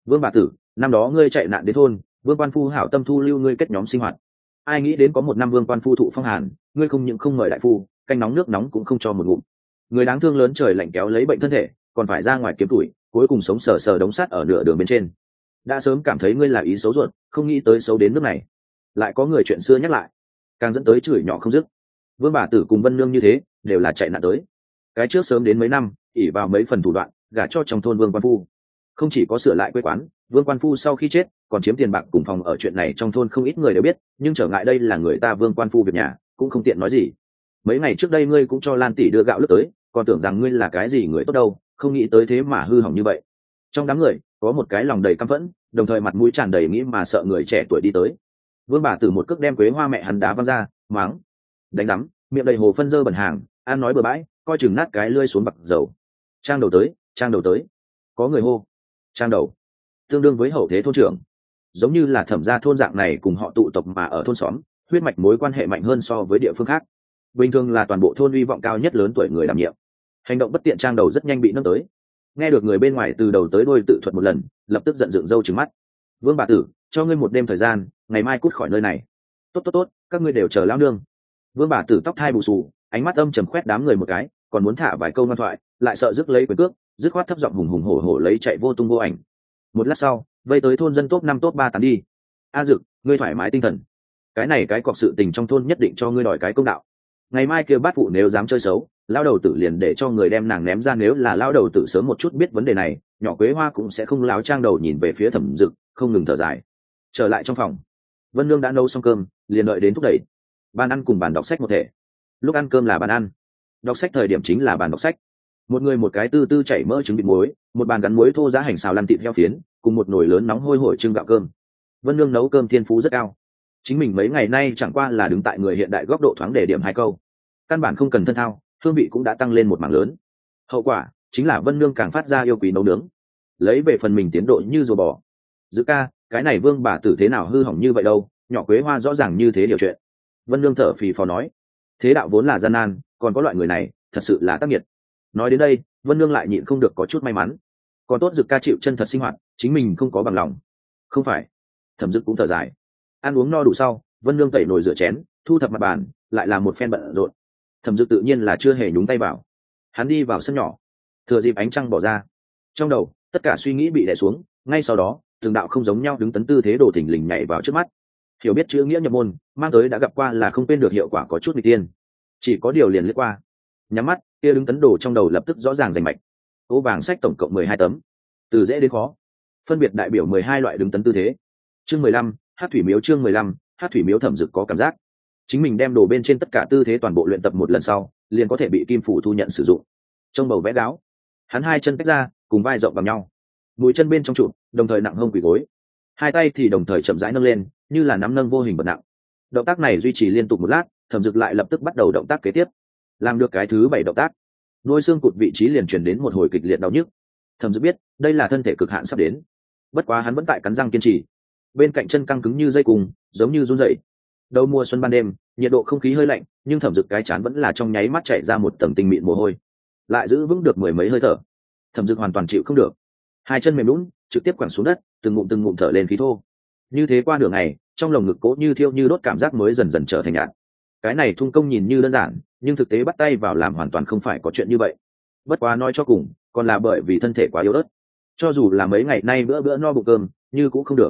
Vương bà tử, năm đó ngươi chạy nạn đến thôn vương quan phu hảo tâm thu lưu ngươi kết nhóm sinh hoạt. Ai nghĩ đến có một năm vương quan phu thụ phong hàn, ngươi không những không mời đại phu, canh nóng nước nóng cũng không cho một ngụm. Người đáng thương lớn trời lạnh kéo lấy bệnh thân thể, còn phải ra ngoài kiếm tuổi, cuối cùng sống sờ sờ đống sắt ở nửa đường bên trên. Đã sớm cảm thấy ngươi là ý xấu ruột, không nghĩ tới xấu đến nước này. Lại có người chuyện xưa nhắc lại. Càng dẫn tới chửi nhỏ không dứt. Vương bà tử cùng vân nương như thế, đều là chạy nạn tới. Cái trước sớm đến mấy năm ỉ vào mấy phần thủ đoạn, gả cho trong thôn vương quan phu không chỉ có sửa lại quê quán, vương quan phu sau khi chết, còn chiếm tiền bạc cùng phòng ở chuyện này trong thôn không ít người đều biết, nhưng trở ngại đây là người ta vương quan phu việc nhà, cũng không tiện nói gì. Mấy ngày trước đây ngươi cũng cho lan tỷ đưa gạo lướt tới, còn tưởng rằng ngươi là cái gì người tốt đâu, không nghĩ tới thế mà hư hỏng như vậy. Trong đám người, có một cái lòng đầy căm phẫn, đồng thời mặt mũi tràn đầy nghĩ mà sợ người trẻ tuổi đi tới. Vương bà từ một cước đem quế hoa mẹ hắn đá văng ra máng đánh rắm miệng đầy hồ phân dơ bẩn hàng an nói bừa bãi, coi chừng nát cái lươi xuống bậc dầu. Trang đầu tới, trang đầu tới. Có người hô trang đầu. Tương đương với hậu thế thôn trưởng. Giống như là thẩm gia thôn dạng này cùng họ tụ tộc mà ở thôn xóm, huyết mạch mối quan hệ mạnh hơn so với địa phương khác. Bình thường là toàn bộ thôn hy vọng cao nhất lớn tuổi người đảm nhiệm. Hành động bất tiện trang đầu rất nhanh bị nâng tới. Nghe được người bên ngoài từ đầu tới đôi tự thuật một lần, lập tức giận dựng râu trứng mắt. Vương bà tử, cho ngươi một đêm thời gian, ngày mai cút khỏi nơi này. Tốt tốt tốt, các ngươi đều chờ lao nương. Vương bà tử tóc thai bù xù, ánh mắt âm chầm khoét đám người một cái, còn muốn thả vài câu ngoan thoại, lại sợ dứt lấy quyền cước dứt khoát thấp giọng hùng hùng hổ hổ lấy chạy vô tung vô ảnh. Một lát sau, vây tới thôn dân top năm, top ba tán đi. A dực, ngươi thoải mái tinh thần. Cái này cái cọc sự tình trong thôn nhất định cho ngươi đòi cái công đạo. Ngày mai kia bát phụ nếu dám chơi xấu lao đầu tử liền để cho người đem nàng ném ra nếu là lao đầu tử sớm một chút biết vấn đề này, nhỏ quế hoa cũng sẽ không láo trang đầu nhìn về phía thẩm dực, không ngừng thở dài. Trở lại trong phòng. Vân lương đã nấu xong cơm, liền đợi đến thúc đẩy. Bàn ăn cùng bàn đọc sách một thể. Lúc ăn cơm là bàn ăn. Đọc sách thời điểm chính là bàn đọc sách một người một cái tư tư chảy mỡ trứng vịt muối, một bàn gắn muối thô giá hành xào lăn thịt heo phiến, cùng một nồi lớn nóng hôi hổi trưng gạo cơm. Vân lương nấu cơm thiên phú rất cao. Chính mình mấy ngày nay chẳng qua là đứng tại người hiện đại góc độ thoáng để điểm hai câu. Căn bản không cần thân thao, hương vị cũng đã tăng lên một mảng lớn. Hậu quả, chính là vân lương càng phát ra yêu quý nấu nướng. Lấy về phần mình tiến độ như rùa bò. Giữ ca, cái này vương bà tử thế nào hư hỏng như vậy đâu, nhỏ quế hoa rõ ràng như thế điều chuyện. Vân lương thở phì phò nói. Thế đạo vốn là gian nan, còn có loại người này, thật sự là tác nghiệt nói đến đây, vân lương lại nhịn không được có chút may mắn. Còn tốt dực ca chịu chân thật sinh hoạt, chính mình không có bằng lòng. Không phải. Thẩm dực cũng thở dài. Ăn uống no đủ sau, vân lương tẩy nồi rửa chén, thu thập mặt bàn, lại là một phen bận rộn. Thẩm dực tự nhiên là chưa hề nhúng tay vào. Hắn đi vào sân nhỏ. Thừa dịp ánh trăng bỏ ra. Trong đầu, tất cả suy nghĩ bị đè xuống, ngay sau đó, từng đạo không giống nhau đứng tấn tư thế đồ thỉnh lình nhảy vào trước mắt. Hiểu biết chữ nghĩa nhập môn, mang tới đã gặp qua là không quên được hiệu quả có chút n tiên. Chỉ có điều liền lướt qua nhắm mắt, kia đứng tấn đồ trong đầu lập tức rõ ràng rành mạch. Ô vàng sách tổng cộng mười hai tấm. Từ dễ đến khó. Phân biệt đại biểu mười hai loại đứng tấn tư thế. Chương mười lăm, hát thủy miếu chương mười lăm, hát thủy miếu thẩm dực có cảm giác. Chính mình đem đồ bên trên tất cả tư thế toàn bộ luyện tập một lần sau, liền có thể bị kim phủ thu nhận sử dụng. Trong bầu vẽ gáo. Hắn hai chân tách ra, cùng vai rộng vào nhau. Mũi chân bên trong trụ, đồng thời nặng hơn quỳ gối. Hai tay thì đồng thời chậm rãi nâng lên, như là nắm nâng vô hình vật nặng. Động tác này duy trì liên tục một lát, thẩm dực lại lập tức bắt đầu động tác kế tiếp làm được cái thứ bảy động tác. Nuôi xương cụt vị trí liền chuyển đến một hồi kịch liệt đau nhức. Thẩm dực biết, đây là thân thể cực hạn sắp đến. Bất quá hắn vẫn tại cắn răng kiên trì. Bên cạnh chân căng cứng như dây cùng, giống như run dậy đầu mùa xuân ban đêm, nhiệt độ không khí hơi lạnh, nhưng thẩm dực cái chán vẫn là trong nháy mắt chạy ra một tầng tinh mịn mồ hôi. Lại giữ vững được mười mấy hơi thở. Thẩm dực hoàn toàn chịu không được. Hai chân mềm lún trực tiếp quẳng xuống đất, từng ngụm từng ngụm thở lên khí thô. Như thế qua đường này trong lồng ngực cố như thiêu như đốt cảm giác mới dần dần trở thành nhạt. Cái này thung công nhìn như đơn giản nhưng thực tế bắt tay vào làm hoàn toàn không phải có chuyện như vậy. Bất quá nói cho cùng, còn là bởi vì thân thể quá yếu ớt. Cho dù là mấy ngày nay bữa bữa no bụng cơm, như cũng không được.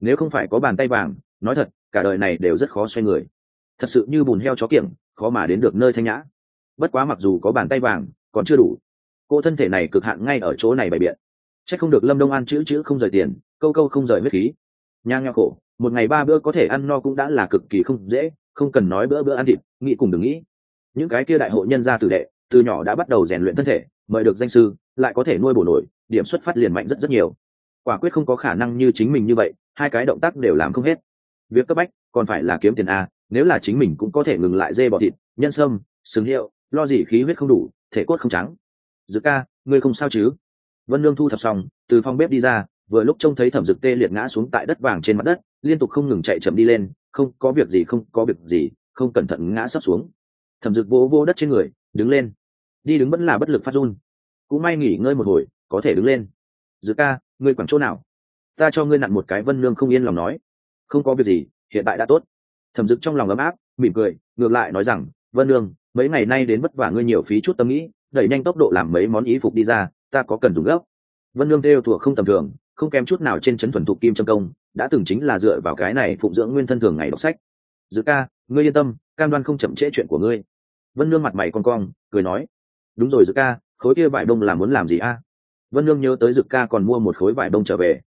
Nếu không phải có bàn tay vàng, nói thật, cả đời này đều rất khó xoay người. Thật sự như bùn heo chó kiểng, khó mà đến được nơi thanh nhã. Bất quá mặc dù có bàn tay vàng, còn chưa đủ. Cô thân thể này cực hạn ngay ở chỗ này bày biện. C h ắ c không được lâm đông an chữ chữ không rời tiền, câu câu không rời huyết khí. Nhang nho khổ, một ngày ba bữa có thể ăn no cũng đã là cực kỳ không dễ, không cần nói bữa bữa ăn thịt, nghĩ cùng đừng nghĩ những cái kia đại hội nhân gia tử đệ, từ nhỏ đã bắt đầu rèn luyện thân thể, mời được danh sư, lại có thể nuôi bổ nổi, điểm xuất phát liền mạnh rất rất nhiều. Quả quyết không có khả năng như chính mình như vậy, hai cái động tác đều làm không hết. Việc cấp bách, còn phải là kiếm tiền a, nếu là chính mình cũng có thể ngừng lại dê bọ thịt, nhân sâm xứng hiệu, lo gì khí huyết không đủ, thể cốt không trắng. Dự ca, ngươi không sao chứ? Vân lương thu thập xong, từ phòng bếp đi ra, vừa lúc trông thấy thẩm dực tê liệt ngã xuống tại đất vàng trên mặt đất, liên tục không ngừng chạy chậm đi lên, không có việc gì, không có việc gì, không cẩn thận ngã sắp xuống thẩm dực vỗ vô đất trên người, đứng lên. Đi đứng vẫn là bất lực phát run. Cũng may nghỉ ngơi một hồi, có thể đứng lên. Dự ca, ngươi quẳng chỗ nào? Ta cho ngươi nặn một cái vân nương không yên lòng nói. Không có việc gì, hiện tại đã tốt. Thẩm dực trong lòng ấm áp, mỉm cười, ngược lại nói rằng, vân nương, mấy ngày nay đến vất vả ngươi nhiều phí chút tâm nghĩ, đẩy nhanh tốc độ làm mấy món ý phục đi ra, ta có cần dùng gấp. Vân nương theo thuộc không tầm thường, không kém chút nào trên trấn thuần thục kim trâm công, đã từng chính là dựa vào cái này phụng dưỡng nguyên thân thường ngày đọc sách. Dự ca, ngươi yên tâm, cam đoan không chậm trễ chuyện của ngươi vân nương mặt mày con cong, cười nói, đúng rồi dực ca, khối kia vải đông là muốn làm gì a? Vân nương nhớ tới dực ca còn mua một khối vải đông trở về.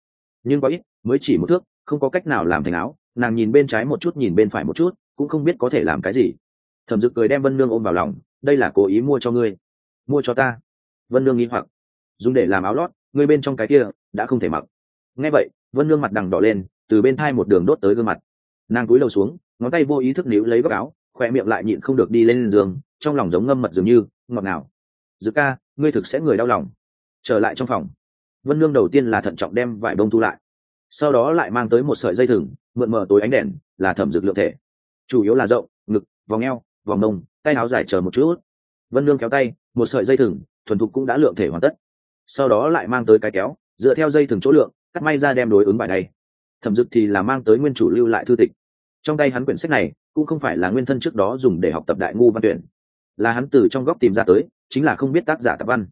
Nhưng có ít, mới chỉ một thước, không có cách nào làm thành áo, nàng nhìn bên trái một chút, nhìn bên phải một chút, cũng không biết có thể làm cái gì. Thẩm dực cười đem vân nương ôm vào lòng, đây là cố ý mua cho ngươi, mua cho ta. Vân nương nghĩ hoặc, dùng để làm áo lót, ngươi bên trong cái kia, đã không thể mặc. Nghe vậy, vân nương mặt đằng đỏ lên, từ bên thai một đường đốt tới gương mặt. Nàng cúi đầu xuống, ngón tay vô ý thức níu lấy góc áo khoe miệng lại nhịn không được đi lên giường, trong lòng giống ngâm mật dường như, ngọt ngào. Dự ca, ngươi thực sẽ người đau lòng. Trở lại trong phòng. Vân nương đầu tiên là thận trọng đem vải bông thu lại. Sau đó lại mang tới một sợi dây thừng, mượn mờ tối ánh đèn, là thẩm dược lượng thể. Chủ yếu là rộng, ngực, vòng eo, vòng nông tay áo dài chờ một chút. Vân nương kéo tay, một sợi dây thừng, thuần thục cũng đã lượng thể hoàn tất. Sau đó lại mang tới cái kéo, dựa theo dây thừng chỗ lượng, cắt may ra đem đối ứng bài này thẩm dực thì là mang tới nguyên chủ lưu lại thư tịch. Trong tay hắn quyển sách này cũng không phải là nguyên thân trước đó dùng để học tập đại ngu văn tuyển. Là hắn từ trong góc tìm ra tới, chính là không biết tác giả tập văn.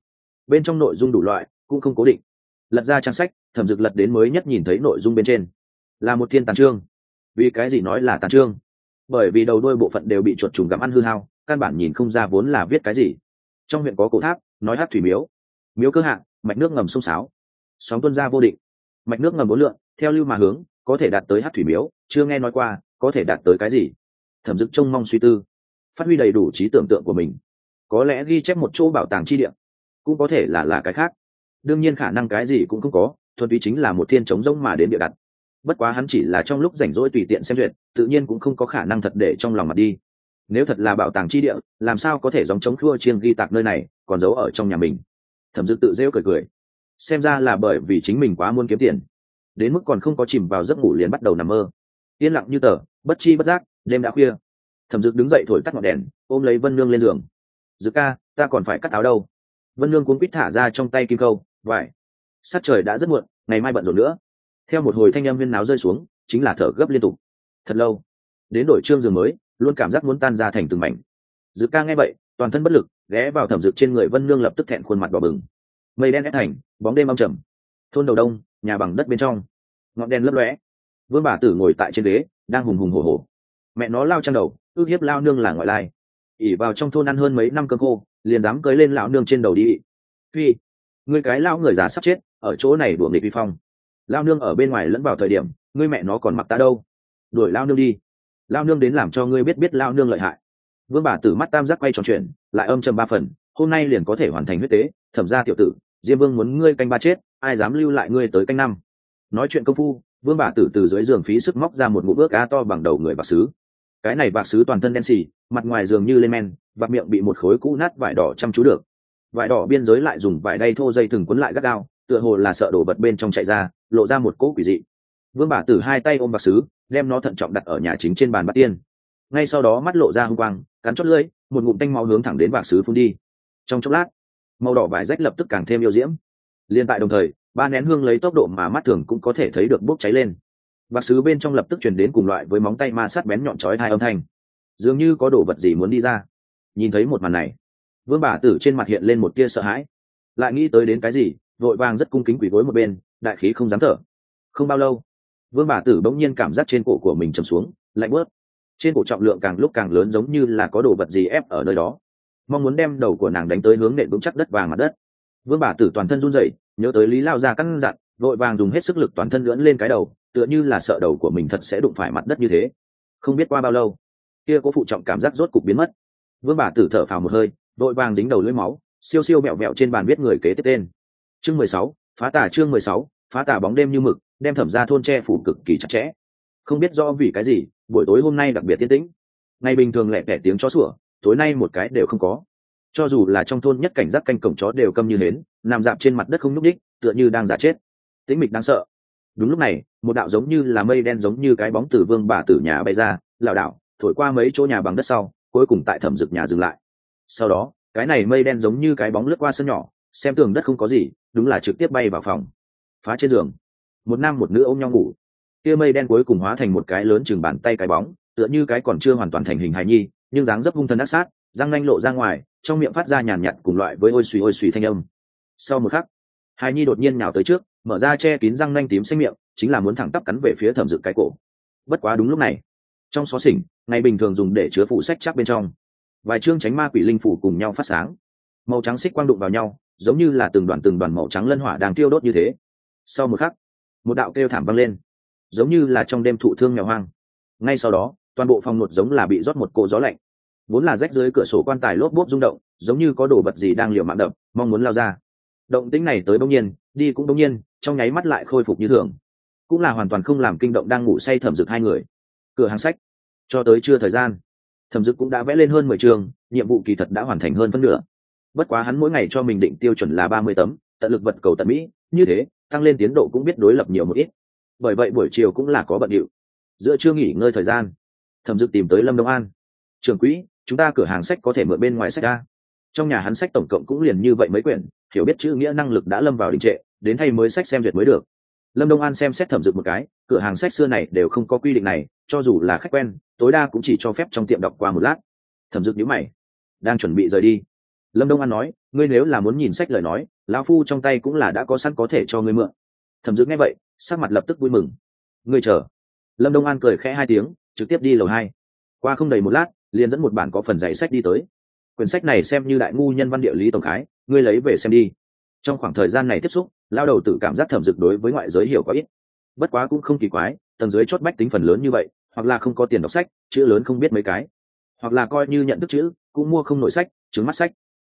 Bên trong nội dung đủ loại, cũng không cố định. Lật ra trang sách, thẩm dực lật đến mới nhất nhìn thấy nội dung bên trên. Là một thiên tàn trương. Vì cái gì nói là tàn trương? Bởi vì đầu đôi bộ phận đều bị chuột trùng gặm ăn hư hao, căn bản nhìn không ra vốn là viết cái gì. Trong huyện có cổ tháp, nói hát thủy miếu. Miếu cơ hạng mạch nước ngầm sông sáo. Sóng tuân ra vô định. Mạch nước ngầm bốn lượng, theo lưu mà hướng, có thể đạt tới hát thủy miếu, chưa nghe nói qua, có thể đạt tới cái gì thẩm dực trông mong suy tư, phát huy đầy đủ trí tưởng tượng của mình. Có lẽ ghi chép một chỗ bảo tàng chi địa, cũng có thể là là cái khác. Đương nhiên khả năng cái gì cũng không có, thuần túy chính là một thiên chống rông mà đến địa đặt. Bất quá hắn chỉ là trong lúc rảnh rỗi tùy tiện xem duyệt, tự nhiên cũng không có khả năng thật để trong lòng mặt đi. Nếu thật là bảo tàng chi địa, làm sao có thể dòng chống khua chiêng ghi tạc nơi này, còn giấu ở trong nhà mình? Thẩm dực tự rêu cười cười. Xem ra là bởi vì chính mình quá muốn kiếm tiền, đến mức còn không có chìm vào giấc ngủ liền bắt đầu nằm mơ. Yên lặng như tờ, bất chi bất giác đêm đã khuya. Thẩm dực đứng dậy thổi tắt ngọn đèn, ôm lấy vân nương lên giường. Dực ca, ta còn phải cắt áo đâu. Vân nương cuốn quýt thả ra trong tay kim câu, vải. Sát trời đã rất muộn, ngày mai bận rộn nữa. Theo một hồi thanh âm viên náo rơi xuống, chính là thở gấp liên tục. Thật lâu, đến đổi trương giường mới, luôn cảm giác muốn tan ra thành từng mảnh. Dự ca nghe vậy, toàn thân bất lực, ghé vào thẩm dực trên người vân nương lập tức thẹn khuôn mặt đỏ bừng. Mây đen ép thành, bóng đêm âm trầm. Thôn đầu đông, nhà bằng đất bên trong. Ngọn đèn lấp lóe. Vương bà tử ngồi tại trên ghế, đang hùng hùng hổ hổ mẹ nó lao trang đầu, ước hiếp lao nương là ngoại lai. ỉ vào trong thôn ăn hơn mấy năm cơm khô, liền dám cưới lên lão nương trên đầu đi. Phi người cái lao người già sắp chết, ở chỗ này đuổi nghịch vi phong. Lao nương ở bên ngoài lẫn vào thời điểm, ngươi mẹ nó còn mặc ta đâu? Đuổi lao nương đi. Lao nương đến làm cho ngươi biết biết lao nương lợi hại. Vương bà tử mắt tam giác quay tròn chuyện lại âm trầm ba phần, hôm nay liền có thể hoàn thành huyết tế, thẩm ra tiểu tử, diêm vương muốn ngươi canh ba chết, ai dám lưu lại ngươi tới canh năm? Nói chuyện công phu, vương bà tử từ dưới giường phí sức móc ra một ngụ bước a to bằng đầu người bạc xứ cái này bạc sứ toàn thân đen xì mặt ngoài dường như lên men bạc miệng bị một khối cũ nát vải đỏ chăm chú được. Vải đỏ biên giới lại dùng vải đay thô dây thừng quấn lại gắt gao tựa hồ là sợ đổ bật bên trong chạy ra lộ ra một cỗ quỷ dị. Vương bà tử hai tay ôm bạc sứ, đem nó thận trọng đặt ở nhà chính trên bàn bát tiên. Ngay sau đó mắt lộ ra hung quang cắn chót lưỡi một ngụm tanh máu hướng thẳng đến bạc sứ phun đi. Trong chốc lát màu đỏ vải rách lập tức càng thêm yêu diễm. Liên tại đồng thời ba nén hương lấy tốc độ mà mắt thường cũng có thể thấy được bốc cháy lên bạc xứ bên trong lập tức chuyển đến cùng loại với móng tay ma sát bén nhọn chói hai âm thanh. Dường như có đồ vật gì muốn đi ra. Nhìn thấy một màn này, vương bà tử trên mặt hiện lên một tia sợ hãi. Lại nghĩ tới đến cái gì, vội vàng rất cung kính quỷ gối một bên, đại khí không dám thở. Không bao lâu, vương bà tử bỗng nhiên cảm giác trên cổ của mình trầm xuống, lạnh bớt. Trên cổ trọng lượng càng lúc càng lớn giống như là có đồ vật gì ép ở nơi đó. Mong muốn đem đầu của nàng đánh tới hướng nện vững chắc đất vàng mặt đất. Vương bà tử toàn thân run rẩy, nhớ tới lý lao ra căn dặn, vội vàng dùng hết sức lực toàn thân lưỡn lên cái đầu tựa như là sợ đầu của mình thật sẽ đụng phải mặt đất như thế. Không biết qua bao lâu kia có phụ trọng cảm giác rốt cục biến mất. Vương bà tử thở phào một hơi vội vàng dính đầu lưỡi máu siêu siêu mẹo mẹo trên bàn viết người kế tiếp tên. Chương mười sáu phá tả chương mười sáu phá tả bóng đêm như mực đem thẩm ra thôn tre phủ cực kỳ chặt chẽ. Không biết do vì cái gì buổi tối hôm nay đặc biệt tiên tĩnh. Ngày bình thường lẹ tẻ tiếng chó sủa tối nay một cái đều không có. Cho dù là trong thôn nhất cảnh giác canh cổng chó đều câm như hến nằm dạp trên mặt đất không nhúc nhích, tựa như đang giả chết. Tĩnh mịch đáng sợ đúng lúc này, một đạo giống như là mây đen giống như cái bóng từ vương bà tử nhà bay ra, lảo đảo, thổi qua mấy chỗ nhà bằng đất sau, cuối cùng tại thẩm dực nhà dừng lại. Sau đó, cái này mây đen giống như cái bóng lướt qua sân nhỏ, xem tường đất không có gì, đúng là trực tiếp bay vào phòng, phá trên giường. Một nam một nữ ôm nhau ngủ. Kia mây đen cuối cùng hóa thành một cái lớn chừng bàn tay cái bóng, tựa như cái còn chưa hoàn toàn thành hình hài nhi, nhưng dáng dấp hung thần ác sát, răng nanh lộ ra ngoài, trong miệng phát ra nhàn nhạt cùng loại với ôi suy ôi suy thanh âm. Sau một khắc, hài nhi đột nhiên nào tới trước mở ra che kín răng nanh tím xanh miệng, chính là muốn thẳng tắp cắn về phía thẩm dực cái cổ. Bất quá đúng lúc này, trong xó xỉnh, ngày bình thường dùng để chứa phụ sách chắc bên trong, vài chương tránh ma quỷ linh phủ cùng nhau phát sáng. Màu trắng xích quang đụng vào nhau, giống như là từng đoàn từng đoàn màu trắng lân hỏa đang tiêu đốt như thế. Sau một khắc, một đạo kêu thảm vang lên, giống như là trong đêm thụ thương mèo hoang. Ngay sau đó, toàn bộ phòng một giống là bị rót một cỗ gió lạnh. Vốn là rách dưới cửa sổ quan tài lốp bốp rung động, giống như có đồ vật gì đang liều mạng đập, mong muốn lao ra. Động tĩnh này tới bỗng nhiên đi cũng đông nhiên, trong nháy mắt lại khôi phục như thường. Cũng là hoàn toàn không làm kinh động đang ngủ say thẩm dực hai người. Cửa hàng sách. Cho tới chưa thời gian, thẩm dực cũng đã vẽ lên hơn mười trường, nhiệm vụ kỳ thật đã hoàn thành hơn phân nửa. Bất quá hắn mỗi ngày cho mình định tiêu chuẩn là ba mươi tấm, tận lực vật cầu tận mỹ, như thế, tăng lên tiến độ cũng biết đối lập nhiều một ít. Bởi vậy buổi chiều cũng là có bận điệu. Giữa chưa nghỉ ngơi thời gian, thẩm dực tìm tới lâm đông an. Trường quỹ, chúng ta cửa hàng sách có thể mượn bên ngoài sách ra. Trong nhà hắn sách tổng cộng cũng liền như vậy mấy quyển hiểu biết chữ nghĩa năng lực đã lâm vào đình trệ, đến thay mới sách xem duyệt mới được. Lâm đông an xem xét thẩm dực một cái, cửa hàng sách xưa này đều không có quy định này, cho dù là khách quen, tối đa cũng chỉ cho phép trong tiệm đọc qua một lát. Thẩm dực nhữ mày, đang chuẩn bị rời đi. Lâm đông an nói, ngươi nếu là muốn nhìn sách lời nói, lão phu trong tay cũng là đã có sẵn có thể cho ngươi mượn. Thẩm dực nghe vậy, sắc mặt lập tức vui mừng. Ngươi chờ. Lâm đông an cười khẽ hai tiếng, trực tiếp đi lầu hai. Qua không đầy một lát, liền dẫn một bản có phần dạy sách đi tới quyển sách này xem như đại ngu nhân văn địa lý tổng khái, ngươi lấy về xem đi. Trong khoảng thời gian này tiếp xúc lao đầu tự cảm giác thẩm dực đối với ngoại giới hiểu có ít. Bất quá cũng không kỳ quái, tầng dưới chót bách tính phần lớn như vậy, hoặc là không có tiền đọc sách, chữ lớn không biết mấy cái. Hoặc là coi như nhận thức chữ, cũng mua không nội sách, trứng mắt sách.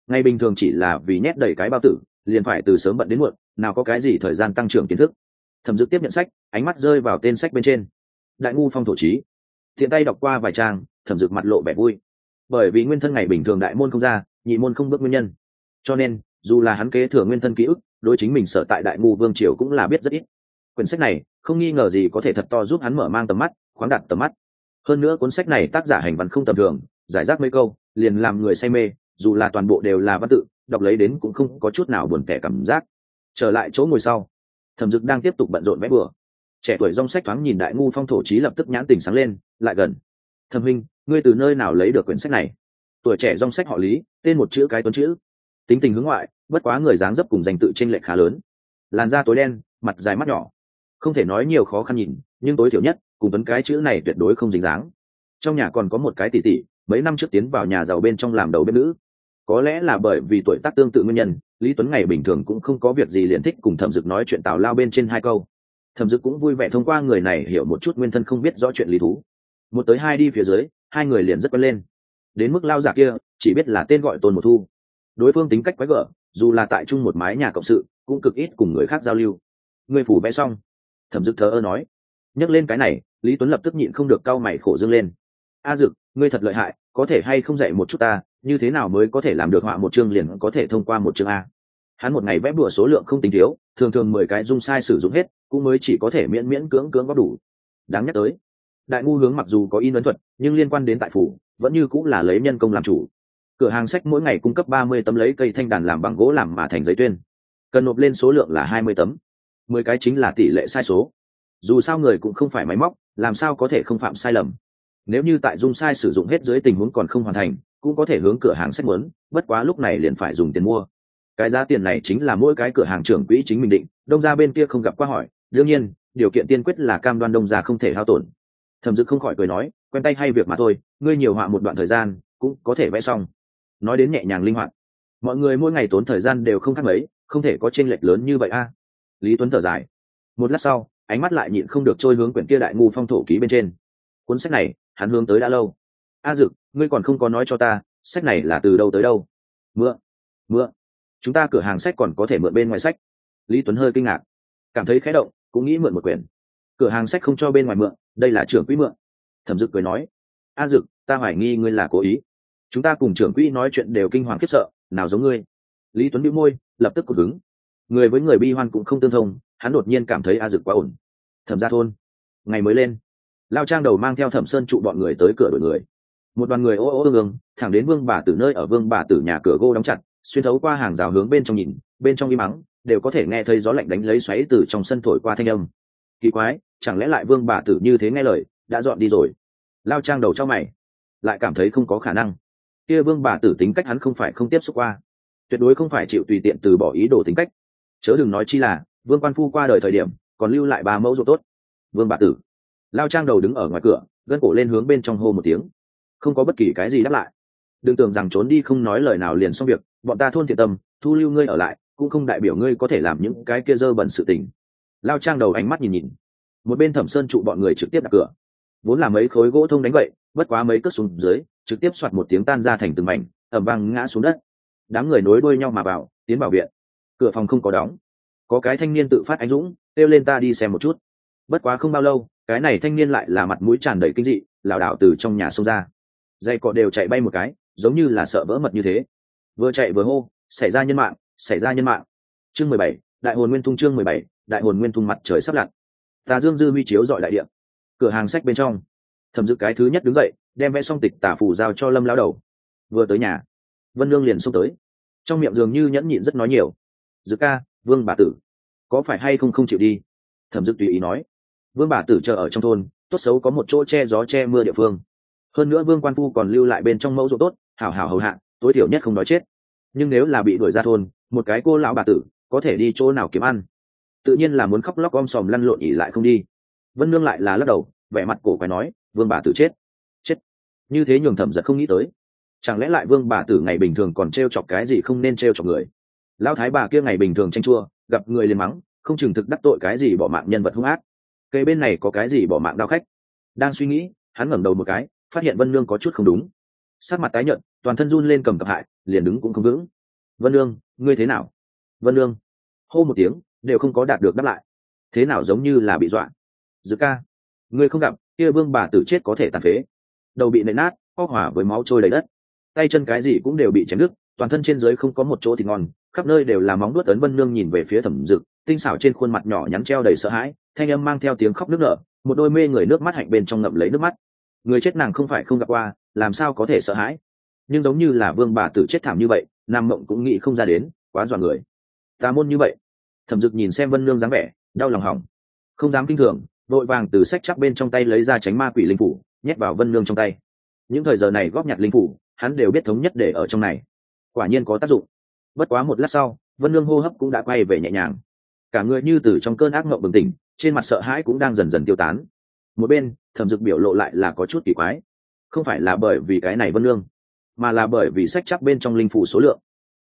Ngày bình thường chỉ là vì nhét đầy cái bao tử, liền phải từ sớm bận đến muộn, nào có cái gì thời gian tăng trưởng kiến thức. Thẩm dực tiếp nhận sách, ánh mắt rơi vào tên sách bên trên. Đại ngu phong thổ trí. Thiện tay đọc qua vài trang, thẩm dực mặt lộ vẻ vui bởi vì nguyên thân ngày bình thường đại môn không ra, nhị môn không bước nguyên nhân. Cho nên, dù là hắn kế thừa nguyên thân ký ức, đối chính mình sở tại đại ngu vương triều cũng là biết rất ít. Quyển sách này, không nghi ngờ gì có thể thật to giúp hắn mở mang tầm mắt, khoáng đặt tầm mắt. Hơn nữa cuốn sách này tác giả hành văn không tầm thường, giải rác mấy câu, liền làm người say mê, dù là toàn bộ đều là văn tự, đọc lấy đến cũng không có chút nào buồn tẻ cảm giác. Trở lại chỗ ngồi sau, thẩm dực đang tiếp tục bận rộn vẽ bừa. Trẻ tuổi rong sách thoáng nhìn đại ngu phong thổ trí lập tức nhãn tình sáng lên, lại gần thẩm minh ngươi từ nơi nào lấy được quyển sách này? Tuổi trẻ rong sách họ lý, tên một chữ cái tuấn chữ. Tính tình hướng ngoại, bất quá người dáng dấp cùng danh tự tranh lệch khá lớn. Làn da tối đen, mặt dài mắt nhỏ. Không thể nói nhiều khó khăn nhìn, nhưng tối thiểu nhất, cùng tuấn cái chữ này tuyệt đối không dính dáng. Trong nhà còn có một cái tỷ tỷ, mấy năm trước tiến vào nhà giàu bên trong làm đầu bếp nữ. Có lẽ là bởi vì tuổi tác tương tự nguyên nhân, lý tuấn ngày bình thường cũng không có việc gì liền thích cùng thẩm dực nói chuyện tào lao bên trên hai câu. Thẩm dực cũng vui vẻ thông qua người này hiểu một chút nguyên thân không biết rõ chuyện lý thú một tới hai đi phía dưới, hai người liền rất quen lên. Đến mức lao giả kia, chỉ biết là tên gọi tôn một thu. Đối phương tính cách quái gở, dù là tại chung một mái nhà cộng sự, cũng cực ít cùng người khác giao lưu. Người phủ vẽ xong. Thẩm dực thờ ơ nói. Nhắc lên cái này, lý tuấn lập tức nhịn không được cau mày khổ dương lên. A dực, ngươi thật lợi hại, có thể hay không dạy một chút ta, như thế nào mới có thể làm được họa một chương liền có thể thông qua một chương a? Hắn một ngày vẽ bùa số lượng không tính thiếu, thường thường mười cái dung sai sử dụng hết, cũng mới chỉ có thể miễn miễn cưỡng cưỡng có đủ. Đáng nhắc tới đại ngu hướng mặc dù có in ấn thuật, nhưng liên quan đến tại phủ, vẫn như cũng là lấy nhân công làm chủ. Cửa hàng sách mỗi ngày cung cấp ba mươi tấm lấy cây thanh đàn làm bằng gỗ làm mà thành giấy tuyên. Cần nộp lên số lượng là hai mươi tấm. Mười cái chính là tỷ lệ sai số. Dù sao người cũng không phải máy móc, làm sao có thể không phạm sai lầm? Nếu như tại dung sai sử dụng hết dưới tình huống còn không hoàn thành, cũng có thể hướng cửa hàng sách muốn, bất quá lúc này liền phải dùng tiền mua. Cái giá tiền này chính là mỗi cái cửa hàng trưởng quỹ chính mình định, đông ra bên kia không gặp qua hỏi. Đương nhiên, điều kiện tiên quyết là cam đoan đông ra không thể hao tổn thẩm dực không khỏi cười nói, quen tay hay việc mà thôi, ngươi nhiều họa một đoạn thời gian, cũng có thể vẽ xong. Nói đến nhẹ nhàng linh hoạt. Mọi người mỗi ngày tốn thời gian đều không khác mấy, không thể có tranh lệch lớn như vậy a. Lý tuấn thở dài. Một lát sau, ánh mắt lại nhịn không được trôi hướng quyển kia đại ngu phong thổ ký bên trên. Cuốn sách này, hắn hướng tới đã lâu. A dực, ngươi còn không có nói cho ta, sách này là từ đâu tới đâu? Mượn mượn. Chúng ta cửa hàng sách còn có thể mượn bên ngoài sách. Lý tuấn hơi kinh ngạc. Cảm thấy khé động, cũng nghĩ mượn một quyển cửa hàng sách không cho bên ngoài mượn, đây là trưởng quỹ mượn. Thẩm dực cười nói, a dực, ta hoài nghi ngươi là cố ý. Chúng ta cùng trưởng quỹ nói chuyện đều kinh hoàng khiếp sợ, nào giống ngươi. Lý tuấn bị môi, lập tức cụt hứng. Người với người bi hoan cũng không tương thông, hắn đột nhiên cảm thấy a dực quá ổn. Thẩm ra thôn, ngày mới lên. Lao trang đầu mang theo thẩm sơn trụ bọn người tới cửa đổi người. Một đoàn người ô ô ương ương, thẳng đến vương bà tử nơi ở vương bà tử nhà cửa gô đóng chặt, xuyên thấu qua hàng rào hướng bên trong nhìn, bên trong im mắng đều có thể nghe thấy gió lạnh đánh lấy xoáy từ trong sân thổi qua thanh âm kỳ quái, chẳng lẽ lại vương bà tử như thế nghe lời, đã dọn đi rồi? Lao trang đầu cho mày, lại cảm thấy không có khả năng. Kia vương bà tử tính cách hắn không phải không tiếp xúc qua. Tuyệt đối không phải chịu tùy tiện từ bỏ ý đồ tính cách. Chớ đừng nói chi là, vương quan phu qua đời thời điểm, còn lưu lại ba mẫu ruộng tốt. Vương bà tử. Lao trang đầu đứng ở ngoài cửa, gân cổ lên hướng bên trong hô một tiếng. Không có bất kỳ cái gì đáp lại. Đừng tưởng rằng trốn đi không nói lời nào liền xong việc, bọn ta thôn thiện tâm, thu lưu ngươi ở lại, cũng không đại biểu ngươi có thể làm những cái kia dơ bẩn sự tình lao trang đầu ánh mắt nhìn nhìn. Một bên thẩm sơn trụ bọn người trực tiếp đặt cửa. Vốn là mấy khối gỗ thông đánh vậy bất quá mấy cất xuống dưới, trực tiếp soạt một tiếng tan ra thành từng mảnh ẩm vang ngã xuống đất. Đám người nối đuôi nhau mà vào, tiến vào viện. Cửa phòng không có đóng. Có cái thanh niên tự phát anh dũng, kêu lên ta đi xem một chút. Bất quá không bao lâu, cái này thanh niên lại là mặt mũi tràn đầy kinh dị, lảo đảo từ trong nhà xông ra. Dây cọ đều chạy bay một cái, giống như là sợ vỡ mật như thế. Vừa chạy vừa hô, xảy ra nhân mạng, xảy ra nhân mạng. Chương mười bảy, đại hồn nguyên thung chương mười bảy đại hồn nguyên thung mặt trời sắp lặn. Tà dương dư huy chiếu dọi đại điện cửa hàng sách bên trong. Thẩm dự cái thứ nhất đứng dậy, đem vẽ xong tịch tả phủ giao cho lâm lao đầu. Vừa tới nhà, vân lương liền xông tới. Trong miệng dường như nhẫn nhịn rất nói nhiều. Dự ca, vương bà tử, có phải hay không không chịu đi? Thẩm dự tùy ý nói. Vương bà tử chờ ở trong thôn, tốt xấu có một chỗ che gió che mưa địa phương. Hơn nữa vương quan phu còn lưu lại bên trong mẫu ruộng tốt, hảo hảo hầu hạ, tối thiểu nhất không nói chết. Nhưng nếu là bị đuổi ra thôn, một cái cô lão bà tử có thể đi chỗ nào kiếm ăn? Tự nhiên là muốn khóc lóc om sòm lăn lộn ỉ lại không đi. Vân nương lại là lắc đầu, vẻ mặt cổ quái nói, vương bà tử chết chết. Như thế nhường thẩm giật không nghĩ tới. Chẳng lẽ lại vương bà tử ngày bình thường còn t r e o chọc cái gì không nên t r e o chọc người? Lão thái bà kia ngày bình thường tranh chua, gặp người liền mắng, không chừng thực đắc tội cái gì bỏ mạng nhân vật hung ác. Cây bên này có cái gì bỏ mạng đao khách? Đang suy nghĩ, hắn ngẩng đầu một cái, phát hiện vân nương có chút không đúng. Sát mặt tái nhợt, toàn thân run lên cầm tập hại, liền đứng cũng không vững. Vân nương, ngươi thế nào? Vân nương, hô một tiếng đều không có đạt được đáp lại. Thế nào giống như là bị dọa? Dự ca, ngươi không gặp, kia vương bà tử chết có thể tàn phế. Đầu bị nện nát ho hỏa với máu trôi đầy đất. Tay chân cái gì cũng đều bị chém đứt, toàn thân trên dưới không có một chỗ thì ngon, khắp nơi đều là móng đuốt ấn vân nương nhìn về phía thẩm dực, tinh xảo trên khuôn mặt nhỏ nhắn treo đầy sợ hãi, thanh âm mang theo tiếng khóc nước nở, một đôi mê người nước mắt hạnh bên trong ngậm lấy nước mắt. Người chết nàng không phải không gặp qua, làm sao có thể sợ hãi? Nhưng giống như là vương bà tử chết thảm như vậy, nam mộng cũng nghĩ không ra đến, quá dọa người. Tà môn như vậy thẩm dực nhìn xem vân nương dáng vẻ, đau lòng hỏng. Không dám kinh thường vội vàng từ sách chắc bên trong tay lấy ra tránh ma quỷ linh phủ, nhét vào vân nương trong tay. Những thời giờ này góp nhặt linh phủ, hắn đều biết thống nhất để ở trong này. Quả nhiên có tác dụng. Bất quá một lát sau, vân nương hô hấp cũng đã quay về nhẹ nhàng. Cả người như từ trong cơn ác mộng bừng tỉnh, trên mặt sợ hãi cũng đang dần dần tiêu tán. Một bên, thẩm dực biểu lộ lại là có chút kỳ quái. Không phải là bởi vì cái này vân nương, mà là bởi vì sách chắc bên trong linh phủ số lượng.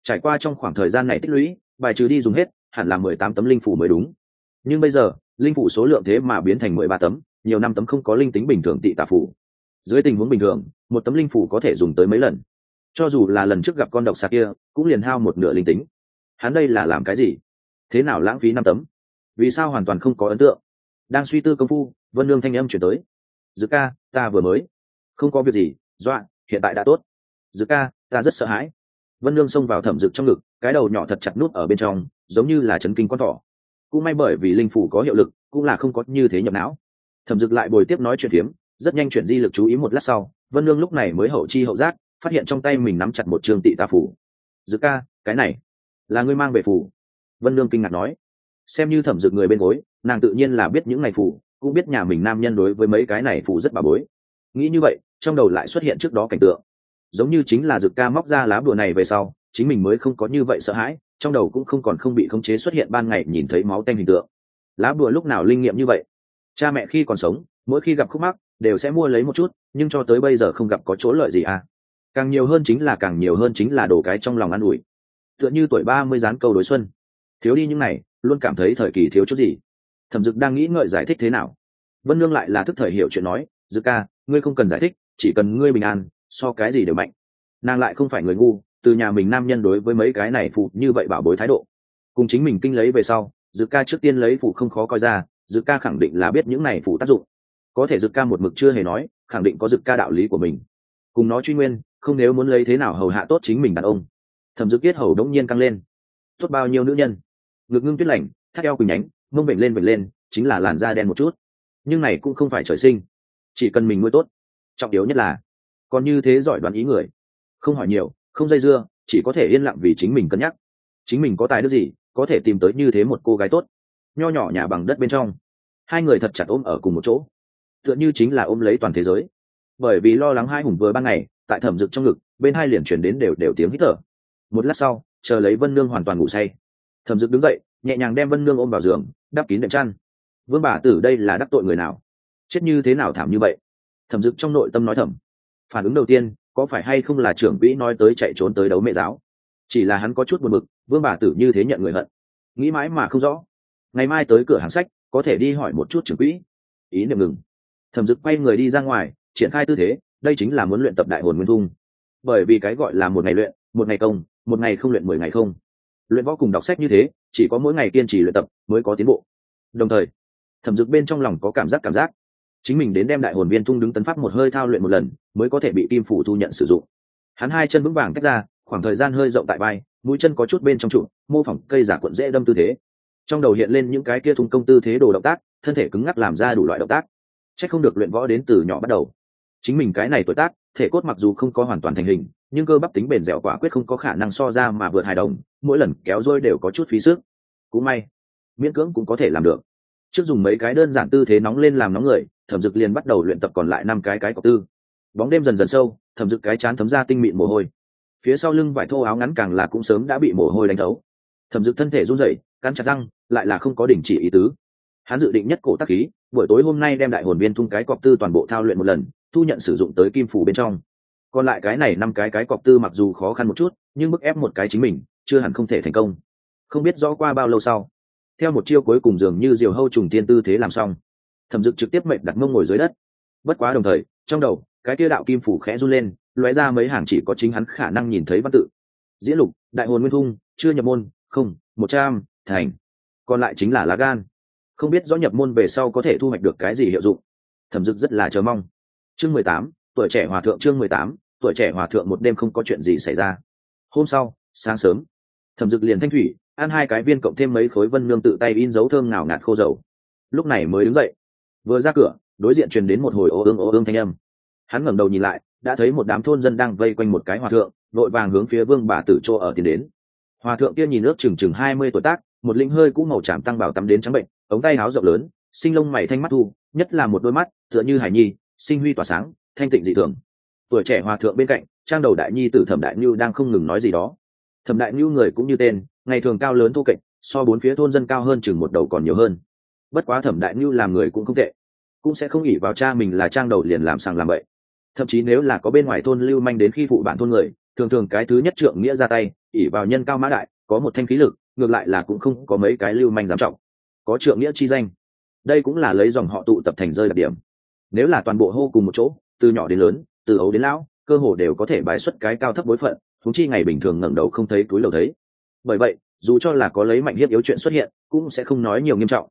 Trải qua trong khoảng thời gian này tích lũy, bài trừ đi dùng hết hẳn là mười tám tấm linh phủ mới đúng. Nhưng bây giờ, linh phủ số lượng thế mà biến thành mười ba tấm, nhiều năm tấm không có linh tính bình thường tị tà phủ. Dưới tình huống bình thường, một tấm linh phủ có thể dùng tới mấy lần? Cho dù là lần trước gặp con độc xà kia, cũng liền hao một nửa linh tính. Hắn đây là làm cái gì? Thế nào lãng phí năm tấm? Vì sao hoàn toàn không có ấn tượng? Đang suy tư công phu, vân lương thanh âm chuyển tới. Dự ca, ta vừa mới. Không có việc gì, dọa, hiện tại đã tốt. Dự ca, ta rất sợ hãi. Vân lương xông vào thẩm dực trong ngực, cái đầu nhỏ thật chặt nút ở bên trong giống như là chấn kinh con thỏ. Cũng may bởi vì linh phủ có hiệu lực, cũng là không có như thế nhập não. Thẩm dực lại bồi tiếp nói chuyện phiếm, rất nhanh chuyển di lực chú ý một lát sau, vân lương lúc này mới hậu chi hậu giác, phát hiện trong tay mình nắm chặt một trường tị tà phủ. Dực ca, cái này là ngươi mang về phủ? Vân lương kinh ngạc nói. Xem như thẩm dực người bên gối, nàng tự nhiên là biết những ngày phủ, cũng biết nhà mình nam nhân đối với mấy cái này phủ rất bà bối. Nghĩ như vậy, trong đầu lại xuất hiện trước đó cảnh tượng. Giống như chính là dực ca móc ra lá bùa này về sau, chính mình mới không có như vậy sợ hãi trong đầu cũng không còn không bị khống chế xuất hiện ban ngày nhìn thấy máu tanh hình tượng. Lá bùa lúc nào linh nghiệm như vậy? Cha mẹ khi còn sống, mỗi khi gặp khúc mắc, đều sẽ mua lấy một chút, nhưng cho tới bây giờ không gặp có chỗ lợi gì à? Càng nhiều hơn chính là càng nhiều hơn chính là đồ cái trong lòng an ủi. Tựa như tuổi ba mươi dán câu đối xuân. Thiếu đi những này, luôn cảm thấy thời kỳ thiếu chút gì. Thẩm dực đang nghĩ ngợi giải thích thế nào? Vân nương lại là thức thời hiểu chuyện nói, dực ca, ngươi không cần giải thích, chỉ cần ngươi bình an, so cái gì đều mạnh. Nàng lại không phải người ngu từ nhà mình nam nhân đối với mấy cái này phụ như vậy bảo bối thái độ. Cùng chính mình kinh lấy về sau dự ca trước tiên lấy phụ không khó coi ra dự ca khẳng định là biết những này phụ tác dụng. Có thể dự ca một mực chưa hề nói, khẳng định có dự ca đạo lý của mình. Cùng nó truy nguyên, không nếu muốn lấy thế nào hầu hạ tốt chính mình đàn ông. Thẩm dự kiết hầu đống nhiên căng lên. Tốt bao nhiêu nữ nhân? Ngực ngưng tuyết lạnh, thắt eo quỳnh nhánh, mông bệnh lên bệnh lên, chính là làn da đen một chút. Nhưng này cũng không phải trời sinh. Chỉ cần mình nuôi tốt. Trọng yếu nhất là, còn như thế giỏi đoán ý người. Không hỏi nhiều không dây dưa, chỉ có thể yên lặng vì chính mình cân nhắc. Chính mình có tài đức gì, có thể tìm tới như thế một cô gái tốt. Nho nhỏ nhà bằng đất bên trong, hai người thật chặt ôm ở cùng một chỗ. Tựa như chính là ôm lấy toàn thế giới. Bởi vì lo lắng hai hùng vừa ban ngày, tại thẩm dực trong ngực, bên hai liền chuyển đến đều đều tiếng hít thở. Một lát sau, chờ lấy vân nương hoàn toàn ngủ say. Thẩm dực đứng dậy, nhẹ nhàng đem vân nương ôm vào giường, đắp kín đệm chăn. Vương bà tử đây là đắc tội người nào? Chết như thế nào thảm như vậy? Thẩm dực trong nội tâm nói thầm. Phản ứng đầu tiên có phải hay không là trưởng quỹ nói tới chạy trốn tới đấu mẹ giáo? Chỉ là hắn có chút buồn bực, vương bà tử như thế nhận người hận. Nghĩ mãi mà không rõ. Ngày mai tới cửa hàng sách, có thể đi hỏi một chút trưởng quỹ. Ý niệm ngừng. Thẩm dực quay người đi ra ngoài, triển khai tư thế, đây chính là muốn luyện tập đại hồn nguyên thung. Bởi vì cái gọi là một ngày luyện, một ngày công, một ngày không luyện mười ngày không. Luyện võ cùng đọc sách như thế, chỉ có mỗi ngày kiên trì luyện tập mới có tiến bộ. Đồng thời, thẩm dực bên trong lòng có cảm giác cảm giác chính mình đến đem đại hồn viên thung đứng tấn pháp một hơi thao luyện một lần, mới có thể bị kim phủ thu nhận sử dụng. Hắn hai chân vững vàng cách ra, khoảng thời gian hơi rộng tại vai, mũi chân có chút bên trong trụ, mô phỏng cây giả cuộn dễ đâm tư thế. Trong đầu hiện lên những cái kia thung công tư thế đồ động tác, thân thể cứng ngắc làm ra đủ loại động tác. C h ắ c không được luyện võ đến từ nhỏ bắt đầu. Chính mình cái này tuổi tác, thể cốt mặc dù không có hoàn toàn thành hình, nhưng cơ bắp tính bền dẻo quả quyết không có khả năng so ra mà vượt hài đồng, mỗi lần kéo dôi đều có chút phí sức. Cũng may, miễn cưỡng cũng có thể làm được trước dùng mấy cái đơn giản tư thế nóng lên làm nóng người, thẩm dực liền bắt đầu luyện tập còn lại năm cái cái cọc tư. Bóng đêm dần dần sâu, thẩm dực cái chán thấm ra tinh mịn mồ hôi. Phía sau lưng vải thô áo ngắn càng là cũng sớm đã bị mồ hôi đánh thấu. Thẩm dực thân thể run rẩy, cắn chặt răng, lại là không có đình chỉ ý tứ. Hắn dự định nhất cổ tác khí, buổi tối hôm nay đem đại hồn viên thung cái cọc tư toàn bộ thao luyện một lần, thu nhận sử dụng tới kim phủ bên trong. Còn lại cái này năm cái cái cọc tư mặc dù khó khăn một chút, nhưng bức ép một cái chính mình, chưa hẳn không thể thành công. Không biết rõ qua bao lâu sau theo một chiêu cuối cùng dường như diều hâu trùng tiên tư thế làm xong, thẩm dực trực tiếp mệnh đặt mông ngồi dưới đất. Bất quá đồng thời, trong đầu, cái kia đạo kim phủ khẽ run lên, lóe ra mấy hàng chỉ có chính hắn khả năng nhìn thấy văn tự. Diễn lục, đại hồn nguyên thung, chưa nhập môn, không, một trăm, thành. Còn lại chính là lá gan. Không biết rõ nhập môn về sau có thể thu hoạch được cái gì hiệu dụng. Thẩm dực rất là chờ mong. Chương mười tám, tuổi trẻ hòa thượng chương mười tám, tuổi trẻ hòa thượng một đêm không có chuyện gì xảy ra. Hôm sau, sáng sớm, thẩm dực liền thanh thủy ăn hai cái viên cộng thêm mấy khối vân nương tự tay in dấu thơm ngào ngạt khô dầu. Lúc này mới đứng dậy. Vừa ra cửa, đối diện truyền đến một hồi ô ương ô ương thanh âm. Hắn ngẩng đầu nhìn lại, đã thấy một đám thôn dân đang vây quanh một cái hòa thượng, vội vàng hướng phía vương bà tử chỗ ở tiến đến. Hòa thượng kia nhìn nước chừng chừng hai mươi tuổi tác, một lĩnh hơi cũ màu tràm tăng vào tắm đến trắng bệnh, ống tay áo rộng lớn, sinh lông mày thanh mắt thu, nhất là một đôi mắt, tựa như hải nhi, sinh huy tỏa sáng, thanh tịnh dị thường. Tuổi trẻ hòa thượng bên cạnh, trang đầu đại nhi tử thẩm đại nhu đang không ngừng nói gì đó. Thẩm đại nhu người cũng như tên ngày thường cao lớn thu kệch, so bốn phía thôn dân cao hơn chừng một đầu còn nhiều hơn. Bất quá thẩm đại nhu làm người cũng không tệ, cũng sẽ không ỉ vào cha mình là trang đầu liền làm sàng làm bậy. Thậm chí nếu là có bên ngoài thôn lưu manh đến khi phụ bản thôn người, thường thường cái thứ nhất trượng nghĩa ra tay ỉ vào nhân cao mã đại, có một thanh khí lực, ngược lại là cũng không có mấy cái lưu manh dám trọng. Có trượng nghĩa chi danh, đây cũng là lấy dòng họ tụ tập thành rơi đặc điểm. Nếu là toàn bộ hô cùng một chỗ, từ nhỏ đến lớn, từ ấu đến lão, cơ hồ đều có thể bài xuất cái cao thấp bối phận thúng chi ngày bình thường ngẩng đầu không thấy túi lầu thấy bởi vậy, dù cho là có lấy mạnh hiếp yếu chuyện xuất hiện, cũng sẽ không nói nhiều nghiêm trọng.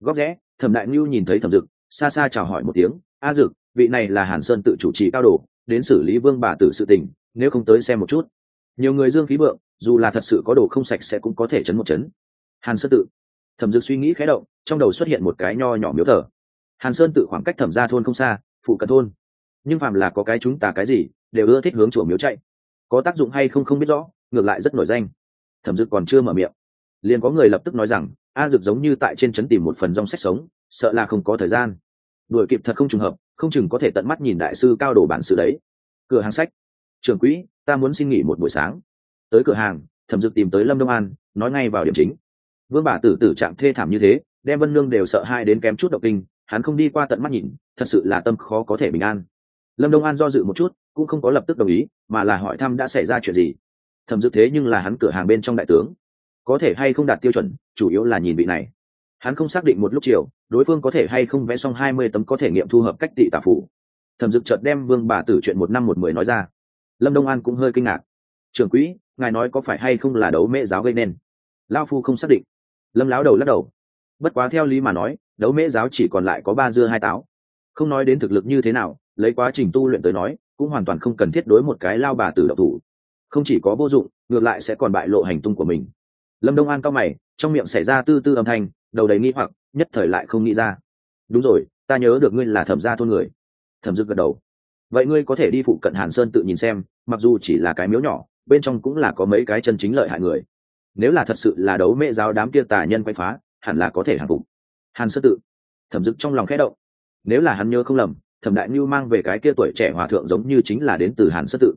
Góc rẽ, thẩm đại ngưu nhìn thấy thẩm dực, xa xa chào hỏi một tiếng, a dực, vị này là hàn sơn tự chủ trì cao đồ đến xử lý vương bà tử sự tình, nếu không tới xem một chút. Nhiều người dương khí vượng dù là thật sự có đồ không sạch sẽ cũng có thể chấn một chấn. Hàn sơn tự. Thẩm dực suy nghĩ khé động, trong đầu xuất hiện một cái nho nhỏ miếu thờ. Hàn sơn tự khoảng cách thẩm ra thôn không xa, phụ cận thôn. Nhưng phàm là có cái chúng ta cái gì, đều ưa thích hướng chùa miếu chạy. Có tác dụng hay không không biết rõ, ngược lại rất nổi danh thẩm dực còn chưa mở miệng. Liền có người lập tức nói rằng, a dực giống như tại trên trấn tìm một phần dòng sách sống, sợ là không có thời gian. Đuổi kịp thật không trùng hợp, không chừng có thể tận mắt nhìn đại sư cao đồ bản sự đấy. Cửa hàng sách. Trưởng quỹ, ta muốn xin nghỉ một buổi sáng. Tới cửa hàng, thẩm dực tìm tới lâm đông an, nói ngay vào điểm chính. Vương bà tử tử trạng thê thảm như thế, đem vân lương đều sợ hai đến kém chút động kinh, hắn không đi qua tận mắt nhìn, thật sự là tâm khó có thể bình an. Lâm đông an do dự một chút, cũng không có lập tức đồng ý, mà là hỏi thăm đã xảy ra chuyện gì thẩm dực thế nhưng là hắn cửa hàng bên trong đại tướng. Có thể hay không đạt tiêu chuẩn, chủ yếu là nhìn vị này. Hắn không xác định một lúc chiều, đối phương có thể hay không vẽ xong hai mươi tấm có thể nghiệm thu hợp cách tị tả phủ. Thẩm dực chợt đem vương bà tử chuyện một năm một mười nói ra. Lâm đông an cũng hơi kinh ngạc. Trưởng quỹ, ngài nói có phải hay không là đấu mễ giáo gây nên? Lao phu không xác định. Lâm láo đầu lắc đầu. Bất quá theo lý mà nói, đấu mễ giáo chỉ còn lại có ba dưa hai táo. Không nói đến thực lực như thế nào, lấy quá trình tu luyện tới nói, cũng hoàn toàn không cần thiết đối một cái lao bà tử độc thủ không chỉ có vô dụng, ngược lại sẽ còn bại lộ hành tung của mình. Lâm đông an cao mày, trong miệng xảy ra tư tư âm thanh, đầu đầy nghi hoặc, nhất thời lại không nghĩ ra. Đúng rồi, ta nhớ được ngươi là thẩm gia thôn người. Thẩm dực gật đầu. Vậy ngươi có thể đi phụ cận hàn sơn tự nhìn xem, mặc dù chỉ là cái miếu nhỏ, bên trong cũng là có mấy cái chân chính lợi hại người. Nếu là thật sự là đấu mễ giáo đám kia tà nhân quay phá, hẳn là có thể hàng phục. Hàn sơ tự. Thẩm dực trong lòng khẽ động. Nếu là hắn nhớ không lầm, thẩm đại ngưu mang về cái kia tuổi trẻ hòa thượng giống như chính là đến từ hàn sơ tự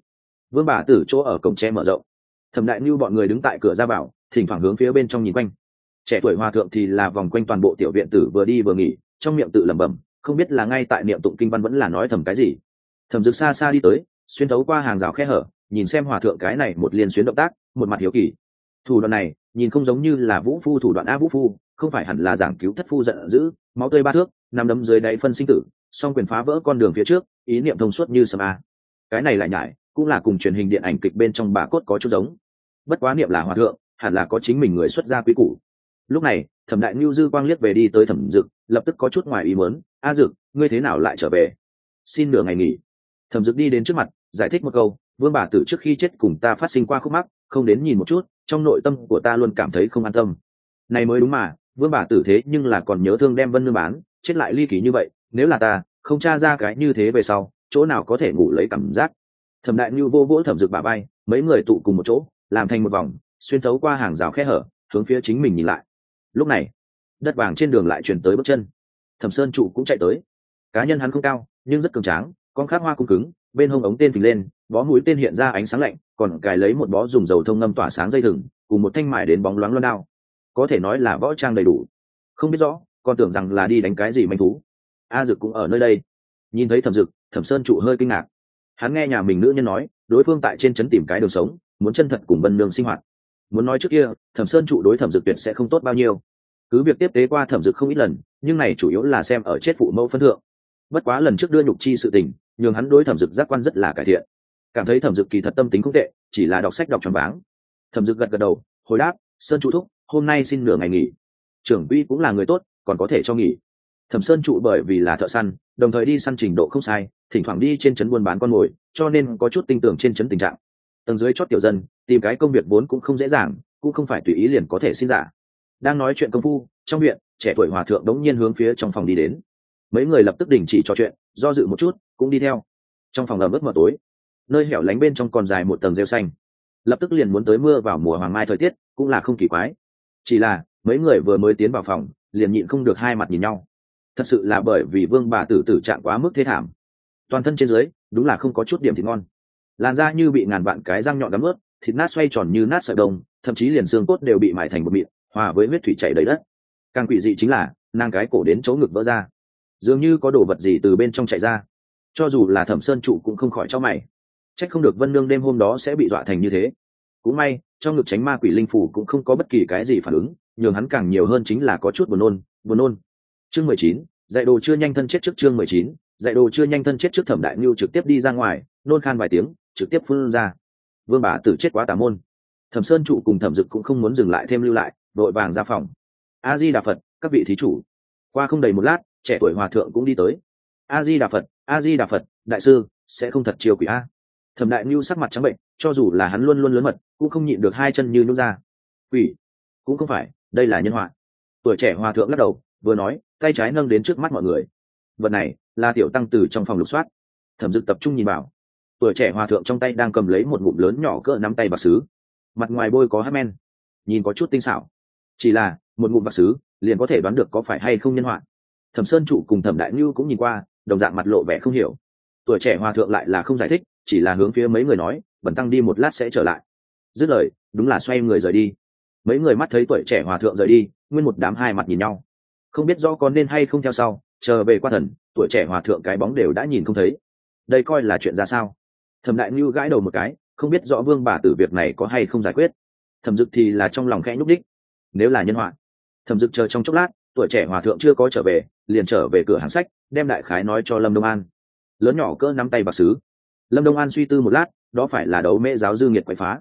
vương bà tử chỗ ở cổng tre mở rộng. Thẩm đại ngưu bọn người đứng tại cửa ra vào, thỉnh thoảng hướng phía bên trong nhìn quanh. Trẻ tuổi hòa thượng thì là vòng quanh toàn bộ tiểu viện tử vừa đi vừa nghỉ, trong miệng tự lẩm bẩm, không biết là ngay tại niệm tụng kinh văn vẫn là nói thầm cái gì. Thẩm dực xa xa đi tới, xuyên thấu qua hàng rào khe hở, nhìn xem hòa thượng cái này một liên xuyến động tác, một mặt hiếu kỳ. Thủ đoạn này, nhìn không giống như là vũ phu thủ đoạn a vũ phu, không phải hẳn là giảng cứu thất phu giận dữ, máu tươi ba thước, nằm đấm dưới đáy phân sinh tử, song quyền phá vỡ con đường phía trước, ý niệm thông suốt như sầm a. Cái này lại nhải cũng là cùng truyền hình điện ảnh kịch bên trong bà cốt có chút giống. Bất quá niệm là hòa thượng, hẳn là có chính mình người xuất gia quý củ. Lúc này, thẩm đại ngưu dư quang liếc về đi tới thẩm dực, lập tức có chút ngoài ý muốn, a dực, ngươi thế nào lại trở về? Xin nửa ngày nghỉ. Thẩm dực đi đến trước mặt, giải thích một câu, vương bà tử trước khi chết cùng ta phát sinh qua khúc mắc, không đến nhìn một chút, trong nội tâm của ta luôn cảm thấy không an tâm. Này mới đúng mà, vương bà tử thế nhưng là còn nhớ thương đem vân nương bán, chết lại ly kỳ như vậy, nếu là ta, không tra ra cái như thế về sau, chỗ nào có thể ngủ lấy cảm giác? Thẩm đại nhu vô vỗ thẩm dực bà bay, mấy người tụ cùng một chỗ, làm thành một vòng, xuyên thấu qua hàng rào khe hở, hướng phía chính mình nhìn lại. Lúc này, đất vàng trên đường lại chuyển tới bước chân. Thẩm sơn trụ cũng chạy tới. Cá nhân hắn không cao, nhưng rất cường tráng, con khát hoa cung cứng, bên hông ống tên phình lên, bó mũi tên hiện ra ánh sáng lạnh, còn cài lấy một bó dùng dầu thông ngâm tỏa sáng dây thừng, cùng một thanh mải đến bóng loáng loan đao. Có thể nói là võ trang đầy đủ. Không biết rõ, còn tưởng rằng là đi đánh cái gì manh thú. A dực cũng ở nơi đây. Nhìn thấy thẩm dực, thẩm sơn trụ hơi kinh ngạc hắn nghe nhà mình nữ nhân nói, đối phương tại trên trấn tìm cái đường sống, muốn chân thật cùng vân nương sinh hoạt. Muốn nói trước kia, thẩm sơn trụ đối thẩm dực tuyệt sẽ không tốt bao nhiêu. Cứ việc tiếp tế qua thẩm dực không ít lần, nhưng này chủ yếu là xem ở chết phụ mẫu phân thượng. Bất quá lần trước đưa nhục chi sự tình, nhường hắn đối thẩm dực giác quan rất là cải thiện. Cảm thấy thẩm dực kỳ thật tâm tính không tệ, chỉ là đọc sách đọc tròn váng. Thẩm dực gật gật đầu, hồi đáp, sơn trụ thúc, hôm nay xin nửa ngày nghỉ. Trưởng quỹ cũng là người tốt, còn có thể cho nghỉ. Thẩm sơn trụ bởi vì là thợ săn, đồng thời đi săn trình độ không sai thỉnh thoảng đi trên trấn buôn bán con mồi, cho nên có chút tin tưởng trên trấn tình trạng. Tầng dưới chót tiểu dân, tìm cái công việc vốn cũng không dễ dàng, cũng không phải tùy ý liền có thể xin giả. Đang nói chuyện công phu, trong viện, trẻ tuổi hòa thượng đống nhiên hướng phía trong phòng đi đến. Mấy người lập tức đình chỉ trò chuyện, do dự một chút, cũng đi theo. Trong phòng ẩm ướt mờ tối, nơi hẻo lánh bên trong còn dài một tầng rêu xanh. Lập tức liền muốn tới mưa vào mùa hoàng mai thời tiết, cũng là không kỳ quái. Chỉ là, mấy người vừa mới tiến vào phòng, liền nhịn không được hai mặt nhìn nhau. Thật sự là bởi vì vương bà tử tử trạng quá mức thế thảm toàn thân trên dưới, đúng là không có chút điểm thịt ngon. Làn da như bị ngàn vạn cái răng nhọn đắm ướt, thịt nát xoay tròn như nát sợi đông thậm chí liền xương cốt đều bị mải thành một mịn, hòa với huyết thủy chảy đầy đất. Càng quỷ dị chính là, nàng cái cổ đến chỗ ngực vỡ ra. Dường như có đồ vật gì từ bên trong chạy ra. Cho dù là thẩm sơn trụ cũng không khỏi cho mày. C h ắ c không được vân nương đêm hôm đó sẽ bị dọa thành như thế. Cũng may, trong ngực tránh ma quỷ linh phủ cũng không có bất kỳ cái gì phản ứng, nhường hắn càng nhiều hơn chính là có chút buồn nôn buồn nôn. Chương mười chín, dạy đồ chưa nhanh thân chết trước chương mười chín dạy đồ chưa nhanh thân chết trước thẩm đại ngưu trực tiếp đi ra ngoài, nôn khan vài tiếng, trực tiếp phun ra. Vương bà tử chết quá tà môn. Thẩm sơn trụ cùng thẩm dực cũng không muốn dừng lại thêm lưu lại đội vàng ra phòng. A di đà phật các vị thí chủ. Qua không đầy một lát, trẻ tuổi hòa thượng cũng đi tới. A di đà phật a di đà phật đại sư, sẽ không thật chiều quỷ a. Thẩm đại mưu sắc mặt trắng bệnh, cho dù là hắn luôn luôn lớn mật, cũng không nhịn được hai chân như nút ra. Quỷ? Cũng không phải, đây là nhân họa. Tuổi trẻ hòa thượng lắc đầu, vừa nói, tay trái nâng đến trước mắt mọi người. Vật này là tiểu tăng từ trong phòng lục soát. Thẩm dực tập trung nhìn vào. Tuổi trẻ hòa thượng trong tay đang cầm lấy một ngụm lớn nhỏ cỡ nắm tay bạc xứ mặt ngoài bôi có hát men, nhìn có chút tinh xảo. Chỉ là, một ngụm bạc xứ liền có thể đoán được có phải hay không nhân họa. Thẩm sơn trụ cùng thẩm đại ngưu cũng nhìn qua, đồng dạng mặt lộ vẻ không hiểu. Tuổi trẻ hòa thượng lại là không giải thích, chỉ là hướng phía mấy người nói bẩn tăng đi một lát sẽ trở lại. Dứt lời, đúng là xoay người rời đi. Mấy người mắt thấy tuổi trẻ hòa thượng rời đi, nguyên một đám hai mặt nhìn nhau. Không biết do có nên hay không theo sau chờ về qua thần, tuổi trẻ hòa thượng cái bóng đều đã nhìn không thấy. Đây coi là chuyện ra sao? Thẩm đại ngưu gãi đầu một cái, không biết rõ vương bà tử việc này có hay không giải quyết. Thẩm dực thì là trong lòng khẽ nhúc đích nếu là nhân họa, thẩm dực chờ trong chốc lát, tuổi trẻ hòa thượng chưa có trở về, liền trở về cửa hàng sách, đem đại khái nói cho lâm đông an. Lớn nhỏ cỡ nắm tay bạc xứ lâm đông an suy tư một lát, đó phải là đấu mễ giáo dư nghiệt quậy phá.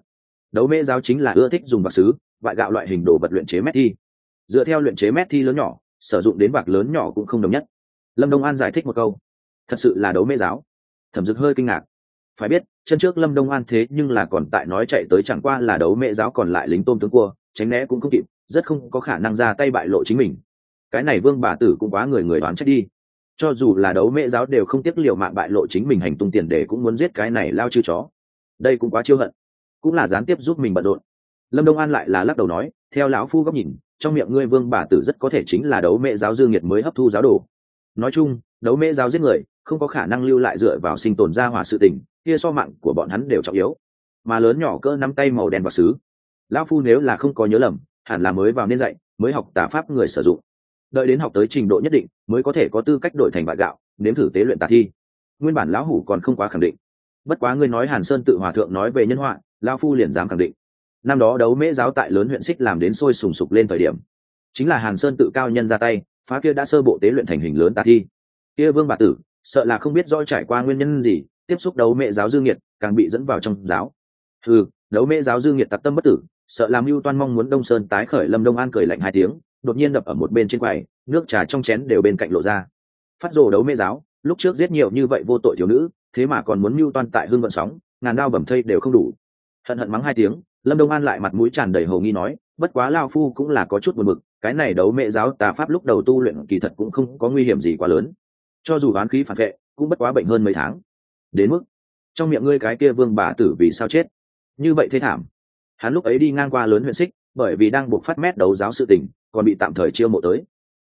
Đấu mễ giáo chính là ưa thích dùng bạc xứ vại gạo loại hình đồ vật luyện chế mét thi. Dựa theo luyện chế mét thi lớn nhỏ sử dụng đến bạc lớn nhỏ cũng không đồng nhất. Lâm đông an giải thích một câu. Thật sự là đấu mê giáo. Thẩm dực hơi kinh ngạc. Phải biết, chân trước lâm đông an thế nhưng là còn tại nói chạy tới chẳng qua là đấu mẹ giáo còn lại lính tôm tướng cua, tránh né cũng không kịp, rất không có khả năng ra tay bại lộ chính mình. Cái này vương bà tử cũng quá người người đoán trách đi. Cho dù là đấu mẹ giáo đều không tiếc liều mạng bại lộ chính mình hành tung tiền để cũng muốn giết cái này lao chư chó. Đây cũng quá chiêu hận. Cũng là gián tiếp giúp mình bận rộn. Lâm đông an lại là lắc đầu nói, theo lão phu góc nhìn trong miệng ngươi vương bà tử rất có thể chính là đấu mẹ giáo dương nhiệt mới hấp thu giáo đồ. Nói chung, đấu mẹ giáo giết người, không có khả năng lưu lại dựa vào sinh tồn ra hỏa sự tình, kia so mạng của bọn hắn đều trọng yếu. Mà lớn nhỏ cỡ nắm tay màu đen và xứ lão phu nếu là không có nhớ lầm, hẳn là mới vào nên dạy, mới học tà pháp người sử dụng. Đợi đến học tới trình độ nhất định, mới có thể có tư cách đổi thành bại gạo, nếm thử tế luyện tà thi. Nguyên bản lão hủ còn không quá khẳng định. Bất quá ngươi nói hàn sơn tự hòa thượng nói về nhân họa, lão phu liền dám khẳng định năm đó đấu mễ giáo tại lớn huyện xích làm đến sôi sùng sục lên thời điểm. Chính là hàn sơn tự cao nhân ra tay, phá kia đã sơ bộ tế luyện thành hình lớn tà thi. Kia vương bà tử, sợ là không biết do trải qua nguyên nhân gì, tiếp xúc đấu mẹ giáo dương nhiệt càng bị dẫn vào trong giáo. Ừ đấu mẹ giáo dương nhiệt tặc tâm bất tử, sợ làm mưu toan mong muốn đông sơn tái khởi lâm đông an cười lạnh hai tiếng, đột nhiên đập ở một bên trên quầy, nước trà trong chén đều bên cạnh lộ ra. Phát rồ đấu mê giáo, lúc trước giết nhiều như vậy vô tội thiếu nữ, thế mà còn muốn mưu toan tại hương vận sóng, ngàn đao bầm thây đều không đủ. Hận hận mắng hai tiếng lâm đông an lại mặt mũi tràn đầy hầu nghi nói, bất quá lao phu cũng là có chút buồn bực, cái này đấu mẹ giáo tà pháp lúc đầu tu luyện kỳ thật cũng không có nguy hiểm gì quá lớn. Cho dù oán khí phản vệ, cũng bất quá bệnh hơn mấy tháng. Đến mức, trong miệng ngươi cái kia vương bà tử vì sao chết? Như vậy thế thảm. Hắn lúc ấy đi ngang qua lớn huyện xích bởi vì đang buộc phát mét đấu giáo sự tình, còn bị tạm thời chiêu mộ tới.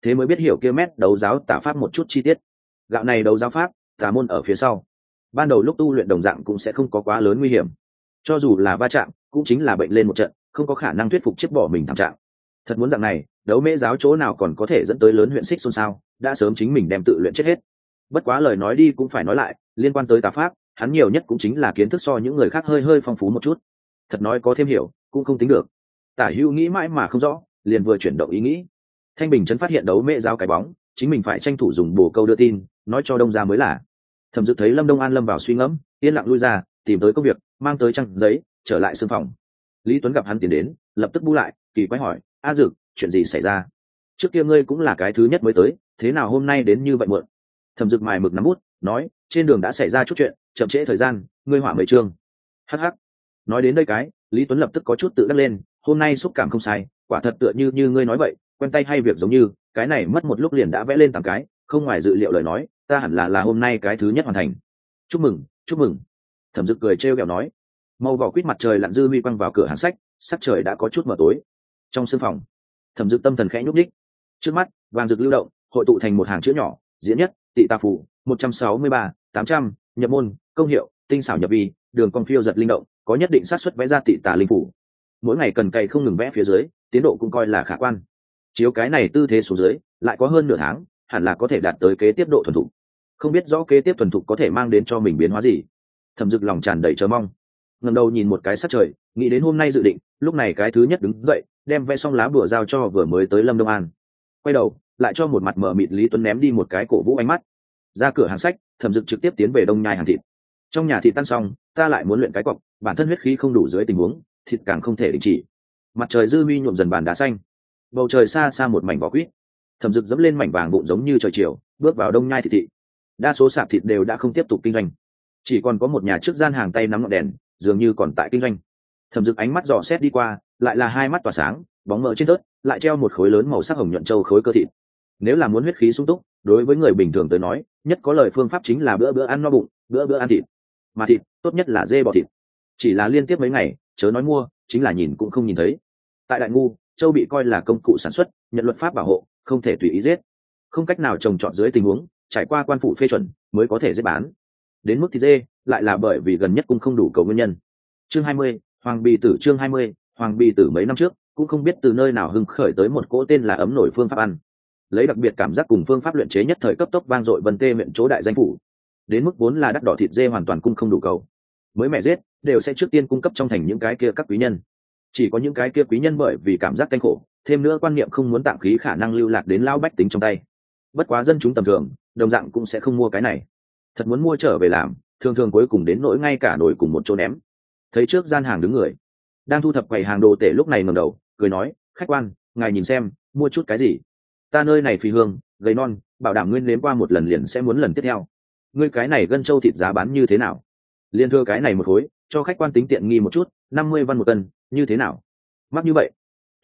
Thế mới biết hiểu kia mét đấu giáo tả pháp một chút chi tiết. Gạo này đấu giáo pháp, tà môn ở phía sau. Ban đầu lúc tu luyện đồng dạng cũng sẽ không có quá lớn nguy hiểm cho dù là va chạm, cũng chính là bệnh lên một trận, không có khả năng thuyết phục chiếc bỏ mình thảm trạng. Thật muốn dạng này, đấu mễ giáo chỗ nào còn có thể dẫn tới lớn huyện xích xôn xao, đã sớm chính mình đem tự luyện chết hết. Bất quá lời nói đi cũng phải nói lại, liên quan tới tà pháp, hắn nhiều nhất cũng chính là kiến thức so những người khác hơi hơi phong phú một chút. Thật nói có thêm hiểu, cũng không tính được. Tả hữu nghĩ mãi mà không rõ, liền vừa chuyển động ý nghĩ. Thanh bình chấn phát hiện đấu mễ giao cái bóng, chính mình phải tranh thủ dùng bồ câu đưa tin, nói cho đông ra mới là. Thẩm dự thấy lâm đông an lâm vào suy ngẫm, yên lặng lui ra, tìm tới công việc mang tới trang giấy, trở lại sưng phòng. Lý tuấn gặp hắn tiến đến, lập tức bu lại, kỳ quái hỏi, a dực, chuyện gì xảy ra? Trước kia ngươi cũng là cái thứ nhất mới tới, thế nào hôm nay đến như vậy muộn? Thẩm dực mài mực nắm bút, nói, trên đường đã xảy ra chút chuyện, chậm trễ thời gian, ngươi hỏa mấy chương. Hh nói đến đây cái, lý tuấn lập tức có chút tự đắc lên, hôm nay xúc cảm không sai, quả thật tựa như như ngươi nói vậy, quen tay hay việc giống như, cái này mất một lúc liền đã vẽ lên tám cái, không ngoài dự liệu lời nói, ta hẳn là là hôm nay cái thứ nhất hoàn thành. Chúc mừng chúc mừng thẩm dực cười trêu ghẹo nói màu vỏ quýt mặt trời lặn dư huy quăng vào cửa hàng sách, sắc trời đã có chút mờ tối. Trong sương phòng, thẩm dực tâm thần khẽ nhúc ních trước mắt, vàng rực lưu động, hội tụ thành một hàng chữ nhỏ, diễn nhất, tị tà phủ một trăm sáu mươi ba, tám trăm, nhập môn, công hiệu, tinh xảo nhập vi, đường con phiêu giật linh động, có nhất định sát xuất vẽ ra tị tà linh phủ. Mỗi ngày cần cày không ngừng vẽ phía dưới, tiến độ cũng coi là khả quan. Chiếu cái này tư thế xuống dưới, lại có hơn nửa tháng, hẳn là có thể đạt tới kế tiếp độ thuần thục. Không biết rõ kế tiếp thuần thục có thể mang đến cho mình biến hóa gì thẩm dực lòng tràn đầy chờ mong. Ngầm đầu nhìn một cái sát trời, nghĩ đến hôm nay dự định, lúc này cái thứ nhất đứng dậy, đem vẽ xong lá bửa giao cho vừa mới tới lâm đông an. Quay đầu, lại cho một mặt mờ mịt lý tuấn ném đi một cái cổ vũ ánh mắt. Ra cửa hàng sách, thẩm dực trực tiếp tiến về đông nhai hàng thịt. Trong nhà thịt tan xong, ta lại muốn luyện cái cọc, bản thân huyết khí không đủ dưới tình huống, thịt càng không thể đình chỉ. Mặt trời dư mi nhuộm dần bàn đá xanh. Bầu trời xa xa một mảnh vỏ quýt. Thẩm dực dẫm lên mảnh vàng bụng giống như trời chiều, bước vào đông nhai thị thị. Đa số sạp thịt đều đã không tiếp tục kinh doanh chỉ còn có một nhà trước gian hàng tay nắm ngọn đèn, dường như còn tại kinh doanh. Thẩm dực ánh mắt dò xét đi qua, lại là hai mắt tỏa sáng, bóng mỡ trên tớt, lại treo một khối lớn màu sắc hồng nhuận trâu khối cơ thịt. Nếu là muốn huyết khí sung túc, đối với người bình thường tới nói, nhất có lời phương pháp chính là bữa bữa ăn no bụng, bữa bữa ăn thịt. Mà thịt, tốt nhất là dê bỏ thịt. Chỉ là liên tiếp mấy ngày, chớ nói mua, chính là nhìn cũng không nhìn thấy. Tại đại ngu, châu bị coi là công cụ sản xuất, nhận luật pháp bảo hộ, không thể tùy ý giết. Không cách nào trồng trọt dưới tình huống, trải qua quan phủ phê chuẩn, mới có thể giết bán đến mức thịt dê, lại là bởi vì gần nhất cũng không đủ cầu nguyên nhân. Chương hai mươi, hoàng bì tử chương hai mươi, hoàng bì tử mấy năm trước, cũng không biết từ nơi nào hưng khởi tới một cỗ tên là ấm nổi phương pháp ăn. Lấy đặc biệt cảm giác cùng phương pháp luyện chế nhất thời cấp tốc vang dội vân tê miệng chỗ đại danh phủ. Đến mức vốn là đắt đỏ thịt dê hoàn toàn cung không đủ cầu. Mới mẹ giết, đều sẽ trước tiên cung cấp trong thành những cái kia các quý nhân. Chỉ có những cái kia quý nhân bởi vì cảm giác canh khổ, thêm nữa quan niệm không muốn tạm khí khả năng lưu lạc đến lao bách tính trong tay. Bất quá dân chúng tầm thường, đồng dạng cũng sẽ không mua cái này thật muốn mua trở về làm, thường thường cuối cùng đến nỗi ngay cả nổi cùng một chỗ ném. Thấy trước gian hàng đứng người, đang thu thập quầy hàng đồ tể lúc này ngầm đầu, cười nói, khách quan, ngài nhìn xem, mua chút cái gì? Ta nơi này phi hương, gầy non, bảo đảm nguyên nếm qua một lần liền sẽ muốn lần tiếp theo. Ngươi cái này gân trâu thịt giá bán như thế nào? Liền thưa cái này một khối, cho khách quan tính tiện nghi một chút, năm mươi văn một cân, như thế nào? Mắc như vậy.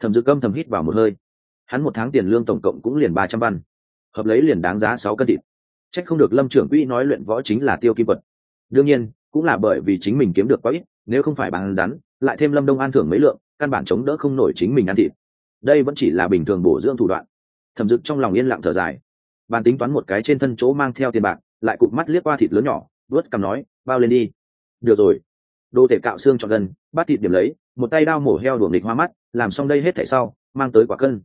Thẩm dự câm thầm hít vào một hơi. Hắn một tháng tiền lương tổng cộng cũng liền ba trăm văn. Hợp lấy liền đáng giá sáu cân thịt c không được lâm trưởng quỹ nói luyện võ chính là tiêu kim vật đương nhiên, cũng là bởi vì chính mình kiếm được quá ít, nếu không phải bằng rắn, lại thêm lâm đông an thưởng mấy lượng, căn bản chống đỡ không nổi chính mình ăn thịt. Đây vẫn chỉ là bình thường bổ dưỡng thủ đoạn. Thẩm dực trong lòng yên lặng thở dài. Bàn tính toán một cái trên thân chỗ mang theo tiền bạc, lại cụp mắt liếc qua thịt lớn nhỏ vớt cầm nói, bao lên đi. Được rồi. Đô thể cạo xương cho gần, bắt thịt điểm lấy, một tay đao mổ heo đuổi nghịch hoa mắt, làm xong đây hết thảy sau, mang tới quả cân.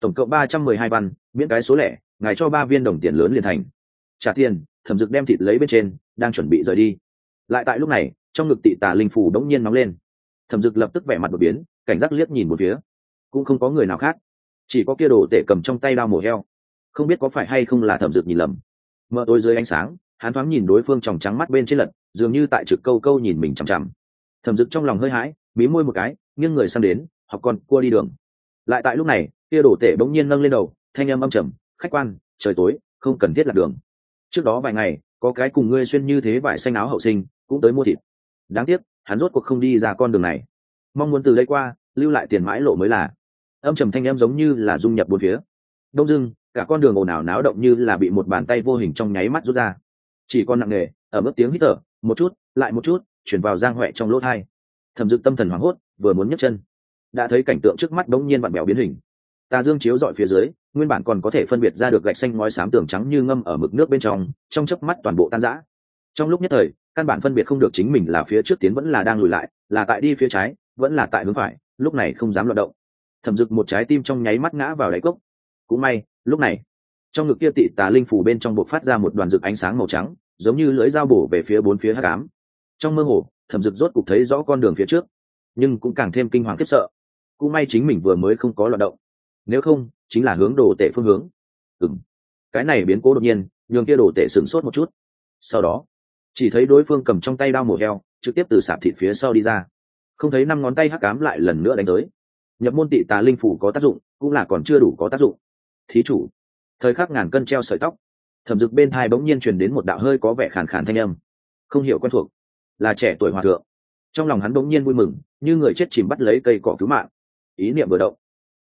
Tổng cộng ba trăm mười hai văn, miễn cái số lẻ, ngài cho ba viên đồng tiền lớn liền thành trả tiền, thẩm dực đem thịt lấy bên trên, đang chuẩn bị rời đi. Lại tại lúc này, trong ngực tị tà linh phủ đống nhiên nóng lên. Thẩm dực lập tức vẻ mặt đột biến, cảnh giác liếc nhìn một phía. Cũng không có người nào khác. Chỉ có kia đồ tể cầm trong tay đao mổ heo. Không biết có phải hay không là thẩm dực nhìn lầm. Mở tối dưới ánh sáng, hắn thoáng nhìn đối phương tròng trắng mắt bên trên lật, dường như tại trực câu câu nhìn mình chằm chằm. Thẩm dực trong lòng hơi hãi, mí môi một cái, nghiêng người sang đến, học con, cua đi đường. Lại tại lúc này, kia đồ tể bỗng nhiên nâng lên đầu, thanh âm âm trầm, khách quan, trời tối, không cần thiết lạc đường trước đó vài ngày, có cái cùng ngươi xuyên như thế vải xanh áo hậu sinh, cũng tới mua thịt. Đáng tiếc, hắn rốt cuộc không đi ra con đường này. Mong muốn từ đây qua, lưu lại tiền mãi lộ mới là. Âm trầm thanh em giống như là dung nhập bốn phía. Đông dưng cả con đường ồn ào náo động như là bị một bàn tay vô hình trong nháy mắt rút ra. Chỉ còn nặng nề, ở mức tiếng hít thở, một chút, lại một chút, chuyển vào giang huệ trong lỗ thai. Thẩm dực tâm thần hoảng hốt, vừa muốn nhấc chân. Đã thấy cảnh tượng trước mắt đống nhiên vặn bèo biến hình. Tà dương chiếu dọi phía dưới nguyên bản còn có thể phân biệt ra được gạch xanh ngói xám tường trắng như ngâm ở mực nước bên trong trong chớp mắt toàn bộ tan rã. Trong lúc nhất thời, căn bản phân biệt không được chính mình là phía trước tiến vẫn là đang lùi lại, là tại đi phía trái, vẫn là tại hướng phải, lúc này không dám loạt động. Thẩm dực một trái tim trong nháy mắt ngã vào đáy cốc. Cũng may, lúc này, trong ngực kia tị tà linh phủ bên trong bộc phát ra một đoàn rực ánh sáng màu trắng, giống như lưỡi dao bổ về phía bốn phía hắc ám. trong mơ hồ, thẩm dực rốt cục thấy rõ con đường phía trước, nhưng cũng càng thêm kinh hoàng khiếp sợ. Cũng may chính mình vừa mới không có loạt động nếu không, chính là hướng đồ tệ phương hướng. Ừng cái này biến cố đột nhiên, nhường kia đồ tệ sửng sốt một chút. Sau đó, chỉ thấy đối phương cầm trong tay đao mổ heo, trực tiếp từ sạp thịt phía sau đi ra. Không thấy năm ngón tay hắc cám lại lần nữa đánh tới. Nhập môn tị tà linh phủ có tác dụng, cũng là còn chưa đủ có tác dụng. Thí chủ. Thời khắc ngàn cân treo sợi tóc. Thẩm dực bên thai bỗng nhiên truyền đến một đạo hơi có vẻ khàn khàn thanh âm. Không hiểu quen thuộc. Là trẻ tuổi hòa thượng. Trong lòng hắn bỗng nhiên vui mừng, như người chết chìm bắt lấy cây cỏ cứu mạng. Ý niệm vừa động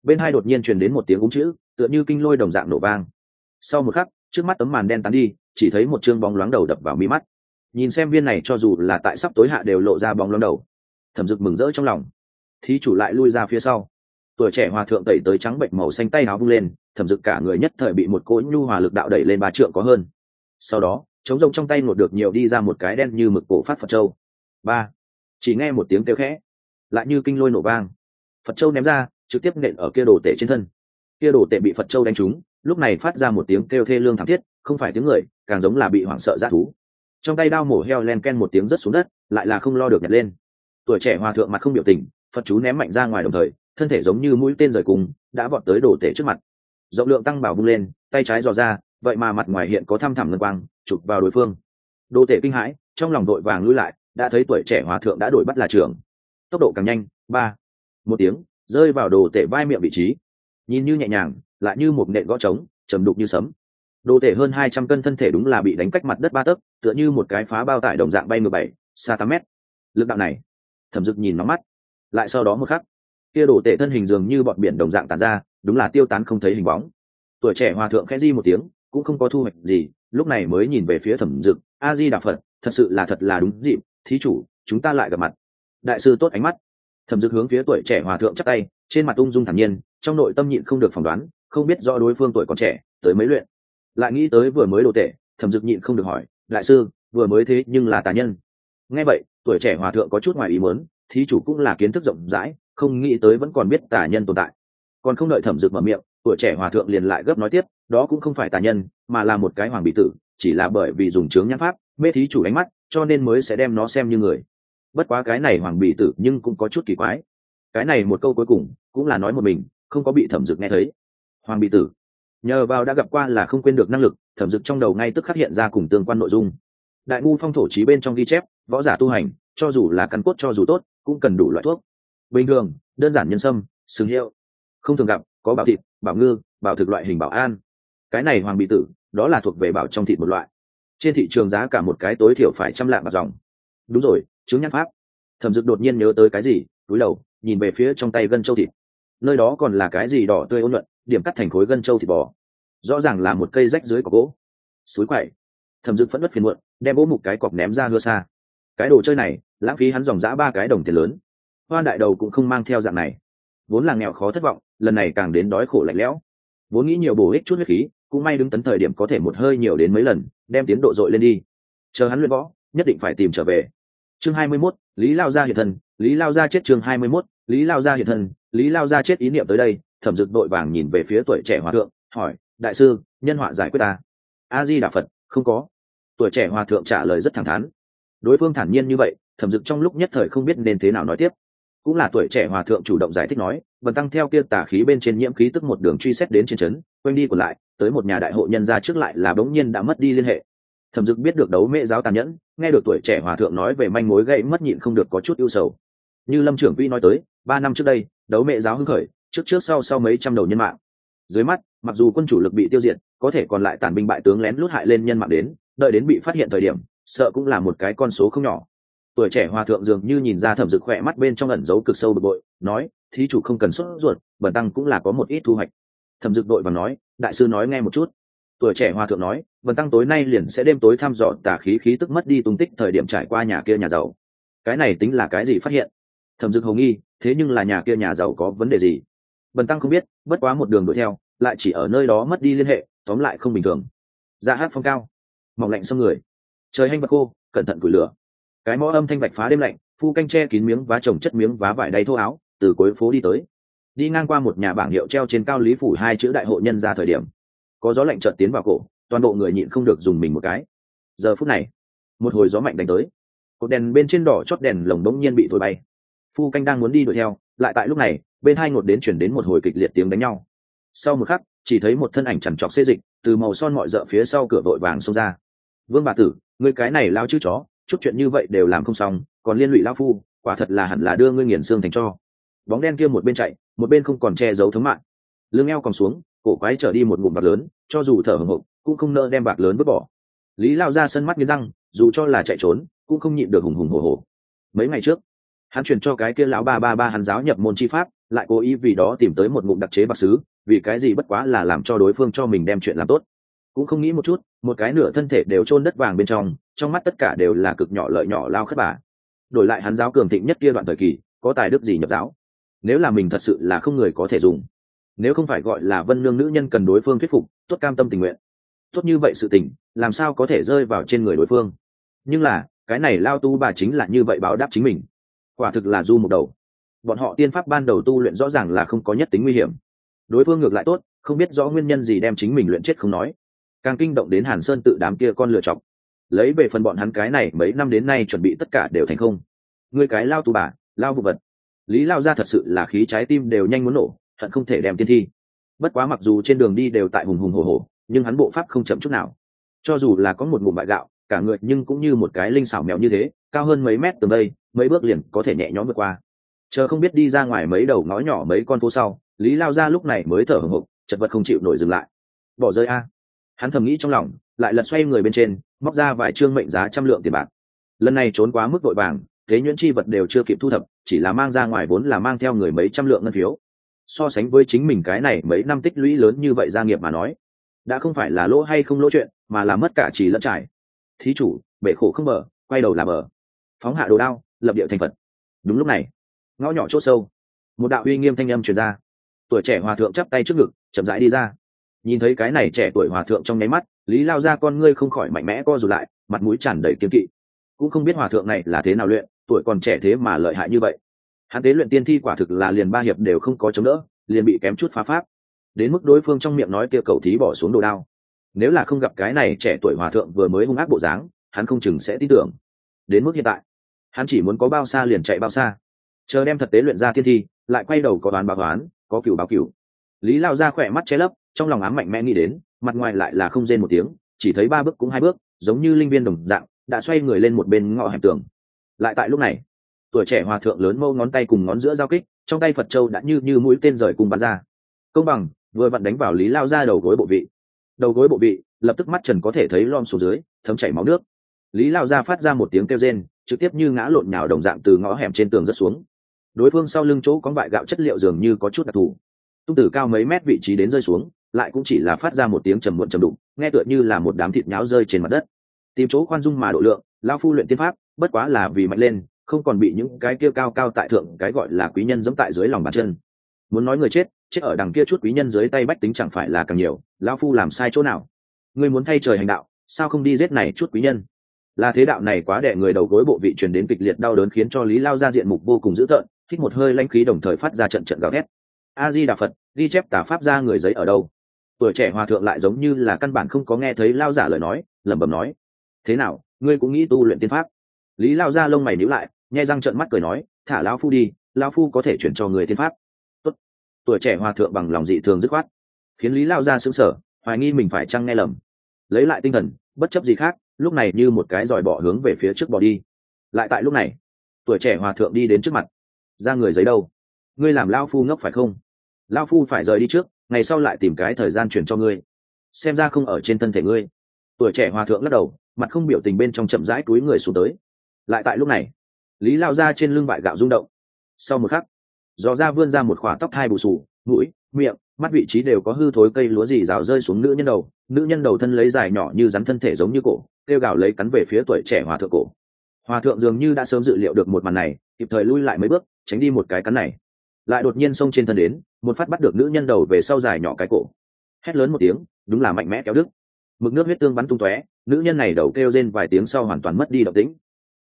bên hai đột nhiên truyền đến một tiếng úng chữ, tựa như kinh lôi đồng dạng nổ vang. Sau một khắc, trước mắt tấm màn đen tán đi, chỉ thấy một chương bóng loáng đầu đập vào mi mắt. Nhìn xem viên này cho dù là tại sắp tối hạ đều lộ ra bóng loáng đầu. Thẩm dực mừng rỡ trong lòng. Thí chủ lại lui ra phía sau. Tuổi trẻ hòa thượng tẩy tới trắng bệnh màu xanh tay áo vung lên, thẩm dực cả người nhất thời bị một cỗ nhu hòa lực đạo đẩy lên ba trượng có hơn. Sau đó chống rông trong tay ngột được nhiều đi ra một cái đen như mực cổ phát phật châu. Ba. Chỉ nghe một tiếng kêu khẽ. Lại như kinh lôi nổ vang. Phật châu ném ra trực tiếp nện ở kia đồ tể trên thân. Kia đồ tể bị phật châu đánh trúng, lúc này phát ra một tiếng kêu thê lương thảm thiết, không phải tiếng người, càng giống là bị hoảng sợ g thú. Trong tay đao mổ heo len ken một tiếng rớt xuống đất, lại là không lo được nhặt lên. Tuổi trẻ hòa thượng mặt không biểu tình, phật chú ném mạnh ra ngoài đồng thời, thân thể giống như mũi tên rời cùng, đã vọt tới đồ tể trước mặt. Rộng lượng tăng bảo bung lên, tay trái dò ra, vậy mà mặt ngoài hiện có thăm thẳm ngân quang, chụp vào đối phương. Đồ tể kinh hãi, trong lòng đội vàng lui lại, đã thấy tuổi trẻ hòa thượng đã đổi bắt là trưởng. Tốc độ càng nhanh, ba. Một tiếng rơi vào đồ tể vai miệng vị trí. Nhìn như nhẹ nhàng, lại như một nện gõ trống, trầm đục như sấm. Đồ tể hơn hai trăm cân thân thể đúng là bị đánh cách mặt đất ba tấc, tựa như một cái phá bao tải đồng dạng bay mười bảy, xa tám mét. Lực đạo này, thẩm dực nhìn nó mắt. Lại sau đó một khắc, kia đồ tể thân hình dường như bọn biển đồng dạng tàn ra, đúng là tiêu tán không thấy hình bóng. Tuổi trẻ hòa thượng khẽ di một tiếng, cũng không có thu hoạch gì, lúc này mới nhìn về phía thẩm dực. A di đà phật, thật sự là thật là đúng dịp, thí chủ, chúng ta lại gặp mặt. Đại sư tốt ánh mắt thẩm dực hướng phía tuổi trẻ hòa thượng chắc tay, trên mặt ung dung thản nhiên, trong nội tâm nhịn không được phỏng đoán, không biết rõ đối phương tuổi còn trẻ, tới mấy luyện. Lại nghĩ tới vừa mới đồ tệ, thẩm dực nhịn không được hỏi, đại sư, vừa mới thế nhưng là tà nhân. Nghe vậy, tuổi trẻ hòa thượng có chút ngoài ý muốn, thí chủ cũng là kiến thức rộng rãi, không nghĩ tới vẫn còn biết tà nhân tồn tại. Còn không đợi thẩm dực mở miệng, tuổi trẻ hòa thượng liền lại gấp nói tiếp, đó cũng không phải tà nhân, mà là một cái hoàng bị tử, chỉ là bởi vì dùng chướng nhãn pháp, mê thí chủ ánh mắt, cho nên mới sẽ đem nó xem như người bất quá cái này hoàng bị tử nhưng cũng có chút kỳ quái. Cái này một câu cuối cùng cũng là nói một mình, không có bị thẩm dực nghe thấy. Hoàng bị tử, nhờ vào đã gặp qua là không quên được năng lực, thẩm dực trong đầu ngay tức khắc hiện ra cùng tương quan nội dung. Đại ngu phong thổ trí bên trong ghi chép, võ giả tu hành, cho dù là căn cốt cho dù tốt, cũng cần đủ loại thuốc. Bình thường, đơn giản nhân sâm, sừng hiệu. Không thường gặp, có bảo thịt, bảo ngư, bảo thực loại hình bảo an. Cái này hoàng bị tử, đó là thuộc về bảo trong thịt một loại. Trên thị trường giá cả một cái tối thiểu phải trăm lạng bạc dòng. Đúng rồi chứng nhãn pháp. Thẩm dực đột nhiên nhớ tới cái gì túi đầu, nhìn về phía trong tay gân châu thịt. Nơi đó còn là cái gì đỏ tươi ôn nhuận, điểm cắt thành khối gân châu thịt bò. Rõ ràng là một cây rách dưới cọc gỗ. Suối quậy. Thẩm dực phẫn nứt phiền muộn, đem gỗ một cái cọc ném ra hưa xa. Cái đồ chơi này, lãng phí hắn dòng dã ba cái đồng tiền lớn. Hoa đại đầu cũng không mang theo dạng này. Vốn là nghèo khó thất vọng, lần này càng đến đói khổ lạnh lẽo. Vốn nghĩ nhiều bổ ích chút huyết khí, cũng may đứng tấn thời điểm có thể một hơi nhiều đến mấy lần, đem tiến độ dội lên đi. Chờ hắn luyện võ, nhất định phải tìm trở về chương hai mươi 21, lý lao gia hiện thân lý lao gia chết chương hai mươi 21, lý lao gia hiện thân lý lao gia chết ý niệm tới đây thẩm dực đội vàng nhìn về phía tuổi trẻ hòa thượng hỏi đại sư nhân họa giải quyết ta? A di đà phật không có. Tuổi trẻ hòa thượng trả lời rất thẳng thắn. Đối phương thản nhiên như vậy thẩm dực trong lúc nhất thời không biết nên thế nào nói tiếp. Cũng là tuổi trẻ hòa thượng chủ động giải thích nói vần tăng theo kia tả khí bên trên nhiễm khí tức một đường truy xét đến trên trấn quanh đi còn lại tới một nhà đại hội nhân gia trước lại là bỗng nhiên đã mất đi liên hệ thẩm dực biết được đấu mễ giáo tàn nhẫn, nghe được tuổi trẻ hòa thượng nói về manh mối gây mất nhịn không được có chút ưu sầu. Như lâm trưởng Vi nói tới, ba năm trước đây, đấu mễ giáo hưng khởi, trước trước sau sau mấy trăm đầu nhân mạng. Dưới mắt, mặc dù quân chủ lực bị tiêu diệt, có thể còn lại tàn binh bại tướng lén lút hại lên nhân mạng đến, đợi đến bị phát hiện thời điểm, sợ cũng là một cái con số không nhỏ. Tuổi trẻ hòa thượng dường như nhìn ra thẩm dực khỏe mắt bên trong ẩn giấu cực sâu bực bội, nói, thí chủ không cần sốt ruột bẩn tăng cũng là có một ít thu hoạch. Thẩm dực đội và nói, đại sư nói nghe một chút. Tuổi trẻ hòa thượng nói Bần tăng tối nay liền sẽ đêm tối thăm dò tà khí khí tức mất đi tung tích thời điểm trải qua nhà kia nhà giàu. Cái này tính là cái gì phát hiện? Thẩm dực hồng nghi, thế nhưng là nhà kia nhà giàu có vấn đề gì? Bần tăng không biết, bất quá một đường đuổi theo, lại chỉ ở nơi đó mất đi liên hệ, tóm lại không bình thường. Ra hát phong cao, mỏng lạnh xâm người. Trời hanh vật khô, cẩn thận củi lửa. Cái mõ âm thanh bạch phá đêm lạnh, phu canh che kín miếng vá trồng chất miếng vá vải đầy thô áo, từ cuối phố đi tới. Đi ngang qua một nhà bảng hiệu treo trên cao lý phủ hai chữ đại hội nhân ra thời điểm. Có gió lạnh chợt tiến vào cổ toàn bộ người nhịn không được dùng mình một cái. Giờ phút này, một hồi gió mạnh đánh tới. Cột đèn bên trên đỏ chót đèn lồng đống nhiên bị thổi bay. Phu canh đang muốn đi đuổi theo, lại tại lúc này, bên hai ngột đến chuyển đến một hồi kịch liệt tiếng đánh nhau. Sau một khắc, chỉ thấy một thân ảnh chằn trọc xê dịch, từ màu son mọi rợ phía sau cửa vội vàng xông ra. Vương bà tử người cái này lao chữ chó, chút chuyện như vậy đều làm không xong, còn liên lụy lao phu, quả thật là hẳn là đưa ngươi nghiền xương thành cho. Bóng đen kia một bên chạy, một bên không còn che giấu thống mạng. Lưng eo còn xuống, cổ quái trở đi một ngụm bạc lớn, cho dù thở hồng hộc cũng không nỡ đem bạc lớn vứt bỏ. Lý lao ra sân mắt nghiến răng, dù cho là chạy trốn, cũng không nhịn được hùng hùng hồ hồ mấy ngày trước, hắn truyền cho cái kia lão ba ba ba hắn giáo nhập môn chi pháp, lại cố ý vì đó tìm tới một ngụm đặc chế bạc xứ, vì cái gì bất quá là làm cho đối phương cho mình đem chuyện làm tốt. Cũng không nghĩ một chút, một cái nửa thân thể đều chôn đất vàng bên trong trong mắt tất cả đều là cực nhỏ lợi nhỏ lao khất bà. Đổi lại hắn giáo cường thịnh nhất kia đoạn thời kỳ, có tài đức gì nhập giáo? Nếu là mình thật sự là không người có thể dùng. Nếu không phải gọi là vân lương nữ nhân cần đối phương thuyết phục, tốt cam tâm tình nguyện tốt như vậy sự tình, làm sao có thể rơi vào trên người đối phương? Nhưng là, cái này lao tu bà chính là như vậy báo đáp chính mình. Quả thực là du một đầu. Bọn họ tiên pháp ban đầu tu luyện rõ ràng là không có nhất tính nguy hiểm. Đối phương ngược lại tốt, không biết rõ nguyên nhân gì đem chính mình luyện chết không nói. Càng kinh động đến hàn sơn tự đám kia con lựa chọc. Lấy về phần bọn hắn cái này mấy năm đến nay chuẩn bị tất cả đều thành không. Người cái lao tu bà, lao vụ vật. Lý lao ra thật sự là khí trái tim đều nhanh muốn nổ, hận không thể đem tiên thi. Bất quá mặc dù trên đường đi đều tại hùng hùng hồ hồ nhưng hắn bộ pháp không chậm chút nào. Cho dù là có một mụm bại gạo, cả người nhưng cũng như một cái linh xảo mèo như thế, cao hơn mấy mét từ đây, mấy bước liền có thể nhẹ nhõm vượt qua. Chờ không biết đi ra ngoài mấy đầu ngõ nhỏ mấy con phố sau, lý lao ra lúc này mới thở hồng hộc chật vật không chịu nổi dừng lại. Bỏ rơi a. Hắn thầm nghĩ trong lòng, lại lật xoay người bên trên, móc ra vài chương mệnh giá trăm lượng tiền bạc. Lần này trốn quá mức vội vàng, thế nhuyễn chi vật đều chưa kịp thu thập, chỉ là mang ra ngoài vốn là mang theo người mấy trăm lượng ngân phiếu. So sánh với chính mình cái này mấy năm tích lũy lớn như vậy gia nghiệp mà nói đã không phải là lỗ hay không lỗ chuyện, mà là mất cả chỉ lẫn trải. Thí chủ, bể khổ không bờ, quay đầu là bờ. Phóng hạ đồ đao, lập điệu thành phật. Đúng lúc này, ngõ nhỏ c h ỗ sâu, một đạo uy nghiêm thanh âm truyền ra. Tuổi trẻ hòa thượng chắp tay trước ngực, chậm rãi đi ra. Nhìn thấy cái này trẻ tuổi hòa thượng trong nháy mắt, lý lao ra con ngươi không khỏi mạnh mẽ co rụt lại, mặt mũi tràn đầy kiếm kỵ. Cũng không biết hòa thượng này là thế nào luyện, tuổi còn trẻ thế mà lợi hại như vậy. Hắn tế luyện tiên thi quả thực là liền ba hiệp đều không có chống đỡ, liền bị kém chút phá pháp đến mức đối phương trong miệng nói kia cầu thí bỏ xuống đồ đao. Nếu là không gặp cái này trẻ tuổi hòa thượng vừa mới hung ác bộ dáng, hắn không chừng sẽ tin tưởng. Đến mức hiện tại, hắn chỉ muốn có bao xa liền chạy bao xa. Chờ đem thật tế luyện ra thiên thi, lại quay đầu có đoán báo toán có cửu báo cửu. Lý lao ra khỏe mắt che lấp, trong lòng ám mạnh mẽ nghĩ đến, mặt ngoài lại là không rên một tiếng, chỉ thấy ba bước cũng hai bước, giống như linh viên đồng dạng, đã xoay người lên một bên ngõ hẻm tường. Lại tại lúc này, tuổi trẻ hòa thượng lớn mâu ngón tay cùng ngón giữa giao kích, trong tay phật châu đã như như mũi tên rời cùng bắn ra. Công bằng vừa vặn đánh vào lý lao ra đầu gối bộ vị. Đầu gối bộ vị, lập tức mắt trần có thể thấy lom xuống dưới, thấm chảy máu nước. Lý lao ra phát ra một tiếng kêu rên, trực tiếp như ngã lộn nhào đồng dạng từ ngõ hẻm trên tường rất xuống. Đối phương sau lưng chỗ có vại gạo chất liệu dường như có chút đặc thù. Tung tử cao mấy mét vị trí đến rơi xuống, lại cũng chỉ là phát ra một tiếng trầm muộn trầm đụng nghe tựa như là một đám thịt nháo rơi trên mặt đất. Tìm chỗ khoan dung mà độ lượng, lao phu luyện tiên pháp, bất quá là vì mạnh lên, không còn bị những cái kia cao cao tại thượng, cái gọi là quý nhân dẫm tại dưới lòng bàn chân muốn nói người chết chết ở đằng kia chút quý nhân dưới tay bách tính chẳng phải là càng nhiều, lão phu làm sai chỗ nào? Ngươi muốn thay trời hành đạo, sao không đi giết này chút quý nhân? Là thế đạo này quá đẻ người đầu gối bộ vị truyền đến kịch liệt đau đớn khiến cho lý lao ra diện mục vô cùng dữ tợn thích một hơi lanh khí đồng thời phát ra trận trận gào thét. A di đà phật ghi chép tả pháp ra người giấy ở đâu? Tuổi trẻ hòa thượng lại giống như là căn bản không có nghe thấy lao giả lời nói, lẩm bẩm nói, thế nào, ngươi cũng nghĩ tu luyện tiên pháp? Lý lao ra lông mày níu lại, nhai răng trợn mắt cười nói, thả lao phu đi lao phu có thể chuyển cho người tiên pháp tuổi trẻ hòa thượng bằng lòng dị thường dứt khoát. Khiến lý lao ra xứng sở hoài nghi mình phải chăng nghe lầm. Lấy lại tinh thần, bất chấp gì khác, lúc này như một cái dòi bỏ hướng về phía trước bỏ đi. Lại tại lúc này, tuổi trẻ hòa thượng đi đến trước mặt. Ra người giấy đâu? Ngươi làm lao phu ngốc phải không? Lao phu phải rời đi trước, ngày sau lại tìm cái thời gian chuyển cho ngươi. Xem ra không ở trên thân thể ngươi. Tuổi trẻ hòa thượng lắc đầu, mặt không biểu tình bên trong chậm rãi túi người xuống tới. Lại tại lúc này, lý lao ra trên lưng vải gạo rung động. Sau một khắc dò ra vươn ra một khỏa tóc hai bù sù, mũi, miệng, mắt vị trí đều có hư thối cây lúa gì rào rơi xuống nữ nhân đầu. Nữ nhân đầu thân lấy dài nhỏ như rắn thân thể giống như cổ, kêu gào lấy cắn về phía tuổi trẻ hòa thượng cổ. Hòa thượng dường như đã sớm dự liệu được một màn này, kịp thời lui lại mấy bước, tránh đi một cái cắn này. Lại đột nhiên xông trên thân đến, một phát bắt được nữ nhân đầu về sau dài nhỏ cái cổ. Hét lớn một tiếng, đúng là mạnh mẽ kéo đức mực nước huyết tương bắn tung tóe, nữ nhân này đầu kêu rên vài tiếng sau hoàn toàn mất đi động tĩnh.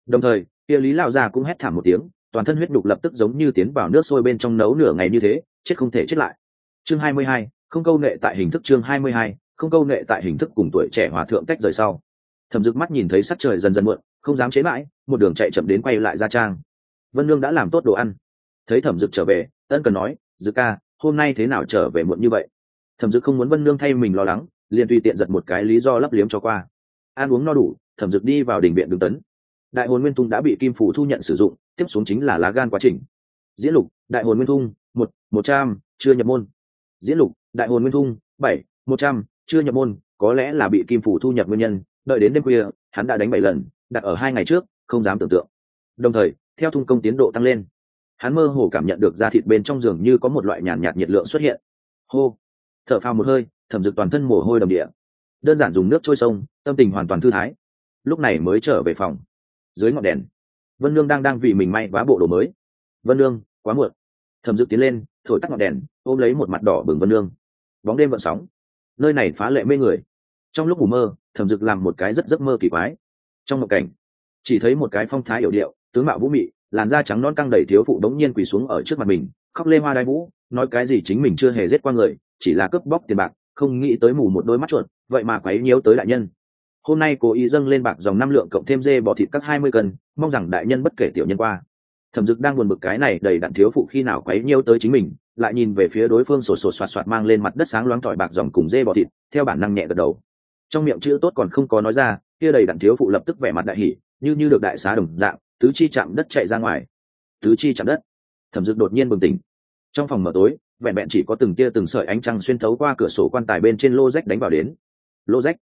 Đồng thời, kia lý lao ra cũng hét thảm một tiếng toàn thân huyết đục lập tức giống như tiến vào nước sôi bên trong nấu nửa ngày như thế chết không thể chết lại. Chương 22, không câu nệ tại hình thức chương 22, không câu nệ tại hình thức cùng tuổi trẻ hòa thượng cách rời sau. Thẩm dực mắt nhìn thấy sắc trời dần dần muộn không dám chế mãi một đường chạy chậm đến quay lại ra trang. Vân lương đã làm tốt đồ ăn. Thấy thẩm dực trở về ân cần nói dực ca hôm nay thế nào trở về muộn như vậy? Thẩm dực không muốn vân lương thay mình lo lắng liền tùy tiện giật một cái lý do lấp liếm cho qua. Ăn uống no đủ thẩm dực đi vào đình viện đường tấn. Đại hồn nguyên tung đã bị kim phủ thu nhận sử dụng tiếp xuống chính là lá gan quá trình. Diễn lục, đại hồn nguyên thung, một một trăm, chưa nhập môn. Diễn lục, đại hồn nguyên thung, bảy, một trăm, chưa nhập môn, có lẽ là bị kim phủ thu nhập nguyên nhân, đợi đến đêm khuya, hắn đã đánh bảy lần, đặt ở hai ngày trước, không dám tưởng tượng. Đồng thời, theo thung công tiến độ tăng lên, hắn mơ hồ cảm nhận được da thịt bên trong giường như có một loại nhàn nhạt nhiệt lượng xuất hiện. Hô! Thở phào một hơi, thẩm dực toàn thân mồ hôi đầm địa. Đơn giản dùng nước trôi sông, tâm tình hoàn toàn thư thái. Lúc này mới trở về phòng. Dưới ngọn đèn vân lương đang đang vì mình may vá bộ đồ mới. Vân lương quá muộn. Thẩm dực tiến lên, thổi tắt ngọn đèn, ôm lấy một mặt đỏ bừng vân lương bóng đêm vận sóng. Nơi này phá lệ mê người. Trong lúc ngủ mơ, thẩm dực làm một cái rất giấc mơ kỳ quái. Trong một cảnh, chỉ thấy một cái phong thái yểu điệu, tướng mạo vũ mị, làn da trắng non căng đầy thiếu phụ đống nhiên quỳ xuống ở trước mặt mình, khóc lê hoa đai vũ, nói cái gì chính mình chưa hề giết qua người, chỉ là cướp bóc tiền bạc, không nghĩ tới mù một đôi mắt chuột, vậy mà quấy nhiễu tới đại nhân hôm nay cố ý dâng lên bạc dòng năm lượng cộng thêm dê bỏ thịt các hai mươi cân, mong rằng đại nhân bất kể tiểu nhân qua. Thẩm dực đang buồn bực cái này đầy đặn thiếu phụ khi nào quấy nhiễu tới chính mình, lại nhìn về phía đối phương sổ sổ soạt soạt mang lên mặt đất sáng loáng tỏi bạc dòng cùng dê bỏ thịt, theo bản năng nhẹ gật đầu. Trong miệng chữ tốt còn không có nói ra, kia đầy đặn thiếu phụ lập tức vẻ mặt đại hỉ, như như được đại xá đồng dạng, tứ chi chạm đất chạy ra ngoài. Tứ chi chạm đất. Thẩm dực đột nhiên bừng tỉnh. Trong phòng mở tối, vẹn vẹn chỉ có từng tia từng sợi ánh trăng xuyên thấu qua cửa sổ quan tài bên trên lô rách đánh vào đến. Lô rách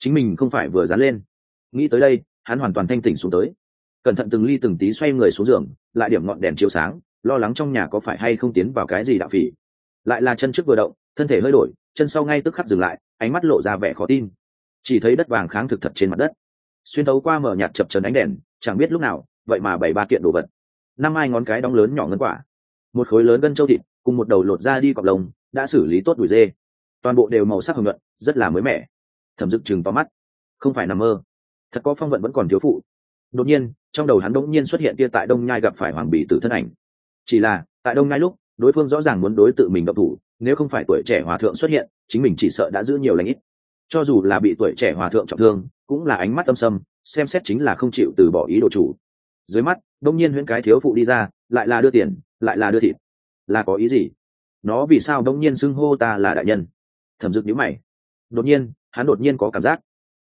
chính mình không phải vừa dán lên. Nghĩ tới đây, hắn hoàn toàn thanh tỉnh xuống tới. Cẩn thận từng ly từng tí xoay người xuống giường, lại điểm ngọn đèn chiếu sáng, lo lắng trong nhà có phải hay không tiến vào cái gì đạo phỉ. Lại là chân trước vừa động, thân thể hơi đổi, chân sau ngay tức khắc dừng lại, ánh mắt lộ ra vẻ khó tin. Chỉ thấy đất vàng kháng thực thật trên mặt đất. Xuyên thấu qua mở nhạt chập trần ánh đèn, chẳng biết lúc nào, vậy mà bảy ba kiện đồ vật. Năm hai ngón cái đóng lớn nhỏ ngân quả. Một khối lớn gân châu thịt, cùng một đầu lột ra đi cọc lồng đã xử lý tốt đùi dê. Toàn bộ đều màu sắc hồng nhuận, rất là mới mẻ thẩm dực chừng to mắt. Không phải nằm mơ. Thật có phong vận vẫn còn thiếu phụ. Đột nhiên, trong đầu hắn đỗng nhiên xuất hiện kia tại đông nhai gặp phải hoàng bì tử thân ảnh. Chỉ là, tại đông nhai lúc, đối phương rõ ràng muốn đối tự mình độc thủ, nếu không phải tuổi trẻ hòa thượng xuất hiện, chính mình chỉ sợ đã giữ nhiều lãnh ít. Cho dù là bị tuổi trẻ hòa thượng trọng thương, cũng là ánh mắt âm sâm, xem xét chính là không chịu từ bỏ ý đồ chủ. Dưới mắt đông nhiên huyễn cái thiếu phụ đi ra, lại là đưa tiền, lại là đưa thịt. Là có ý gì? Nó vì sao đông nhiên xưng hô ta là đại nhân? Thẩm dực nhữ mày. Đột nhiên hắn đột nhiên có cảm giác.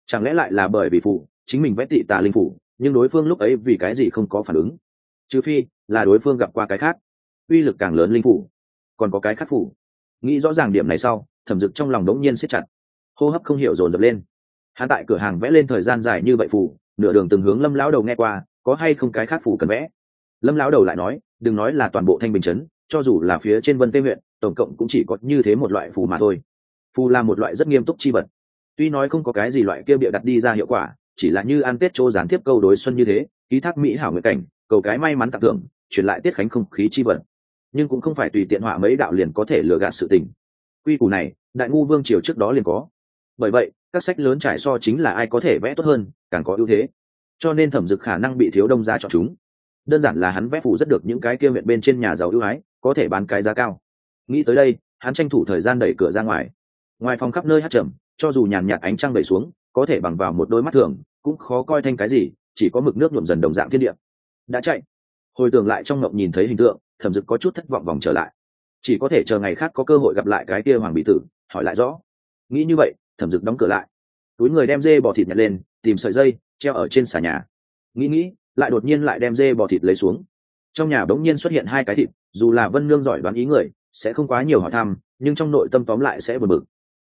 Chẳng lẽ lại là bởi vì phụ, chính mình vẽ tị tà linh phủ nhưng đối phương lúc ấy vì cái gì không có phản ứng? Trừ phi là đối phương gặp qua cái khác. Uy lực càng lớn linh phủ còn có cái khác phủ nghĩ rõ ràng điểm này sau, thẩm dực trong lòng đống nhiên siết chặt. Hô hấp không hiểu dồn dập lên. Hắn tại cửa hàng vẽ lên thời gian dài như vậy phủ nửa đường từng hướng lâm lão đầu nghe qua, có hay không cái khác phủ cần vẽ? Lâm lão đầu lại nói, đừng nói là toàn bộ thanh bình chấn cho dù là phía trên vân tây huyện, tổng cộng cũng chỉ có như thế một loại phù mà thôi. Phù là một loại rất nghiêm túc chi vật tuy nói không có cái gì loại kia bịa đặt đi ra hiệu quả, chỉ là như ăn tết chỗ gián tiếp câu đối xuân như thế, ký thác mỹ hảo nguyện cảnh, cầu cái may mắn tặng thưởng, truyền lại tiết khánh không khí chi vật nhưng cũng không phải tùy tiện họa mấy đạo liền có thể lừa gạt sự tình. Quy củ này, đại ngu vương triều trước đó liền có. Bởi vậy, các sách lớn trải so chính là ai có thể vẽ tốt hơn, càng có ưu thế. Cho nên thẩm dực khả năng bị thiếu đông ra chọn chúng. Đơn giản là hắn vẽ phủ rất được những cái kia miệng bên trên nhà giàu ưu ái, có thể bán cái giá cao. Nghĩ tới đây, hắn tranh thủ thời gian đẩy cửa ra ngoài. Ngoài phòng khắp nơi hát trầm cho dù nhàn nhạt ánh trăng đẩy xuống, có thể bằng vào một đôi mắt thường, cũng khó coi thanh cái gì, chỉ có mực nước nhuộm dần đồng dạng thiên địa. Đã chạy. Hồi tưởng lại trong ngộng nhìn thấy hình tượng, thẩm dực có chút thất vọng vòng trở lại. Chỉ có thể chờ ngày khác có cơ hội gặp lại cái kia hoàng bị tử, hỏi lại rõ. Nghĩ như vậy, thẩm dực đóng cửa lại. Túi người đem dê bò thịt nhặt lên, tìm sợi dây, treo ở trên xà nhà. Nghĩ nghĩ, lại đột nhiên lại đem dê bò thịt lấy xuống. Trong nhà bỗng nhiên xuất hiện hai cái thịt, dù là vân nương giỏi đoán ý người, sẽ không quá nhiều hỏi thăm, nhưng trong nội tâm tóm lại sẽ bật bực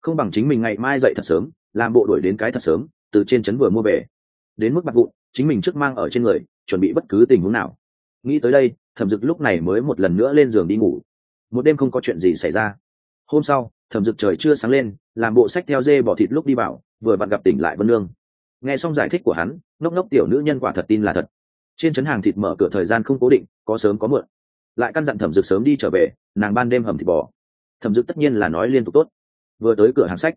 không bằng chính mình ngày mai dậy thật sớm làm bộ đuổi đến cái thật sớm từ trên trấn vừa mua về. Đến mức bạc vụn chính mình trước mang ở trên người chuẩn bị bất cứ tình huống nào. Nghĩ tới đây thẩm dực lúc này mới một lần nữa lên giường đi ngủ. Một đêm không có chuyện gì xảy ra. Hôm sau thẩm dực trời chưa sáng lên làm bộ sách theo dê bỏ thịt lúc đi bảo, vừa vặn gặp tỉnh lại vân lương nghe xong giải thích của hắn ngốc ngốc tiểu nữ nhân quả thật tin là thật. Trên trấn hàng thịt mở cửa thời gian không cố định có sớm có muộn. Lại căn dặn thẩm dực sớm đi trở về nàng ban đêm hầm thịt bò. Thẩm dực tất nhiên là nói liên tục tốt vừa tới cửa hàng sách.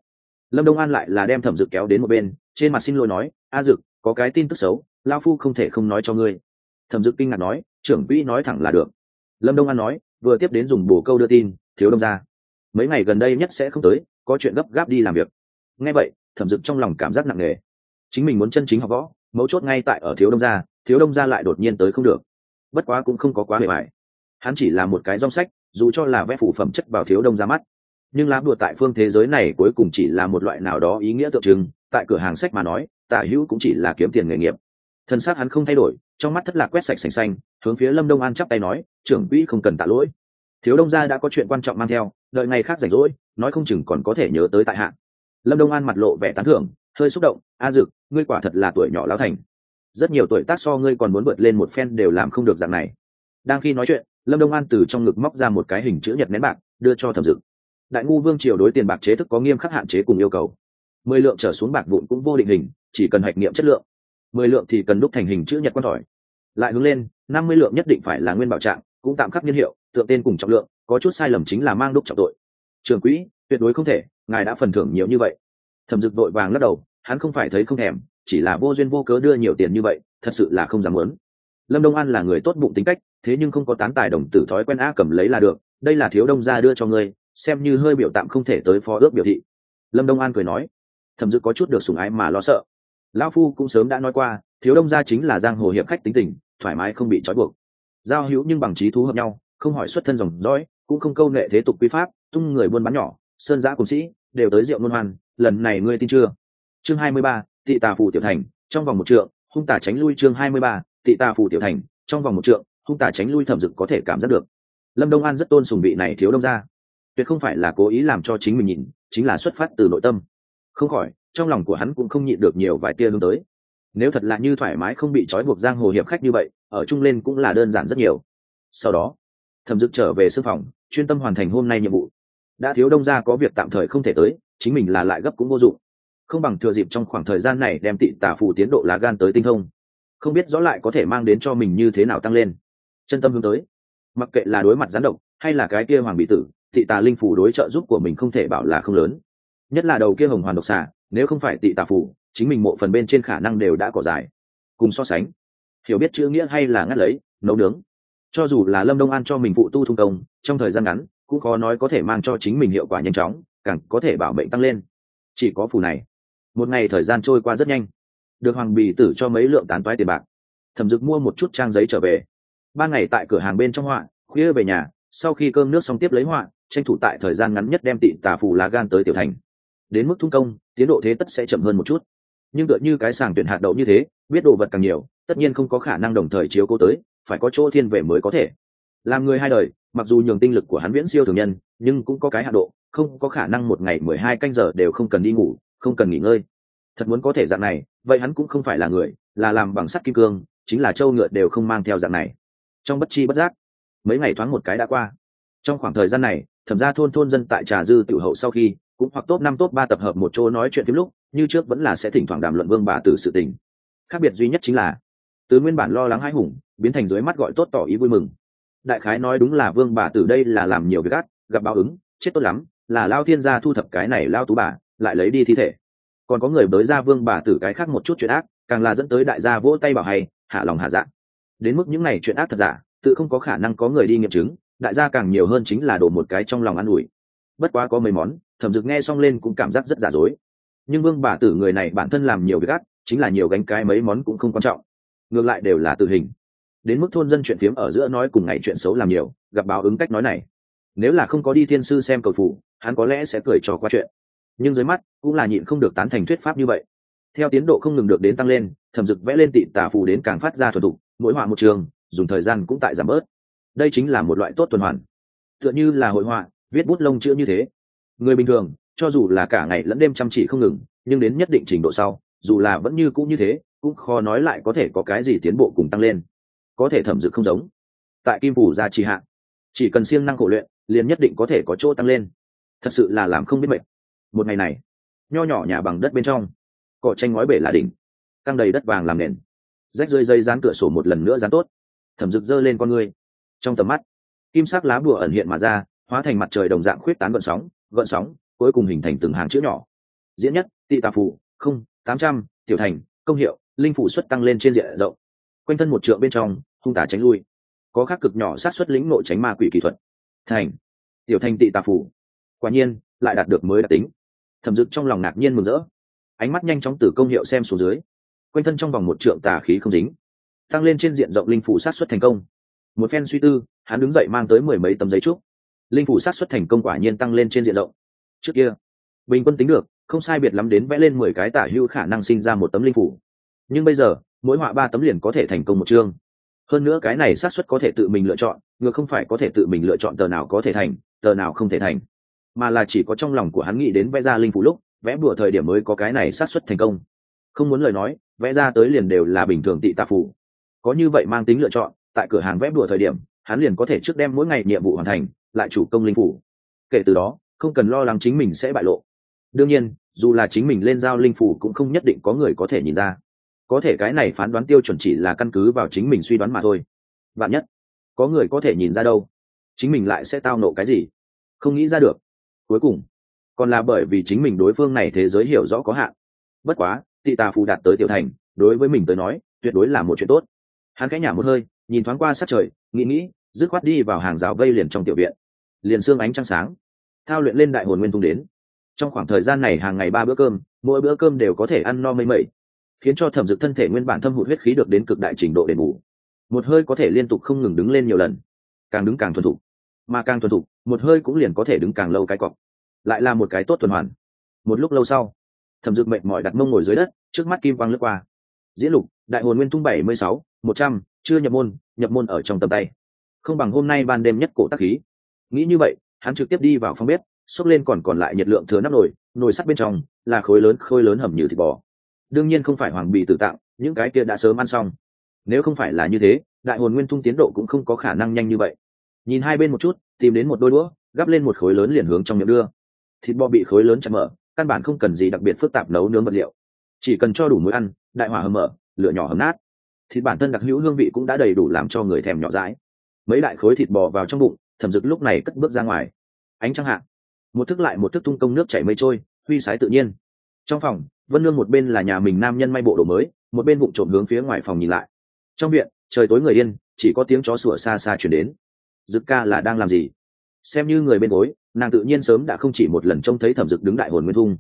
Lâm đông an lại là đem thẩm dực kéo đến một bên, trên mặt xin lỗi nói, a dực, có cái tin tức xấu lao phu không thể không nói cho ngươi. Thẩm dực kinh ngạc nói, trưởng quỹ nói thẳng là được. Lâm đông an nói, vừa tiếp đến dùng bồ câu đưa tin, thiếu đông ra mấy ngày gần đây nhất sẽ không tới, có chuyện gấp gáp đi làm việc. Nghe vậy, thẩm dực trong lòng cảm giác nặng nề. Chính mình muốn chân chính học võ, mấu chốt ngay tại ở thiếu đông gia, thiếu đông gia lại đột nhiên tới không được. Bất quá cũng không có quá hề mại hắn chỉ là một cái rong sách, dù cho là vẽ phủ phẩm chất vào thiếu đông ra mắt nhưng lá bùa tại phương thế giới này cuối cùng chỉ là một loại nào đó ý nghĩa tượng trưng. Tại cửa hàng sách mà nói, tả hữu cũng chỉ là kiếm tiền nghề nghiệp. Thân xác hắn không thay đổi, trong mắt thất lạc quét sạch sành xanh, hướng phía lâm đông an chắp tay nói, trưởng quỹ không cần tạ lỗi. Thiếu đông gia đã có chuyện quan trọng mang theo, đợi ngày khác rảnh rỗi, nói không chừng còn có thể nhớ tới tại hạn lâm đông an mặt lộ vẻ tán thưởng, hơi xúc động, a dực, ngươi quả thật là tuổi nhỏ lão thành. Rất nhiều tuổi tác so ngươi còn muốn vượt lên một phen đều làm không được dạng này. Đang khi nói chuyện, lâm đông an từ trong ngực móc ra một cái hình chữ nhật nén bạc, đưa cho thẩm dực đại ngu vương triều đối tiền bạc chế thức có nghiêm khắc hạn chế cùng yêu cầu. Mười lượng trở xuống bạc vụn cũng vô định hình, chỉ cần hoạch nghiệm chất lượng. Mười lượng thì cần đúc thành hình chữ nhật quan thỏi. Lại hướng lên, năm mươi lượng nhất định phải là nguyên bảo trạng, cũng tạm khắc niên hiệu, tượng tên cùng trọng lượng, có chút sai lầm chính là mang đúc trọng tội. Trường quỹ, tuyệt đối không thể, ngài đã phần thưởng nhiều như vậy. Thẩm dực đội vàng lắc đầu, hắn không phải thấy không thèm, chỉ là vô duyên vô cớ đưa nhiều tiền như vậy, thật sự là không dám muốn. Lâm đông an là người tốt bụng tính cách, thế nhưng không có tán tài đồng tử thói quen a cầm lấy là được, đây là thiếu đông gia đưa cho ngươi xem như hơi biểu tạm không thể tới phó ước biểu thị. Lâm đông an cười nói, thẩm dực có chút được sùng ái mà lo sợ. Lão phu cũng sớm đã nói qua, thiếu đông gia chính là giang hồ hiệp khách tính tình, thoải mái không bị trói buộc. Giao hữu nhưng bằng trí thú hợp nhau, không hỏi xuất thân dòng dõi, cũng không câu nệ thế tục quy pháp, tung người buôn bán nhỏ, sơn giã cùng sĩ, đều tới rượu nôn hoan, lần này ngươi tin chưa? Chương hai mươi ba, tị tà phù tiểu thành, trong vòng một trượng, hung tả tránh lui chương hai mươi ba, tị tà phù tiểu thành, trong vòng một trượng, hung tả tránh lui thẩm dực có thể cảm giác được. Lâm đông an rất tôn sùng vị này thiếu đông ra tuyệt không phải là cố ý làm cho chính mình nhìn, chính là xuất phát từ nội tâm. Không khỏi, trong lòng của hắn cũng không nhịn được nhiều vài tia hướng tới. Nếu thật là như thoải mái không bị trói buộc giang hồ hiệp khách như vậy, ở chung lên cũng là đơn giản rất nhiều. Sau đó, thẩm dực trở về sư phòng, chuyên tâm hoàn thành hôm nay nhiệm vụ. Đã thiếu đông ra có việc tạm thời không thể tới, chính mình là lại gấp cũng vô dụng. Không bằng thừa dịp trong khoảng thời gian này đem tị tả phù tiến độ lá gan tới tinh thông. Không biết rõ lại có thể mang đến cho mình như thế nào tăng lên. Chân tâm hướng tới. Mặc kệ là đối mặt gián độc, hay là cái kia hoàng bị tử tị tà linh phủ đối trợ giúp của mình không thể bảo là không lớn. Nhất là đầu kia hồng hoàn độc xà, nếu không phải tị tà phủ, chính mình mộ phần bên trên khả năng đều đã cỏ dài cùng so sánh, hiểu biết chữ nghĩa hay là ngắt lấy, nấu nướng. Cho dù là lâm đông an cho mình phụ tu thung công, trong thời gian ngắn, cũng khó nói có thể mang cho chính mình hiệu quả nhanh chóng, càng có thể bảo mệnh tăng lên. Chỉ có phù này. Một ngày thời gian trôi qua rất nhanh. Được hoàng bì tử cho mấy lượng tán toái tiền bạc. Thẩm dực mua một chút trang giấy trở về. Ba ngày tại cửa hàng bên trong họa, khuya về nhà, sau khi cơm nước xong tiếp lấy họa tranh thủ tại thời gian ngắn nhất đem tị tà phù lá gan tới tiểu thành. Đến mức thung công, tiến độ thế tất sẽ chậm hơn một chút. Nhưng tựa như cái sàng tuyển hạt đậu như thế, biết đồ vật càng nhiều, tất nhiên không có khả năng đồng thời chiếu cố tới, phải có chỗ thiên về mới có thể. Làm người hai đời, mặc dù nhường tinh lực của hắn viễn siêu thường nhân, nhưng cũng có cái hạ độ, không có khả năng một ngày mười hai canh giờ đều không cần đi ngủ, không cần nghỉ ngơi. Thật muốn có thể dạng này, vậy hắn cũng không phải là người, là làm bằng sắt kim cương, chính là trâu ngựa đều không mang theo dạng này. Trong bất chi bất giác, mấy ngày thoáng một cái đã qua. Trong khoảng thời gian này thẩm ra thôn thôn dân tại trà dư tiểu hậu sau khi, cũng hoặc top năm top ba tập hợp một chỗ nói chuyện phim lúc, như trước vẫn là sẽ thỉnh thoảng đàm luận vương bà từ sự tình. Khác biệt duy nhất chính là, từ nguyên bản lo lắng hai hùng, biến thành dưới mắt gọi tốt tỏ ý vui mừng. Đại khái nói đúng là vương bà tử đây là làm nhiều việc gắt, gặp báo ứng, chết tốt lắm, là lao thiên gia thu thập cái này lao tú bà, lại lấy đi thi thể. Còn có người bới ra vương bà tử cái khác một chút chuyện ác, càng là dẫn tới đại gia vỗ tay bảo hay, hạ lòng hạ dạ. Đến mức những này chuyện ác thật giả, tự không có khả năng có người đi nghiệm chứng đại gia càng nhiều hơn chính là đổ một cái trong lòng an ủi. Bất quá có mấy món, thẩm dực nghe xong lên cũng cảm giác rất giả dối. Nhưng vương bà tử người này bản thân làm nhiều việc gắt chính là nhiều gánh cái mấy món cũng không quan trọng. Ngược lại đều là tử hình. Đến mức thôn dân chuyện phiếm ở giữa nói cùng ngày chuyện xấu làm nhiều, gặp báo ứng cách nói này. Nếu là không có đi thiên sư xem cầu phủ, hắn có lẽ sẽ cười trò qua chuyện. Nhưng dưới mắt, cũng là nhịn không được tán thành thuyết pháp như vậy. Theo tiến độ không ngừng được đến tăng lên, thẩm dực vẽ lên tị tà phù đến càng phát ra thuần thục, mỗi họa một trường, dùng thời gian cũng tại giảm bớt đây chính là một loại tốt tuần hoàn. Tựa như là hội họa, viết bút lông chữ như thế. Người bình thường, cho dù là cả ngày lẫn đêm chăm chỉ không ngừng, nhưng đến nhất định trình độ sau, dù là vẫn như cũ như thế, cũng khó nói lại có thể có cái gì tiến bộ cùng tăng lên. Có thể thẩm dực không giống. Tại kim phủ gia trì hạ, chỉ cần siêng năng khổ luyện, liền nhất định có thể có chỗ tăng lên. Thật sự là làm không biết mệt. Một ngày này, nho nhỏ nhà bằng đất bên trong, cỏ tranh ngói bể là đỉnh, căng đầy đất vàng làm nền. Rách rơi dây dán cửa sổ một lần nữa dán tốt. Thẩm rực giơ lên con ngươi trong tầm mắt. Kim sắc lá bùa ẩn hiện mà ra, hóa thành mặt trời đồng dạng khuyết tán gợn sóng gợn sóng, cuối cùng hình thành từng hàng chữ nhỏ. Diễn nhất, tị tà phủ không, tám trăm, tiểu thành, công hiệu, linh phủ xuất tăng lên trên diện rộng. Quanh thân một trượng bên trong, hung tả tránh lui. Có khắc cực nhỏ sát xuất lĩnh nội tránh ma quỷ kỹ thuật. Thành, tiểu thành tị tà phủ quả nhiên, lại đạt được mới đặc tính. Thẩm dực trong lòng ngạc nhiên mừng rỡ. Ánh mắt nhanh chóng từ công hiệu xem xuống dưới. Quanh thân trong vòng một trượng tà khí không dính. Tăng lên trên diện rộng linh phủ sát xuất thành công một phen suy tư, hắn đứng dậy mang tới mười mấy tấm giấy trúc. Linh phủ sát xuất thành công quả nhiên tăng lên trên diện rộng. Trước kia, bình quân tính được, không sai biệt lắm đến vẽ lên mười cái tả hữu khả năng sinh ra một tấm linh phủ. Nhưng bây giờ, mỗi họa ba tấm liền có thể thành công một chương. Hơn nữa cái này xác suất có thể tự mình lựa chọn, ngược không phải có thể tự mình lựa chọn tờ nào có thể thành, tờ nào không thể thành. Mà là chỉ có trong lòng của hắn nghĩ đến vẽ ra linh phủ lúc, vẽ bùa thời điểm mới có cái này xác suất thành công. Không muốn lời nói, vẽ ra tới liền đều là bình thường tị tạ phủ có như vậy mang tính lựa chọn tại cửa hàng vẽ đùa thời điểm, hắn liền có thể trước đem mỗi ngày nhiệm vụ hoàn thành, lại chủ công linh phủ. Kể từ đó, không cần lo lắng chính mình sẽ bại lộ. Đương nhiên, dù là chính mình lên giao linh phủ cũng không nhất định có người có thể nhìn ra. Có thể cái này phán đoán tiêu chuẩn chỉ là căn cứ vào chính mình suy đoán mà thôi. Vạn nhất, có người có thể nhìn ra đâu? Chính mình lại sẽ tao nộ cái gì? Không nghĩ ra được. Cuối cùng, còn là bởi vì chính mình đối phương này thế giới hiểu rõ có hạn. Bất quá, tị tà phù đạt tới tiểu thành, đối với mình tới nói, tuyệt đối là một chuyện tốt. Hắn cái nhả một hơi nhìn thoáng qua sát trời, nghĩ nghĩ, dứt khoát đi vào hàng rào vây liền trong tiểu viện. Liền xương ánh trăng sáng. Thao luyện lên đại hồn nguyên tung đến. Trong khoảng thời gian này hàng ngày ba bữa cơm, mỗi bữa cơm đều có thể ăn no mây mẩy, khiến cho thẩm dực thân thể nguyên bản thâm hụt huyết khí được đến cực đại trình độ đền bù. Một hơi có thể liên tục không ngừng đứng lên nhiều lần, càng đứng càng thuần thục. Mà càng thuần thục, một hơi cũng liền có thể đứng càng lâu cái cọc. Lại là một cái tốt tuần hoàn. Một lúc lâu sau, thẩm dực mệnh mọi đặt mông ngồi dưới đất, trước mắt kim quang lướt qua. Diễn lục, đại hồn nguyên tung bảy mươi sáu một trăm, chưa nhập môn nhập môn ở trong tầm tay. Không bằng hôm nay ban đêm nhất cổ tác khí. Nghĩ như vậy, hắn trực tiếp đi vào phòng bếp, xốc lên còn còn lại nhiệt lượng thừa nắp nồi nồi sắt bên trong là khối lớn khối lớn hầm như thịt bò. Đương nhiên không phải hoàng bị tự tạo những cái kia đã sớm ăn xong. Nếu không phải là như thế, đại hồn nguyên tung tiến độ cũng không có khả năng nhanh như vậy. Nhìn hai bên một chút, tìm đến một đôi đũa, gắp lên một khối lớn liền hướng trong miệng đưa. Thịt bò bị khối lớn chặt mở, căn bản không cần gì đặc biệt phức tạp nấu nướng vật liệu. Chỉ cần cho đủ muối ăn, đại hỏa hầm mở, lửa nhỏ hầm nát thịt bản thân đặc hữu hương vị cũng đã đầy đủ làm cho người thèm nhỏ dãi. Mấy đại khối thịt bò vào trong bụng, thẩm dực lúc này cất bước ra ngoài. Ánh trăng hạ, một thức lại một thức tung công nước chảy mây trôi, huy sái tự nhiên. Trong phòng, vân nương một bên là nhà mình nam nhân may bộ đồ mới, một bên bụng trộm hướng phía ngoài phòng nhìn lại. Trong viện, trời tối người yên, chỉ có tiếng chó sủa xa xa chuyển đến. Dực ca là đang làm gì? Xem như người bên gối, nàng tự nhiên sớm đã không chỉ một lần trông thấy thẩm dực đứng đại hồn nguyên thung.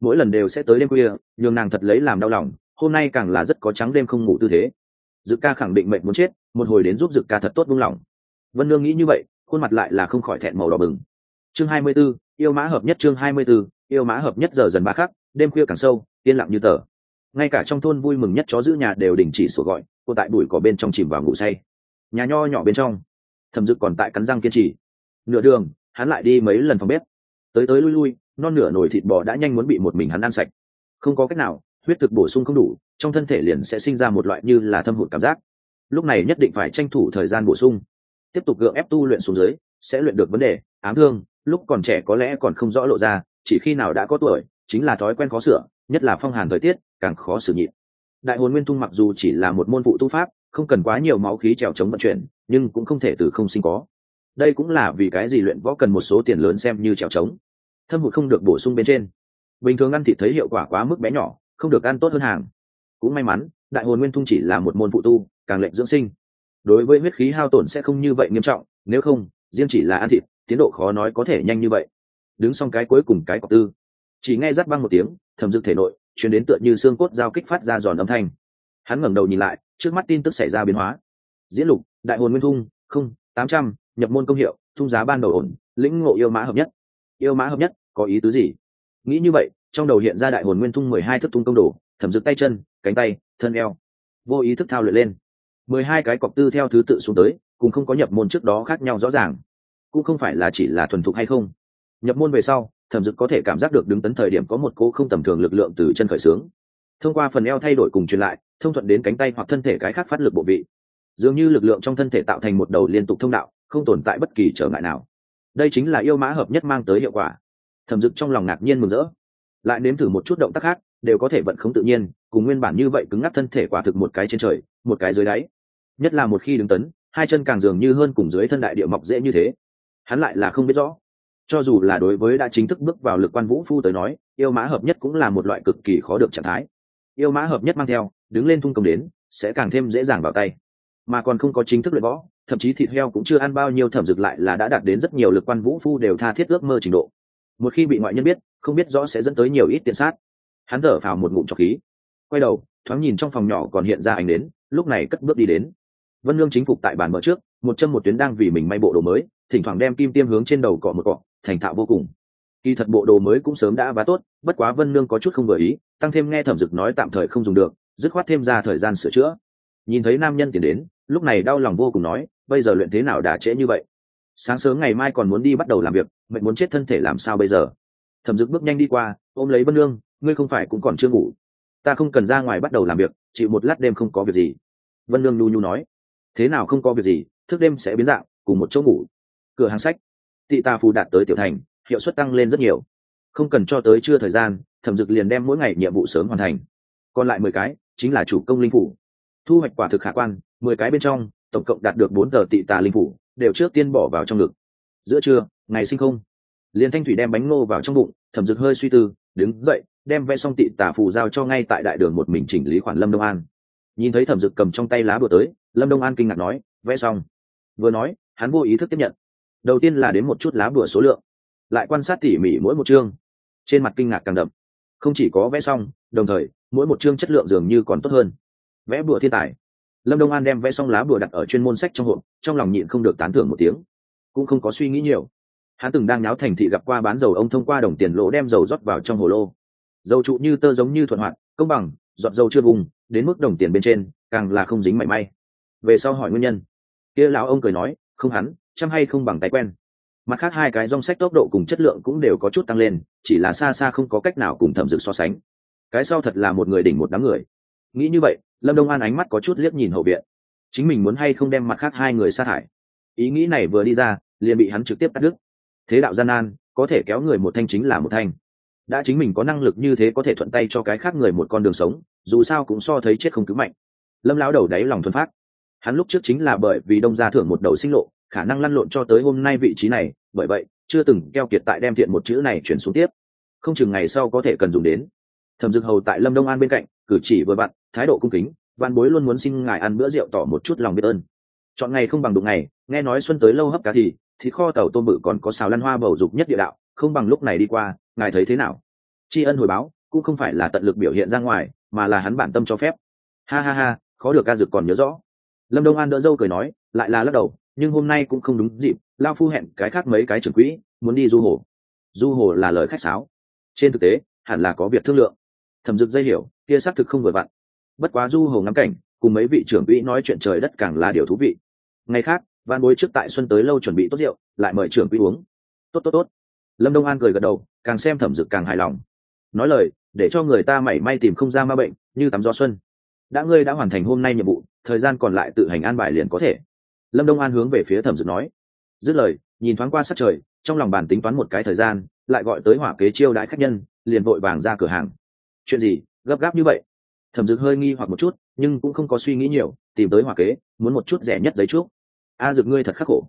Mỗi lần đều sẽ tới đêm khuya, nhường nàng thật lấy làm đau lòng, hôm nay càng là rất có trắng đêm không ngủ tư thế. Dự ca khẳng định mệnh muốn chết một hồi đến giúp Dự ca thật tốt buông lỏng. Vân nương nghĩ như vậy khuôn mặt lại là không khỏi thẹn màu đỏ bừng. Chương hai mươi 24, yêu mã hợp nhất chương hai mươi 24, yêu mã hợp nhất giờ dần ba khắc đêm khuya càng sâu yên lặng như tờ. Ngay cả trong thôn vui mừng nhất chó giữ nhà đều đình chỉ sổ gọi cô tại bụi cỏ bên trong chìm vào ngủ say. Nhà nho nhỏ bên trong thẩm dực còn tại cắn răng kiên trì. Nửa đường hắn lại đi mấy lần phòng bếp. Tới tới lui lui non nửa nồi thịt bò đã nhanh muốn bị một mình hắn ăn sạch. Không có cách nào huyết thực bổ sung không đủ trong thân thể liền sẽ sinh ra một loại như là thâm hụt cảm giác. Lúc này nhất định phải tranh thủ thời gian bổ sung. Tiếp tục gượng ép tu luyện xuống dưới, sẽ luyện được vấn đề, ám thương, lúc còn trẻ có lẽ còn không rõ lộ ra, chỉ khi nào đã có tuổi, chính là thói quen khó sửa, nhất là phong hàn thời tiết, càng khó xử nhịn. Đại hồn nguyên tung mặc dù chỉ là một môn vụ tu pháp, không cần quá nhiều máu khí trèo chống vận chuyển, nhưng cũng không thể từ không sinh có. Đây cũng là vì cái gì luyện võ cần một số tiền lớn xem như trèo trống thâm hụt không được bổ sung bên trên. Bình thường ăn thịt thấy hiệu quả quá mức bé nhỏ, không được ăn tốt hơn hàng cũng may mắn, đại hồn nguyên thung chỉ là một môn phụ tu, càng lệnh dưỡng sinh. Đối với huyết khí hao tổn sẽ không như vậy nghiêm trọng, nếu không, riêng chỉ là ăn thịt, tiến độ khó nói có thể nhanh như vậy. Đứng xong cái cuối cùng cái cọc tư, chỉ nghe rắt băng một tiếng, thẩm dực thể nội chuyển đến tựa như xương cốt giao kích phát ra giòn âm thanh. Hắn ngẩng đầu nhìn lại, trước mắt tin tức xảy ra biến hóa. Diễn lục, đại hồn nguyên thung, không, tám trăm, nhập môn công hiệu, thung giá ban đầu ổn, lĩnh ngộ yêu mã hợp nhất. Yêu mã hợp nhất, có ý tứ gì? Nghĩ như vậy, trong đầu hiện ra đại hồn nguyên thung mười hai thất tung công đồ, thẩm dực tay chân cánh tay, thân eo. Vô ý thức thao luyện lên. Mười hai cái cọc tư theo thứ tự xuống tới, cùng không có nhập môn trước đó khác nhau rõ ràng. Cũng không phải là chỉ là thuần thục hay không. Nhập môn về sau, thẩm dực có thể cảm giác được đứng tấn thời điểm có một cô không tầm thường lực lượng từ chân khởi xướng thông qua phần eo thay đổi cùng truyền lại, thông thuận đến cánh tay hoặc thân thể cái khác phát lực bộ vị. Dường như lực lượng trong thân thể tạo thành một đầu liên tục thông đạo, không tồn tại bất kỳ trở ngại nào. Đây chính là yêu mã hợp nhất mang tới hiệu quả. Thẩm dực trong lòng ngạc nhiên mừng rỡ. Lại nếm thử một chút động tác khác đều có thể vận khống tự nhiên, cùng nguyên bản như vậy cứng ngắc thân thể quả thực một cái trên trời, một cái dưới đáy. Nhất là một khi đứng tấn, hai chân càng dường như hơn cùng dưới thân đại địa mọc dễ như thế. Hắn lại là không biết rõ. Cho dù là đối với đã chính thức bước vào lực quan vũ phu tới nói, yêu mã hợp nhất cũng là một loại cực kỳ khó được trạng thái. Yêu mã hợp nhất mang theo, đứng lên thung công đến, sẽ càng thêm dễ dàng vào tay. Mà còn không có chính thức luyện võ, thậm chí thịt heo cũng chưa ăn bao nhiêu thẩm dực lại là đã đạt đến rất nhiều lực quan vũ phu đều tha thiết ước mơ trình độ. Một khi bị ngoại nhân biết, không biết rõ sẽ dẫn tới nhiều ít tiện sát hắn thở phào một ngụm trọc khí. Quay đầu, thoáng nhìn trong phòng nhỏ còn hiện ra ảnh đến, lúc này cất bước đi đến. Vân lương chính phục tại bàn mở trước, một chân một tuyến đang vì mình may bộ đồ mới, thỉnh thoảng đem kim tiêm hướng trên đầu cọ một cọ, thành thạo vô cùng. Kỳ thật bộ đồ mới cũng sớm đã vá tốt, bất quá vân lương có chút không vừa ý, tăng thêm nghe thẩm dực nói tạm thời không dùng được, dứt khoát thêm ra thời gian sửa chữa. Nhìn thấy nam nhân tiến đến, lúc này đau lòng vô cùng nói, bây giờ luyện thế nào đã trễ như vậy? Sáng sớm ngày mai còn muốn đi bắt đầu làm việc mệnh muốn chết thân thể làm sao bây giờ? Thẩm dực bước nhanh đi qua, ôm lấy vân lương ngươi không phải cũng còn chưa ngủ. Ta không cần ra ngoài bắt đầu làm việc, chịu một lát đêm không có việc gì. Vân lương nhu nhu nói. Thế nào không có việc gì, thức đêm sẽ biến dạng, cùng một chỗ ngủ. Cửa hàng sách. Tị ta phù đạt tới tiểu thành, hiệu suất tăng lên rất nhiều. Không cần cho tới chưa thời gian, thẩm dực liền đem mỗi ngày nhiệm vụ sớm hoàn thành. Còn lại mười cái, chính là chủ công linh phủ. Thu hoạch quả thực khả quan, mười cái bên trong, tổng cộng đạt được bốn tờ tị tà linh phủ, đều trước tiên bỏ vào trong ngực. Giữa trưa, ngày sinh không, liền thanh thủy đem bánh ngô vào trong bụng, thẩm dực hơi suy tư, đứng dậy đem vẽ xong tị tả phù giao cho ngay tại đại đường một mình chỉnh lý khoản lâm đông an. Nhìn thấy thẩm dực cầm trong tay lá bừa tới, lâm đông an kinh ngạc nói, vẽ xong. Vừa nói, hắn vô ý thức tiếp nhận. Đầu tiên là đến một chút lá bừa số lượng, lại quan sát tỉ mỉ mỗi một chương. Trên mặt kinh ngạc càng đậm. Không chỉ có vẽ xong, đồng thời, mỗi một chương chất lượng dường như còn tốt hơn. Vẽ bừa thiên tài. Lâm đông an đem vẽ xong lá bừa đặt ở chuyên môn sách trong hộp, trong lòng nhịn không được tán thưởng một tiếng. Cũng không có suy nghĩ nhiều. Hắn từng đang náo thành thị gặp qua bán dầu ông thông qua đồng tiền lỗ đem dầu rót vào trong hồ lô dầu trụ như tơ giống như thuận hoạt, công bằng dọn dầu chưa vùng đến mức đồng tiền bên trên, càng là không dính mảy may. Về sau hỏi nguyên nhân. Kia lão ông cười nói, không hắn, chăm hay không bằng tay quen. Mặt khác hai cái rong sách tốc độ cùng chất lượng cũng đều có chút tăng lên, chỉ là xa xa không có cách nào cùng thẩm dực so sánh. Cái sau thật là một người đỉnh một đám người. Nghĩ như vậy, lâm đông an ánh mắt có chút liếc nhìn hậu viện. Chính mình muốn hay không đem mặt khác hai người sát hại? Ý nghĩ này vừa đi ra, liền bị hắn trực tiếp cắt đứt. Thế đạo gian nan, có thể kéo người một thanh chính là một thanh đã chính mình có năng lực như thế có thể thuận tay cho cái khác người một con đường sống, dù sao cũng so thấy chết không cứu mạnh lâm lão đầu đáy lòng thuần phát. Hắn lúc trước chính là bởi vì đông gia thưởng một đầu sinh lộ, khả năng lăn lộn cho tới hôm nay vị trí này, bởi vậy, chưa từng keo kiệt tại đem thiện một chữ này chuyển xuống tiếp. Không chừng ngày sau có thể cần dùng đến. Thẩm dực hầu tại lâm đông an bên cạnh, cử chỉ vừa vặn, thái độ cung kính, văn bối luôn muốn xin ngài ăn bữa rượu tỏ một chút lòng biết ơn. Chọn ngày không bằng đụng ngày, nghe nói xuân tới lâu hấp cá thì thịt kho tàu tôm bự còn có xào lăn hoa bầu dục nhất địa đạo không bằng lúc này đi qua, ngài thấy thế nào? Tri ân hồi báo, cũng không phải là tận lực biểu hiện ra ngoài, mà là hắn bản tâm cho phép. Ha ha ha, khó được ca dực còn nhớ rõ. Lâm đông an đỡ dâu cười nói, lại là lắc đầu, nhưng hôm nay cũng không đúng dịp, lao phu hẹn cái khác mấy cái trưởng quỹ, muốn đi du hồ. Du hồ là lời khách sáo. Trên thực tế, hẳn là có việc thương lượng. Thẩm dực dây hiểu, kia xác thực không vừa vặn. Bất quá du hồ ngắm cảnh, cùng mấy vị trưởng quỹ nói chuyện trời đất càng là điều thú vị. Ngày khác van bối trước tại xuân tới lâu chuẩn bị tốt rượu, lại mời trưởng quỹ uống. Tốt tốt tốt lâm đông an cười gật đầu, càng xem thẩm dực càng hài lòng. Nói lời, để cho người ta mảy may tìm không ra ma bệnh, như tắm gió xuân. Đã ngươi đã hoàn thành hôm nay nhiệm vụ, thời gian còn lại tự hành an bài liền có thể. Lâm đông an hướng về phía thẩm dực nói. Dứt lời, nhìn thoáng qua sát trời, trong lòng bàn tính toán một cái thời gian, lại gọi tới hỏa kế chiêu đãi khách nhân, liền vội vàng ra cửa hàng. Chuyện gì, gấp gáp như vậy? Thẩm dực hơi nghi hoặc một chút, nhưng cũng không có suy nghĩ nhiều, tìm tới hỏa kế, muốn một chút rẻ nhất giấy trước. a dực ngươi thật khắc khổ.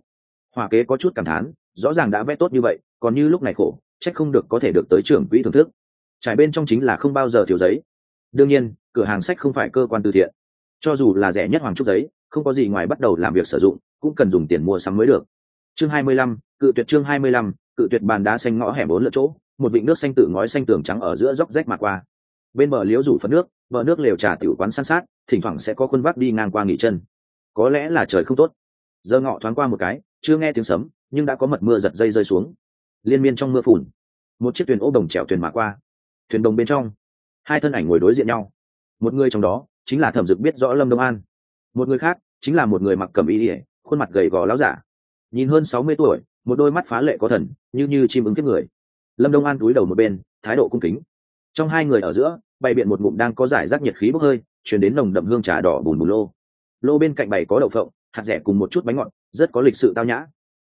Hỏa kế có chút cảm thán, rõ ràng đã vẽ tốt như vậy còn như lúc này khổ trách không được có thể được tới trưởng quỹ thưởng thức. Trải bên trong chính là không bao giờ thiếu giấy. Đương nhiên cửa hàng sách không phải cơ quan từ thiện. Cho dù là rẻ nhất hoàng trúc giấy không có gì ngoài bắt đầu làm việc sử dụng cũng cần dùng tiền mua sắm mới được. Chương 25, cự tuyệt chương 25, cự tuyệt bàn đá xanh ngõ hẻm bốn lượt chỗ một vịnh nước xanh tự ngói xanh tường trắng ở giữa dốc rách mà qua. Bên bờ liễu rủ phần nước bờ nước lều trà tiểu quán san sát thỉnh thoảng sẽ có quân vác đi ngang qua nghỉ chân. Có lẽ là trời không tốt. Giờ ngọ thoáng qua một cái chưa nghe tiếng sấm nhưng đã có mật mưa giật dây rơi xuống liên miên trong mưa phùn. Một chiếc thuyền ô đồng chèo thuyền mà qua. Thuyền đồng bên trong, hai thân ảnh ngồi đối diện nhau. Một người trong đó chính là thẩm dực biết rõ lâm đông an. Một người khác chính là một người mặc cầm y ỉa khuôn mặt gầy gò láo giả. Nhìn hơn sáu mươi tuổi, một đôi mắt phá lệ có thần, như như chim ứng kiếp người. Lâm đông an túi đầu một bên, thái độ cung kính. Trong hai người ở giữa, bày biện một ngụm đang có giải rác nhiệt khí bốc hơi chuyển đến nồng đậm hương trà đỏ bùn bùn lô. Lô bên cạnh bày có đậu phộng, hạt rẻ cùng một chút bánh ngọt, rất có lịch sự tao nhã.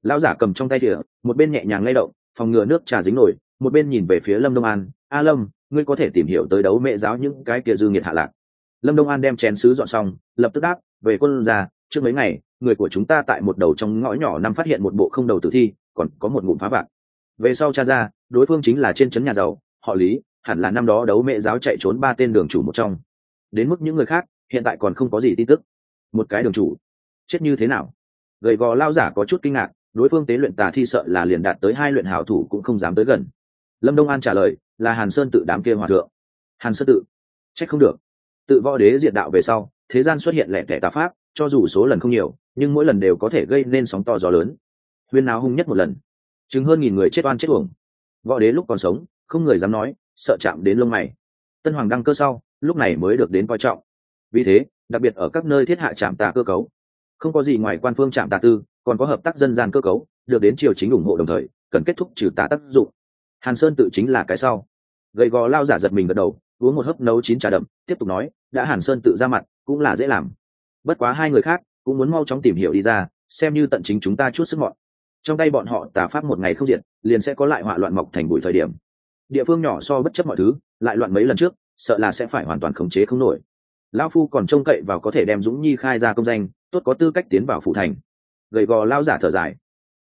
Lão giả cầm trong tay thìa, một bên nhẹ nhàng lay động phòng ngừa nước trà dính nổi, một bên nhìn về phía lâm đông an. A lâm, ngươi có thể tìm hiểu tới đấu mẹ giáo những cái kia dư nghiệt hạ lạc. Lâm đông an đem chén sứ dọn xong, lập tức đáp, về quân ra, trước mấy ngày, người của chúng ta tại một đầu trong ngõ nhỏ năm phát hiện một bộ không đầu tử thi, còn có một ngụm phá bạc về sau cha ra, đối phương chính là trên trấn nhà giàu, họ lý, hẳn là năm đó đấu mẹ giáo chạy trốn ba tên đường chủ một trong. Đến mức những người khác, hiện tại còn không có gì tin tức. Một cái đường chủ. Chết như thế nào? Gầy gò lao giả có chút kinh ngạc đối phương tế luyện tà thi sợ là liền đạt tới hai luyện hảo thủ cũng không dám tới gần. Lâm đông an trả lời, là hàn sơn tự đám kia hòa thượng. Hàn sơn tự? Trách không được. Tự võ đế diệt đạo về sau, thế gian xuất hiện lẻ tẻ tà pháp, cho dù số lần không nhiều, nhưng mỗi lần đều có thể gây nên sóng to gió lớn. Huyên nào hung nhất một lần. Chứng hơn nghìn người chết oan chết uổng. Võ đế lúc còn sống, không người dám nói, sợ chạm đến lông mày. Tân hoàng đăng cơ sau, lúc này mới được đến coi trọng. Vì thế, đặc biệt ở các nơi thiết hạ trạm tà cơ cấu. Không có gì ngoài quan phương trạm tà tư còn có hợp tác dân gian cơ cấu, được đến triều chính ủng hộ đồng thời, cần kết thúc trừ tà tác dụng. Hàn sơn tự chính là cái sau. Gầy gò lao giả giật mình gật đầu, uống một hớp nấu chín trà đậm, tiếp tục nói, đã hàn sơn tự ra mặt, cũng là dễ làm. Bất quá hai người khác, cũng muốn mau chóng tìm hiểu đi ra, xem như tận chính chúng ta chút sức mọn. Trong tay bọn họ tà pháp một ngày không diệt, liền sẽ có lại họa loạn mọc thành bụi thời điểm. Địa phương nhỏ so bất chấp mọi thứ, lại loạn mấy lần trước, sợ là sẽ phải hoàn toàn khống chế không nổi. Lao phu còn trông cậy vào có thể đem dũng nhi khai ra công danh, tốt có tư cách tiến vào phủ thành gầy gò lao giả thở dài.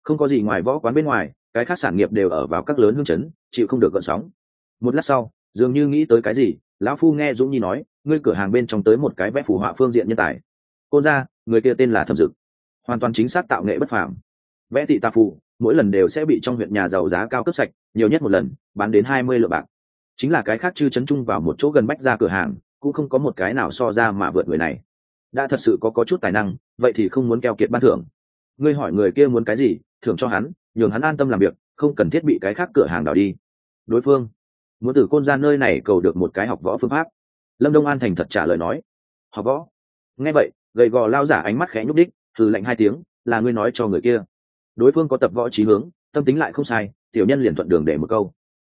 Không có gì ngoài võ quán bên ngoài, cái khác sản nghiệp đều ở vào các lớn hương chấn, chịu không được gợn sóng. Một lát sau, dường như nghĩ tới cái gì, lão phu nghe dũng nhi nói, ngươi cửa hàng bên trong tới một cái vẽ phù họa phương diện nhân tài. Côn ra, người kia tên là thẩm dực. Hoàn toàn chính xác tạo nghệ bất phàm. Vẽ tị tà phù, mỗi lần đều sẽ bị trong huyện nhà giàu giá cao cấp sạch, nhiều nhất một lần, bán đến hai mươi lượng bạc. Chính là cái khác chư chấn chung vào một chỗ gần bách ra cửa hàng, cũng không có một cái nào so ra mà vượt người này. Đã thật sự có có chút tài năng, vậy thì không muốn keo kiệt ban thưởng ngươi hỏi người kia muốn cái gì, thưởng cho hắn, nhường hắn an tâm làm việc, không cần thiết bị cái khác cửa hàng đảo đi. Đối phương, muốn từ côn ra nơi này cầu được một cái học võ phương pháp. Lâm đông an thành thật trả lời nói, học võ? Nghe vậy, gầy gò lao giả ánh mắt khẽ nhúc đích từ lạnh hai tiếng, là ngươi nói cho người kia. Đối phương có tập võ trí hướng, tâm tính lại không sai, tiểu nhân liền thuận đường để một câu.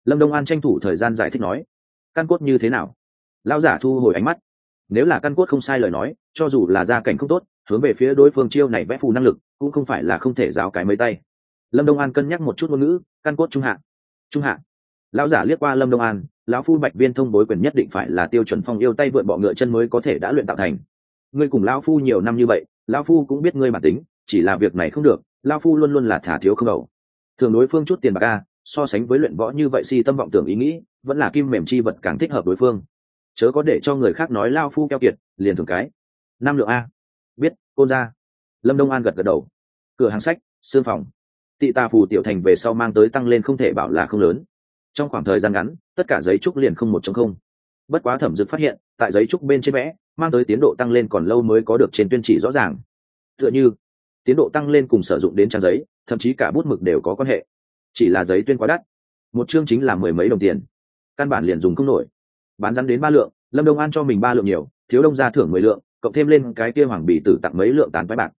Lâm đông an tranh thủ thời gian giải thích nói, căn cốt như thế nào? Lao giả thu hồi ánh mắt, nếu là căn cốt không sai lời nói, cho dù là gia cảnh không tốt hướng về phía đối phương chiêu này vẽ phù năng lực, cũng không phải là không thể giáo cái mấy tay. Lâm đông an cân nhắc một chút ngôn ngữ, căn cốt trung hạ. Trung hạ. Lão giả liếc qua lâm đông an, lão phu bạch viên thông bối quyền nhất định phải là tiêu chuẩn phong yêu tay vượn bọ ngựa chân mới có thể đã luyện tạo thành. Ngươi cùng lão phu nhiều năm như vậy, lão phu cũng biết ngươi bản tính, chỉ là việc này không được, lão phu luôn luôn là thả thiếu không đầu. Thường đối phương chút tiền bạc a, so sánh với luyện võ như vậy si tâm vọng tưởng ý nghĩ, vẫn là kim mềm chi vật càng thích hợp đối phương. Chớ có để cho người khác nói lao phu keo kiệt, liền thường cái. Năm lượng a côn ra. Lâm đông an gật gật đầu. Cửa hàng sách xương phòng. Tị tà phù tiểu thành về sau mang tới tăng lên không thể bảo là không lớn. Trong khoảng thời gian ngắn, tất cả giấy trúc liền không một trong không. Bất quá thẩm dực phát hiện, tại giấy trúc bên trên vẽ, mang tới tiến độ tăng lên còn lâu mới có được trên tuyên chỉ rõ ràng. Tựa như, tiến độ tăng lên cùng sử dụng đến trang giấy, thậm chí cả bút mực đều có quan hệ. Chỉ là giấy tuyên quá đắt. Một chương chính là mười mấy đồng tiền. Căn bản liền dùng không nổi. Bán rắn đến ba lượng, lâm đông an cho mình ba lượng nhiều, thiếu đông ra thưởng mười lượng cộng thêm lên cái kia hoàng bì tử tặng mấy lượng tán váy bạc.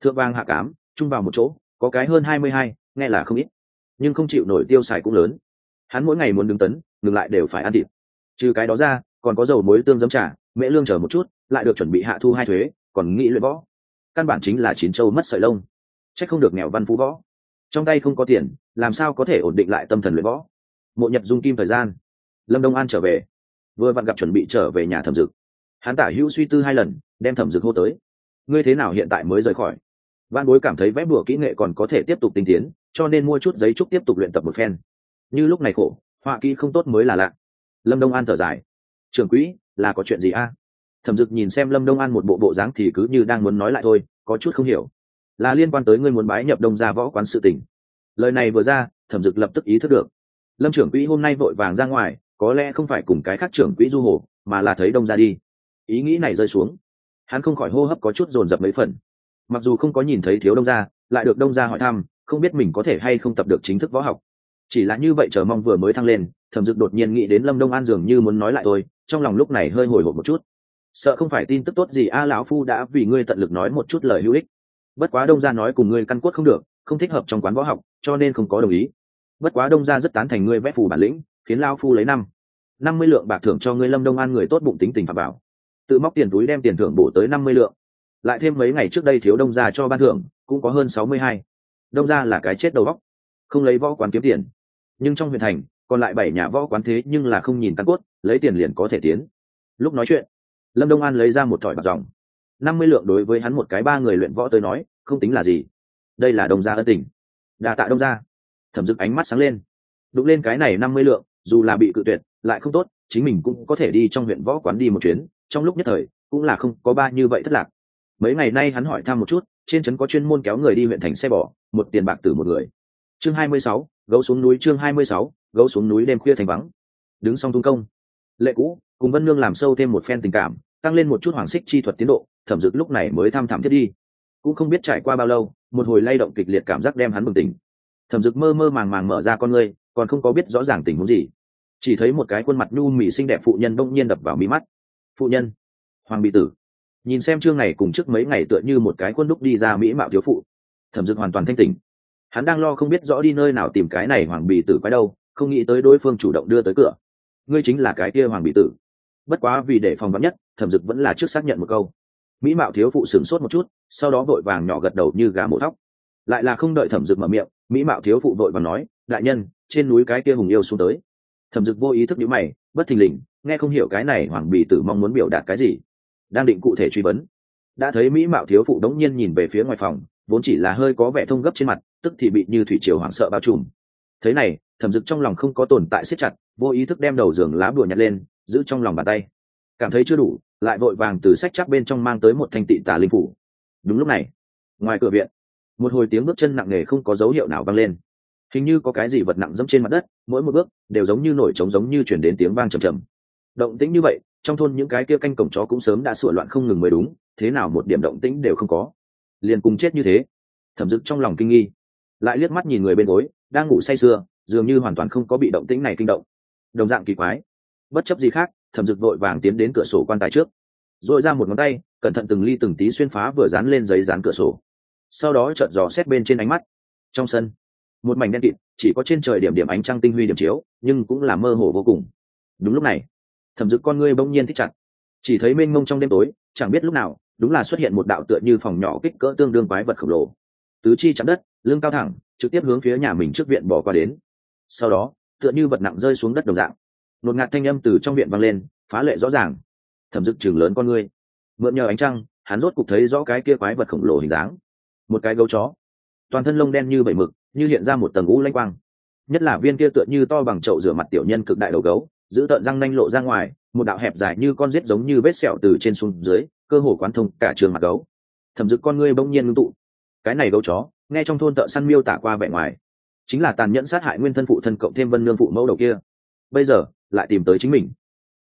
Thượng vang hạ cám, chung vào một chỗ, có cái hơn hai mươi hai, nghe là không ít. Nhưng không chịu nổi tiêu xài cũng lớn. Hắn mỗi ngày muốn đứng tấn, ngừng lại đều phải ăn thịt. Trừ cái đó ra, còn có dầu muối tương giấm trả mễ lương chờ một chút, lại được chuẩn bị hạ thu hai thuế, còn nghĩ luyện võ. Căn bản chính là chín châu mất sợi lông. C h ắ c không được nghèo văn phú võ. Trong tay không có tiền, làm sao có thể ổn định lại tâm thần luyện võ? Mộ nhật dung kim thời gian. Lâm đông an trở về. Vừa vặn gặp chuẩn bị trở về nhà thẩm dực hắn tả hữu suy tư hai lần, đem thẩm dực hô tới. Ngươi thế nào hiện tại mới rời khỏi? Văn bối cảm thấy vẽ bùa kỹ nghệ còn có thể tiếp tục tinh tiến, cho nên mua chút giấy trúc tiếp tục luyện tập một phen. Như lúc này khổ, họa kỹ không tốt mới là lạ. Lâm đông an thở dài. Trưởng quỹ, là có chuyện gì a? Thẩm dực nhìn xem lâm đông an một bộ bộ dáng thì cứ như đang muốn nói lại thôi, có chút không hiểu. Là liên quan tới ngươi muốn bái nhập đông ra võ quán sự tình. Lời này vừa ra, thẩm dực lập tức ý thức được. Lâm trưởng quỹ hôm nay vội vàng ra ngoài, có lẽ không phải cùng cái khác trưởng quỹ du hồ, mà là thấy đông ra đi ý nghĩ này rơi xuống. Hắn không khỏi hô hấp có chút dồn dập mấy phần. Mặc dù không có nhìn thấy thiếu đông gia, lại được đông gia hỏi thăm, không biết mình có thể hay không tập được chính thức võ học. Chỉ là như vậy chờ mong vừa mới thăng lên, thẩm dực đột nhiên nghĩ đến lâm đông an dường như muốn nói lại tôi trong lòng lúc này hơi hồi hộp một chút. Sợ không phải tin tức tốt gì a lão phu đã vì ngươi tận lực nói một chút lời hữu ích. Bất quá đông gia nói cùng ngươi căn cốt không được, không thích hợp trong quán võ học, cho nên không có đồng ý. Bất quá đông gia rất tán thành ngươi vẽ phù bản lĩnh, khiến lao phu lấy năm. Năm mươi lượng bạc thưởng cho ngươi lâm đông an người tốt bụng tính tình phạm bảo tự móc tiền túi đem tiền thưởng bổ tới năm mươi lượng. Lại thêm mấy ngày trước đây thiếu đông gia cho ban thưởng, cũng có hơn sáu mươi hai. Đông gia là cái chết đầu góc không lấy võ quán kiếm tiền. Nhưng trong huyện thành, còn lại bảy nhà võ quán thế nhưng là không nhìn căn cốt, lấy tiền liền có thể tiến. Lúc nói chuyện, lâm đông an lấy ra một thỏi bạc dòng. năm mươi lượng đối với hắn một cái ba người luyện võ tới nói, không tính là gì. Đây là đông gia ân tình. Đà tạ đông gia. Thẩm dực ánh mắt sáng lên. Đụng lên cái này năm mươi lượng, dù là bị cự tuyệt, lại không tốt, chính mình cũng có thể đi trong huyện võ quán đi một chuyến trong lúc nhất thời, cũng là không có ba như vậy thất lạc. Mấy ngày nay hắn hỏi thăm một chút, trên trấn có chuyên môn kéo người đi huyện thành xe bò, một tiền bạc từ một người. Chương hai mươi sáu, gấu xuống núi chương hai mươi sáu, gấu xuống núi đêm khuya thành vắng. Đứng xong tung công. Lệ cũ, cùng vân nương làm sâu thêm một phen tình cảm, tăng lên một chút hoàng xích chi thuật tiến độ, thẩm dực lúc này mới tham thẳm thiết đi. Cũng không biết trải qua bao lâu, một hồi lay động kịch liệt cảm giác đem hắn bừng tỉnh. Thẩm dực mơ mơ màng màng mở ra con ngươi, còn không có biết rõ ràng tình huống gì. Chỉ thấy một cái khuôn mặt nhu mì xinh đẹp phụ nhân đông nhiên đập vào mí mắt phụ nhân. Hoàng bị tử. Nhìn xem chương này cùng trước mấy ngày tựa như một cái quân đúc đi ra mỹ mạo thiếu phụ. Thẩm dực hoàn toàn thanh tỉnh. Hắn đang lo không biết rõ đi nơi nào tìm cái này hoàng bị tử quái đâu, không nghĩ tới đối phương chủ động đưa tới cửa. Ngươi chính là cái kia hoàng bị tử. Bất quá vì để phòng vắn nhất, thẩm dực vẫn là trước xác nhận một câu. Mỹ mạo thiếu phụ sửng sốt một chút, sau đó vội vàng nhỏ gật đầu như gà mổ thóc. Lại là không đợi thẩm dực mở miệng, mỹ mạo thiếu phụ vội vàng nói, đại nhân, trên núi cái kia hùng yêu xuống tới. Thẩm dực vô ý thức nhữ mày, bất thình lình nghe không hiểu cái này hoàng bì tử mong muốn biểu đạt cái gì. Đang định cụ thể truy vấn. Đã thấy mỹ mạo thiếu phụ đống nhiên nhìn về phía ngoài phòng, vốn chỉ là hơi có vẻ thông gấp trên mặt, tức thì bị như thủy triều hoảng sợ bao trùm. Thế này, thẩm dực trong lòng không có tồn tại siết chặt, vô ý thức đem đầu giường lá bùa nhặt lên, giữ trong lòng bàn tay. Cảm thấy chưa đủ, lại vội vàng từ sách chắc bên trong mang tới một thanh tị tà linh phủ. Đúng lúc này, ngoài cửa viện, một hồi tiếng bước chân nặng nề không có dấu hiệu nào vang lên. Hình như có cái gì vật nặng dẫm trên mặt đất, mỗi một bước đều giống như nổi trống giống như chuyển đến tiếng vang trầm trầm động tĩnh như vậy, trong thôn những cái kia canh cổng chó cũng sớm đã sửa loạn không ngừng mới đúng, thế nào một điểm động tĩnh đều không có. Liền cùng chết như thế. Thẩm dực trong lòng kinh nghi, lại liếc mắt nhìn người bên gối, đang ngủ say sưa, dường như hoàn toàn không có bị động tĩnh này kinh động. Đồng dạng kỳ quái. Bất chấp gì khác, thẩm dực vội vàng tiến đến cửa sổ quan tài trước dội ra một ngón tay, cẩn thận từng ly từng tí xuyên phá vừa dán lên giấy dán cửa sổ. Sau đó chợt dò xét bên trên ánh mắt. Trong sân, một mảnh đen kịt, chỉ có trên trời điểm điểm ánh trăng tinh huy điểm chiếu, nhưng cũng là mơ hồ vô cùng. Đúng lúc này thẩm dực con ngươi bỗng nhiên thích chặt. Chỉ thấy mênh mông trong đêm tối, chẳng biết lúc nào, đúng là xuất hiện một đạo tựa như phòng nhỏ kích cỡ tương đương quái vật khổng lồ. Tứ chi chạm đất, lưng cao thẳng, trực tiếp hướng phía nhà mình trước viện bỏ qua đến. Sau đó, tựa như vật nặng rơi xuống đất đồng dạng. Nột ngạt thanh âm từ trong viện vang lên, phá lệ rõ ràng. Thẩm dực chừng lớn con ngươi. Mượn nhờ ánh trăng, hắn rốt cục thấy rõ cái kia quái vật khổng lồ hình dáng. Một cái gấu chó. Toàn thân lông đen như bảy mực, như hiện ra một tầng ngũ lanh quang. Nhất là viên kia tựa như to bằng chậu rửa mặt tiểu nhân cực đại đầu gấu giữ tợn răng nanh lộ ra ngoài, một đạo hẹp dài như con rết giống như vết sẹo từ trên xuống dưới, cơ hồ quán thông cả trường mặt gấu. Thẩm dực con ngươi bỗng nhiên ngưng tụ. Cái này gấu chó, nghe trong thôn thợ săn miêu tả qua vẻ ngoài, chính là tàn nhẫn sát hại nguyên thân phụ thân cộng thêm vân nương phụ mẫu đầu kia. Bây giờ, lại tìm tới chính mình.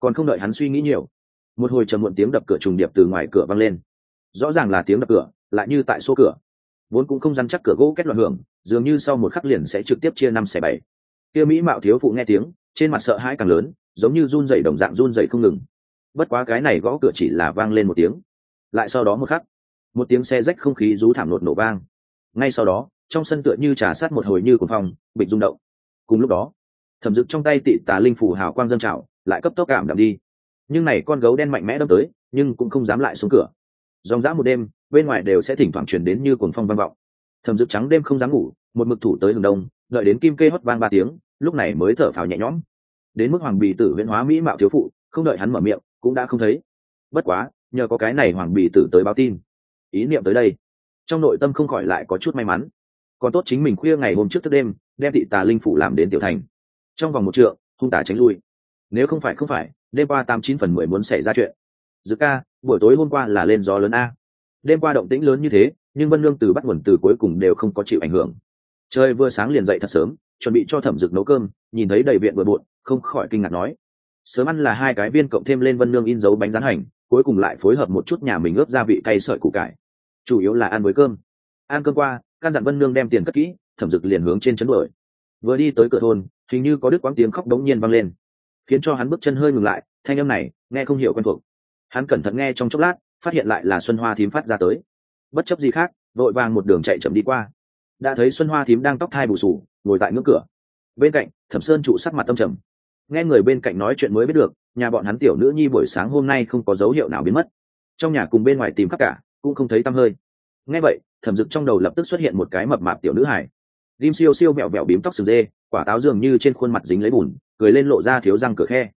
Còn không đợi hắn suy nghĩ nhiều, một hồi trầm muộn tiếng đập cửa trùng điệp từ ngoài cửa vang lên. Rõ ràng là tiếng đập cửa, lại như tại số cửa. Vốn cũng không dám chắc cửa gỗ kết loạn hưởng, dường như sau một khắc liền sẽ trực tiếp chia năm xẻ bảy. Kia mỹ mạo thiếu phụ nghe tiếng trên mặt sợ hãi càng lớn, giống như run dày đồng dạng run dày không ngừng. Bất quá cái này gõ cửa chỉ là vang lên một tiếng. Lại sau đó một khắc, một tiếng xe rách không khí rú thảm nột nổ vang. Ngay sau đó, trong sân tựa như trà sát một hồi như cuồng phong bịch rung động. Cùng lúc đó, thẩm dực trong tay tị tà linh phủ hào quang dân trào, lại cấp tốc cảm đạm đi. Nhưng này con gấu đen mạnh mẽ đâm tới, nhưng cũng không dám lại xuống cửa. Dòng dã một đêm, bên ngoài đều sẽ thỉnh thoảng chuyển đến như cuồng phong vang vọng. Thẩm dực trắng đêm không dám ngủ, một mực thủ tới hừng đông, đợi đến kim kê hót vang ba tiếng lúc này mới thở phào nhẹ nhõm. Đến mức hoàng bì tử huyễn hóa mỹ mạo thiếu phụ, không đợi hắn mở miệng, cũng đã không thấy. Bất quá, nhờ có cái này hoàng bì tử tới báo tin. Ý niệm tới đây, trong nội tâm không khỏi lại có chút may mắn. Còn tốt chính mình khuya ngày hôm trước thức đêm, đem thị tà linh phủ làm đến tiểu thành. Trong vòng một trượng, hung tả tránh lui. Nếu không phải không phải, đêm qua tám chín phần mười muốn xảy ra chuyện. Dự ca, buổi tối hôm qua là lên gió lớn a. Đêm qua động tĩnh lớn như thế, nhưng vân lương từ bắt nguồn từ cuối cùng đều không có chịu ảnh hưởng. Trời vừa sáng liền dậy thật sớm chuẩn bị cho thẩm dực nấu cơm, nhìn thấy đầy viện bừa bộn, không khỏi kinh ngạc nói, sớm ăn là hai cái viên cộng thêm lên vân lương in dấu bánh rán hành, cuối cùng lại phối hợp một chút nhà mình ướp gia vị cay sợi củ cải. Chủ yếu là ăn với cơm. Ăn cơm qua, căn dặn vân lương đem tiền cất kỹ, thẩm dực liền hướng trên chấn đuổi. Vừa đi tới cửa thôn, hình như có đứt quãng tiếng khóc đống nhiên vang lên, khiến cho hắn bước chân hơi ngừng lại, thanh âm này nghe không hiểu quen thuộc. Hắn cẩn thận nghe trong chốc lát, phát hiện lại là xuân hoa thím phát ra tới. Bất chấp gì khác, vội vàng một đường chạy chậm đi qua đã thấy xuân hoa thím đang tóc thai bù sù, ngồi tại ngưỡng cửa. Bên cạnh, thẩm sơn trụ sắc mặt tâm trầm. Nghe người bên cạnh nói chuyện mới biết được, nhà bọn hắn tiểu nữ nhi buổi sáng hôm nay không có dấu hiệu nào biến mất. Trong nhà cùng bên ngoài tìm khắp cả, cũng không thấy tăm hơi. Nghe vậy, thẩm dực trong đầu lập tức xuất hiện một cái mập mạp tiểu nữ hải lim siêu siêu mẹo mẹo bím tóc sừng dê, quả táo dường như trên khuôn mặt dính lấy bùn, cười lên lộ ra thiếu răng cửa khe.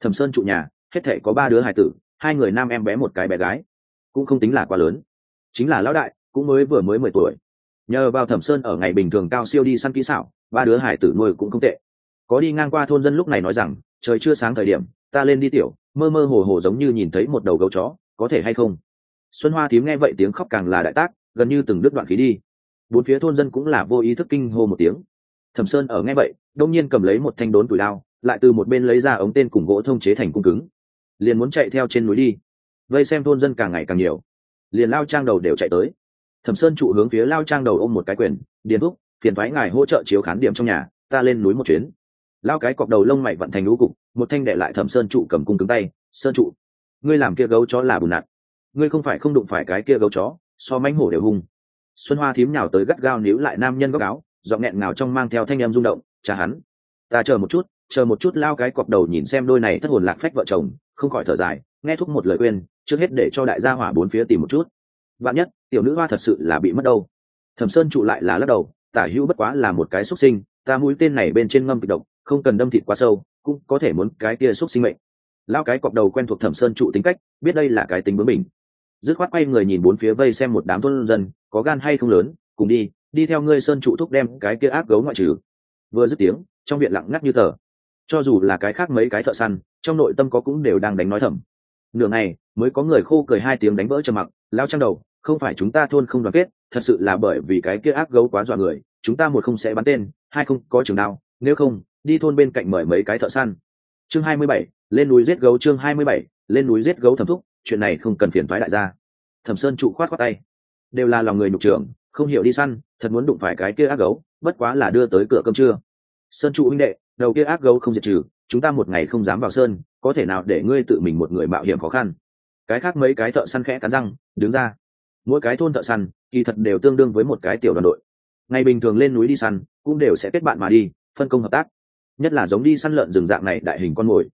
Thẩm sơn trụ nhà, hết thể có ba đứa hải tử, hai người nam em bé một cái bé gái. Cũng không tính là quá lớn. Chính là lão đại, cũng mới vừa mới mười tuổi nhờ vào thẩm sơn ở ngày bình thường cao siêu đi săn kỹ xảo, ba đứa hải tử nuôi cũng không tệ. Có đi ngang qua thôn dân lúc này nói rằng, trời chưa sáng thời điểm, ta lên đi tiểu, mơ mơ hồ hồ giống như nhìn thấy một đầu gấu chó, có thể hay không? Xuân hoa thím nghe vậy tiếng khóc càng là đại tác, gần như từng đứt đoạn khí đi. Bốn phía thôn dân cũng là vô ý thức kinh hô một tiếng. Thẩm sơn ở nghe vậy, đông nhiên cầm lấy một thanh đốn tủi đao, lại từ một bên lấy ra ống tên cùng gỗ thông chế thành cung cứng. Liền muốn chạy theo trên núi đi. Vây xem thôn dân càng ngày càng nhiều. Liền lao trang đầu đều chạy tới thẩm sơn trụ hướng phía lao trang đầu ôm một cái quyền, điền thúc, phiền thoái ngài hỗ trợ chiếu khán điểm trong nhà, ta lên núi một chuyến. Lao cái cọc đầu lông mày vận thành lũ cục, một thanh đệ lại thẩm sơn trụ cầm cung cứng tay, sơn trụ, ngươi làm kia gấu chó là bùn nặn ngươi không phải không đụng phải cái kia gấu chó, so mánh hổ đều hung. Xuân hoa thím nhào tới gắt gao níu lại nam nhân góc áo dọn nghẹn ngào trong mang theo thanh em rung động, cha hắn, ta chờ một chút, chờ một chút. Lao cái cọc đầu nhìn xem đôi này thất hồn lạc phách vợ chồng, không khỏi thở dài, nghe thúc một lời khuyên, trước hết để cho đại gia hỏa bốn phía tìm một chút. Bạn nhất tiểu nữ hoa thật sự là bị mất đâu. Thẩm sơn trụ lại là lắc đầu, tả hữu bất quá là một cái xuất sinh, ta mũi tên này bên trên ngâm kịch độc, không cần đâm thịt quá sâu, cũng có thể muốn cái kia xuất sinh mệnh. Lao cái cọc đầu quen thuộc thẩm sơn trụ tính cách, biết đây là cái tính bướng mình dứt khoát quay người nhìn bốn phía vây xem một đám thôn dân, có gan hay không lớn, cùng đi đi theo ngươi sơn trụ thúc đem cái kia ác gấu ngoại trừ. Vừa dứt tiếng, trong viện lặng ngắt như tờ. Cho dù là cái khác mấy cái thợ săn, trong nội tâm có cũng đều đang đánh nói thầm. Nửa ngày, mới có người khô cười hai tiếng đánh vỡ trầm mặc lao trang đầu không phải chúng ta thôn không đoàn kết, thật sự là bởi vì cái kia ác gấu quá dọa người, chúng ta một không sẽ bắn tên, hai không có trường đao, nếu không, đi thôn bên cạnh mời mấy cái thợ săn. Chương hai mươi bảy, lên núi giết gấu chương hai mươi bảy, lên núi giết gấu thẩm thúc, chuyện này không cần phiền thoái đại gia. Thẩm sơn trụ khoát khoát tay. Đều là lòng người nhục trưởng, không hiểu đi săn, thật muốn đụng phải cái kia ác gấu, bất quá là đưa tới cửa cơm trưa. Sơn trụ huynh đệ, đầu kia ác gấu không diệt trừ, chúng ta một ngày không dám vào sơn, có thể nào để ngươi tự mình một người mạo hiểm khó khăn? Cái khác mấy cái thợ săn khẽ cắn răng, đứng ra mỗi cái thôn thợ săn, kỳ thật đều tương đương với một cái tiểu đoàn đội. Ngày bình thường lên núi đi săn, cũng đều sẽ kết bạn mà đi, phân công hợp tác. Nhất là giống đi săn lợn rừng dạng này đại hình con mồi.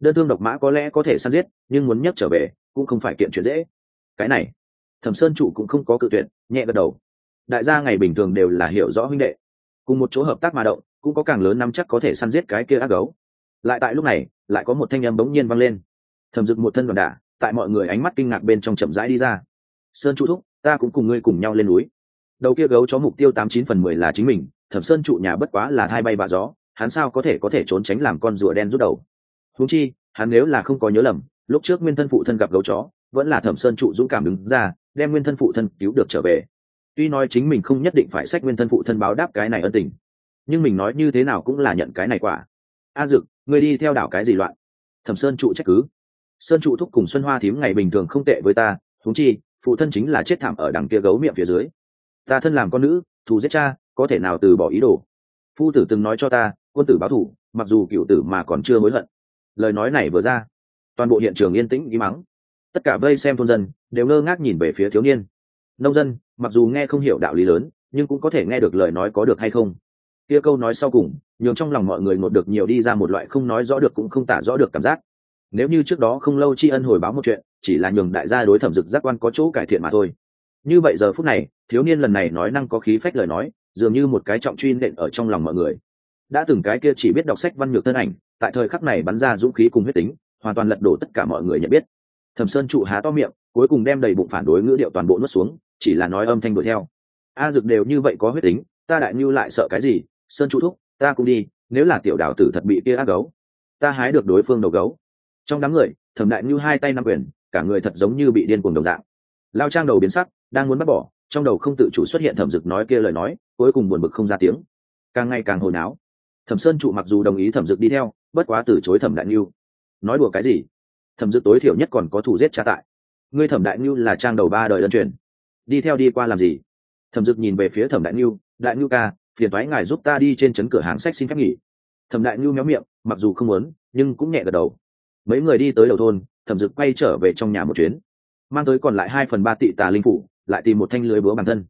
Đơn thương độc mã có lẽ có thể săn giết, nhưng muốn nhấc trở về, cũng không phải kiện chuyện dễ. Cái này, thẩm sơn trụ cũng không có cự tuyệt, nhẹ gật đầu. Đại gia ngày bình thường đều là hiểu rõ huynh đệ. Cùng một chỗ hợp tác mà động, cũng có càng lớn nắm chắc có thể săn giết cái kia ác gấu. Lại tại lúc này, lại có một thanh âm bỗng nhiên vang lên. Thẩm dực một thân đoàn đả, tại mọi người ánh mắt kinh ngạc bên trong chậm rãi đi ra sơn trụ thúc, ta cũng cùng ngươi cùng nhau lên núi. Đầu kia gấu chó mục tiêu tám chín phần mười là chính mình, thẩm sơn trụ nhà bất quá là hai bay bạ gió, hắn sao có thể có thể trốn tránh làm con rùa đen rút đầu? Húng chi, hắn nếu là không có nhớ lầm, lúc trước nguyên thân phụ thân gặp gấu chó, vẫn là thẩm sơn trụ dũng cảm đứng ra, đem nguyên thân phụ thân cứu được trở về. Tuy nói chính mình không nhất định phải sách nguyên thân phụ thân báo đáp cái này ân tình, nhưng mình nói như thế nào cũng là nhận cái này quả. A dực người đi theo đảo cái gì loạn? Thẩm sơn trụ trách cứ. Sơn trụ thúc cùng xuân hoa thím ngày bình thường không tệ với ta thúng chi phụ thân chính là chết thảm ở đằng kia gấu miệng phía dưới. Ta thân làm con nữ, thù giết cha, có thể nào từ bỏ ý đồ? Phu tử từng nói cho ta, quân tử báo thủ, mặc dù cựu tử mà còn chưa hối hận. Lời nói này vừa ra, toàn bộ hiện trường yên tĩnh ý mắng. Tất cả vây xem thôn dân, đều ngơ ngác nhìn về phía thiếu niên. Nông dân, mặc dù nghe không hiểu đạo lý lớn, nhưng cũng có thể nghe được lời nói có được hay không. Kia câu nói sau cùng, nhường trong lòng mọi người ngột được nhiều đi ra một loại không nói rõ được cũng không tả rõ được cảm giác nếu như trước đó không lâu tri ân hồi báo một chuyện, chỉ là nhường đại gia đối thẩm dực giác quan có chỗ cải thiện mà thôi. Như vậy giờ phút này, thiếu niên lần này nói năng có khí phách lời nói, dường như một cái trọng truy nện ở trong lòng mọi người. Đã từng cái kia chỉ biết đọc sách văn nhược thân ảnh, tại thời khắc này bắn ra dũng khí cùng huyết tính, hoàn toàn lật đổ tất cả mọi người nhận biết. Thẩm sơn trụ há to miệng, cuối cùng đem đầy bụng phản đối ngữ điệu toàn bộ nuốt xuống, chỉ là nói âm thanh đuổi theo. A dực đều như vậy có huyết tính, ta đại như lại sợ cái gì? Sơn trụ thúc, ta cũng đi, nếu là tiểu đào tử thật bị kia ác gấu, ta hái được đối phương đầu gấu trong đám người, thẩm đại như hai tay năm quyền, cả người thật giống như bị điên cuồng đồng dạng. Lao trang đầu biến sắc, đang muốn bắt bỏ, trong đầu không tự chủ xuất hiện thẩm dực nói kia lời nói, cuối cùng buồn bực không ra tiếng. Càng ngày càng hồi náo. Thẩm sơn trụ mặc dù đồng ý thẩm dực đi theo, bất quá từ chối thẩm đại như nói đùa cái gì? Thẩm dực tối thiểu nhất còn có thủ giết cha tại. Ngươi thẩm đại như là trang đầu ba đời đơn truyền. Đi theo đi qua làm gì? Thẩm dực nhìn về phía thẩm đại như đại như ca, phiền thoái ngài giúp ta đi trên trấn cửa hàng sách xin phép nghỉ. Thẩm đại như méo miệng, mặc dù không muốn, nhưng cũng nhẹ gật đầu mấy người đi tới đầu thôn, thẩm dực quay trở về trong nhà một chuyến. Mang tới còn lại hai phần ba tị tà linh phủ, lại tìm một thanh lưới búa bản thân.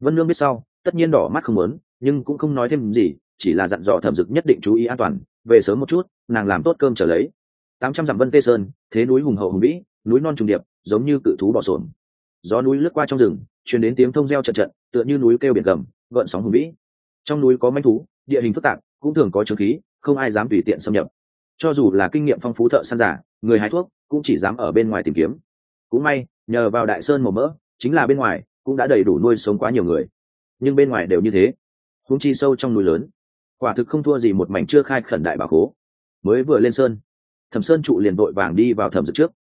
Vân lương biết sau, tất nhiên đỏ mắt không muốn, nhưng cũng không nói thêm gì, chỉ là dặn dò thẩm dực nhất định chú ý an toàn, về sớm một chút, nàng làm tốt cơm trở lấy. Tám trăm dặm vân tê sơn, thế núi hùng hậu hùng vĩ, núi non trùng điệp, giống như cự thú bỏ sồn. Gió núi lướt qua trong rừng chuyển đến tiếng thông reo trận trận tựa như núi kêu biển gầm, gợn sóng hùng vĩ. Trong núi có manh thú, địa hình phức tạp, cũng thường có trướng khí, không ai dám tùy tiện xâm nhập cho dù là kinh nghiệm phong phú thợ săn giả, người hái thuốc cũng chỉ dám ở bên ngoài tìm kiếm. Cũng may, nhờ vào đại sơn màu mỡ, chính là bên ngoài cũng đã đầy đủ nuôi sống quá nhiều người. Nhưng bên ngoài đều như thế. Húng chi sâu trong núi lớn. Quả thực không thua gì một mảnh chưa khai khẩn đại bà khố. Mới vừa lên sơn, thẩm sơn trụ liền vội vàng đi vào thẩm dực trước.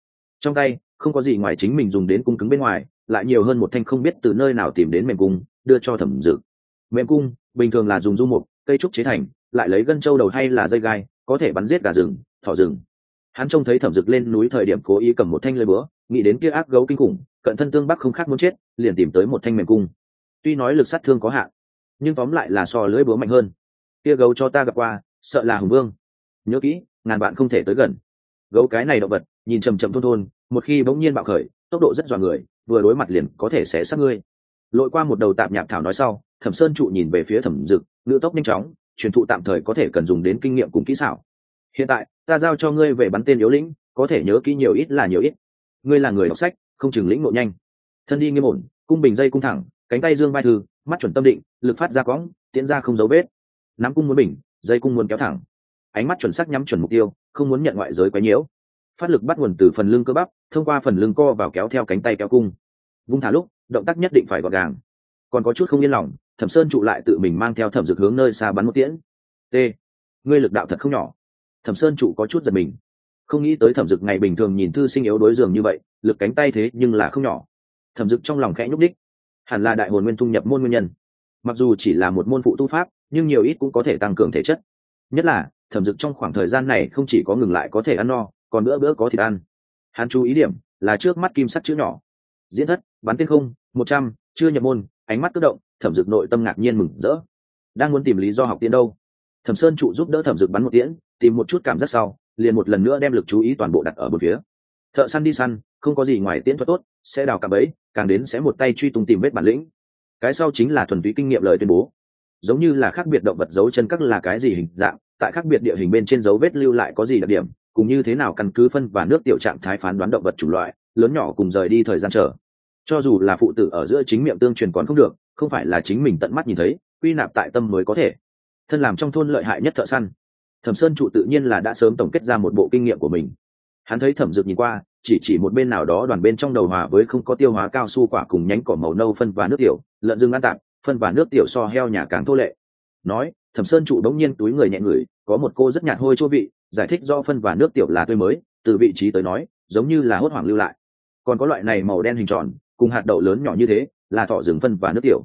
Trong tay, không có gì ngoài chính mình dùng đến cung cứng bên ngoài, lại nhiều hơn một thanh không biết từ nơi nào tìm đến mềm cung, đưa cho thẩm dực mềm cung, bình thường là dùng du mục, cây trúc chế thành, lại lấy gân trâu đầu hay là dây gai có thể bắn giết gà rừng, thỏ rừng. Hắn trông thấy thẩm dực lên núi thời điểm cố ý cầm một thanh lưới búa, nghĩ đến kia ác gấu kinh khủng, cận thân tương bắc không khác muốn chết, liền tìm tới một thanh mềm cung. Tuy nói lực sát thương có hạn, nhưng tóm lại là so lưới búa mạnh hơn. Kia gấu cho ta gặp qua, sợ là hùng vương. Nhớ kỹ, ngàn bạn không thể tới gần. Gấu cái này động vật, nhìn chầm chậm thôn thôn, một khi bỗng nhiên bạo khởi, tốc độ rất dọa người, vừa đối mặt liền có thể sẽ sát ngươi. Lội qua một đầu tạm nhạp thảo nói sau, thẩm sơn trụ nhìn về phía thẩm dực, ngữ tốc nhanh chóng truyền thụ tạm thời có thể cần dùng đến kinh nghiệm cùng kỹ xảo. Hiện tại ta giao cho ngươi về bắn tên yếu lĩnh có thể nhớ kỹ nhiều ít là nhiều ít. Ngươi là người đọc sách không chừng lĩnh ngộ nhanh. Thân đi nghiêm ổn cung bình dây cung thẳng cánh tay dương vai thư mắt chuẩn tâm định lực phát ra quãng, tiễn ra không dấu vết. Nắm cung muốn bình dây cung muốn kéo thẳng. Ánh mắt chuẩn xác nhắm chuẩn mục tiêu không muốn nhận ngoại giới quấy nhiễu. Phát lực bắt nguồn từ phần lưng cơ bắp thông qua phần lưng co vào kéo theo cánh tay kéo cung. Vung thả lúc động tác nhất định phải gọn gàng. Còn có chút không yên lòng thẩm sơn trụ lại tự mình mang theo thẩm Dực hướng nơi xa bắn một tiễn. T, ngươi lực đạo thật không nhỏ. Thẩm sơn trụ có chút giật mình. Không nghĩ tới thẩm dực ngày bình thường nhìn thư sinh yếu đối giường như vậy, lực cánh tay thế nhưng là không nhỏ. Thẩm dực trong lòng khẽ nhúc đích hẳn là đại hồn nguyên thung nhập môn nguyên nhân. Mặc dù chỉ là một môn phụ tu pháp, nhưng nhiều ít cũng có thể tăng cường thể chất. Nhất là, thẩm dực trong khoảng thời gian này không chỉ có ngừng lại có thể ăn no, còn bữa bữa có thịt ăn. Hắn chú ý điểm là trước mắt kim sắt chữ nhỏ. Diễn thất, bắn tên không, một trăm, chưa nhập môn, ánh mắt tự động thẩm dực nội tâm ngạc nhiên mừng rỡ. Đang muốn tìm lý do học tiến đâu? Thẩm sơn trụ giúp đỡ thẩm dực bắn một tiễn, tìm một chút cảm giác sau, liền một lần nữa đem lực chú ý toàn bộ đặt ở một phía. Thợ săn đi săn, không có gì ngoài tiễn thuật tốt, sẽ đào cặp ấy càng đến sẽ một tay truy tung tìm vết bản lĩnh. Cái sau chính là thuần túy kinh nghiệm lời tuyên bố. Giống như là khác biệt động vật dấu chân các là cái gì hình dạng, tại khác biệt địa hình bên trên dấu vết lưu lại có gì đặc điểm, cùng như thế nào căn cứ phân và nước tiểu trạng thái phán đoán động vật chủng loại, lớn nhỏ cùng rời đi thời gian chờ. Cho dù là phụ tử ở giữa chính miệng tương truyền còn không được không phải là chính mình tận mắt nhìn thấy, quy nạp tại tâm mới có thể. Thân làm trong thôn lợi hại nhất thợ săn. Thẩm sơn trụ tự nhiên là đã sớm tổng kết ra một bộ kinh nghiệm của mình. Hắn thấy thẩm dược nhìn qua, chỉ chỉ một bên nào đó đoàn bên trong đầu hòa với không có tiêu hóa cao su quả cùng nhánh cỏ màu nâu phân và nước tiểu, lợn rừng ăn tạp, phân và nước tiểu so heo nhà càng thô lệ. Nói, thẩm sơn trụ đống nhiên túi người nhẹ ngửi có một cô rất nhạt hôi chua vị, giải thích do phân và nước tiểu là tươi mới, từ vị trí tới nói, giống như là hốt hoảng lưu lại. Còn có loại này màu đen hình tròn, cùng hạt đậu lớn nhỏ như thế, là thọ rừng phân và nước tiểu.